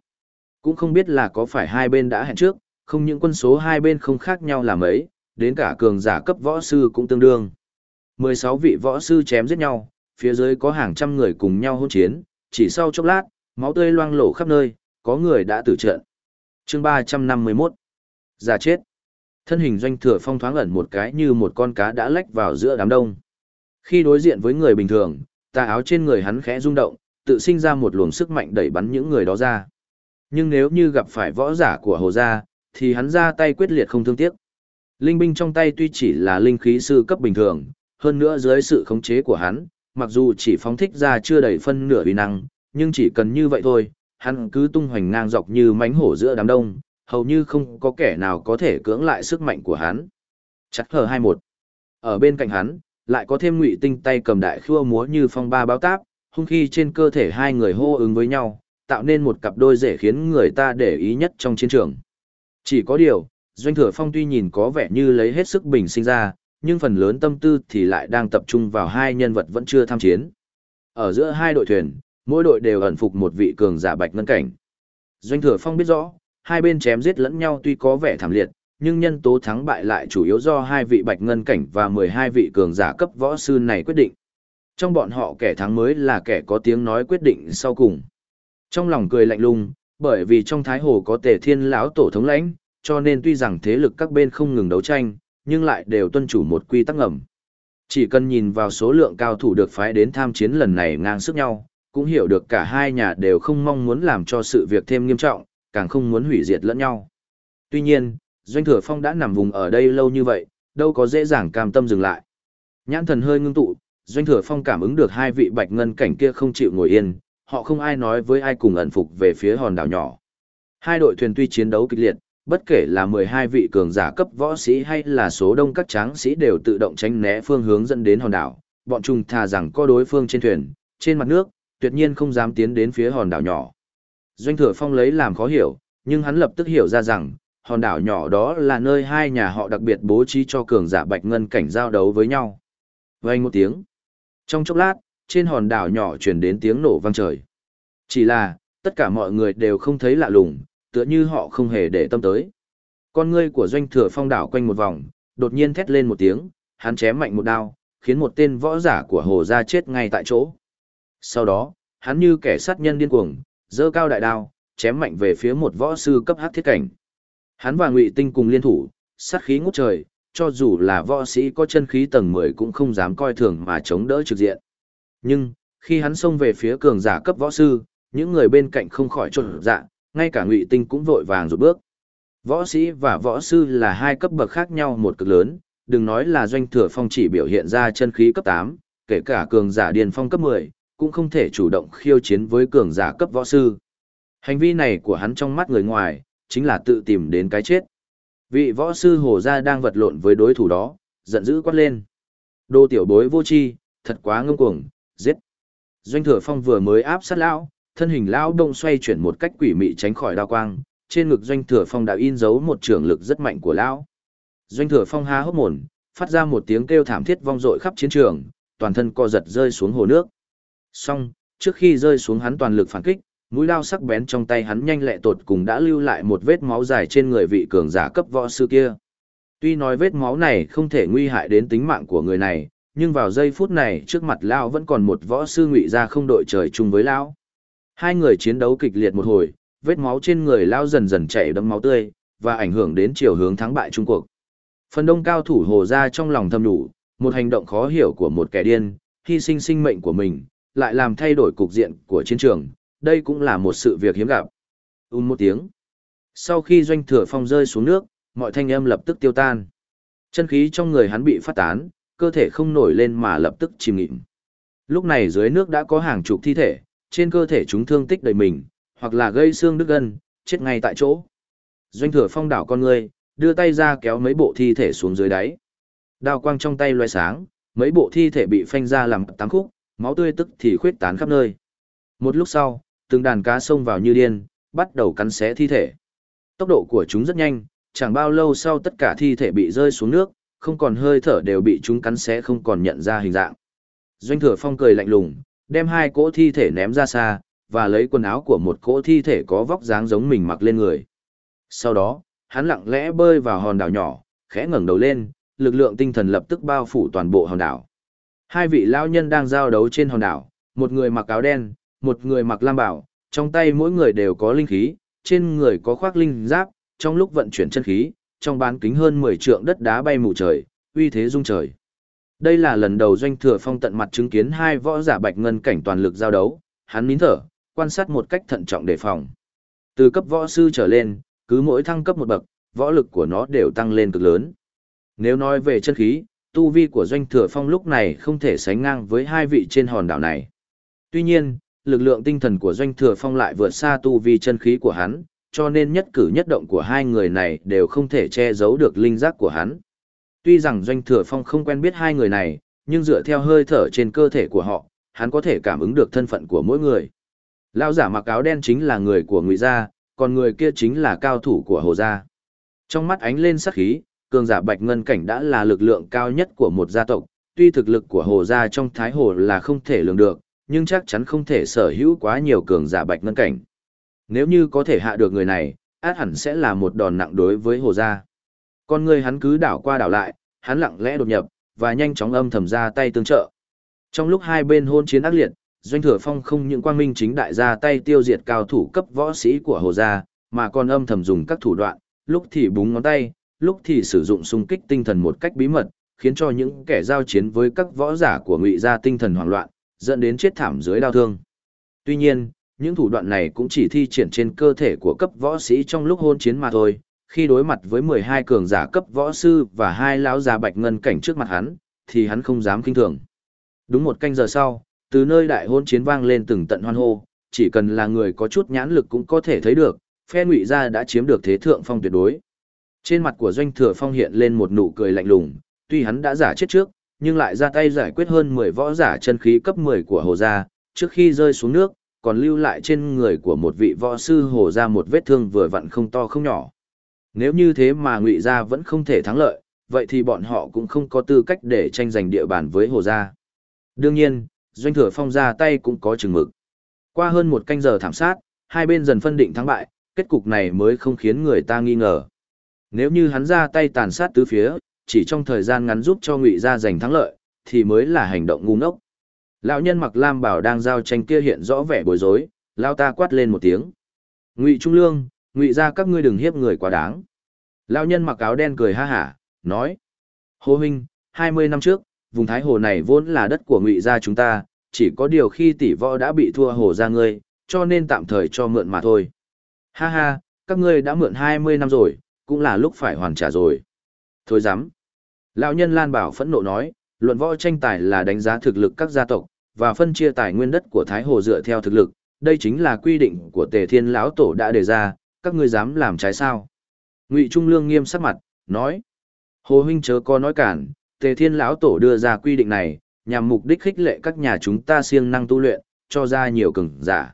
[SPEAKER 1] Cũng không biết là có phải hai bên đã hẹn trước, không những quân số hai bên không khác nhau là mấy, đến cả cường giả cấp võ sư cũng tương đương. 16 vị võ sư chém giết nhau, phía dưới có hàng trăm người cùng nhau hỗn chiến, chỉ sau chốc lát, máu tươi loang lổ khắp nơi, có người đã tử trận. Chương 351 Giả chết Thân hình doanh thừa phong thoáng ẩn một cái như một con cá đã lách vào giữa đám đông. Khi đối diện với người bình thường, tà áo trên người hắn khẽ rung động, tự sinh ra một luồng sức mạnh đẩy bắn những người đó ra. Nhưng nếu như gặp phải võ giả của hồ gia, thì hắn ra tay quyết liệt không thương tiếc. Linh binh trong tay tuy chỉ là linh khí sư cấp bình thường, hơn nữa dưới sự khống chế của hắn, mặc dù chỉ phóng thích ra chưa đầy phân nửa uy năng, nhưng chỉ cần như vậy thôi, hắn cứ tung hoành ngang dọc như mánh hổ giữa đám đông, hầu như không có kẻ nào có thể cưỡng lại sức mạnh của hắn. Chắc hờ 21. Ở bên cạnh hắn, lại có thêm ngụy tinh tay cầm đại khua múa như phong ba báo táp, hung khi trên cơ thể hai người hô ứng với nhau, tạo nên một cặp đôi dễ khiến người ta để ý nhất trong chiến trường. Chỉ có điều, Doanh Thừa Phong tuy nhìn có vẻ như lấy hết sức bình sinh ra, nhưng phần lớn tâm tư thì lại đang tập trung vào hai nhân vật vẫn chưa tham chiến. Ở giữa hai đội thuyền, mỗi đội đều ẩn phục một vị cường giả bạch ngân cảnh. Doanh Thừa Phong biết rõ, hai bên chém giết lẫn nhau tuy có vẻ thảm liệt, nhưng nhân tố thắng bại lại chủ yếu do hai vị bạch ngân cảnh và 12 vị cường giả cấp võ sư này quyết định. Trong bọn họ kẻ thắng mới là kẻ có tiếng nói quyết định sau cùng. Trong lòng cười lạnh lùng, bởi vì trong Thái Hồ có Tề Thiên lão tổ thống lãnh, cho nên tuy rằng thế lực các bên không ngừng đấu tranh, nhưng lại đều tuân chủ một quy tắc ngầm. Chỉ cần nhìn vào số lượng cao thủ được phái đến tham chiến lần này ngang sức nhau, cũng hiểu được cả hai nhà đều không mong muốn làm cho sự việc thêm nghiêm trọng, càng không muốn hủy diệt lẫn nhau. Tuy nhiên, Doanh Thừa Phong đã nằm vùng ở đây lâu như vậy, đâu có dễ dàng cam tâm dừng lại. Nhãn thần hơi ngưng tụ, Doanh Thừa Phong cảm ứng được hai vị bạch ngân cảnh kia không chịu ngồi yên, họ không ai nói với ai cùng ẩn phục về phía hòn đảo nhỏ. Hai đội thuyền tuy chiến đấu kịch liệt, bất kể là 12 vị cường giả cấp võ sĩ hay là số đông các tráng sĩ đều tự động tránh né phương hướng dẫn đến hòn đảo, bọn chúng thà rằng có đối phương trên thuyền, trên mặt nước, tuyệt nhiên không dám tiến đến phía hòn đảo nhỏ. Doanh Thừa Phong lấy làm khó hiểu, nhưng hắn lập tức hiểu ra rằng, hòn đảo nhỏ đó là nơi hai nhà họ đặc biệt bố trí cho cường giả bạch ngân cảnh giao đấu với nhau. Vang một tiếng. Trong chốc lát, trên hòn đảo nhỏ truyền đến tiếng nổ vang trời. Chỉ là, tất cả mọi người đều không thấy lạ lùng, tựa như họ không hề để tâm tới. Con ngươi của doanh thừa phong đảo quanh một vòng, đột nhiên thét lên một tiếng, hắn chém mạnh một đao, khiến một tên võ giả của hồ gia chết ngay tại chỗ. Sau đó, hắn như kẻ sát nhân điên cuồng, giơ cao đại đao, chém mạnh về phía một võ sư cấp hắc thiết cảnh. Hắn và Ngụy Tinh cùng liên thủ, sát khí ngút trời, cho dù là võ sĩ có chân khí tầng 10 cũng không dám coi thường mà chống đỡ trực diện. Nhưng, khi hắn xông về phía cường giả cấp võ sư, những người bên cạnh không khỏi trộn dạ, ngay cả Ngụy Tinh cũng vội vàng rụt bước. Võ sĩ và võ sư là hai cấp bậc khác nhau một cực lớn, đừng nói là doanh thừa phong chỉ biểu hiện ra chân khí cấp 8, kể cả cường giả điền phong cấp 10, cũng không thể chủ động khiêu chiến với cường giả cấp võ sư. Hành vi này của hắn trong mắt người ngoài, chính là tự tìm đến cái chết. Vị võ sư hồ gia đang vật lộn với đối thủ đó, giận dữ quát lên. Đô tiểu bối vô chi, thật quá ngông cuồng, giết. Doanh thừa phong vừa mới áp sát lão, thân hình lão đông xoay chuyển một cách quỷ mị tránh khỏi đao quang, trên ngực doanh thừa phong đã in dấu một trường lực rất mạnh của lão. Doanh thừa phong há hốc mồm, phát ra một tiếng kêu thảm thiết vang dội khắp chiến trường, toàn thân co giật rơi xuống hồ nước. Song, trước khi rơi xuống hắn toàn lực phản kích, mũi lao sắc bén trong tay hắn nhanh lẹ tột cùng đã lưu lại một vết máu dài trên người vị cường giả cấp võ sư kia. Tuy nói vết máu này không thể nguy hại đến tính mạng của người này, nhưng vào giây phút này trước mặt Lao vẫn còn một võ sư ngụy ra không đội trời chung với Lão. Hai người chiến đấu kịch liệt một hồi, vết máu trên người Lao dần dần chảy đẫm máu tươi, và ảnh hưởng đến chiều hướng thắng bại Trung cuộc. Phần đông cao thủ hồ ra trong lòng thầm đủ, một hành động khó hiểu của một kẻ điên, hy sinh sinh mệnh của mình, lại làm thay đổi cục diện của chiến trường, đây cũng là một sự việc hiếm gặp. Un một tiếng. Sau khi doanh thừa phong rơi xuống nước, mọi thanh âm lập tức tiêu tan. Chân khí trong người hắn bị phát tán, cơ thể không nổi lên mà lập tức chìm nghịm. Lúc này dưới nước đã có hàng chục thi thể, trên cơ thể chúng thương tích đầy mình, hoặc là gây xương đứt gân, chết ngay tại chỗ. Doanh thừa phong đảo con người, đưa tay ra kéo mấy bộ thi thể xuống dưới đáy. Đao quang trong tay loe sáng, mấy bộ thi thể bị phanh ra làm tám khúc, máu tươi tức thì khuyết tán khắp nơi. Một lúc sau, từng đàn cá xông vào như điên, bắt đầu cắn xé thi thể. Tốc độ của chúng rất nhanh, chẳng bao lâu sau tất cả thi thể bị rơi xuống nước, không còn hơi thở đều bị chúng cắn xé không còn nhận ra hình dạng. Doanh thừa phong cười lạnh lùng, đem hai cỗ thi thể ném ra xa, và lấy quần áo của một cỗ thi thể có vóc dáng giống mình mặc lên người. Sau đó, hắn lặng lẽ bơi vào hòn đảo nhỏ, khẽ ngẩng đầu lên, lực lượng tinh thần lập tức bao phủ toàn bộ hòn đảo. Hai vị lão nhân đang giao đấu trên hòn đảo, một người mặc áo đen, một người mặc lam bảo, trong tay mỗi người đều có linh khí, trên người có khoác linh giáp, trong lúc vận chuyển chân khí, trong bán kính hơn 10 trượng đất đá bay mù trời, uy thế rung trời. Đây là lần đầu doanh thừa phong tận mặt chứng kiến hai võ giả bạch ngân cảnh toàn lực giao đấu, hắn nín thở, quan sát một cách thận trọng đề phòng. Từ cấp võ sư trở lên, cứ mỗi thăng cấp một bậc, võ lực của nó đều tăng lên cực lớn. Nếu nói về chân khí, tu vi của doanh thừa phong lúc này không thể sánh ngang với hai vị trên hòn đảo này. Tuy nhiên, lực lượng tinh thần của doanh thừa phong lại vượt xa tu vi chân khí của hắn, cho nên nhất cử nhất động của hai người này đều không thể che giấu được linh giác của hắn. Tuy rằng doanh thừa phong không quen biết hai người này, nhưng dựa theo hơi thở trên cơ thể của họ, hắn có thể cảm ứng được thân phận của mỗi người. Lão giả mặc áo đen chính là người của Ngụy gia, còn người kia chính là cao thủ của Hồ gia. Trong mắt ánh lên sắc khí, cường giả Bạch Ngân cảnh đã là lực lượng cao nhất của một gia tộc, tuy thực lực của Hồ gia trong Thái Hồ là không thể lường được, nhưng chắc chắn không thể sở hữu quá nhiều cường giả Bạch Ngân cảnh. Nếu như có thể hạ được người này, át hẳn sẽ là một đòn nặng đối với Hồ gia. Con người hắn cứ đảo qua đảo lại, hắn lặng lẽ đột nhập và nhanh chóng âm thầm ra tay tương trợ. Trong lúc hai bên hôn chiến ác liệt, Doanh Thừa Phong không những quang minh chính đại ra tay tiêu diệt cao thủ cấp võ sĩ của Hồ gia, mà còn âm thầm dùng các thủ đoạn, lúc thì búng ngón tay, lúc thì sử dụng xung kích tinh thần một cách bí mật, khiến cho những kẻ giao chiến với các võ giả của Ngụy gia tinh thần hoảng loạn, dẫn đến chết thảm dưới đau thương. Tuy nhiên, những thủ đoạn này cũng chỉ thi triển trên cơ thể của cấp võ sĩ trong lúc hôn chiến mà thôi, khi đối mặt với 12 cường giả cấp võ sư và hai lão già bạch ngân cảnh trước mặt hắn, thì hắn không dám kinh thường. Đúng một canh giờ sau, từ nơi đại hôn chiến vang lên từng tận hoan hô, chỉ cần là người có chút nhãn lực cũng có thể thấy được, phe ngụy gia đã chiếm được thế thượng phong tuyệt đối. Trên mặt của doanh thừa phong hiện lên một nụ cười lạnh lùng, tuy hắn đã giả chết trước, nhưng lại ra tay giải quyết hơn 10 võ giả chân khí cấp 10 của hồ gia, trước khi rơi xuống nước, còn lưu lại trên người của một vị võ sư hồ gia một vết thương vừa vặn không to không nhỏ. Nếu như thế mà ngụy gia vẫn không thể thắng lợi, vậy thì bọn họ cũng không có tư cách để tranh giành địa bàn với hồ gia. Đương nhiên, doanh thừa phong ra tay cũng có chừng mực. Qua hơn một canh giờ thảm sát, hai bên dần phân định thắng bại, kết cục này mới không khiến người ta nghi ngờ. Nếu như hắn ra tay tàn sát tứ phía, chỉ trong thời gian ngắn giúp cho ngụy gia giành thắng lợi, thì mới là hành động ngu ngốc. Lão nhân mặc lam bảo đang giao tranh kia hiện rõ vẻ bối rối, lao ta quát lên một tiếng. Ngụy Trung Lương, ngụy gia các ngươi đừng hiếp người quá đáng. Lão nhân mặc áo đen cười ha hả, nói. Hồ huynh, 20 năm trước, vùng Thái Hồ này vốn là đất của ngụy gia chúng ta, chỉ có điều khi tỷ võ đã bị thua hồ gia ngươi, cho nên tạm thời cho mượn mà thôi. Ha ha, các ngươi đã mượn 20 năm rồi, cũng là lúc phải hoàn trả rồi. Thôi dám. Lão nhân Lan Bảo phẫn nộ nói, luận võ tranh tài là đánh giá thực lực các gia tộc, và phân chia tài nguyên đất của Thái Hồ dựa theo thực lực, đây chính là quy định của Tề Thiên lão tổ đã đề ra, các ngươi dám làm trái sao? Ngụy Trung Lương nghiêm sắc mặt, nói: "Hồ huynh chớ có nói cản, Tề Thiên lão tổ đưa ra quy định này, nhằm mục đích khích lệ các nhà chúng ta siêng năng tu luyện, cho ra nhiều cường giả."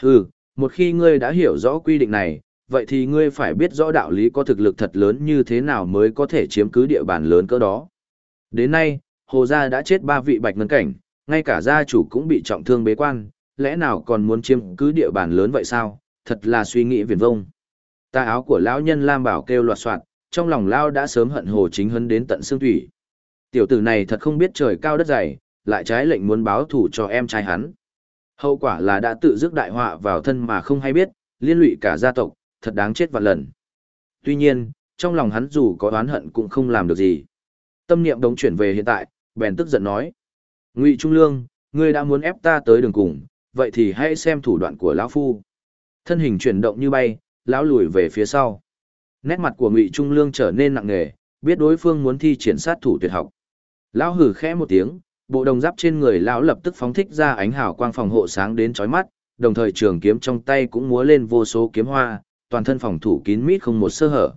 [SPEAKER 1] Hừ, một khi ngươi đã hiểu rõ quy định này, vậy thì ngươi phải biết rõ đạo lý có thực lực thật lớn như thế nào mới có thể chiếm cứ địa bàn lớn cỡ đó. Đến nay, Hồ Gia đã chết ba vị bạch ngân cảnh, ngay cả gia chủ cũng bị trọng thương bế quan, lẽ nào còn muốn chiếm cứ địa bàn lớn vậy sao, thật là suy nghĩ viển vông. Ta áo của lão nhân Lam Bảo kêu loạt soạn, trong lòng lao đã sớm hận Hồ Chính Hấn đến tận xương thủy. Tiểu tử này thật không biết trời cao đất dày, lại trái lệnh muốn báo thù cho em trai hắn. Hậu quả là đã tự dứt đại họa vào thân mà không hay biết, liên lụy cả gia tộc, thật đáng chết vạn lần. Tuy nhiên, trong lòng hắn dù có oán hận cũng không làm được gì. Tâm niệm đống chuyển về hiện tại, bèn tức giận nói. Ngụy Trung Lương, ngươi đã muốn ép ta tới đường cùng, vậy thì hãy xem thủ đoạn của lão phu. Thân hình chuyển động như bay, lão lùi về phía sau. Nét mặt của Ngụy Trung Lương trở nên nặng nề, biết đối phương muốn thi triển sát thủ tuyệt học. Lão hử khẽ một tiếng, bộ đồng giáp trên người lão lập tức phóng thích ra ánh hào quang phòng hộ sáng đến chói mắt, đồng thời trường kiếm trong tay cũng múa lên vô số kiếm hoa, toàn thân phòng thủ kín mít không một sơ hở.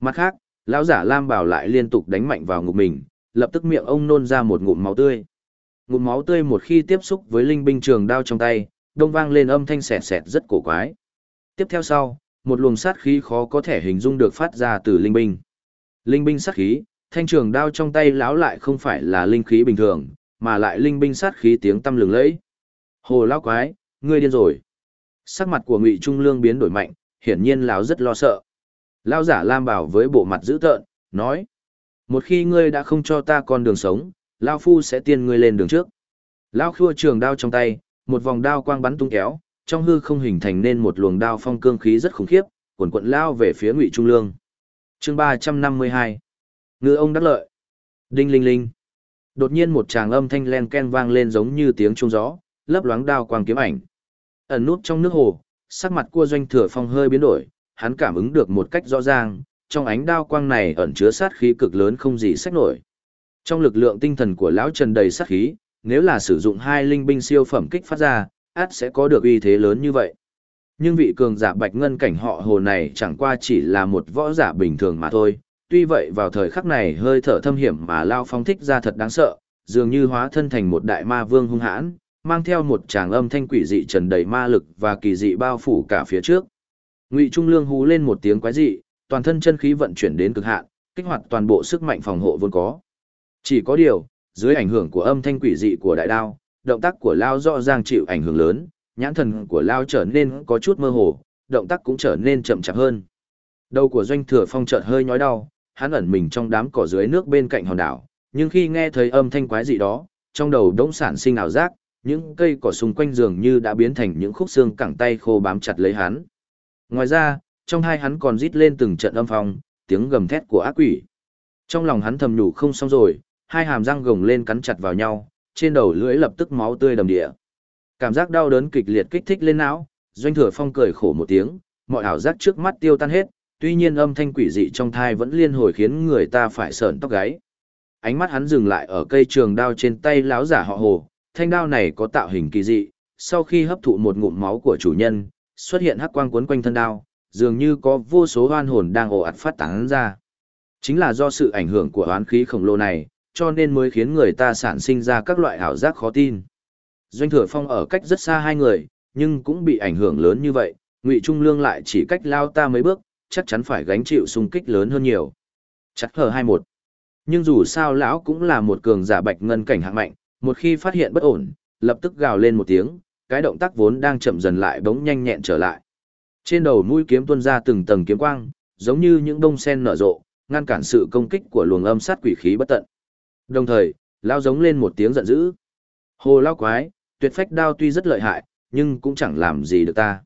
[SPEAKER 1] Mặt khác, lão giả Lam Bảo lại liên tục đánh mạnh vào ngực mình, lập tức miệng ông nôn ra một ngụm máu tươi. Ngụm máu tươi một khi tiếp xúc với linh binh trường đao trong tay, đông vang lên âm thanh sẹt sẹt rất cổ quái. Tiếp theo sau, một luồng sát khí khó có thể hình dung được phát ra từ linh binh. Linh binh sát khí, thanh trường đao trong tay lão lại không phải là linh khí bình thường, mà lại linh binh sát khí tiếng tâm lừng lẫy. Hồ lão quái, ngươi điên rồi. Sắc mặt của Ngụy Trung Lương biến đổi mạnh, hiển nhiên lão rất lo sợ. Lão giả Lam Bảo với bộ mặt dữ tợn, nói: "Một khi ngươi đã không cho ta con đường sống, lão phu sẽ tiên ngươi lên đường trước." Lão khua trường đao trong tay, một vòng đao quang bắn tung kéo, trong hư không hình thành nên một luồng đao phong cương khí rất khủng khiếp, cuồn cuộn lao về phía Ngụy Trung Lương. Chương ba trăm năm mươi hai Ngư ông đắc lợi. Đinh linh linh. Đột nhiên một tràng âm thanh len ken vang lên giống như tiếng trung gió, lấp loáng đao quang kiếm ảnh. Ẩn nút trong nước hồ, sắc mặt cua doanh thừa phong hơi biến đổi, hắn cảm ứng được một cách rõ ràng, trong ánh đao quang này ẩn chứa sát khí cực lớn không gì sách nổi. Trong lực lượng tinh thần của lão Trần đầy sát khí, nếu là sử dụng hai linh binh siêu phẩm kích phát ra, át sẽ có được uy thế lớn như vậy. Nhưng vị cường giả bạch ngân cảnh họ hồ này chẳng qua chỉ là một võ giả bình thường mà thôi. Tuy vậy vào thời khắc này hơi thở thâm hiểm mà Lao Phong thích ra thật đáng sợ, dường như hóa thân thành một đại ma vương hung hãn, mang theo một tràng âm thanh quỷ dị trần đầy ma lực và kỳ dị bao phủ cả phía trước. Ngụy Trung Lương hú lên một tiếng quái dị, toàn thân chân khí vận chuyển đến cực hạn, kích hoạt toàn bộ sức mạnh phòng hộ vốn có. Chỉ có điều, dưới ảnh hưởng của âm thanh quỷ dị của đại đao, động tác của Lao rõ ràng chịu ảnh hưởng lớn, nhãn thần của Lao trở nên có chút mơ hồ, động tác cũng trở nên chậm chạp hơn. Đầu của doanh thừa phong chợt hơi nhói đau, hắn ẩn mình trong đám cỏ dưới nước bên cạnh hòn đảo, nhưng khi nghe thấy âm thanh quái dị đó, trong đầu đống sản sinh ảo giác, những cây cỏ xung quanh giường như đã biến thành những khúc xương cẳng tay khô bám chặt lấy hắn. Ngoài ra, trong hai hắn còn rít lên từng trận âm phong, tiếng gầm thét của ác quỷ. Trong lòng hắn thầm nhủ không xong rồi, hai hàm răng gồng lên cắn chặt vào nhau, trên đầu lưỡi lập tức máu tươi đầm địa. Cảm giác đau đớn kịch liệt kích thích lên não, Doanh Thừa Phong cười khổ một tiếng, mọi ảo giác trước mắt tiêu tan hết, tuy nhiên âm thanh quỷ dị trong thai vẫn liên hồi khiến người ta phải sởn tóc gáy. Ánh mắt hắn dừng lại ở cây trường đao trên tay lão giả họ Hồ, thanh đao này có tạo hình kỳ dị, sau khi hấp thụ một ngụm máu của chủ nhân, xuất hiện hắc quang cuốn quanh thân đao, dường như có vô số hoan hồn đang ồ ạt phát tán ra. Chính là do sự ảnh hưởng của oán khí khổng lồ này, cho nên mới khiến người ta sản sinh ra các loại ảo giác khó tin. Doanh Thừa Phong ở cách rất xa hai người, nhưng cũng bị ảnh hưởng lớn như vậy, Ngụy Trung Lương lại chỉ cách lao ta mấy bước, chắc chắn phải gánh chịu xung kích lớn hơn nhiều. Chắc hờ hai một. Nhưng dù sao lão cũng là một cường giả bạch ngân cảnh hạng mạnh, một khi phát hiện bất ổn, lập tức gào lên một tiếng, cái động tác vốn đang chậm dần lại bỗng nhanh nhẹn trở lại. Trên đầu mũi kiếm tuôn ra từng tầng kiếm quang, giống như những bông sen nở rộ, ngăn cản sự công kích của luồng âm sát quỷ khí bất tận. Đồng thời, lao giống lên một tiếng giận dữ. Hồ lao quái, tuyệt phách đao tuy rất lợi hại, nhưng cũng chẳng làm gì được ta.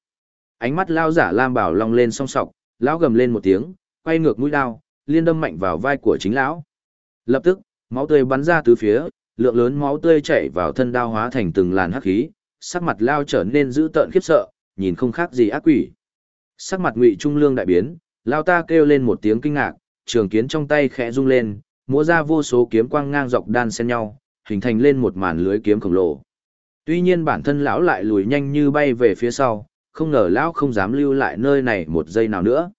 [SPEAKER 1] Ánh mắt lao giả lam bảo long lên song sọc, lão gầm lên một tiếng, quay ngược mũi đao, liên đâm mạnh vào vai của chính lão. Lập tức, máu tươi bắn ra từ phía, lượng lớn máu tươi chảy vào thân đao hóa thành từng làn hắc khí, sắc mặt lao trở nên dữ tợn khiếp sợ, nhìn không khác gì ác quỷ. Sắc mặt Ngụy Trung Lương đại biến, lao ta kêu lên một tiếng kinh ngạc, trường kiến trong tay khẽ rung lên, múa ra vô số kiếm quang ngang dọc đan xen nhau, hình thành lên một màn lưới kiếm khổng lồ. Tuy nhiên bản thân lão lại lùi nhanh như bay về phía sau, không ngờ lão không dám lưu lại nơi này một giây nào nữa.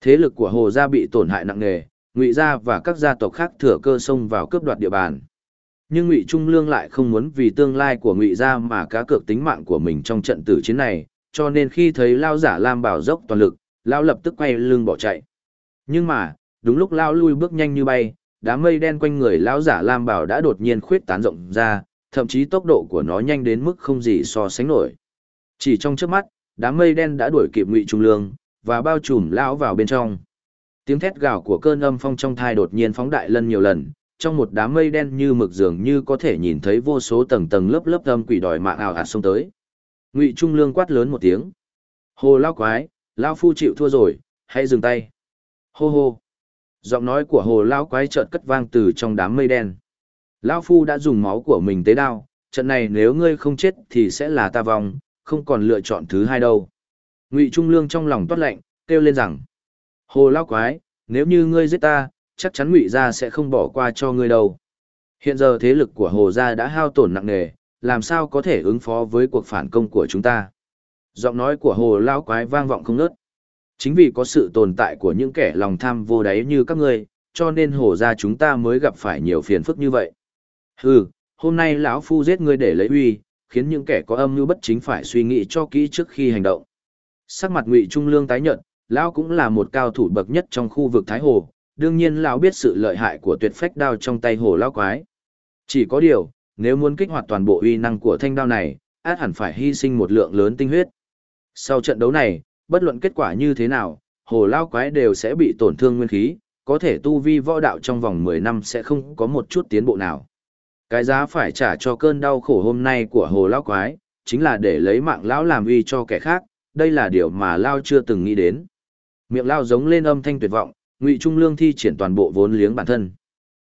[SPEAKER 1] Thế lực của Hồ gia bị tổn hại nặng nề, Ngụy gia và các gia tộc khác thừa cơ xông vào cướp đoạt địa bàn. Nhưng Ngụy Trung Lương lại không muốn vì tương lai của Ngụy gia mà cá cược tính mạng của mình trong trận tử chiến này, cho nên khi thấy lão giả Lam Bảo dốc toàn lực, lão lập tức quay lưng bỏ chạy. Nhưng mà, đúng lúc lão lui bước nhanh như bay, đám mây đen quanh người lão giả lam bảo đã đột nhiên khuyết tán rộng ra thậm chí tốc độ của nó nhanh đến mức không gì so sánh nổi. Chỉ trong trước mắt đám mây đen đã đuổi kịp ngụy trung lương và bao trùm lão vào bên trong. Tiếng thét gào của cơn âm phong trong thai đột nhiên phóng đại lân nhiều lần trong một đám mây đen như mực dường như có thể nhìn thấy vô số tầng tầng lớp lớp âm quỷ đòi mạng ảo ạt xông tới ngụy trung lương quát lớn một tiếng hồ lao quái lao phu chịu thua rồi hãy dừng tay hô hô Giọng nói của hồ lao quái chợt cất vang từ trong đám mây đen. Lao phu đã dùng máu của mình tế đao, trận này nếu ngươi không chết thì sẽ là ta vong, không còn lựa chọn thứ hai đâu. Ngụy Trung Lương trong lòng toát lạnh, kêu lên rằng, hồ lao quái, nếu như ngươi giết ta, chắc chắn ngụy gia sẽ không bỏ qua cho ngươi đâu. Hiện giờ thế lực của hồ gia đã hao tổn nặng nề, làm sao có thể ứng phó với cuộc phản công của chúng ta. Giọng nói của hồ lao quái vang vọng không nớt chính vì có sự tồn tại của những kẻ lòng tham vô đáy như các ngươi, cho nên hồ ra chúng ta mới gặp phải nhiều phiền phức như vậy. Hừ, hôm nay lão phu giết ngươi để lấy uy, khiến những kẻ có âm mưu bất chính phải suy nghĩ cho kỹ trước khi hành động. Sắc mặt Ngụy Trung Lương tái nhợt, lão cũng là một cao thủ bậc nhất trong khu vực Thái Hồ, đương nhiên lão biết sự lợi hại của tuyệt phách đao trong tay hồ lão quái. Chỉ có điều, nếu muốn kích hoạt toàn bộ uy năng của thanh đao này, át hẳn phải hy sinh một lượng lớn tinh huyết. Sau trận đấu này, bất luận kết quả như thế nào, hồ lão quái đều sẽ bị tổn thương nguyên khí, có thể tu vi võ đạo trong vòng 10 năm sẽ không có một chút tiến bộ nào. Cái giá phải trả cho cơn đau khổ hôm nay của hồ lão quái, chính là để lấy mạng lão làm uy cho kẻ khác, đây là điều mà lao chưa từng nghĩ đến. Miệng lao giống lên âm thanh tuyệt vọng, Ngụy Trung Lương thi triển toàn bộ vốn liếng bản thân.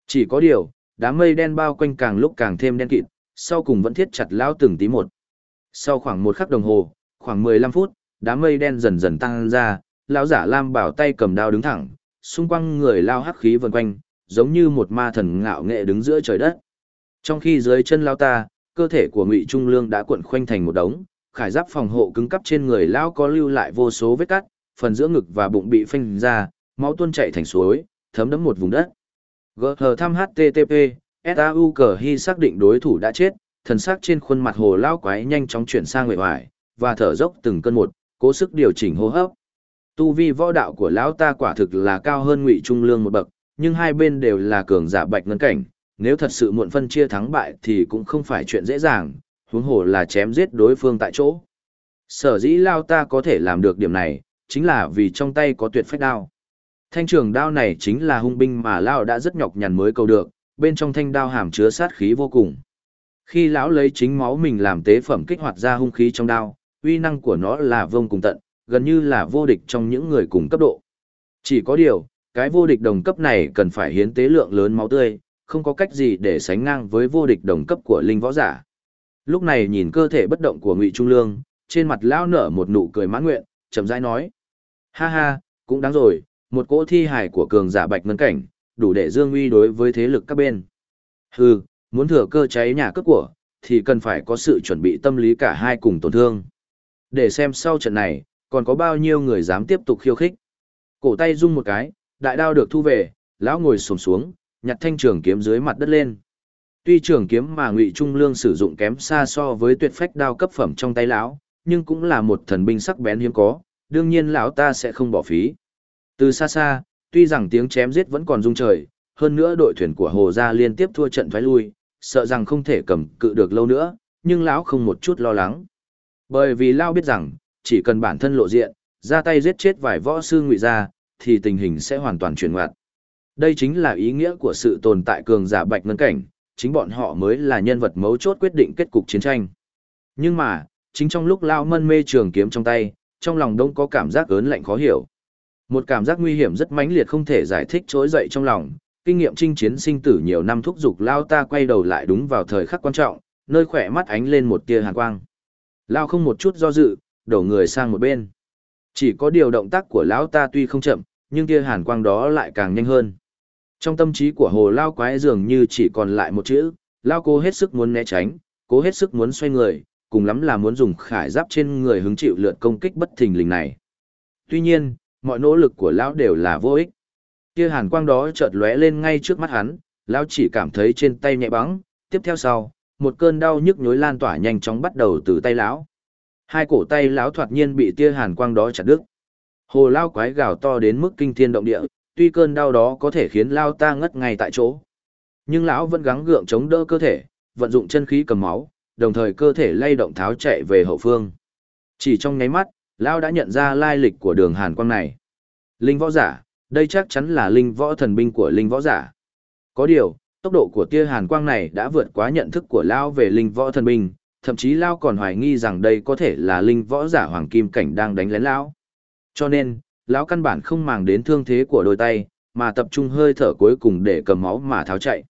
[SPEAKER 1] Chỉ có điều, đám mây đen bao quanh càng lúc càng thêm đen kịt, sau cùng vẫn thiết chặt lão từng tí một. Sau khoảng một khắc đồng hồ, khoảng 15 phút, đám mây đen dần dần tăng ra, lão giả Lam bảo tay cầm đao đứng thẳng, xung quanh người lao hắc khí vần quanh, giống như một ma thần ngạo nghệ đứng giữa trời đất. Trong khi dưới chân lao ta, cơ thể của Ngụy Trung Lương đã cuộn khoanh thành một đống, khải giáp phòng hộ cứng cắp trên người lão có lưu lại vô số vết cắt, phần giữa ngực và bụng bị phanh ra, máu tuôn chảy thành suối, thấm đẫm một vùng đất. GH thăm HTTP, SAU cờ hy xác định đối thủ đã chết, thần sắc trên khuôn mặt hồ lao quái nhanh chóng chuyển sang nguệ hoài, và thở dốc từng cơn một, cố sức điều chỉnh hô hấp. Tu vi võ đạo của lão ta quả thực là cao hơn Ngụy Trung Lương một bậc, nhưng hai bên đều là cường giả bạch ngân cảnh, nếu thật sự muộn phân chia thắng bại thì cũng không phải chuyện dễ dàng, huống hồ là chém giết đối phương tại chỗ. Sở dĩ lao ta có thể làm được điểm này, chính là vì trong tay có tuyệt phách đao. Thanh trường đao này chính là hung binh mà lao đã rất nhọc nhằn mới cầu được, bên trong thanh đao hàm chứa sát khí vô cùng. Khi lão lấy chính máu mình làm tế phẩm kích hoạt ra hung khí trong đao, uy năng của nó là vông cùng tận, gần như là vô địch trong những người cùng cấp độ. Chỉ có điều, cái vô địch đồng cấp này cần phải hiến tế lượng lớn máu tươi, không có cách gì để sánh ngang với vô địch đồng cấp của linh võ giả. Lúc này nhìn cơ thể bất động của Ngụy Trung Lương, trên mặt lão nở một nụ cười mãn nguyện, chậm rãi nói: "Ha ha, cũng đáng rồi, một cỗ thi hài của cường giả bạch ngân cảnh, đủ để dương uy đối với thế lực các bên. Hừ, muốn thừa cơ cháy nhà cướp của, thì cần phải có sự chuẩn bị tâm lý cả hai cùng tổn thương. Để xem sau trận này, còn có bao nhiêu người dám tiếp tục khiêu khích. Cổ tay rung một cái, đại đao được thu về, lão ngồi xổm xuống, nhặt thanh trường kiếm dưới mặt đất lên. Tuy trường kiếm mà Ngụy Trung Lương sử dụng kém xa so với tuyệt phách đao cấp phẩm trong tay lão, nhưng cũng là một thần binh sắc bén hiếm có, đương nhiên lão ta sẽ không bỏ phí. Từ xa xa, tuy rằng tiếng chém giết vẫn còn rung trời, hơn nữa đội thuyền của Hồ Gia liên tiếp thua trận thoái lui, sợ rằng không thể cầm cự được lâu nữa, nhưng lão không một chút lo lắng. Bởi vì lão biết rằng, chỉ cần bản thân lộ diện, ra tay giết chết vài võ sư ngụy gia, thì tình hình sẽ hoàn toàn chuyển ngoặt. Đây chính là ý nghĩa của sự tồn tại cường giả bạch ngân cảnh, chính bọn họ mới là nhân vật mấu chốt quyết định kết cục chiến tranh. Nhưng mà, chính trong lúc lão mân mê trường kiếm trong tay, trong lòng đông có cảm giác ớn lạnh khó hiểu. Một cảm giác nguy hiểm rất mãnh liệt không thể giải thích trỗi dậy trong lòng, kinh nghiệm chinh chiến sinh tử nhiều năm thúc giục Lao ta quay đầu lại đúng vào thời khắc quan trọng, nơi khỏe mắt ánh lên một tia hàn quang. Lao không một chút do dự, đổ người sang một bên. Chỉ có điều động tác của lão ta tuy không chậm, nhưng tia hàn quang đó lại càng nhanh hơn. Trong tâm trí của hồ Lao quái dường như chỉ còn lại một chữ, Lao cố hết sức muốn né tránh, cố hết sức muốn xoay người, cùng lắm là muốn dùng khải giáp trên người hứng chịu lượt công kích bất thình lình này. Tuy nhiên, mọi nỗ lực của lão đều là vô ích. Kia hàn quang đó chợt lóe lên ngay trước mắt hắn, lão chỉ cảm thấy trên tay nhẹ bắn, tiếp theo sau, một cơn đau nhức nhối lan tỏa nhanh chóng bắt đầu từ tay lão. Hai cổ tay lão thoạt nhiên bị tia hàn quang đó chặt đứt. Hồ lao quái gào to đến mức kinh thiên động địa, tuy cơn đau đó có thể khiến lao ta ngất ngay tại chỗ. Nhưng lão vẫn gắng gượng chống đỡ cơ thể, vận dụng chân khí cầm máu, đồng thời cơ thể lay động tháo chạy về hậu phương. Chỉ trong nháy mắt, Lao đã nhận ra lai lịch của đường hàn quang này. Linh võ giả, đây chắc chắn là linh võ thần binh của linh võ giả. Có điều, tốc độ của tia hàn quang này đã vượt quá nhận thức của Lao về linh võ thần binh, thậm chí Lao còn hoài nghi rằng đây có thể là linh võ giả hoàng kim cảnh đang đánh lén Lao. Cho nên, Lão căn bản không màng đến thương thế của đôi tay, mà tập trung hơi thở cuối cùng để cầm máu mà tháo chạy.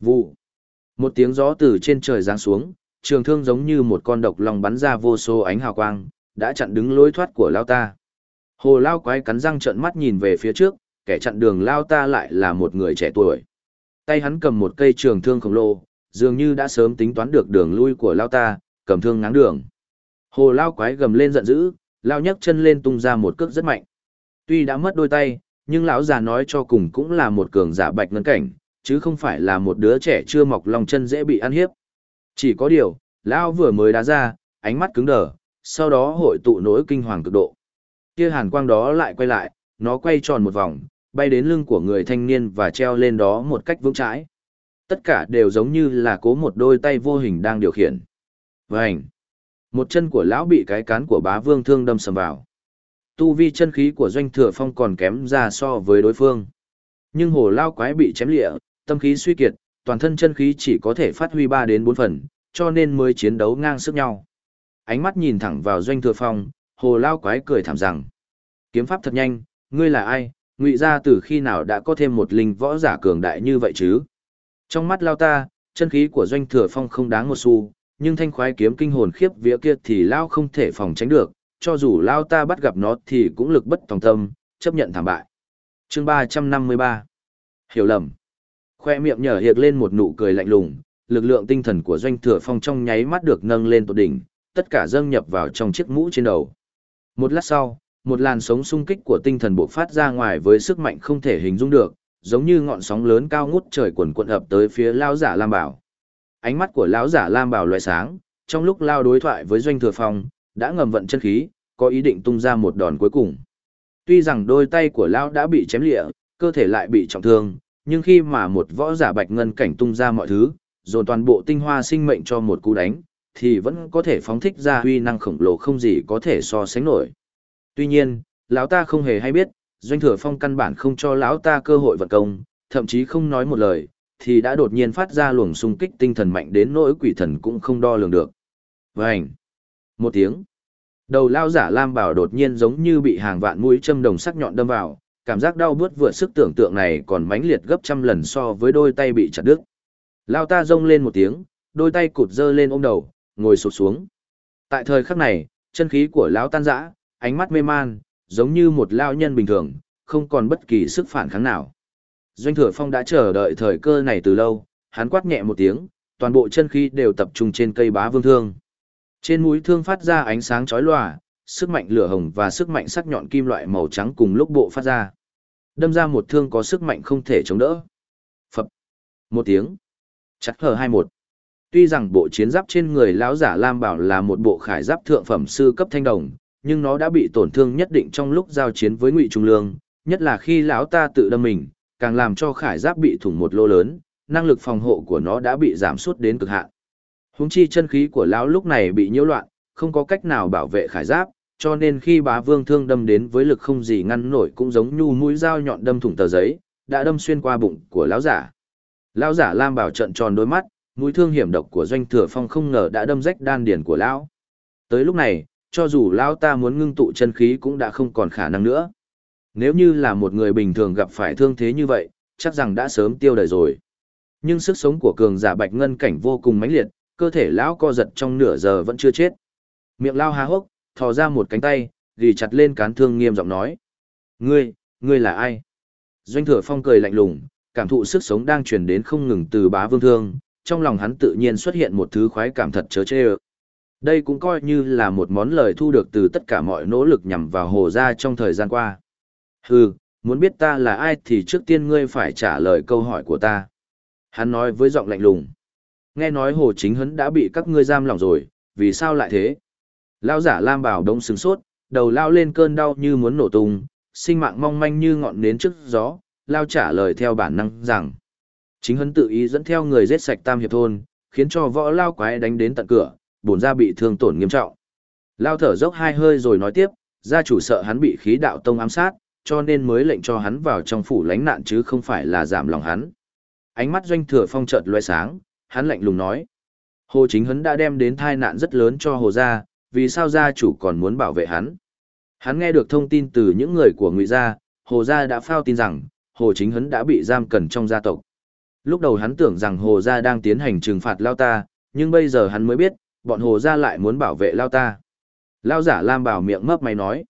[SPEAKER 1] Vụ. Một tiếng gió từ trên trời giáng xuống, trường thương giống như một con độc long bắn ra vô số ánh hào quang, đã chặn đứng lối thoát của lao ta. Hồ lao quái cắn răng trợn mắt nhìn về phía trước, kẻ chặn đường lao ta lại là một người trẻ tuổi. Tay hắn cầm một cây trường thương khổng lồ, dường như đã sớm tính toán được đường lui của lao ta, cầm thương ngáng đường. Hồ lao quái gầm lên giận dữ, lao nhấc chân lên tung ra một cước rất mạnh. Tuy đã mất đôi tay, nhưng lão già nói cho cùng cũng là một cường giả bạch ngân cảnh, chứ không phải là một đứa trẻ chưa mọc lòng chân dễ bị ăn hiếp. Chỉ có điều, lão vừa mới đá ra, ánh mắt cứng đờ, sau đó hội tụ nỗi kinh hoàng cực độ. Kia hàn quang đó lại quay lại, nó quay tròn một vòng, bay đến lưng của người thanh niên và treo lên đó một cách vững chãi. Tất cả đều giống như là cố một đôi tay vô hình đang điều khiển. Vành! Một chân của lão bị cái cán của bá vương thương đâm sầm vào. Tu vi chân khí của doanh thừa phong còn kém ra so với đối phương. Nhưng hồ lao quái bị chém lịa, tâm khí suy kiệt, toàn thân chân khí chỉ có thể phát huy 3 đến 4 phần, cho nên mới chiến đấu ngang sức nhau. Ánh mắt nhìn thẳng vào doanh thừa phong, hồ lao quái cười thảm rằng. Kiếm pháp thật nhanh, ngươi là ai, ngụy ra từ khi nào đã có thêm một linh võ giả cường đại như vậy chứ? Trong mắt lao ta, chân khí của doanh thừa phong không đáng một xu, nhưng thanh khoái kiếm kinh hồn khiếp vía kia thì lao không thể phòng tránh được, cho dù lao ta bắt gặp nó thì cũng lực bất tòng tâm, chấp nhận thảm bại. chương 353 Hiểu lầm Khoe miệng nhở hiệt lên một nụ cười lạnh lùng, lực lượng tinh thần của doanh thừa phong trong nháy mắt được nâng lên tột đỉnh, tất cả dâng nhập vào trong chiếc mũ trên đầu. Một lát sau, một làn sóng xung kích của tinh thần bộc phát ra ngoài với sức mạnh không thể hình dung được, giống như ngọn sóng lớn cao ngút trời quần quận ập tới phía lão giả Lam Bảo. Ánh mắt của lão giả Lam Bảo lóe sáng, trong lúc lao đối thoại với doanh thừa phong, đã ngầm vận chân khí, có ý định tung ra một đòn cuối cùng. Tuy rằng đôi tay của lão đã bị chém lìa, cơ thể lại bị trọng thương, nhưng khi mà một võ giả bạch ngân cảnh tung ra mọi thứ, dồn toàn bộ tinh hoa sinh mệnh cho một cú đánh, thì vẫn có thể phóng thích ra huy năng khổng lồ không gì có thể so sánh nổi. Tuy nhiên, lão ta không hề hay biết, doanh thừa phong căn bản không cho lão ta cơ hội vận công, thậm chí không nói một lời, thì đã đột nhiên phát ra luồng xung kích tinh thần mạnh đến nỗi quỷ thần cũng không đo lường được. Vành! Một tiếng. Đầu lao giả Lam Bảo đột nhiên giống như bị hàng vạn mũi châm đồng sắc nhọn đâm vào, cảm giác đau bướt vượt sức tưởng tượng này còn mãnh liệt gấp trăm lần so với đôi tay bị chặt đứt. Lao ta rông lên một tiếng, đôi tay cụt dơ lên ôm đầu, ngồi sụp xuống. Tại thời khắc này, chân khí của lão tan rã, ánh mắt mê man, giống như một lao nhân bình thường, không còn bất kỳ sức phản kháng nào. Doanh thừa phong đã chờ đợi thời cơ này từ lâu, hắn quát nhẹ một tiếng, toàn bộ chân khí đều tập trung trên cây bá vương thương. Trên mũi thương phát ra ánh sáng chói lòa, sức mạnh lửa hồng và sức mạnh sắc nhọn kim loại màu trắng cùng lúc bộ phát ra. Đâm ra một thương có sức mạnh không thể chống đỡ. Phập. Một tiếng. Chặt hờ hai một. Tuy rằng bộ chiến giáp trên người lão giả Lam Bảo là một bộ khải giáp thượng phẩm sư cấp thanh đồng, nhưng nó đã bị tổn thương nhất định trong lúc giao chiến với Ngụy Trung Lương, nhất là khi lão ta tự đâm mình, càng làm cho khải giáp bị thủng một lỗ lớn, năng lực phòng hộ của nó đã bị giảm sút đến cực hạn. Huống chi chân khí của lão lúc này bị nhiễu loạn, không có cách nào bảo vệ khải giáp, cho nên khi bá vương thương đâm đến với lực không gì ngăn nổi cũng giống như mũi dao nhọn đâm thủng tờ giấy, đã đâm xuyên qua bụng của lão giả. Lão giả Lam Bảo trận tròn đôi mắt, mũi thương hiểm độc của doanh thừa phong không ngờ đã đâm rách đan điền của lão. Tới lúc này, cho dù lão ta muốn ngưng tụ chân khí cũng đã không còn khả năng nữa. Nếu như là một người bình thường gặp phải thương thế như vậy, chắc rằng đã sớm tiêu đời rồi. Nhưng sức sống của cường giả bạch ngân cảnh vô cùng mãnh liệt, cơ thể lão co giật trong nửa giờ vẫn chưa chết. Miệng lao há hốc, thò ra một cánh tay, ghi chặt lên cán thương nghiêm giọng nói. Ngươi, ngươi là ai? Doanh thừa phong cười lạnh lùng, cảm thụ sức sống đang truyền đến không ngừng từ bá vương thương, trong lòng hắn tự nhiên xuất hiện một thứ khoái cảm thật chớ chê ơ. Đây cũng coi như là một món lời thu được từ tất cả mọi nỗ lực nhằm vào hồ gia trong thời gian qua. Hừ, muốn biết ta là ai thì trước tiên ngươi phải trả lời câu hỏi của ta. Hắn nói với giọng lạnh lùng. Nghe nói hồ chính hấn đã bị các ngươi giam lỏng rồi, vì sao lại thế? Lao giả Lam Bảo đông sừng sốt, đầu lao lên cơn đau như muốn nổ tung, sinh mạng mong manh như ngọn nến trước gió, lao trả lời theo bản năng rằng. Chính hấn tự ý dẫn theo người giết sạch tam hiệp thôn, khiến cho võ lao quái đánh đến tận cửa, bổn ra bị thương tổn nghiêm trọng. Lao thở dốc hai hơi rồi nói tiếp, gia chủ sợ hắn bị khí đạo tông ám sát, cho nên mới lệnh cho hắn vào trong phủ lánh nạn chứ không phải là giảm lòng hắn. Ánh mắt doanh thừa phong chợt loe sáng, hắn lạnh lùng nói. Hồ chính hấn đã đem đến tai nạn rất lớn cho hồ gia, vì sao gia chủ còn muốn bảo vệ hắn. Hắn nghe được thông tin từ những người của ngụy gia, hồ gia đã phao tin rằng, hồ chính hấn đã bị giam cần trong gia tộc. Lúc đầu hắn tưởng rằng hồ gia đang tiến hành trừng phạt lao ta, nhưng bây giờ hắn mới biết, bọn hồ gia lại muốn bảo vệ lao ta. Lao giả Lam bảo miệng mấp máy nói.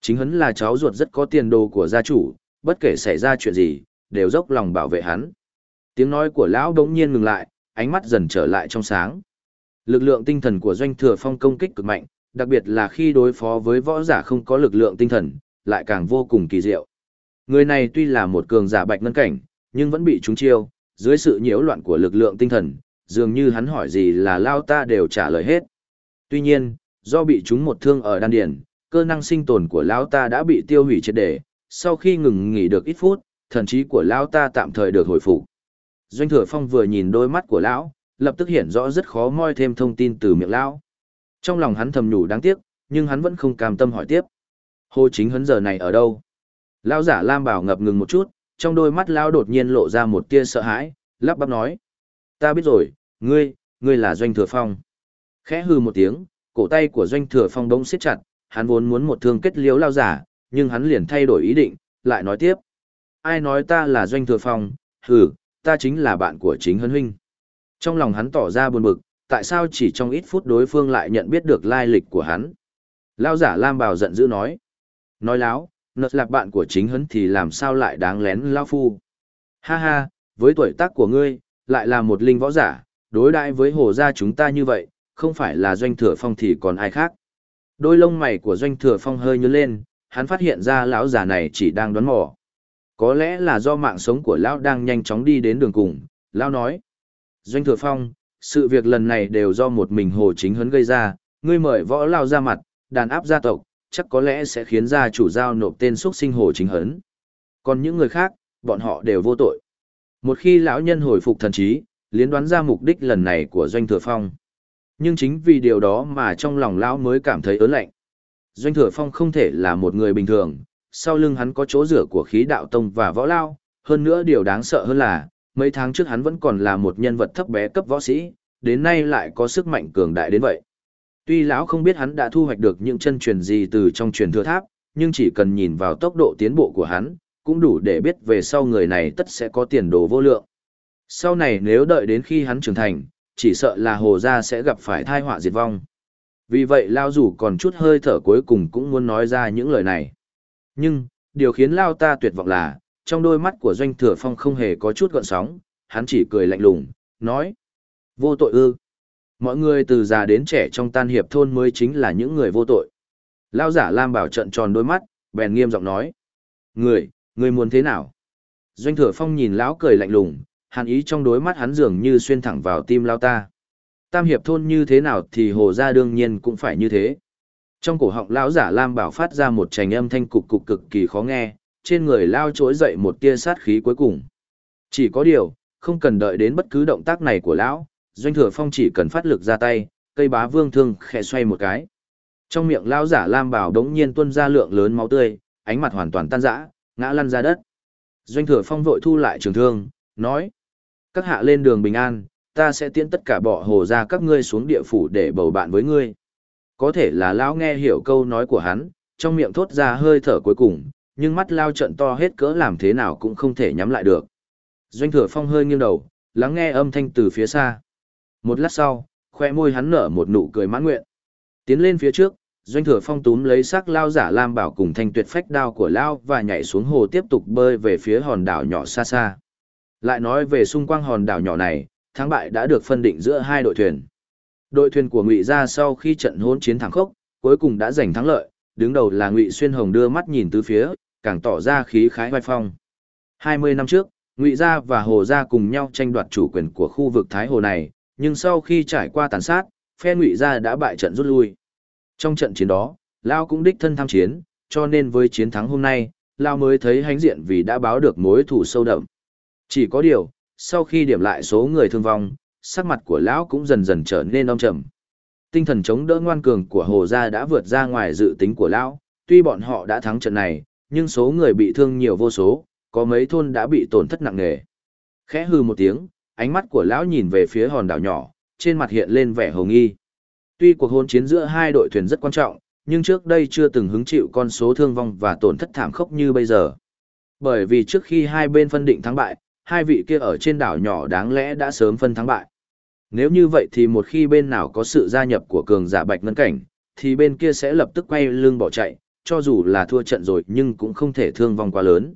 [SPEAKER 1] Chính hắn là cháu ruột rất có tiền đồ của gia chủ, bất kể xảy ra chuyện gì, đều dốc lòng bảo vệ hắn. Tiếng nói của lão đống nhiên ngừng lại, ánh mắt dần trở lại trong sáng. Lực lượng tinh thần của doanh thừa phong công kích cực mạnh, đặc biệt là khi đối phó với võ giả không có lực lượng tinh thần, lại càng vô cùng kỳ diệu. Người này tuy là một cường giả bạch ngân cảnh, nhưng vẫn bị trúng chiêu, dưới sự nhiễu loạn của lực lượng tinh thần, dường như hắn hỏi gì là lao ta đều trả lời hết. Tuy nhiên, do bị trúng một thương ở đan điền, cơ năng sinh tồn của lão ta đã bị tiêu hủy triệt để, sau khi ngừng nghỉ được ít phút, thần trí của lão ta tạm thời được hồi phục. Doanh Thừa Phong vừa nhìn đôi mắt của lão, lập tức hiện rõ rất khó moi thêm thông tin từ miệng lão. Trong lòng hắn thầm nhủ đáng tiếc, nhưng hắn vẫn không cam tâm hỏi tiếp. Hồ Chính Hấn giờ này ở đâu? Lão giả Lam Bảo ngập ngừng một chút, trong đôi mắt lão đột nhiên lộ ra một tia sợ hãi, lắp bắp nói: "Ta biết rồi, ngươi, ngươi là Doanh Thừa Phong." Khẽ hừ một tiếng, cổ tay của Doanh Thừa Phong bỗng siết chặt, hắn vốn muốn một thương kết liễu lão giả, nhưng hắn liền thay đổi ý định, lại nói tiếp: "Ai nói ta là Doanh Thừa Phong? Hừ, ta chính là bạn của chính Hân huynh." Trong lòng hắn tỏ ra buồn bực, tại sao chỉ trong ít phút đối phương lại nhận biết được lai lịch của hắn? Lão giả Lam Bảo giận dữ nói: "Nói láo, nợt lạc bạn của chính hấn thì làm sao lại đáng lén lao phu. Ha ha, với tuổi tác của ngươi, lại là một linh võ giả, đối đãi với hồ gia chúng ta như vậy, không phải là doanh thừa phong thì còn ai khác. Đôi lông mày của doanh thừa phong hơi nhớ lên, hắn phát hiện ra lão già này chỉ đang đoán mò. Có lẽ là do mạng sống của lão đang nhanh chóng đi đến đường cùng, lão nói. Doanh thừa phong, sự việc lần này đều do một mình hồ chính hấn gây ra, ngươi mời võ lao ra mặt, đàn áp gia tộc, chắc có lẽ sẽ khiến gia chủ giao nộp tên xuất sinh hồ chính hấn. Còn những người khác, bọn họ đều vô tội. Một khi lão nhân hồi phục thần trí, liên đoán ra mục đích lần này của Doanh Thừa Phong. Nhưng chính vì điều đó mà trong lòng lão mới cảm thấy ớn lạnh. Doanh Thừa Phong không thể là một người bình thường, sau lưng hắn có chỗ rửa của khí đạo tông và võ lao, hơn nữa điều đáng sợ hơn là, mấy tháng trước hắn vẫn còn là một nhân vật thấp bé cấp võ sĩ, đến nay lại có sức mạnh cường đại đến vậy. Tuy lão không biết hắn đã thu hoạch được những chân truyền gì từ trong truyền thừa tháp, nhưng chỉ cần nhìn vào tốc độ tiến bộ của hắn, cũng đủ để biết về sau người này tất sẽ có tiền đồ vô lượng. Sau này nếu đợi đến khi hắn trưởng thành, chỉ sợ là hồ gia sẽ gặp phải tai họa diệt vong. Vì vậy Lao dù còn chút hơi thở cuối cùng cũng muốn nói ra những lời này. Nhưng, điều khiến Lao ta tuyệt vọng là, trong đôi mắt của Doanh Thừa Phong không hề có chút gợn sóng, hắn chỉ cười lạnh lùng, nói. Vô tội ư. Mọi người từ già đến trẻ trong tan hiệp thôn mới chính là những người vô tội. Lao giả Lam Bảo trận tròn đôi mắt, bèn nghiêm giọng nói. Người, người muốn thế nào? Doanh thừa phong nhìn lão cười lạnh lùng, hàn ý trong đôi mắt hắn dường như xuyên thẳng vào tim lao ta. Tam hiệp thôn như thế nào thì hồ gia đương nhiên cũng phải như thế. Trong cổ họng lão giả Lam Bảo phát ra một trành âm thanh cục cục cực kỳ khó nghe, trên người lao trỗi dậy một tia sát khí cuối cùng. Chỉ có điều, không cần đợi đến bất cứ động tác này của lão, doanh thừa phong chỉ cần phát lực ra tay, cây bá vương thương khẽ xoay một cái. Trong miệng lão giả lam bảo đống nhiên tuôn ra lượng lớn máu tươi, ánh mặt hoàn toàn tan rã, ngã lăn ra đất. Doanh thừa phong vội thu lại trường thương, nói. Các hạ lên đường bình an, ta sẽ tiễn tất cả bỏ hồ ra các ngươi xuống địa phủ để bầu bạn với ngươi. Có thể là lão nghe hiểu câu nói của hắn, trong miệng thốt ra hơi thở cuối cùng, nhưng mắt lao trận to hết cỡ làm thế nào cũng không thể nhắm lại được. Doanh thừa phong hơi nghiêng đầu, lắng nghe âm thanh từ phía xa. Một lát sau, khoe môi hắn nở một nụ cười mãn nguyện. Tiến lên phía trước, doanh thừa phong túm lấy xác lao giả lam bảo cùng thanh tuyệt phách đao của lao và nhảy xuống hồ tiếp tục bơi về phía hòn đảo nhỏ xa xa. Lại nói về xung quanh hòn đảo nhỏ này, thắng bại đã được phân định giữa hai đội thuyền. Đội thuyền của Ngụy gia sau khi trận hỗn chiến thắng khốc, cuối cùng đã giành thắng lợi, đứng đầu là Ngụy Xuyên Hồng đưa mắt nhìn tứ phía, càng tỏ ra khí khái vai phong. 20 năm trước, Ngụy gia và Hồ gia cùng nhau tranh đoạt chủ quyền của khu vực Thái Hồ này, nhưng sau khi trải qua tàn sát, phe ngụy gia đã bại trận rút lui. Trong trận chiến đó, Lao cũng đích thân tham chiến, cho nên với chiến thắng hôm nay, Lao mới thấy hánh diện vì đã báo được mối thù sâu đậm. Chỉ có điều, sau khi điểm lại số người thương vong, sắc mặt của Lão cũng dần dần trở nên âm trầm. Tinh thần chống đỡ ngoan cường của Hồ Gia đã vượt ra ngoài dự tính của Lão, tuy bọn họ đã thắng trận này, nhưng số người bị thương nhiều vô số, có mấy thôn đã bị tổn thất nặng nề. Khẽ hư một tiếng, ánh mắt của lão nhìn về phía hòn đảo nhỏ, trên mặt hiện lên vẻ hồng nghi. Tuy cuộc hôn chiến giữa hai đội thuyền rất quan trọng, nhưng trước đây chưa từng hứng chịu con số thương vong và tổn thất thảm khốc như bây giờ. Bởi vì trước khi hai bên phân định thắng bại, hai vị kia ở trên đảo nhỏ đáng lẽ đã sớm phân thắng bại. Nếu như vậy thì một khi bên nào có sự gia nhập của cường giả bạch ngân cảnh, thì bên kia sẽ lập tức quay lưng bỏ chạy, cho dù là thua trận rồi nhưng cũng không thể thương vong quá lớn.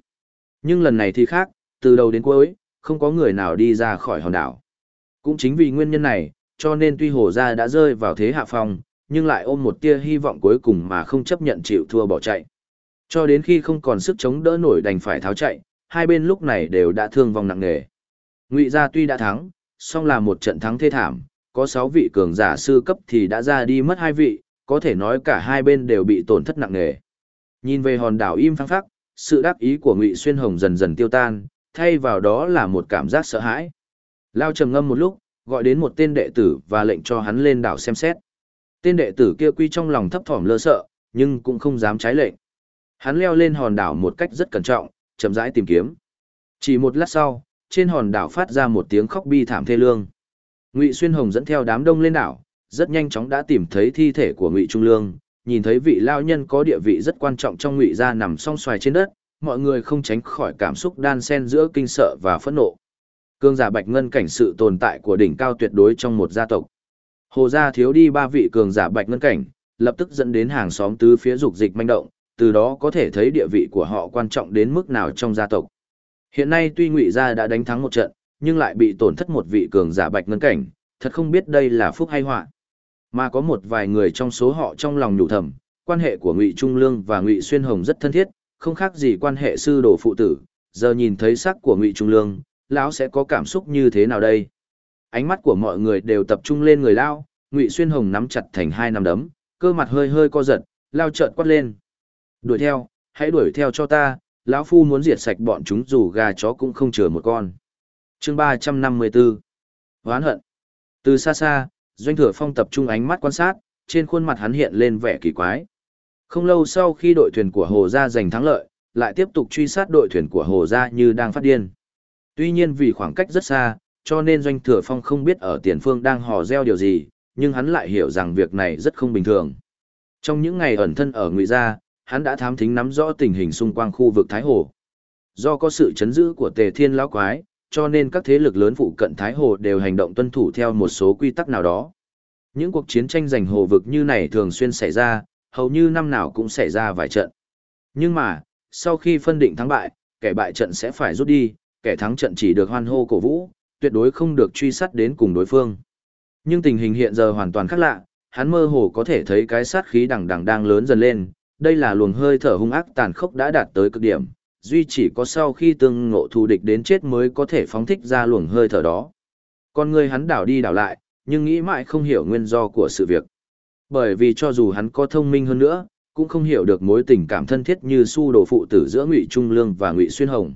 [SPEAKER 1] Nhưng lần này thì khác, từ đầu đến cuối, không có người nào đi ra khỏi hòn đảo. Cũng chính vì nguyên nhân này, cho nên tuy hồ gia đã rơi vào thế hạ phong, nhưng lại ôm một tia hy vọng cuối cùng mà không chấp nhận chịu thua bỏ chạy. Cho đến khi không còn sức chống đỡ nổi đành phải tháo chạy, hai bên lúc này đều đã thương vong nặng nề. Ngụy gia tuy đã thắng, song là một trận thắng thê thảm, có 6 vị cường giả sư cấp thì đã ra đi mất hai vị, có thể nói cả hai bên đều bị tổn thất nặng nề. Nhìn về hòn đảo im phăng phắc, sự đắc ý của Ngụy Xuyên Hồng dần dần tiêu tan, thay vào đó là một cảm giác sợ hãi. Lao trầm ngâm một lúc, gọi đến một tên đệ tử và lệnh cho hắn lên đảo xem xét. Tên đệ tử kia quy trong lòng thấp thỏm lơ sợ, nhưng cũng không dám trái lệnh. Hắn leo lên hòn đảo một cách rất cẩn trọng, chậm rãi tìm kiếm. Chỉ một lát sau, trên hòn đảo phát ra một tiếng khóc bi thảm thê lương. Ngụy Xuyên Hồng dẫn theo đám đông lên đảo, rất nhanh chóng đã tìm thấy thi thể của Ngụy Trung Lương, nhìn thấy vị lao nhân có địa vị rất quan trọng trong Ngụy gia nằm song xoài trên đất, mọi người không tránh khỏi cảm xúc đan xen giữa kinh sợ và phẫn nộ. Cương giả Bạch Ngân cảnh sự tồn tại của đỉnh cao tuyệt đối trong một gia tộc. Hồ gia thiếu đi ba vị cường giả Bạch Ngân cảnh, lập tức dẫn đến hàng xóm tứ phía dục dịch manh động, từ đó có thể thấy địa vị của họ quan trọng đến mức nào trong gia tộc. Hiện nay tuy Ngụy gia đã đánh thắng một trận, nhưng lại bị tổn thất một vị cường giả Bạch Ngân cảnh, thật không biết đây là phúc hay họa. Mà có một vài người trong số họ trong lòng nhủ thầm, quan hệ của Ngụy Trung Lương và Ngụy Xuyên Hồng rất thân thiết, không khác gì quan hệ sư đồ phụ tử, giờ nhìn thấy sắc của Ngụy Trung Lương, lão sẽ có cảm xúc như thế nào đây? Ánh mắt của mọi người đều tập trung lên người lão, Ngụy Xuyên Hồng nắm chặt thành hai nắm đấm, cơ mặt hơi hơi co giật, lao trợn quát lên. Đuổi theo, hãy đuổi theo cho ta, lão phu muốn diệt sạch bọn chúng dù gà chó cũng không chừa một con. Chương ba trăm năm mươi 354 Hoán hận Từ xa xa, Doanh Thừa Phong tập trung ánh mắt quan sát, trên khuôn mặt hắn hiện lên vẻ kỳ quái. Không lâu sau khi đội thuyền của Hồ Gia giành thắng lợi, lại tiếp tục truy sát đội thuyền của Hồ Gia như đang phát điên. Tuy nhiên vì khoảng cách rất xa, cho nên Doanh Thừa Phong không biết ở tiền phương đang hò reo điều gì, nhưng hắn lại hiểu rằng việc này rất không bình thường. Trong những ngày ẩn thân ở Ngụy Gia, hắn đã thám thính nắm rõ tình hình xung quanh khu vực Thái Hồ. Do có sự chấn giữ của Tề Thiên Lão Quái, cho nên các thế lực lớn phụ cận Thái Hồ đều hành động tuân thủ theo một số quy tắc nào đó. Những cuộc chiến tranh giành hồ vực như này thường xuyên xảy ra, hầu như năm nào cũng xảy ra vài trận. Nhưng mà, sau khi phân định thắng bại, kẻ bại trận sẽ phải rút đi, kẻ thắng trận chỉ được hoan hô cổ vũ, tuyệt đối không được truy sát đến cùng đối phương. Nhưng tình hình hiện giờ hoàn toàn khác lạ, hắn mơ hồ có thể thấy cái sát khí đằng đằng đang lớn dần lên, đây là luồng hơi thở hung ác tàn khốc đã đạt tới cực điểm, duy chỉ có sau khi tương ngộ thù địch đến chết mới có thể phóng thích ra luồng hơi thở đó. Con người hắn đảo đi đảo lại, nhưng nghĩ mãi không hiểu nguyên do của sự việc. Bởi vì cho dù hắn có thông minh hơn nữa, cũng không hiểu được mối tình cảm thân thiết như su đồ phụ tử giữa Ngụy Trung Lương và Ngụy Xuyên Hồng.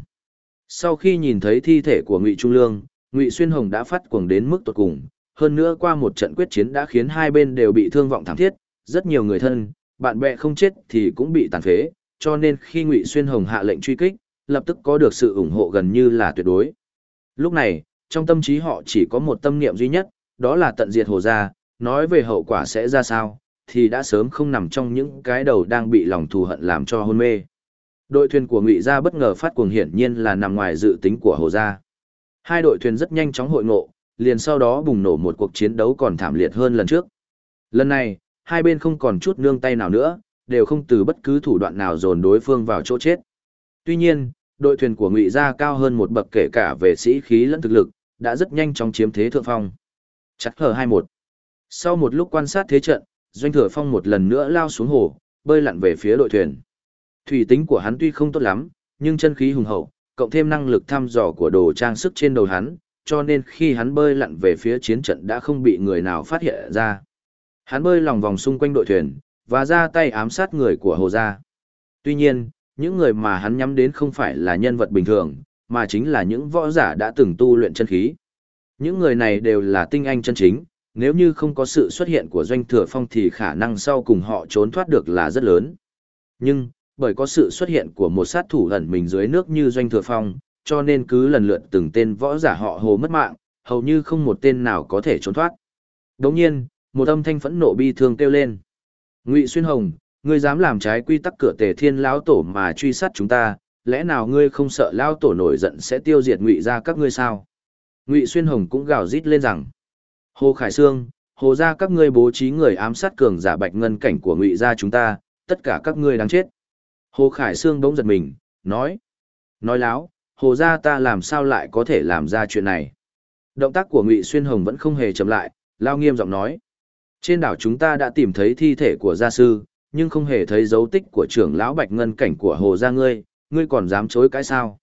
[SPEAKER 1] Sau khi nhìn thấy thi thể của Ngụy Trung Lương, Ngụy Xuyên Hồng đã phát cuồng đến mức tột cùng, hơn nữa qua một trận quyết chiến đã khiến hai bên đều bị thương vọng thảm thiết, rất nhiều người thân, bạn bè không chết thì cũng bị tàn phế, cho nên khi Ngụy Xuyên Hồng hạ lệnh truy kích, lập tức có được sự ủng hộ gần như là tuyệt đối. Lúc này, trong tâm trí họ chỉ có một tâm niệm duy nhất, đó là tận diệt Hồ gia, nói về hậu quả sẽ ra sao, thì đã sớm không nằm trong những cái đầu đang bị lòng thù hận làm cho hôn mê. Đội thuyền của Ngụy gia bất ngờ phát cuồng hiển nhiên là nằm ngoài dự tính của Hồ gia. Hai đội thuyền rất nhanh chóng hội ngộ, liền sau đó bùng nổ một cuộc chiến đấu còn thảm liệt hơn lần trước. Lần này, hai bên không còn chút nương tay nào nữa, đều không từ bất cứ thủ đoạn nào dồn đối phương vào chỗ chết. Tuy nhiên, đội thuyền của Ngụy gia cao hơn một bậc kể cả về sĩ khí lẫn thực lực, đã rất nhanh chóng chiếm thế thượng phong. Chặt hở 21. Sau một lúc quan sát thế trận, Doanh Thừa Phong một lần nữa lao xuống hồ, bơi lặn về phía đội thuyền. Thủy tính của hắn tuy không tốt lắm, nhưng chân khí hùng hậu, cộng thêm năng lực thăm dò của đồ trang sức trên đầu hắn, cho nên khi hắn bơi lặn về phía chiến trận đã không bị người nào phát hiện ra. Hắn bơi lòng vòng xung quanh đội thuyền, và ra tay ám sát người của Hồ Gia. Tuy nhiên, những người mà hắn nhắm đến không phải là nhân vật bình thường, mà chính là những võ giả đã từng tu luyện chân khí. Những người này đều là tinh anh chân chính, nếu như không có sự xuất hiện của doanh thừa phong thì khả năng sau cùng họ trốn thoát được là rất lớn. Nhưng, bởi có sự xuất hiện của một sát thủ ẩn mình dưới nước như doanh thừa phong, cho nên cứ lần lượt từng tên võ giả họ hồ mất mạng, hầu như không một tên nào có thể trốn thoát. Đồng nhiên, một âm thanh phẫn nộ bi thương kêu lên. Ngụy Xuyên Hồng, ngươi dám làm trái quy tắc cửa tề thiên lão tổ mà truy sát chúng ta, lẽ nào ngươi không sợ lão tổ nổi giận sẽ tiêu diệt ngụy ra các ngươi sao? Ngụy Xuyên Hồng cũng gào rít lên rằng, Hồ Khải Sương, hồ ra các ngươi bố trí người ám sát cường giả bạch ngân cảnh của ngụy gia chúng ta, tất cả các ngươi đáng chết. Hồ Khải Sương bỗng giật mình, nói, nói láo, hồ ra ta làm sao lại có thể làm ra chuyện này. Động tác của Ngụy Xuyên Hồng vẫn không hề chậm lại, lao nghiêm giọng nói. Trên đảo chúng ta đã tìm thấy thi thể của gia sư, nhưng không hề thấy dấu tích của trưởng lão bạch ngân cảnh của hồ gia ngươi, ngươi còn dám chối cãi sao.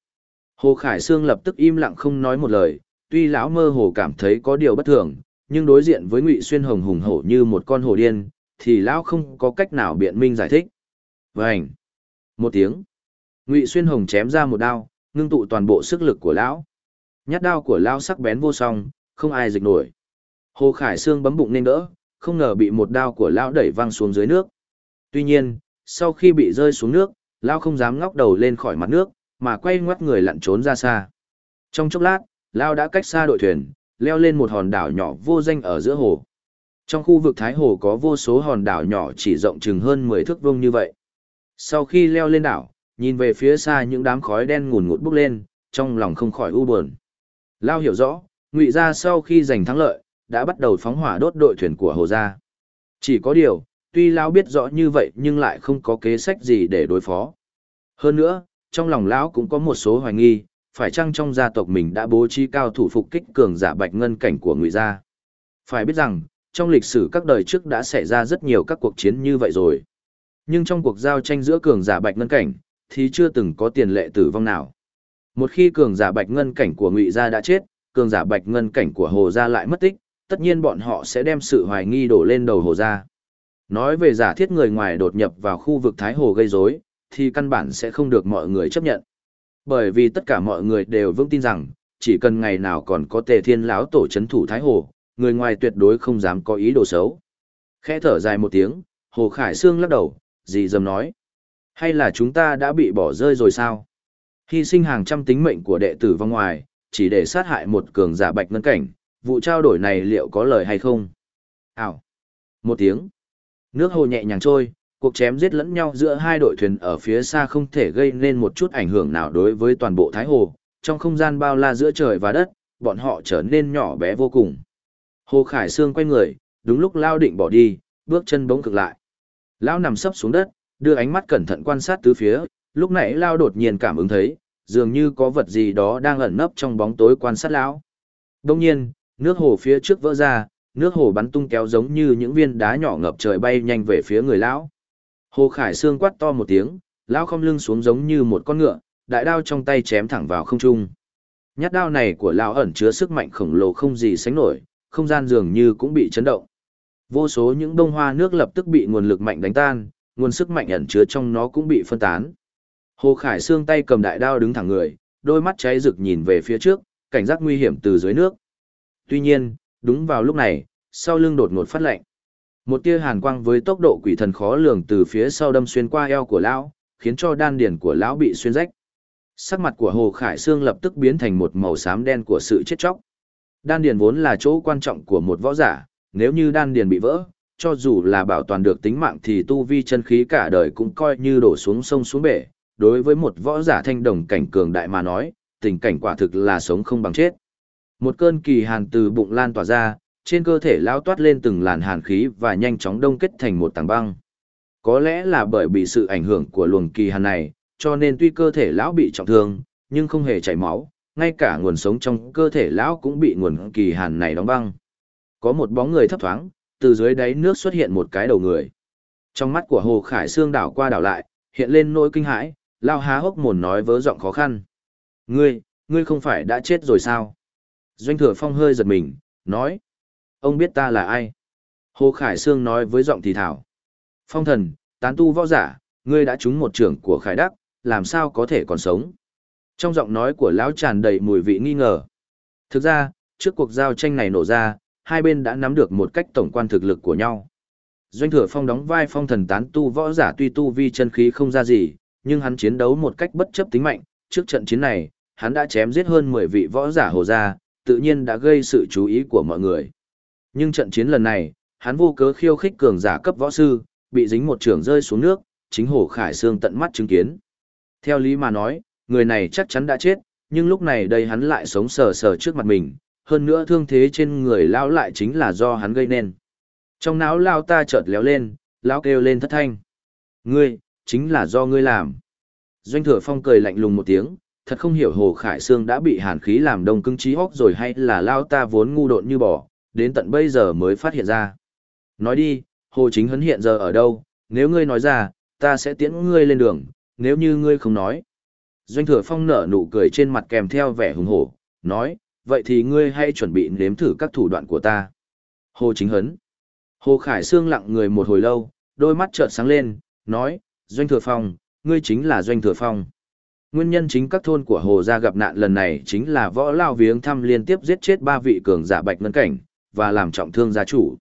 [SPEAKER 1] Hồ Khải Sương lập tức im lặng không nói một lời, tuy lão mơ hồ cảm thấy có điều bất thường, nhưng đối diện với Ngụy Xuyên Hồng hùng hổ như một con hổ điên, thì lão không có cách nào biện minh giải thích. vảnh Một tiếng. Ngụy Xuyên Hồng chém ra một đao, ngưng tụ toàn bộ sức lực của lão. Nhát đao của lão sắc bén vô song, không ai dịch nổi. Hồ Khải Sương bấm bụng nên đỡ, không ngờ bị một đao của lão đẩy văng xuống dưới nước. Tuy nhiên, sau khi bị rơi xuống nước, lão không dám ngóc đầu lên khỏi mặt nước, mà quay ngoắt người lặn trốn ra xa. Trong chốc lát, lão đã cách xa đội thuyền, leo lên một hòn đảo nhỏ vô danh ở giữa hồ. Trong khu vực Thái Hồ có vô số hòn đảo nhỏ chỉ rộng chừng hơn 10 thước vuông như vậy. Sau khi leo lên đảo, nhìn về phía xa những đám khói đen ngùn ngụt bốc lên, trong lòng không khỏi u buồn. Lao hiểu rõ, Ngụy gia sau khi giành thắng lợi, đã bắt đầu phóng hỏa đốt đội thuyền của Hồ gia. Chỉ có điều, tuy Lão biết rõ như vậy nhưng lại không có kế sách gì để đối phó. Hơn nữa, trong lòng Lão cũng có một số hoài nghi, phải chăng trong gia tộc mình đã bố trí cao thủ phục kích cường giả bạch ngân cảnh của Ngụy gia. Phải biết rằng, trong lịch sử các đời trước đã xảy ra rất nhiều các cuộc chiến như vậy rồi. Nhưng trong cuộc giao tranh giữa cường giả bạch ngân cảnh, thì chưa từng có tiền lệ tử vong nào. Một khi cường giả bạch ngân cảnh của Ngụy gia đã chết, cường giả bạch ngân cảnh của Hồ gia lại mất tích, tất nhiên bọn họ sẽ đem sự hoài nghi đổ lên đầu Hồ gia. Nói về giả thiết người ngoài đột nhập vào khu vực Thái Hồ gây rối, thì căn bản sẽ không được mọi người chấp nhận. Bởi vì tất cả mọi người đều vững tin rằng, chỉ cần ngày nào còn có Tề Thiên lão tổ chấn thủ Thái Hồ, người ngoài tuyệt đối không dám có ý đồ xấu. Khẽ thở dài một tiếng, Hồ Khải Sương lắc đầu, dì dầm nói. Hay là chúng ta đã bị bỏ rơi rồi sao? Hy sinh hàng trăm tính mệnh của đệ tử vong ngoài, chỉ để sát hại một cường giả bạch ngân cảnh, vụ trao đổi này liệu có lời hay không? Ảo! Một tiếng. Nước hồ nhẹ nhàng trôi, cuộc chém giết lẫn nhau giữa hai đội thuyền ở phía xa không thể gây nên một chút ảnh hưởng nào đối với toàn bộ Thái Hồ. Trong không gian bao la giữa trời và đất, bọn họ trở nên nhỏ bé vô cùng. Hồ Khải Sương quay người, đúng lúc Lao định bỏ đi, bước chân bỗng cực lại. Lao nằm sấp xuống đất, đưa ánh mắt cẩn thận quan sát tứ phía, lúc nãy Lao đột nhiên cảm ứng thấy, dường như có vật gì đó đang ẩn nấp trong bóng tối quan sát lão. Đông nhiên, nước hồ phía trước vỡ ra, nước hồ bắn tung kéo giống như những viên đá nhỏ ngập trời bay nhanh về phía người lão. Hồ Khải Sương quát to một tiếng, lão không lưng xuống giống như một con ngựa, đại đao trong tay chém thẳng vào không trung. Nhát đao này của lão ẩn chứa sức mạnh khổng lồ không gì sánh nổi, không gian dường như cũng bị chấn động. Vô số những bông hoa nước lập tức bị nguồn lực mạnh đánh tan, nguồn sức mạnh ẩn chứa trong nó cũng bị phân tán. Hồ Khải Sương tay cầm đại đao đứng thẳng người, đôi mắt cháy rực nhìn về phía trước, cảnh giác nguy hiểm từ dưới nước. Tuy nhiên, đúng vào lúc này, sau lưng đột ngột phát lạnh. Một tia hàn quang với tốc độ quỷ thần khó lường từ phía sau đâm xuyên qua eo của lão, khiến cho đan điền của lão bị xuyên rách. Sắc mặt của Hồ Khải Sương lập tức biến thành một màu xám đen của sự chết chóc. Đan điền vốn là chỗ quan trọng của một võ giả, nếu như đan điền bị vỡ, cho dù là bảo toàn được tính mạng thì tu vi chân khí cả đời cũng coi như đổ xuống sông xuống bể. Đối với một võ giả thanh đồng cảnh cường đại mà nói, tình cảnh quả thực là sống không bằng chết. Một cơn kỳ hàn từ bụng lan tỏa ra, trên cơ thể lão toát lên từng làn hàn khí và nhanh chóng đông kết thành một tảng băng. Có lẽ là bởi bị sự ảnh hưởng của luồng kỳ hàn này, cho nên tuy cơ thể lão bị trọng thương, nhưng không hề chảy máu, ngay cả nguồn sống trong cơ thể lão cũng bị nguồn kỳ hàn này đóng băng. Có một bóng người thấp thoáng, từ dưới đáy nước xuất hiện một cái đầu người. Trong mắt của Hồ Khải Sương đảo qua đảo lại, hiện lên nỗi kinh hãi, lao há hốc mồm nói vớ giọng khó khăn. Ngươi, ngươi không phải đã chết rồi sao? Doanh thừa phong hơi giật mình, nói. Ông biết ta là ai? Hồ Khải Sương nói với giọng thì thảo. Phong thần, tán tu võ giả, ngươi đã trúng một trưởng của Khải Đắc, làm sao có thể còn sống? Trong giọng nói của lão tràn đầy mùi vị nghi ngờ. Thực ra, trước cuộc giao tranh này nổ ra, hai bên đã nắm được một cách tổng quan thực lực của nhau. Doanh thừa phong đóng vai phong thần tán tu võ giả tuy tu vi chân khí không ra gì, nhưng hắn chiến đấu một cách bất chấp tính mạnh, trước trận chiến này, hắn đã chém giết hơn 10 vị võ giả hồ gia, tự nhiên đã gây sự chú ý của mọi người. Nhưng trận chiến lần này, hắn vô cớ khiêu khích cường giả cấp võ sư, bị dính một trường rơi xuống nước, chính Hồ Khải Sương tận mắt chứng kiến. Theo lý mà nói, người này chắc chắn đã chết, nhưng lúc này đây hắn lại sống sờ sờ trước mặt mình, hơn nữa thương thế trên người lão lại chính là do hắn gây nên. Trong não lao ta chợt léo lên, lão kêu lên thất thanh. Ngươi, chính là do ngươi làm. Doanh thừa phong cười lạnh lùng một tiếng, thật không hiểu Hồ Khải Sương đã bị hàn khí làm đông cứng trí hốc rồi hay là lao ta vốn ngu độn như bò đến tận bây giờ mới phát hiện ra. Nói đi, Hồ Chính Hấn hiện giờ ở đâu, nếu ngươi nói ra, ta sẽ tiễn ngươi lên đường, nếu như ngươi không nói. Doanh thừa phong nở nụ cười trên mặt kèm theo vẻ hùng hổ, nói, vậy thì ngươi hãy chuẩn bị nếm thử các thủ đoạn của ta. Hồ Chính Hấn. Hồ Khải Sương lặng người một hồi lâu, đôi mắt chợt sáng lên, nói, Doanh Thừa Phong, ngươi chính là Doanh Thừa Phong. Nguyên nhân chính các thôn của Hồ Gia gặp nạn lần này chính là võ lao viếng thăm liên tiếp giết chết ba vị cường giả bạch ngân cảnh, và làm trọng thương gia chủ.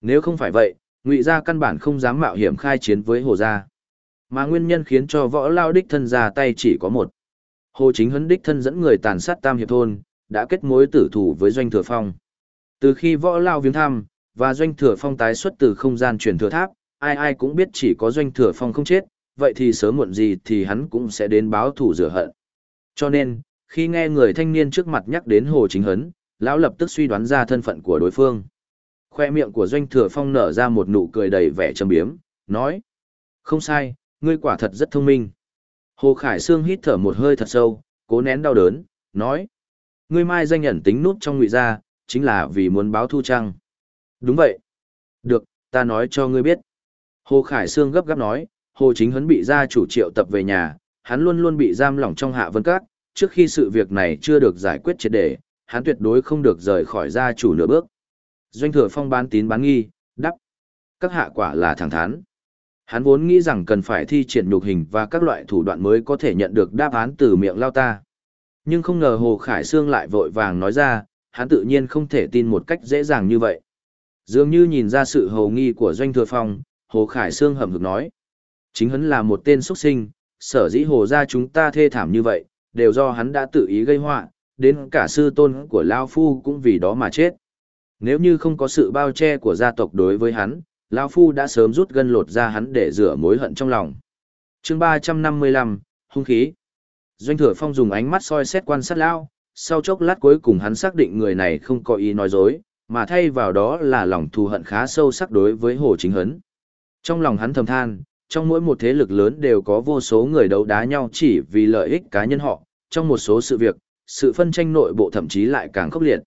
[SPEAKER 1] Nếu không phải vậy, Ngụy Gia căn bản không dám mạo hiểm khai chiến với Hồ Gia. Mà nguyên nhân khiến cho võ lao đích thân ra tay chỉ có một. Hồ Chính Hấn đích thân dẫn người tàn sát Tam Hiệp Thôn, đã kết mối tử thủ với Doanh Thừa Phong. Từ khi võ lao viếng thăm, và Doanh Thừa Phong tái xuất từ không gian truyền thừa tháp, ai ai cũng biết chỉ có Doanh Thừa Phong không chết, vậy thì sớm muộn gì thì hắn cũng sẽ đến báo thủ rửa hận. Cho nên, khi nghe người thanh niên trước mặt nhắc đến Hồ Chính Hấn, lão lập tức suy đoán ra thân phận của đối phương. Khoe miệng của Doanh Thừa Phong nở ra một nụ cười đầy vẻ trầm biếm, nói: "Không sai, ngươi quả thật rất thông minh." Hồ Khải Sương hít thở một hơi thật sâu, cố nén đau đớn, nói: "Ngươi mai danh nhận tính nút trong ngụy gia, chính là vì muốn báo thu trăng." "Đúng vậy." "Được, ta nói cho ngươi biết." Hồ Khải Sương gấp gáp nói, Hồ Chính Hấn bị gia chủ triệu tập về nhà, hắn luôn luôn bị giam lỏng trong hạ vân các, trước khi sự việc này chưa được giải quyết triệt để, hắn tuyệt đối không được rời khỏi gia chủ nửa bước. Doanh thừa phong bán tín bán nghi, đắp. Các hạ quả là thẳng thắn. Hắn vốn nghĩ rằng cần phải thi triển nhục hình và các loại thủ đoạn mới có thể nhận được đáp án từ miệng lao ta. Nhưng không ngờ Hồ Khải Sương lại vội vàng nói ra, hắn tự nhiên không thể tin một cách dễ dàng như vậy. Dường như nhìn ra sự hầu nghi của Doanh Thừa Phong, Hồ Khải Sương hầm hực nói. Chính hắn là một tên xuất sinh, sở dĩ Hồ gia chúng ta thê thảm như vậy, đều do hắn đã tự ý gây họa, đến cả sư tôn của Lao Phu cũng vì đó mà chết. Nếu như không có sự bao che của gia tộc đối với hắn, Lao Phu đã sớm rút gân lột ra hắn để rửa mối hận trong lòng. chương 355, hung khí. Doanh thừa phong dùng ánh mắt soi xét quan sát Lao, sau chốc lát cuối cùng hắn xác định người này không có ý nói dối, mà thay vào đó là lòng thù hận khá sâu sắc đối với Hồ Chính Hấn. Trong lòng hắn thầm than, trong mỗi một thế lực lớn đều có vô số người đấu đá nhau chỉ vì lợi ích cá nhân họ, trong một số sự việc, sự phân tranh nội bộ thậm chí lại càng khốc liệt.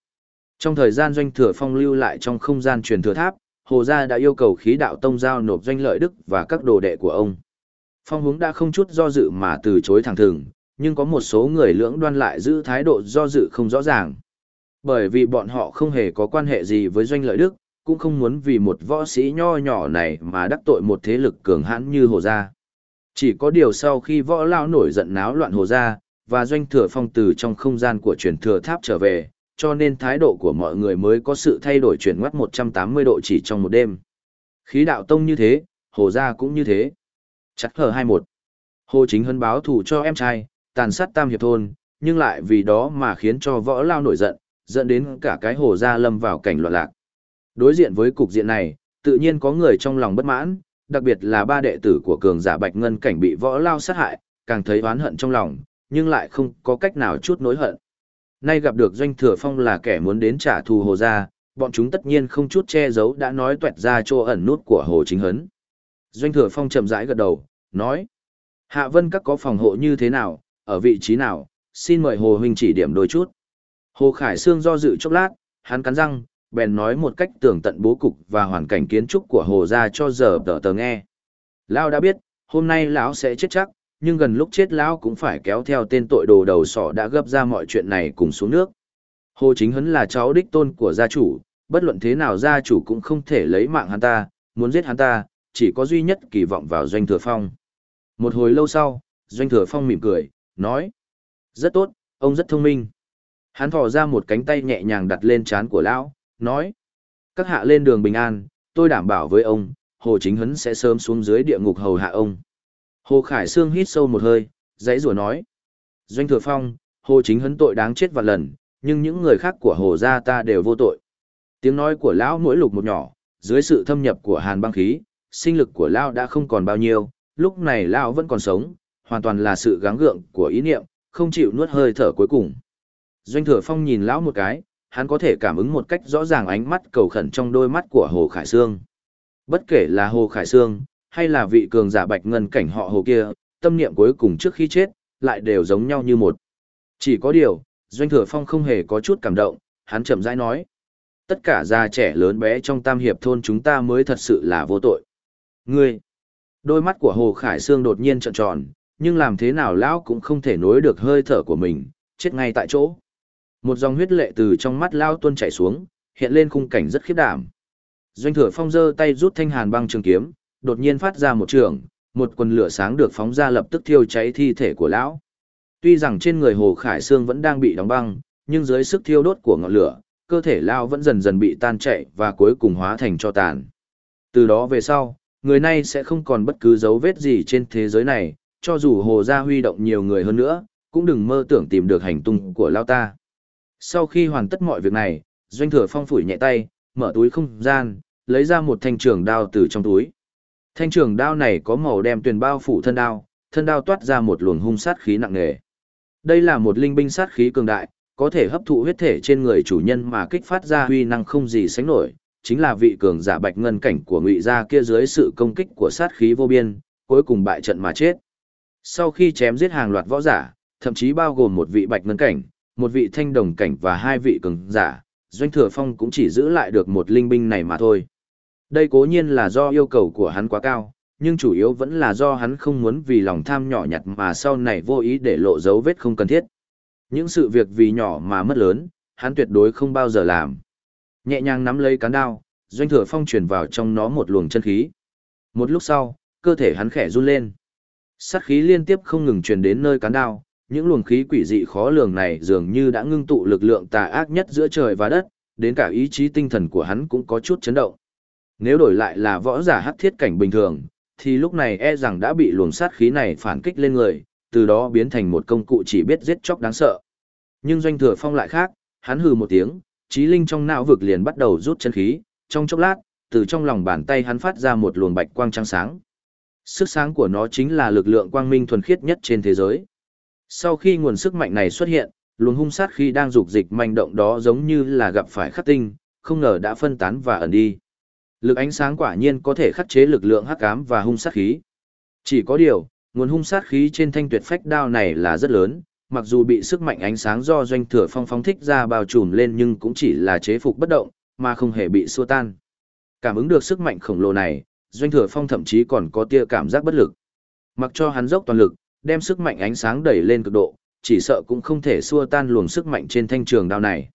[SPEAKER 1] Trong thời gian doanh thừa phong lưu lại trong không gian truyền thừa tháp, Hồ Gia đã yêu cầu khí đạo tông giao nộp doanh lợi đức và các đồ đệ của ông. Phong hướng đã không chút do dự mà từ chối thẳng thừng, nhưng có một số người lưỡng đoan lại giữ thái độ do dự không rõ ràng. Bởi vì bọn họ không hề có quan hệ gì với doanh lợi đức, cũng không muốn vì một võ sĩ nho nhỏ này mà đắc tội một thế lực cường hãn như Hồ Gia. Chỉ có điều sau khi võ lao nổi giận náo loạn Hồ Gia, và doanh thừa phong từ trong không gian của truyền thừa tháp trở về, cho nên thái độ của mọi người mới có sự thay đổi chuyển ngoắt 180 độ chỉ trong một đêm. Khí đạo tông như thế, Hồ Gia cũng như thế. Chắc hờ 21. Hồ Chính Hân báo thủ cho em trai, tàn sát tam hiệp thôn, nhưng lại vì đó mà khiến cho võ lao nổi giận, dẫn đến cả cái Hồ Gia lâm vào cảnh loạn lạc. Đối diện với cục diện này, tự nhiên có người trong lòng bất mãn, đặc biệt là ba đệ tử của cường giả Bạch Ngân cảnh bị võ lao sát hại, càng thấy oán hận trong lòng, nhưng lại không có cách nào chút nối hận. Nay gặp được Doanh Thừa Phong là kẻ muốn đến trả thù Hồ Gia, bọn chúng tất nhiên không chút che giấu đã nói tuẹt ra chỗ ẩn nút của Hồ Chính Hấn. Doanh Thừa Phong chậm rãi gật đầu, nói: "Hạ Vân các có phòng hộ như thế nào, ở vị trí nào, xin mời Hồ huynh chỉ điểm đôi chút." Hồ Khải Sương do dự chốc lát, hắn cắn răng, bèn nói một cách tường tận bố cục và hoàn cảnh kiến trúc của hồ gia cho giờ tờ tờ nghe. Lão đã biết, hôm nay lão sẽ chết chắc, nhưng gần lúc chết lão cũng phải kéo theo tên tội đồ đầu sỏ đã gấp ra mọi chuyện này cùng xuống nước. Hồ Chính Hấn là cháu đích tôn của gia chủ, bất luận thế nào gia chủ cũng không thể lấy mạng hắn ta, muốn giết hắn ta, chỉ có duy nhất kỳ vọng vào Doanh Thừa Phong. Một hồi lâu sau, Doanh Thừa Phong mỉm cười, nói. Rất tốt, ông rất thông minh. Hắn thò ra một cánh tay nhẹ nhàng đặt lên trán của lão, nói. Các hạ lên đường bình an, tôi đảm bảo với ông, Hồ Chính Hấn sẽ sớm xuống dưới địa ngục hầu hạ ông. Hồ Khải Sương hít sâu một hơi, dãy rủa nói. Doanh Thừa Phong, Hồ Chính Hấn tội đáng chết vạn lần, nhưng những người khác của Hồ gia ta đều vô tội. Tiếng nói của lão mỗi lục một nhỏ, dưới sự thâm nhập của hàn băng khí, sinh lực của lão đã không còn bao nhiêu, lúc này lão vẫn còn sống, hoàn toàn là sự gắng gượng của ý niệm, không chịu nuốt hơi thở cuối cùng. Doanh Thừa Phong nhìn lão một cái, hắn có thể cảm ứng một cách rõ ràng ánh mắt cầu khẩn trong đôi mắt của Hồ Khải Sương. Bất kể là Hồ Khải Sương, hay là vị cường giả bạch ngân cảnh họ Hồ kia, tâm niệm cuối cùng trước khi chết, lại đều giống nhau như một. Chỉ có điều, Doanh Thừa Phong không hề có chút cảm động, hắn chậm rãi nói. Tất cả già trẻ lớn bé trong tam hiệp thôn chúng ta mới thật sự là vô tội. Ngươi! Đôi mắt của Hồ Khải Sương đột nhiên trợn tròn, nhưng làm thế nào lão cũng không thể nối được hơi thở của mình, chết ngay tại chỗ. Một dòng huyết lệ từ trong mắt lao tuôn chảy xuống, hiện lên khung cảnh rất khiếp đảm. Doanh thừa phong giơ tay rút thanh hàn băng trường kiếm, đột nhiên phát ra một trường, một quần lửa sáng được phóng ra lập tức thiêu cháy thi thể của lão. Tuy rằng trên người Hồ Khải Sương vẫn đang bị đóng băng, nhưng dưới sức thiêu đốt của ngọn lửa, cơ thể lão vẫn dần dần bị tan chảy và cuối cùng hóa thành cho tàn. Từ đó về sau, người này sẽ không còn bất cứ dấu vết gì trên thế giới này, cho dù Hồ Gia huy động nhiều người hơn nữa, cũng đừng mơ tưởng tìm được hành tung của lão ta. Sau khi hoàn tất mọi việc này, Doanh Thừa Phong phủi nhẹ tay, mở túi không gian, lấy ra một thanh trường đao từ trong túi. Thanh trường đao này có màu đem tuyền bao phủ thân đao, thân đao toát ra một luồng hung sát khí nặng nề. Đây là một linh binh sát khí cường đại, có thể hấp thụ huyết thể trên người chủ nhân mà kích phát ra huy năng không gì sánh nổi, chính là vị cường giả bạch ngân cảnh của ngụy gia kia dưới sự công kích của sát khí vô biên, cuối cùng bại trận mà chết. Sau khi chém giết hàng loạt võ giả, thậm chí bao gồm một vị bạch ngân cảnh, một vị thanh đồng cảnh và hai vị cường giả, Doanh Thừa Phong cũng chỉ giữ lại được một linh binh này mà thôi. Đây cố nhiên là do yêu cầu của hắn quá cao, nhưng chủ yếu vẫn là do hắn không muốn vì lòng tham nhỏ nhặt mà sau này vô ý để lộ dấu vết không cần thiết. Những sự việc vì nhỏ mà mất lớn, hắn tuyệt đối không bao giờ làm. Nhẹ nhàng nắm lấy cán đao, doanh thừa phong truyền vào trong nó một luồng chân khí. Một lúc sau, cơ thể hắn khẽ run lên. Sát khí liên tiếp không ngừng truyền đến nơi cán đao, những luồng khí quỷ dị khó lường này dường như đã ngưng tụ lực lượng tà ác nhất giữa trời và đất, đến cả ý chí tinh thần của hắn cũng có chút chấn động. Nếu đổi lại là võ giả hắc thiết cảnh bình thường, thì lúc này e rằng đã bị luồng sát khí này phản kích lên người, từ đó biến thành một công cụ chỉ biết giết chóc đáng sợ. Nhưng doanh thừa phong lại khác, hắn hừ một tiếng, trí linh trong não vực liền bắt đầu rút chân khí, trong chốc lát, từ trong lòng bàn tay hắn phát ra một luồng bạch quang trắng sáng. Sức sáng của nó chính là lực lượng quang minh thuần khiết nhất trên thế giới. Sau khi nguồn sức mạnh này xuất hiện, luồng hung sát khi đang dục dịch manh động đó giống như là gặp phải khắc tinh, không ngờ đã phân tán và ẩn đi. Lực ánh sáng quả nhiên có thể khắc chế lực lượng hắc ám và hung sát khí. Chỉ có điều, nguồn hung sát khí trên thanh tuyệt phách đao này là rất lớn, mặc dù bị sức mạnh ánh sáng do doanh thừa phong phóng thích ra bao trùm lên nhưng cũng chỉ là chế phục bất động, mà không hề bị xua tan. Cảm ứng được sức mạnh khổng lồ này, doanh thừa phong thậm chí còn có tia cảm giác bất lực. Mặc cho hắn dốc toàn lực, đem sức mạnh ánh sáng đẩy lên cực độ, chỉ sợ cũng không thể xua tan luồng sức mạnh trên thanh trường đao này.